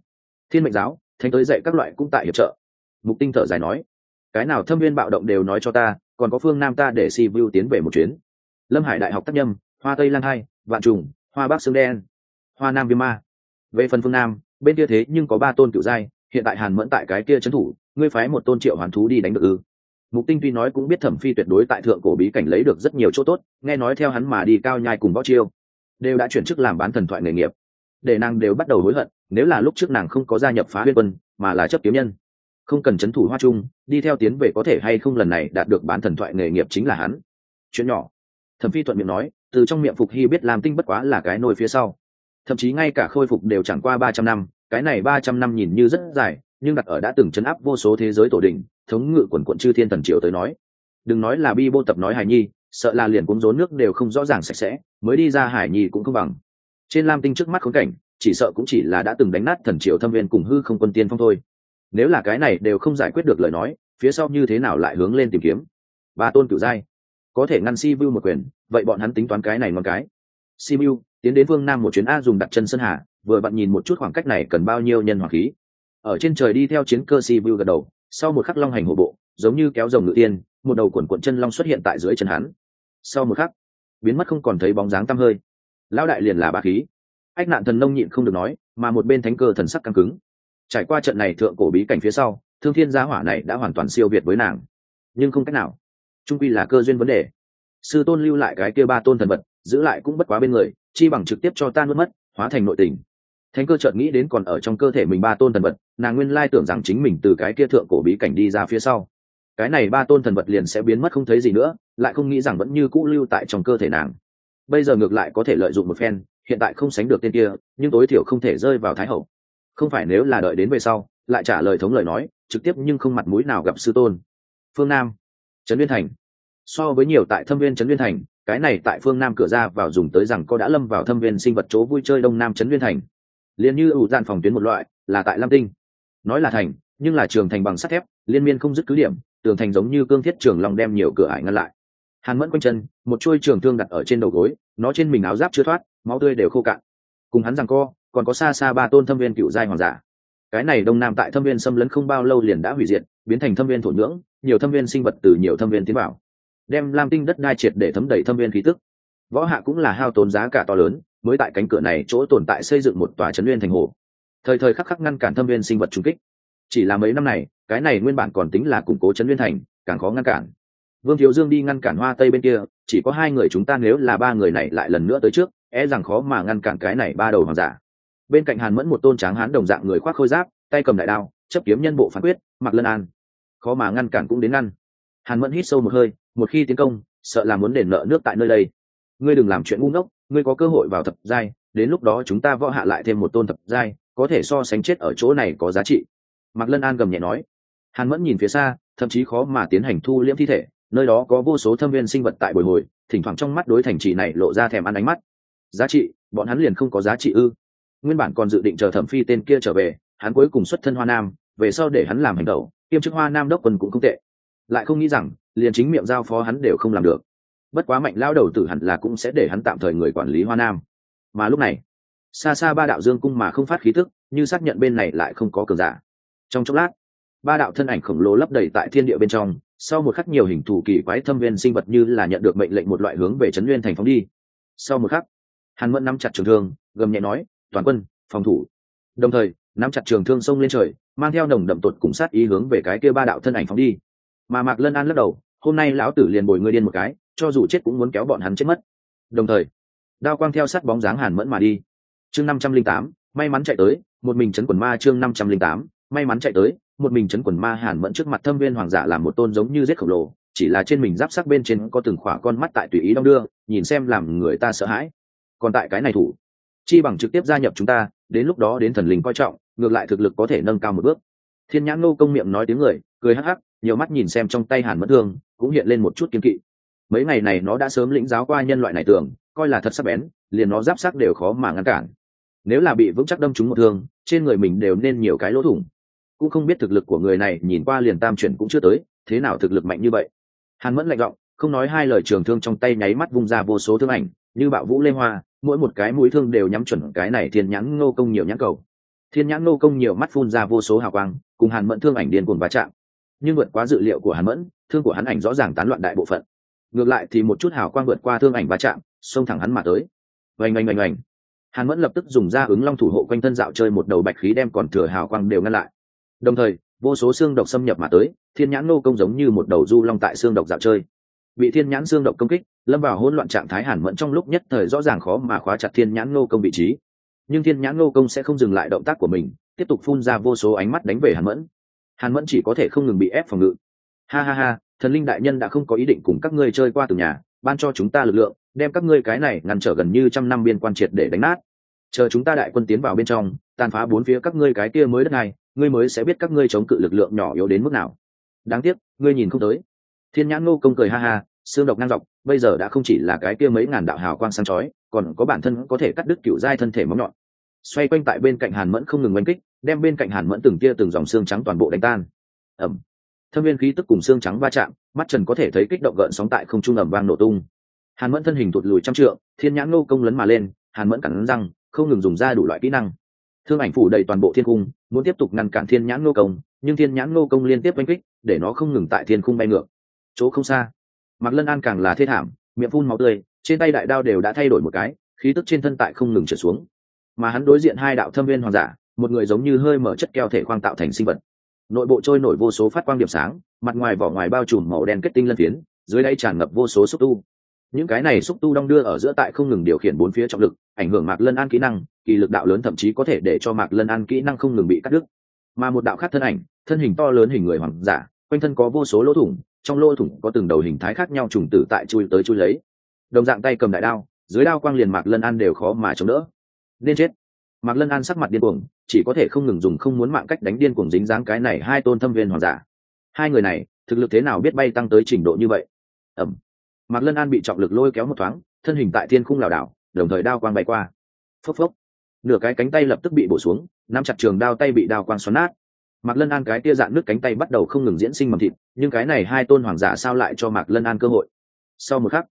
A: Thiên mệnh giáo, thánh tới dạy các loại cũng tại hiệp trợ. Mục tinh thở dài nói cái nào thâm viên bạo động đều nói cho ta, còn có phương nam ta để si vu tiến về một chuyến. Lâm hải đại học tác nhâm, hoa tây Lang hai, vạn trùng, hoa bắc xương đen, hoa nam viêm ma. Về phần phương nam, bên kia thế nhưng có ba tôn cựu giai, hiện tại hàn mẫn tại cái kia trấn thủ, ngươi phái một tôn triệu hoàn thú đi đánh được ư? Mục tinh tuy nói cũng biết thẩm phi tuyệt đối tại thượng cổ bí cảnh lấy được rất nhiều chỗ tốt, nghe nói theo hắn mà đi cao nhai cùng võ chiêu, đều đã chuyển chức làm bán thần thoại nghề nghiệp. Để nàng đều bắt đầu hối hận, nếu là lúc trước nàng không có gia nhập phá huyên quân, mà là chấp kiếm nhân không cần c h ấ n thủ hoa trung đi theo tiến về có thể hay không lần này đạt được bán thần thoại nghề nghiệp chính là hắn. Chuyện nhỏ. Thẩm phi thuận miệng nói, từ trong miệng phục hy biết làm tinh bất quá là cái nôi phía sau. Thậm chí ngay cả khôi phục đều chẳng qua ba trăm năm, cái này ba trăm năm nhìn như rất dài, nhưng đặt ở đã từng chấn áp vô số thế giới tổ đình, thống ngự quần quận chư thiên thần triều tới nói. Đừng nói là bi bô tập nói hải nhi, sợ là liền cũng rốn nước đều không rõ ràng sạch sẽ, mới đi ra hải nhi cũng không bằng. Trên lam tinh trước mắt khốn cảnh, chỉ sợ cũng chỉ là đã từng đánh nát thần triều thâm viên cùng hư không quân tiên phong thôi nếu là cái này đều không giải quyết được lời nói, phía sau như thế nào lại hướng lên tìm kiếm? Ba tôn cựu giai, có thể ngăn si vu một quyền, vậy bọn hắn tính toán cái này ngon cái. Si vu tiến đến phương nam một chuyến a dùng đặt chân sơn hà vừa bạn nhìn một chút khoảng cách này cần bao nhiêu nhân hỏa khí. Ở trên trời đi theo chiến cơ si vu gật đầu, sau một khắc long hành hộ bộ, giống như kéo rồng ngự tiên, một đầu cuộn cuộn chân long xuất hiện tại dưới chân hắn. Sau một khắc, biến mất không còn thấy bóng dáng tăm hơi. Lão đại liền là bà khí. Ách nạn thần nông nhịn không được nói, mà một bên thánh cơ thần sắc căng cứng trải qua trận này thượng cổ bí cảnh phía sau, thương thiên gia hỏa này đã hoàn toàn siêu việt với nàng. Nhưng không cách nào. Trung quy là cơ duyên vấn đề. Sư tôn lưu lại cái kia ba tôn thần vật, giữ lại cũng bất quá bên người, chi bằng trực tiếp cho ta nuốt mất, hóa thành nội tình. Thánh cơ chợt nghĩ đến còn ở trong cơ thể mình ba tôn thần vật, nàng nguyên lai tưởng rằng chính mình từ cái kia thượng cổ bí cảnh đi ra phía sau. Cái này ba tôn thần vật liền sẽ biến mất không thấy gì nữa, lại không nghĩ rằng vẫn như cũ lưu tại trong cơ thể nàng. Bây giờ ngược lại có thể lợi dụng một phen, hiện tại không sánh được tên kia, nhưng tối thiểu không thể rơi vào thái hậu không phải nếu là đợi đến về sau, lại trả lời thống lời nói, trực tiếp nhưng không mặt mũi nào gặp sư tôn. Phương nam, trấn liên thành. So với nhiều tại thâm viên trấn liên thành, cái này tại phương nam cửa ra vào dùng tới rằng có đã lâm vào thâm viên sinh vật chỗ vui chơi đông nam trấn liên thành. Liền như ủ gian phòng tuyến một loại, là tại lam tinh. Nói là thành, nhưng là trường thành bằng sắt thép, liên miên không dứt cứ điểm, tường thành giống như cương thiết trường lòng đem nhiều cửa ải ngăn lại. Hàn mẫn quanh chân, một chuôi trường thương đặt ở trên đầu gối, nó trên mình áo giáp chưa thoát, máu tươi đều khô cạn. Cùng hắn rằng co còn có xa xa ba tôn thâm viên cựu giai hoàng giả. Cái này đông nam tại thâm viên xâm lấn không bao lâu liền đã hủy diệt, biến thành thâm viên thổ nhưỡng, nhiều thâm viên sinh vật từ nhiều thâm viên tiến vào, đem lam tinh đất đai triệt để thấm đầy thâm viên khí tức. Võ hạ cũng là hao tốn giá cả to lớn, mới tại cánh cửa này chỗ tồn tại xây dựng một tòa trấn nguyên thành hồ. Thời thời khắc khắc ngăn cản thâm viên sinh vật trung kích. Chỉ là mấy năm này, cái này nguyên bản còn tính là củng cố trấn nguyên thành, càng khó ngăn cản. Vương thiếu dương đi ngăn cản hoa tây bên kia, chỉ có hai người chúng ta nếu là ba người này lại lần nữa tới trước e rằng khó mà ngăn cản cái này ba đầu hoàng giả bên cạnh hàn mẫn một tôn tráng hán đồng dạng người khoác khôi giáp, tay cầm đại đao, chấp kiếm nhân bộ phán quyết, mặc lân an. Khó mà ngăn cản cũng đến ngăn. Hàn mẫn hít sâu một hơi, một khi tiến công, sợ là muốn đền nợ nước tại nơi đây. Ngươi đừng làm chuyện ngu ngốc, ngươi có cơ hội vào thập giai, đến lúc đó chúng ta võ hạ lại thêm một tôn thập giai, có thể so sánh chết ở chỗ này có giá trị. Mạc lân an gầm nhẹ nói. Hàn mẫn nhìn phía xa, thậm chí khó mà tiến hành thu liễm thi thể, nơi đó có vô số thâm viên sinh vật tại bồi hồi, thỉnh thoảng trong mắt đối thành trì này lộ ra thèm ăn ánh mắt. Giá trị, bọn hắn liền không có giá trị ư? Nguyên bản còn dự định chờ thẩm phi tên kia trở về hắn cuối cùng xuất thân hoa nam về sau để hắn làm hành đầu, kiêm chức hoa nam đốc quân cũng không tệ. Lại không nghĩ rằng liền chính miệng giao phó hắn đều không làm được. Bất quá mạnh lao đầu tử hẳn là cũng sẽ để hắn tạm thời người quản lý hoa nam. Mà lúc này xa xa ba đạo dương cung mà không phát khí tức như xác nhận bên này lại không có cường giả. Trong chốc lát ba đạo thân ảnh khổng lồ lấp đầy tại thiên địa bên trong sau một khắc nhiều hình thù kỳ quái thâm viên sinh vật như là nhận được mệnh lệnh một loại hướng về trấn nguyên thành phóng đi. Sau một khắc hàn mẫn nắm chặt trường thương gầm nhẹ nói toàn quân, phòng thủ. Đồng thời, nắm chặt trường thương sông lên trời, mang theo nồng đậm tột cùng sát ý hướng về cái kia ba đạo thân ảnh phóng đi. Mà mạc lân an lắc đầu, hôm nay lão tử liền bồi ngươi điên một cái, cho dù chết cũng muốn kéo bọn hắn chết mất. Đồng thời, đao quang theo sát bóng dáng hàn mẫn mà đi. Chương năm trăm linh tám, may mắn chạy tới, một mình chấn quần ma chương năm trăm linh tám, may mắn chạy tới, một mình chấn quần ma hàn mẫn trước mặt thâm viên hoàng giả làm một tôn giống như rết khổng lồ, chỉ là trên mình giáp sắc bên trên có từng khỏa con mắt tại tùy ý đong đưa, nhìn xem làm người ta sợ hãi. Còn tại cái này thủ chi bằng trực tiếp gia nhập chúng ta, đến lúc đó đến thần linh coi trọng, ngược lại thực lực có thể nâng cao một bước. Thiên nhãn nô công miệng nói tiếng người, cười hắc hắc, nhiều mắt nhìn xem trong tay hàn mẫn thương, cũng hiện lên một chút kiên kỵ. Mấy ngày này nó đã sớm lĩnh giáo qua nhân loại này tưởng, coi là thật sắc bén, liền nó giáp sắc đều khó mà ngăn cản. Nếu là bị vững chắc đâm trúng một thương, trên người mình đều nên nhiều cái lỗ thủng. Cũng không biết thực lực của người này, nhìn qua liền tam chuyển cũng chưa tới, thế nào thực lực mạnh như vậy? Hàn mẫn lạnh giọng, không nói hai lời trường thương trong tay nháy mắt vung ra vô số thương ảnh, như bạo vũ lê hoa mỗi một cái mũi thương đều nhắm chuẩn cái này thiên nhãn ngô công nhiều nhãn cầu. Thiên nhãn ngô công nhiều mắt phun ra vô số hào quang, cùng hàn mẫn thương ảnh điên cuồng va chạm. Nhưng vượt quá dự liệu của hàn mẫn, thương của hắn ảnh rõ ràng tán loạn đại bộ phận. Ngược lại thì một chút hào quang vượt qua thương ảnh va chạm, xông thẳng hắn mà tới. Oanh oanh oanh oanh. Hàn mẫn lập tức dùng ra ứng long thủ hộ quanh thân dạo chơi một đầu bạch khí đem còn thừa hào quang đều ngăn lại. Đồng thời, vô số xương độc xâm nhập mà tới, thiên nhãn nô công giống như một đầu du long tại xương độc dạo chơi bị thiên nhãn xương độc công kích, lâm vào hỗn loạn trạng thái hàn mẫn trong lúc nhất thời rõ ràng khó mà khóa chặt thiên nhãn Ngô công vị trí. Nhưng thiên nhãn Ngô công sẽ không dừng lại động tác của mình, tiếp tục phun ra vô số ánh mắt đánh về hàn mẫn. Hàn mẫn chỉ có thể không ngừng bị ép phòng ngự. Ha ha ha, thần linh đại nhân đã không có ý định cùng các ngươi chơi qua từ nhà, ban cho chúng ta lực lượng, đem các ngươi cái này ngăn trở gần như trăm năm biên quan triệt để đánh nát. Chờ chúng ta đại quân tiến vào bên trong, tàn phá bốn phía các ngươi cái kia mới đất này, ngươi mới sẽ biết các ngươi chống cự lực lượng nhỏ yếu đến mức nào. Đáng tiếc, ngươi nhìn không tới thiên nhãn ngô công cười ha ha, xương độc ngang dọc, bây giờ đã không chỉ là cái kia mấy ngàn đạo hào quang sáng chói, còn có bản thân có thể cắt đứt cựu giai thân thể móng nhọn. Xoay quanh tại bên cạnh hàn mẫn không ngừng oanh kích, đem bên cạnh hàn mẫn từng kia từng dòng xương trắng toàn bộ đánh tan. Ẩm thâm viên khí tức cùng xương trắng va chạm, mắt trần có thể thấy kích động gợn sóng tại không trung ẩm vang nổ tung. Hàn mẫn thân hình thụt lùi trăm trượng, thiên nhãn nô công lấn mà lên, hàn mẫn cắn răng, không ngừng dùng ra đủ loại kỹ năng. Thương ảnh phủ đầy toàn bộ thiên cung, muốn tiếp tục ngăn cản thiên nhãn nô công, nhưng thiên nhãn nô công liên tiếp oanh kích, để nó không ngừng tại thiên cung bay ngược chỗ không xa. Mạc lân an càng là thê thảm, miệng phun máu tươi, trên tay đại đao đều đã thay đổi một cái, khí tức trên thân tại không ngừng trở xuống. Mà hắn đối diện hai đạo thâm viên hoàng giả, một người giống như hơi mở chất keo thể khoang tạo thành sinh vật. Nội bộ trôi nổi vô số phát quang điểm sáng, mặt ngoài vỏ ngoài bao trùm màu đen kết tinh lân phiến, dưới đây tràn ngập vô số xúc tu. Những cái này xúc tu đong đưa ở giữa tại không ngừng điều khiển bốn phía trọng lực, ảnh hưởng mạc lân an kỹ năng, kỳ lực đạo lớn thậm chí có thể để cho mạc lân an kỹ năng không ngừng bị cắt đứt. Mà một đạo khác thân ảnh, thân hình to lớn hình người hoàng giả, quanh thân có vô số lỗ thủng trong lỗ thủng có từng đầu hình thái khác nhau trùng tử tại chui tới chui lấy. Đồng dạng tay cầm đại đao, dưới đao quang liền mạc lân an đều khó mà chống đỡ. Nên chết. Mạc lân an sắc mặt điên cuồng, chỉ có thể không ngừng dùng không muốn mạng cách đánh điên cuồng dính dáng cái này hai tôn thâm viên hoàng giả. Hai người này, thực lực thế nào biết bay tăng tới trình độ như vậy? Ẩm mạc lân an bị trọng lực lôi kéo một thoáng, thân hình tại thiên khung lảo đảo, đồng thời đao quang bay qua. Phốc phốc. Nửa cái cánh tay lập tức bị bổ xuống, nắm chặt trường đao tay bị đao quang xoắn nát mạc lân an cái tia dạn nước cánh tay bắt đầu không ngừng diễn sinh mầm thịt, nhưng cái này hai tôn hoàng giả sao lại cho mạc lân an cơ hội? Sau một khắc,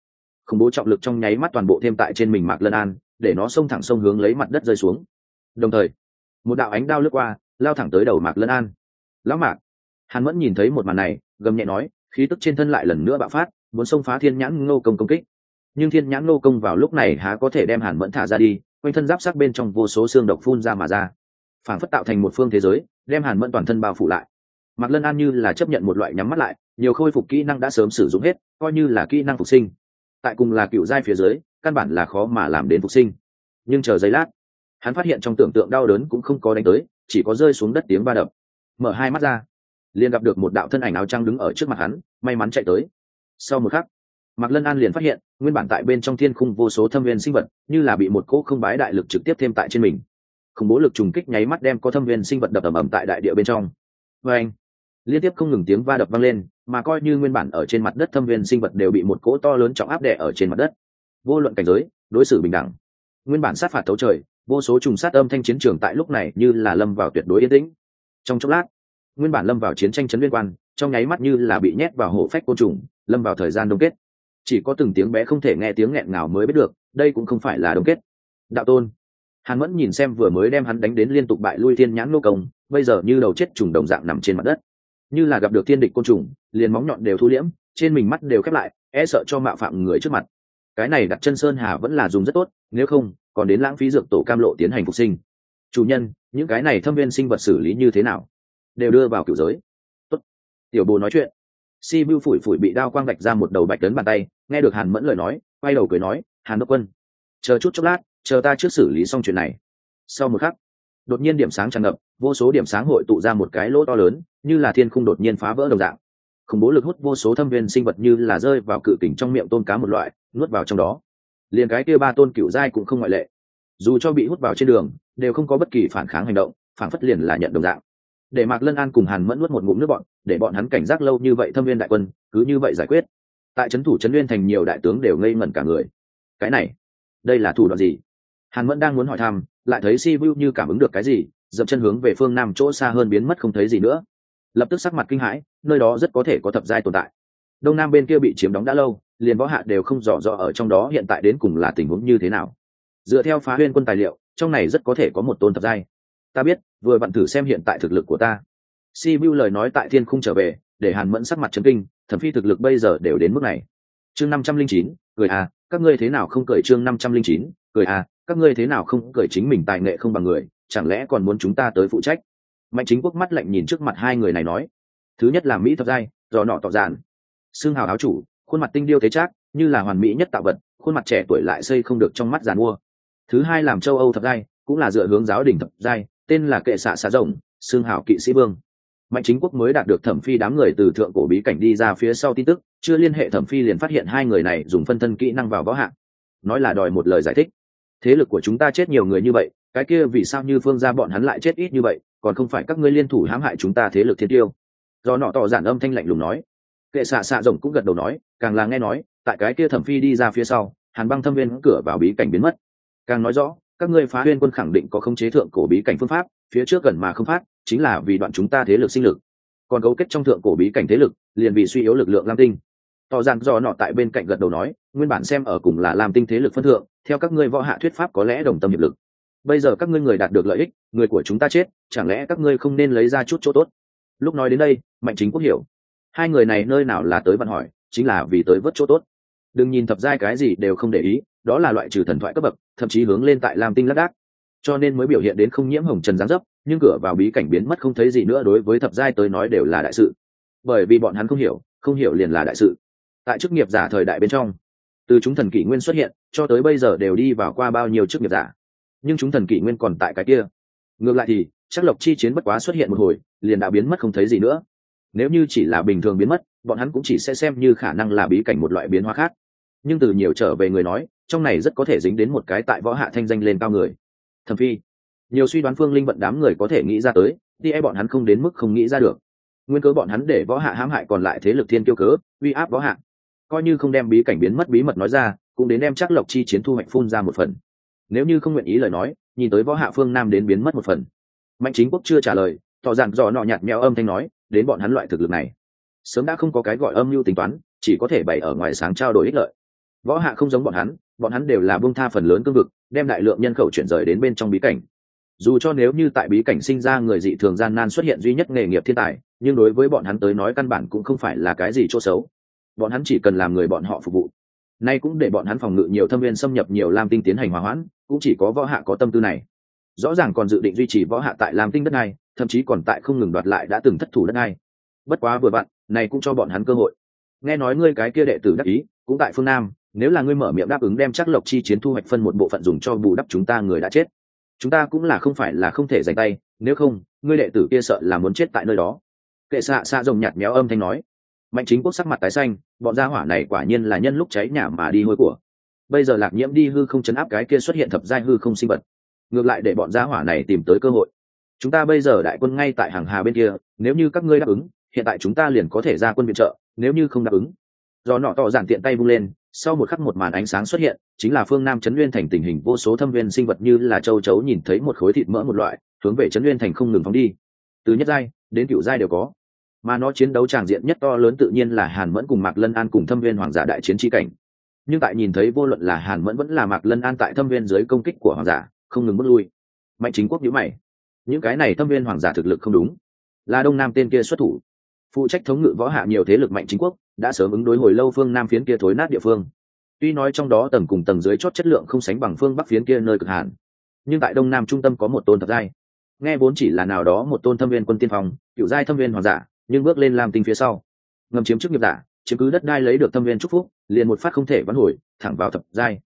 A: khủng bố trọng lực trong nháy mắt toàn bộ thêm tại trên mình mạc lân an, để nó xông thẳng sông hướng lấy mặt đất rơi xuống. Đồng thời, một đạo ánh đao lướt qua, lao thẳng tới đầu mạc lân an. Lão mạc. Hàn mẫn nhìn thấy một màn này, gầm nhẹ nói, khí tức trên thân lại lần nữa bạo phát, muốn xông phá thiên nhãn ngô công công kích. Nhưng thiên nhãn ngô công vào lúc này há có thể đem hàn mẫn thả ra đi, quanh thân giáp sắc bên trong vô số xương độc phun ra mà ra. Phản phất tạo thành một phương thế giới đem hàn mẫn toàn thân bao phủ lại mạc lân an như là chấp nhận một loại nhắm mắt lại nhiều khôi phục kỹ năng đã sớm sử dụng hết coi như là kỹ năng phục sinh tại cùng là cựu giai phía dưới căn bản là khó mà làm đến phục sinh nhưng chờ giây lát hắn phát hiện trong tưởng tượng đau đớn cũng không có đánh tới chỉ có rơi xuống đất tiếng ba đập mở hai mắt ra liền gặp được một đạo thân ảnh áo trăng đứng ở trước mặt hắn may mắn chạy tới sau một khắc mạc lân an liền phát hiện nguyên bản tại bên trong thiên khung vô số thâm viên sinh vật như là bị một cỗ không bái đại lực trực tiếp thêm tại trên mình khủng bố lực trùng kích nháy mắt đem có thâm viên sinh vật đập ầm ầm tại đại địa bên trong. Vê anh, liên tiếp không ngừng tiếng va đập vang lên, mà coi như nguyên bản ở trên mặt đất thâm viên sinh vật đều bị một cỗ to lớn trọng áp đè ở trên mặt đất. Vô luận cảnh giới, đối xử bình đẳng. Nguyên bản sát phạt thấu trời, vô số trùng sát âm thanh chiến trường tại lúc này như là lâm vào tuyệt đối yên tĩnh. Trong chốc lát, nguyên bản lâm vào chiến tranh chấn liên quan, trong nháy mắt như là bị nhét vào hổ phách côn trùng, lâm vào thời gian đông kết. Chỉ có từng tiếng bé không thể nghe tiếng nghẹn ngào mới biết được, đây cũng không phải là đông kết. Đạo tôn hàn mẫn nhìn xem vừa mới đem hắn đánh đến liên tục bại lui thiên nhãn nô công, bây giờ như đầu chết trùng đồng dạng nằm trên mặt đất. Như là gặp được thiên địch côn trùng, liền móng nhọn đều thu liễm, trên mình mắt đều khép lại e sợ cho mạo phạm người trước mặt. Cái này đặt chân sơn hà vẫn là dùng rất tốt, nếu không, còn đến lãng phí dược tổ cam lộ tiến hành phục sinh. Chủ nhân, những cái này thâm viên sinh vật xử lý như thế nào? Đều đưa vào cựu giới. Tốt. tiểu bồ nói chuyện. Si bưu phủi phủi bị đao quang gạch ra một đầu bạch tấn bàn tay, nghe được hàn mẫn lời nói, quay đầu cười nói, hàn đốc quân, chờ chút chốc lát chờ ta trước xử lý xong chuyện này. Sau một khắc, đột nhiên điểm sáng tràn ngập, vô số điểm sáng hội tụ ra một cái lỗ to lớn, như là thiên khung đột nhiên phá vỡ đồng dạng. Khủng bố lực hút vô số thâm viên sinh vật như là rơi vào cự kình trong miệng tôn cá một loại, nuốt vào trong đó. Liền cái kia ba tôn cựu giai cũng không ngoại lệ. Dù cho bị hút vào trên đường, đều không có bất kỳ phản kháng hành động, phản phất liền là nhận đồng dạng. Để mạc lân an cùng hàn mẫn nuốt một ngụm nước bọn, để bọn hắn cảnh giác lâu như vậy thâm viên đại quân, cứ như vậy giải quyết. Tại trấn thủ trấn nguyên thành nhiều đại tướng đều ngây ngẩn cả người. Cái này, đây là thủ đoạn gì? Hàn mẫn đang muốn hỏi thăm, lại thấy si vu như cảm ứng được cái gì, dậm chân hướng về phương nam chỗ xa hơn biến mất không thấy gì nữa. Lập tức sắc mặt kinh hãi, nơi đó rất có thể có thập giai tồn tại. Đông nam bên kia bị chiếm đóng đã lâu, liền võ hạ đều không rõ rõ ở trong đó hiện tại đến cùng là tình huống như thế nào. Dựa theo phá huyên quân tài liệu, trong này rất có thể có một tôn thập giai. Ta biết, vừa bạn thử xem hiện tại thực lực của ta. Si vu lời nói tại thiên khung trở về, để hàn mẫn sắc mặt chấn kinh, thẩm phi thực lực bây giờ đều đến mức này. Chương năm trăm linh chín, cười à các ngươi thế nào không cười chương năm trăm linh chín, cười à các ngươi thế nào không cười chính mình tài nghệ không bằng người, chẳng lẽ còn muốn chúng ta tới phụ trách? Mạnh chính quốc mắt lạnh nhìn trước mặt hai người này nói, thứ nhất là mỹ thập giai, do nọ tỏ giản, xương hào áo chủ, khuôn mặt tinh điêu thế trác, như là hoàn mỹ nhất tạo vật, khuôn mặt trẻ tuổi lại xây không được trong mắt giàn mua. Thứ hai làm châu âu thập giai, cũng là dựa hướng giáo đình thập giai, tên là kệ xạ xạ rồng, xương hào kỵ sĩ vương. Mạnh chính quốc mới đạt được thẩm phi đám người từ thượng cổ bí cảnh đi ra phía sau tin tức, chưa liên hệ thẩm phi liền phát hiện hai người này dùng phân thân kỹ năng vào võ hạng. Nói là đòi một lời giải thích thế lực của chúng ta chết nhiều người như vậy, cái kia vì sao như phương ra bọn hắn lại chết ít như vậy, còn không phải các ngươi liên thủ hãm hại chúng ta thế lực thiên tiêu? Do nọ tỏ giản âm thanh lạnh lùng nói. Kệ xạ xạ rồng cũng gật đầu nói, càng là nghe nói, tại cái kia thẩm phi đi ra phía sau, hàn băng thâm viên cửa vào bí cảnh biến mất. Càng nói rõ, các ngươi phá huyên quân khẳng định có khống chế thượng cổ bí cảnh phương pháp, phía trước gần mà không phát, chính là vì đoạn chúng ta thế lực sinh lực. Còn cấu kết trong thượng cổ bí cảnh thế lực, liền vì suy yếu lực lượng lam tinh tỏ rằng do nọ tại bên cạnh gật đầu nói, nguyên bản xem ở cùng là làm tinh thế lực phân thượng, theo các ngươi võ hạ thuyết pháp có lẽ đồng tâm hiệp lực. Bây giờ các ngươi người đạt được lợi ích, người của chúng ta chết, chẳng lẽ các ngươi không nên lấy ra chút chỗ tốt? Lúc nói đến đây, mạnh chính quốc hiểu. Hai người này nơi nào là tới bạn hỏi, chính là vì tới vớt chỗ tốt. Đừng nhìn thập giai cái gì đều không để ý, đó là loại trừ thần thoại cấp bậc, thậm chí hướng lên tại lam tinh lác đác. Cho nên mới biểu hiện đến không nhiễm hồng trần gián dấp, nhưng cửa vào bí cảnh biến mất không thấy gì nữa đối với thập giai tới nói đều là đại sự. Bởi vì bọn hắn không hiểu không hiểu liền là đại sự tại chức nghiệp giả thời đại bên trong. Từ chúng thần kỷ nguyên xuất hiện, cho tới bây giờ đều đi vào qua bao nhiêu chức nghiệp giả. Nhưng chúng thần kỷ nguyên còn tại cái kia. Ngược lại thì, chắc lộc chi chiến bất quá xuất hiện một hồi, liền đã biến mất không thấy gì nữa. Nếu như chỉ là bình thường biến mất, bọn hắn cũng chỉ sẽ xem như khả năng là bí cảnh một loại biến hóa khác. Nhưng từ nhiều trở về người nói, trong này rất có thể dính đến một cái tại võ hạ thanh danh lên cao người. Thầm phi, nhiều suy đoán phương linh vận đám người có thể nghĩ ra tới đi e bọn hắn không đến mức không nghĩ ra được. Nguyên cớ bọn hắn để võ hạ hãm hại còn lại thế lực thiên kiêu cớ, uy áp võ hạ coi như không đem bí cảnh biến mất bí mật nói ra, cũng đến đem chắc lộc chi chiến thu hoạch phun ra một phần. Nếu như không nguyện ý lời nói, nhìn tới võ hạ phương nam đến biến mất một phần. Mạnh chính quốc chưa trả lời, tỏ rằng dò nọ nhạt mèo âm thanh nói, đến bọn hắn loại thực lực này. Sớm đã không có cái gọi âm mưu tính toán, chỉ có thể bày ở ngoài sáng trao đổi ích lợi. Võ hạ không giống bọn hắn bọn hắn đều là bông tha phần lớn cương vực, đem đại lượng nhân khẩu chuyển rời đến bên trong bí cảnh. Dù cho nếu như tại bí cảnh sinh ra người dị thường gian nan xuất hiện duy nhất nghề nghiệp thiên tài, nhưng đối với bọn hắn tới nói căn bản cũng không phải là cái gì chỗ xấu bọn hắn chỉ cần làm người bọn họ phục vụ. Nay cũng để bọn hắn phòng ngự nhiều thâm viên xâm nhập nhiều lam tinh tiến hành hòa hoãn, cũng chỉ có võ hạ có tâm tư này. Rõ ràng còn dự định duy trì võ hạ tại lam tinh đất này, thậm chí còn tại không ngừng đoạt lại đã từng thất thủ đất này. Bất quá vừa vặn, này cũng cho bọn hắn cơ hội. Nghe nói ngươi cái kia đệ tử đắc ý, cũng tại phương nam, nếu là ngươi mở miệng đáp ứng đem chắc lộc chi chiến thu hoạch phân một bộ phận dùng cho bù đắp chúng ta người đã chết. Chúng ta cũng là không phải là không thể giành tay, nếu không, ngươi đệ tử kia sợ là muốn chết tại nơi đó. Kệ xạ xạ rồng nhạt méo âm thanh nói mạnh chính quốc sắc mặt tái xanh, bọn gia hỏa này quả nhiên là nhân lúc cháy nhà mà đi hôi của. Bây giờ lạc nhiễm đi hư không chấn áp cái kia xuất hiện thập giai hư không sinh vật. Ngược lại để bọn gia hỏa này tìm tới cơ hội. Chúng ta bây giờ đại quân ngay tại hàng hà bên kia, nếu như các ngươi đáp ứng, hiện tại chúng ta liền có thể ra quân viện trợ, nếu như không đáp ứng. Do nọ tỏ giản tiện tay vung lên, sau một khắc một màn ánh sáng xuất hiện, chính là phương nam chấn nguyên thành tình hình vô số thâm viên sinh vật như là châu chấu nhìn thấy một khối thịt mỡ một loại, hướng về chấn nguyên thành không ngừng phóng đi. Từ nhất giai đến cựu giai đều có mà nó chiến đấu tràng diện nhất to lớn tự nhiên là hàn mẫn cùng mạc lân an cùng thâm viên hoàng giả đại chiến tri cảnh. Nhưng tại nhìn thấy vô luận là hàn mẫn vẫn là mạc lân an tại thâm viên dưới công kích của hoàng giả, không ngừng bước lui. Mạnh chính quốc nhữ mày. Những cái này thâm viên hoàng giả thực lực không đúng. Là đông nam tên kia xuất thủ. Phụ trách thống ngự võ hạ nhiều thế lực mạnh chính quốc, đã sớm ứng đối hồi lâu phương nam phiến kia thối nát địa phương. Tuy nói trong đó tầng cùng tầng dưới chót chất lượng không sánh bằng phương bắc phiến kia nơi cực hàn nhưng tại đông nam trung tâm có một tôn thập giai. Nghe vốn chỉ là nào đó một tôn thâm viên quân tiên phong, cựu giai thâm viên hoàng giả nhưng bước lên làm tinh phía sau. Ngầm chiếm chức nghiệp giả, chiếm cứ đất đai lấy được thâm viên trúc phúc, liền một phát không thể vãn hồi, thẳng vào thập giai.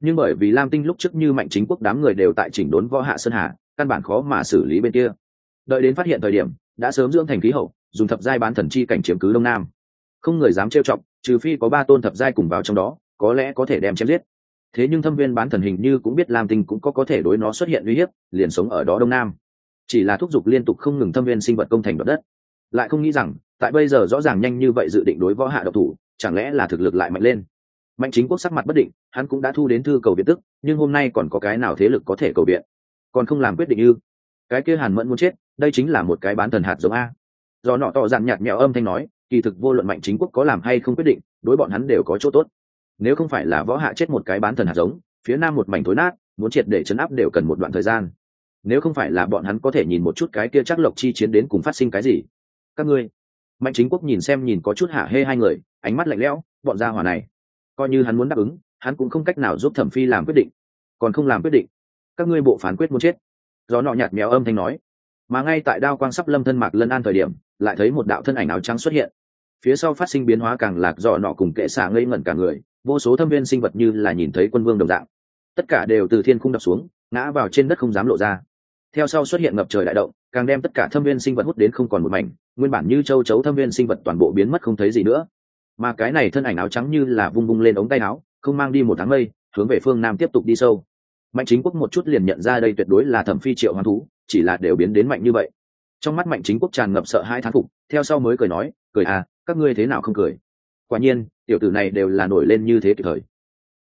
A: Nhưng bởi vì lam tinh lúc trước như mạnh chính quốc đám người đều tại chỉnh đốn võ hạ sơn hà, căn bản khó mà xử lý bên kia. Đợi đến phát hiện thời điểm, đã sớm dưỡng thành khí hậu, dùng thập giai bán thần chi cảnh chiếm cứ đông nam. Không người dám trêu chọc, trừ phi có ba tôn thập giai cùng vào trong đó, có lẽ có thể đem chém giết. Thế nhưng thâm viên bán thần hình như cũng biết lam tinh cũng có có thể đối nó xuất hiện uy hiếp, liền sống ở đó đông nam. Chỉ là thúc giục liên tục không ngừng thâm viên sinh vật công thành đoạt đất lại không nghĩ rằng, tại bây giờ rõ ràng nhanh như vậy dự định đối võ hạ độc thủ, chẳng lẽ là thực lực lại mạnh lên? Mạnh chính quốc sắc mặt bất định, hắn cũng đã thu đến thư cầu viện tức, nhưng hôm nay còn có cái nào thế lực có thể cầu viện? Còn không làm quyết định ư? Cái kia hàn mẫn muốn chết, đây chính là một cái bán thần hạt giống a. Do nọ tỏ dạn nhạt mẹo âm thanh nói, kỳ thực vô luận mạnh chính quốc có làm hay không quyết định, đối bọn hắn đều có chỗ tốt. Nếu không phải là võ hạ chết một cái bán thần hạt giống, phía nam một mảnh thối nát, muốn triệt để chấn áp đều cần một đoạn thời gian. Nếu không phải là bọn hắn có thể nhìn một chút cái kia chắc lộc chi chiến đến cùng phát sinh cái gì các ngươi. Mạnh chính quốc nhìn xem nhìn có chút hạ hê hai người, ánh mắt lạnh lẽo, bọn gia hỏa này, coi như hắn muốn đáp ứng, hắn cũng không cách nào giúp thẩm phi làm quyết định. Còn không làm quyết định, các ngươi bộ phán quyết muốn chết. Gió nọ nhạt mèo âm thanh nói. Mà ngay tại đao quang sắp lâm thân mạc lân an thời điểm, lại thấy một đạo thân ảnh áo trắng xuất hiện. Phía sau phát sinh biến hóa càng lạc dò nọ cùng kệ xả ngây ngẩn cả người, vô số thâm viên sinh vật như là nhìn thấy quân vương đồng dạng. Tất cả đều từ thiên khung đập xuống, ngã vào trên đất không dám lộ ra. Theo sau xuất hiện ngập trời đại động càng đem tất cả thâm viên sinh vật hút đến không còn một mảnh, nguyên bản như châu chấu thâm viên sinh vật toàn bộ biến mất không thấy gì nữa. Mà cái này thân ảnh áo trắng như là vung vung lên ống tay áo, không mang đi một tháng mây, hướng về phương nam tiếp tục đi sâu. Mạnh chính quốc một chút liền nhận ra đây tuyệt đối là thẩm phi triệu hoang thú, chỉ là đều biến đến mạnh như vậy. Trong mắt mạnh chính quốc tràn ngập sợ hai thán phục, theo sau mới cười nói, cười à các ngươi thế nào không cười? Quả nhiên, tiểu tử này đều là nổi lên như thế kịp thời.